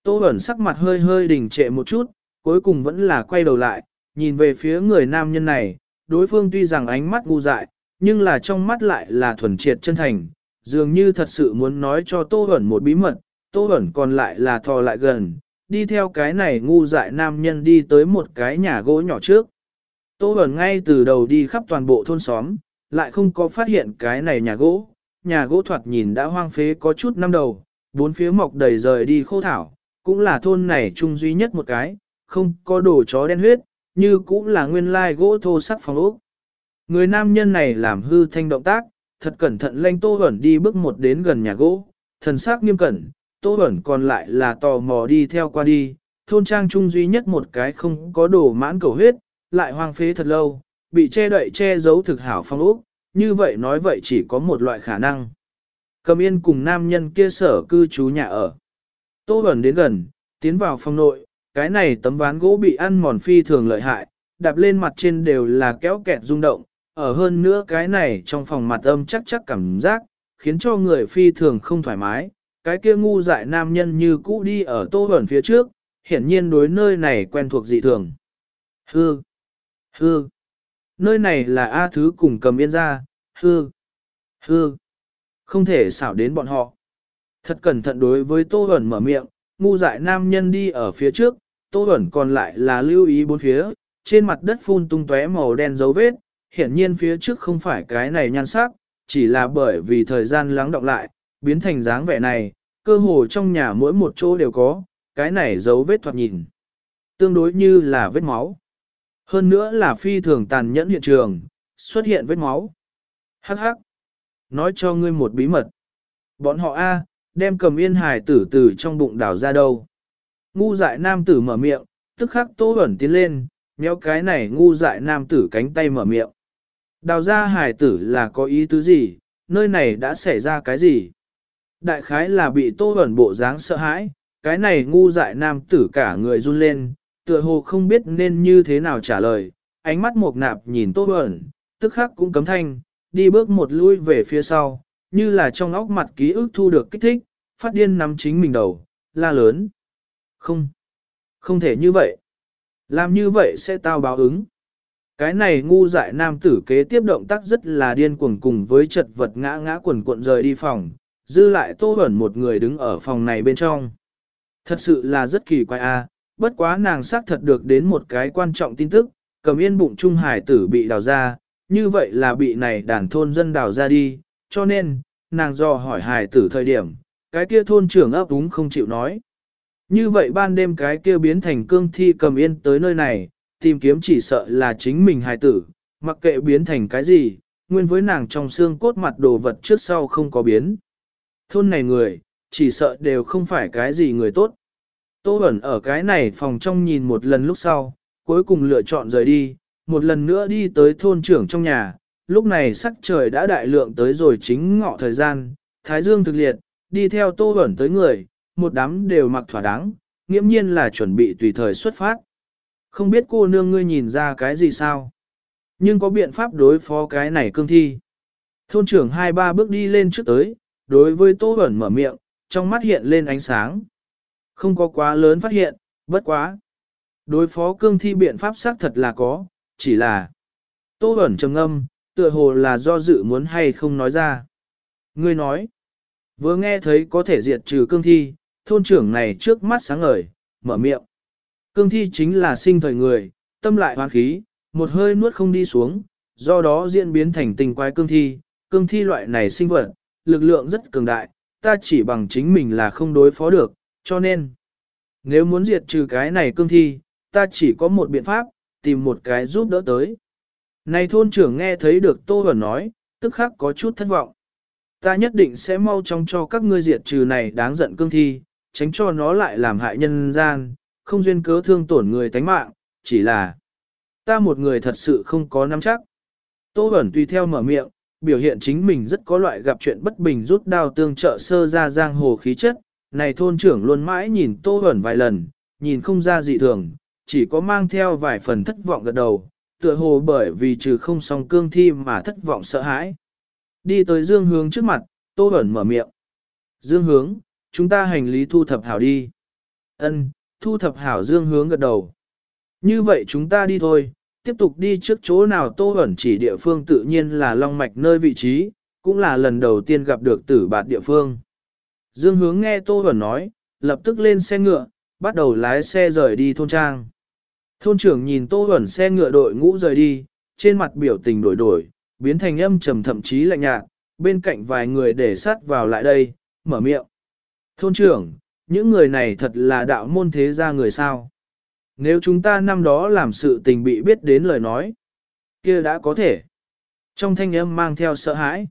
Tô Bẩn sắc mặt hơi hơi đình trệ một chút, cuối cùng vẫn là quay đầu lại, nhìn về phía người nam nhân này, đối phương tuy rằng ánh mắt ngu dại, nhưng là trong mắt lại là thuần triệt chân thành, dường như thật sự muốn nói cho Tô Bẩn một bí mật, Tô Bẩn còn lại là thò lại gần, đi theo cái này ngu dại nam nhân đi tới một cái nhà gỗ nhỏ trước. Tô Bẩn ngay từ đầu đi khắp toàn bộ thôn xóm, lại không có phát hiện cái này nhà gỗ. Nhà gỗ thoạt nhìn đã hoang phế có chút năm đầu, bốn phía mọc đầy rời đi khô thảo, cũng là thôn này chung duy nhất một cái, không có đồ chó đen huyết, như cũng là nguyên lai gỗ thô sắc phòng ốc. Người nam nhân này làm hư thanh động tác, thật cẩn thận lanh Tô Bẩn đi bước một đến gần nhà gỗ, thần sắc nghiêm cẩn, Tô Bẩn còn lại là tò mò đi theo qua đi, thôn trang trung duy nhất một cái không có đồ mãn cầu huyết, lại hoang phế thật lâu, bị che đậy che giấu thực hảo phong ốc, như vậy nói vậy chỉ có một loại khả năng. Cầm yên cùng nam nhân kia sở cư trú nhà ở. Tô Bẩn đến gần, tiến vào phòng nội, Cái này tấm ván gỗ bị ăn mòn phi thường lợi hại, đạp lên mặt trên đều là kéo kẹt rung động, ở hơn nữa cái này trong phòng mặt âm chắc chắc cảm giác, khiến cho người phi thường không thoải mái. Cái kia ngu dại nam nhân như cũ đi ở tô hẩn phía trước, hiển nhiên đối nơi này quen thuộc dị thường. Hư! Hư! Nơi này là A Thứ cùng cầm yên ra, hư! Hư! Không thể xảo đến bọn họ. Thật cẩn thận đối với tô hẩn mở miệng, ngu dại nam nhân đi ở phía trước, tô hẩn còn lại là lưu ý bốn phía, trên mặt đất phun tung tóe màu đen dấu vết, hiển nhiên phía trước không phải cái này nhan sắc, chỉ là bởi vì thời gian lắng đọng lại, biến thành dáng vẻ này, cơ hồ trong nhà mỗi một chỗ đều có, cái này dấu vết thoạt nhìn. Tương đối như là vết máu. Hơn nữa là phi thường tàn nhẫn hiện trường, xuất hiện vết máu. Hắc hắc. Nói cho ngươi một bí mật. Bọn họ A, đem cầm yên hài tử tử trong bụng đảo ra đâu. Ngu dại nam tử mở miệng, tức khắc tô ẩn tiến lên, méo cái này ngu dại nam tử cánh tay mở miệng. Đào ra hải tử là có ý tứ gì, nơi này đã xảy ra cái gì? Đại khái là bị tô ẩn bộ dáng sợ hãi, cái này ngu dại nam tử cả người run lên, tựa hồ không biết nên như thế nào trả lời, ánh mắt mộc nạp nhìn tô ẩn, tức khắc cũng cấm thanh, đi bước một lui về phía sau, như là trong óc mặt ký ức thu được kích thích, phát điên nắm chính mình đầu, la lớn. Không, không thể như vậy. Làm như vậy sẽ tao báo ứng. Cái này ngu dại nam tử kế tiếp động tác rất là điên cuồng cùng với chật vật ngã ngã quần cuộn rời đi phòng, dư lại tô ẩn một người đứng ở phòng này bên trong. Thật sự là rất kỳ quái a, bất quá nàng xác thật được đến một cái quan trọng tin tức, cầm yên bụng trung hải tử bị đào ra, như vậy là bị này đàn thôn dân đào ra đi, cho nên, nàng do hỏi hải tử thời điểm, cái kia thôn trưởng ấp úng không chịu nói. Như vậy ban đêm cái kia biến thành cương thi cầm yên tới nơi này, tìm kiếm chỉ sợ là chính mình hài tử, mặc kệ biến thành cái gì, nguyên với nàng trong xương cốt mặt đồ vật trước sau không có biến. Thôn này người, chỉ sợ đều không phải cái gì người tốt. Tô ẩn ở cái này phòng trong nhìn một lần lúc sau, cuối cùng lựa chọn rời đi, một lần nữa đi tới thôn trưởng trong nhà, lúc này sắc trời đã đại lượng tới rồi chính ngọ thời gian, thái dương thực liệt, đi theo tô ẩn tới người, một đám đều mặc thỏa đáng, nghiễm nhiên là chuẩn bị tùy thời xuất phát. Không biết cô nương ngươi nhìn ra cái gì sao? Nhưng có biện pháp đối phó cái này cương thi. Thôn trưởng hai ba bước đi lên trước tới, đối với Tô Bẩn mở miệng, trong mắt hiện lên ánh sáng. Không có quá lớn phát hiện, bất quá. Đối phó cương thi biện pháp xác thật là có, chỉ là Tô Bẩn trầm âm, tựa hồ là do dự muốn hay không nói ra. Ngươi nói, vừa nghe thấy có thể diệt trừ cương thi, thôn trưởng này trước mắt sáng ngời, mở miệng. Cương thi chính là sinh thời người, tâm lại hoán khí, một hơi nuốt không đi xuống, do đó diễn biến thành tình quái cương thi. Cương thi loại này sinh vật, lực lượng rất cường đại, ta chỉ bằng chính mình là không đối phó được, cho nên, nếu muốn diệt trừ cái này cương thi, ta chỉ có một biện pháp, tìm một cái giúp đỡ tới. Này thôn trưởng nghe thấy được Tô Bẩn nói, tức khắc có chút thất vọng. Ta nhất định sẽ mau chóng cho các ngươi diệt trừ này đáng giận cương thi, tránh cho nó lại làm hại nhân gian, không duyên cớ thương tổn người tánh mạng, chỉ là ta một người thật sự không có nắm chắc. Tô Bẩn tùy theo mở miệng, biểu hiện chính mình rất có loại gặp chuyện bất bình rút đao tương trợ sơ ra giang hồ khí chất. Này thôn trưởng luôn mãi nhìn Tô Bẩn vài lần, nhìn không ra dị thường, chỉ có mang theo vài phần thất vọng gật đầu, tựa hồ bởi vì trừ không song cương thi mà thất vọng sợ hãi. Đi tới Dương Hướng trước mặt, Tô Bẩn mở miệng. Dương Hướng, chúng ta hành lý thu thập hảo đi. Ân, thu thập hảo dương hướng gật đầu. Như vậy chúng ta đi thôi, tiếp tục đi trước chỗ nào tô ẩn chỉ địa phương tự nhiên là long mạch nơi vị trí, cũng là lần đầu tiên gặp được tử bạt địa phương. Dương hướng nghe tô ẩn nói, lập tức lên xe ngựa, bắt đầu lái xe rời đi thôn trang. Thôn trưởng nhìn tô ẩn xe ngựa đội ngũ rời đi, trên mặt biểu tình đổi đổi, biến thành âm trầm thậm chí lạnh nhạt, bên cạnh vài người để sát vào lại đây, mở miệng. Thôn trưởng, những người này thật là đạo môn thế gia người sao. Nếu chúng ta năm đó làm sự tình bị biết đến lời nói, kia đã có thể. Trong thanh âm mang theo sợ hãi.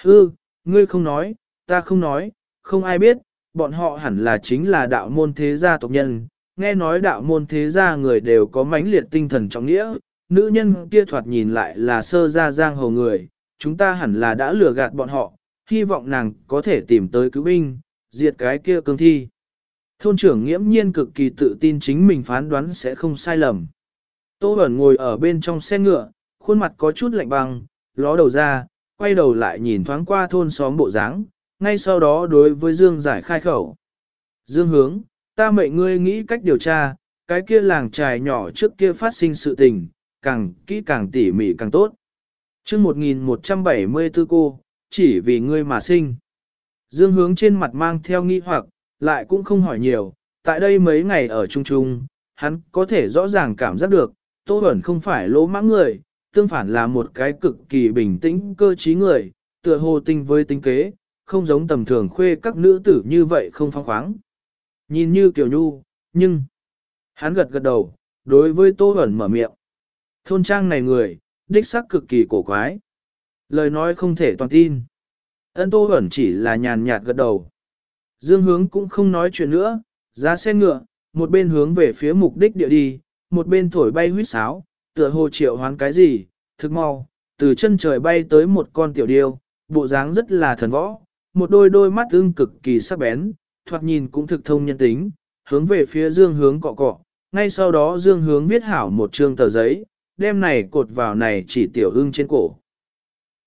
Hư, ngươi không nói, ta không nói, không ai biết, bọn họ hẳn là chính là đạo môn thế gia tộc nhân. Nghe nói đạo môn thế gia người đều có mãnh liệt tinh thần trọng nghĩa, nữ nhân kia thoạt nhìn lại là sơ gia giang hồ người, chúng ta hẳn là đã lừa gạt bọn họ, hy vọng nàng có thể tìm tới cứu binh, diệt cái kia cương thi. Thôn trưởng nghiễm nhiên cực kỳ tự tin chính mình phán đoán sẽ không sai lầm. Tô Bẩn ngồi ở bên trong xe ngựa, khuôn mặt có chút lạnh băng, ló đầu ra, quay đầu lại nhìn thoáng qua thôn xóm bộ dáng, ngay sau đó đối với Dương giải khai khẩu. Dương hướng, ta mệnh ngươi nghĩ cách điều tra, cái kia làng trài nhỏ trước kia phát sinh sự tình, càng kỹ càng tỉ mỉ càng tốt. chương 1174 cô, chỉ vì ngươi mà sinh. Dương hướng trên mặt mang theo nghi hoặc, lại cũng không hỏi nhiều, tại đây mấy ngày ở chung chung, hắn có thể rõ ràng cảm giác được, Tô Bẩn không phải lỗ mãng người, tương phản là một cái cực kỳ bình tĩnh cơ trí người, tựa hồ tinh với tính kế, không giống tầm thường khuê các nữ tử như vậy không phong khoáng. Nhìn như kiểu nhu, nhưng... Hắn gật gật đầu, đối với Tô Bẩn mở miệng. Thôn trang này người, đích xác cực kỳ cổ quái. Lời nói không thể toàn tin. Ân Tô Bẩn chỉ là nhàn nhạt gật đầu. Dương hướng cũng không nói chuyện nữa, ra xe ngựa, một bên hướng về phía mục đích địa đi, một bên thổi bay huýt sáo, tựa hồ triệu hoán cái gì, thực mau, từ chân trời bay tới một con tiểu điêu, bộ dáng rất là thần võ, một đôi đôi mắt ưng cực kỳ sắc bén, thoạt nhìn cũng thực thông nhân tính, hướng về phía dương hướng cọ cọ, ngay sau đó dương hướng viết hảo một trương tờ giấy, đem này cột vào này chỉ tiểu ưng trên cổ,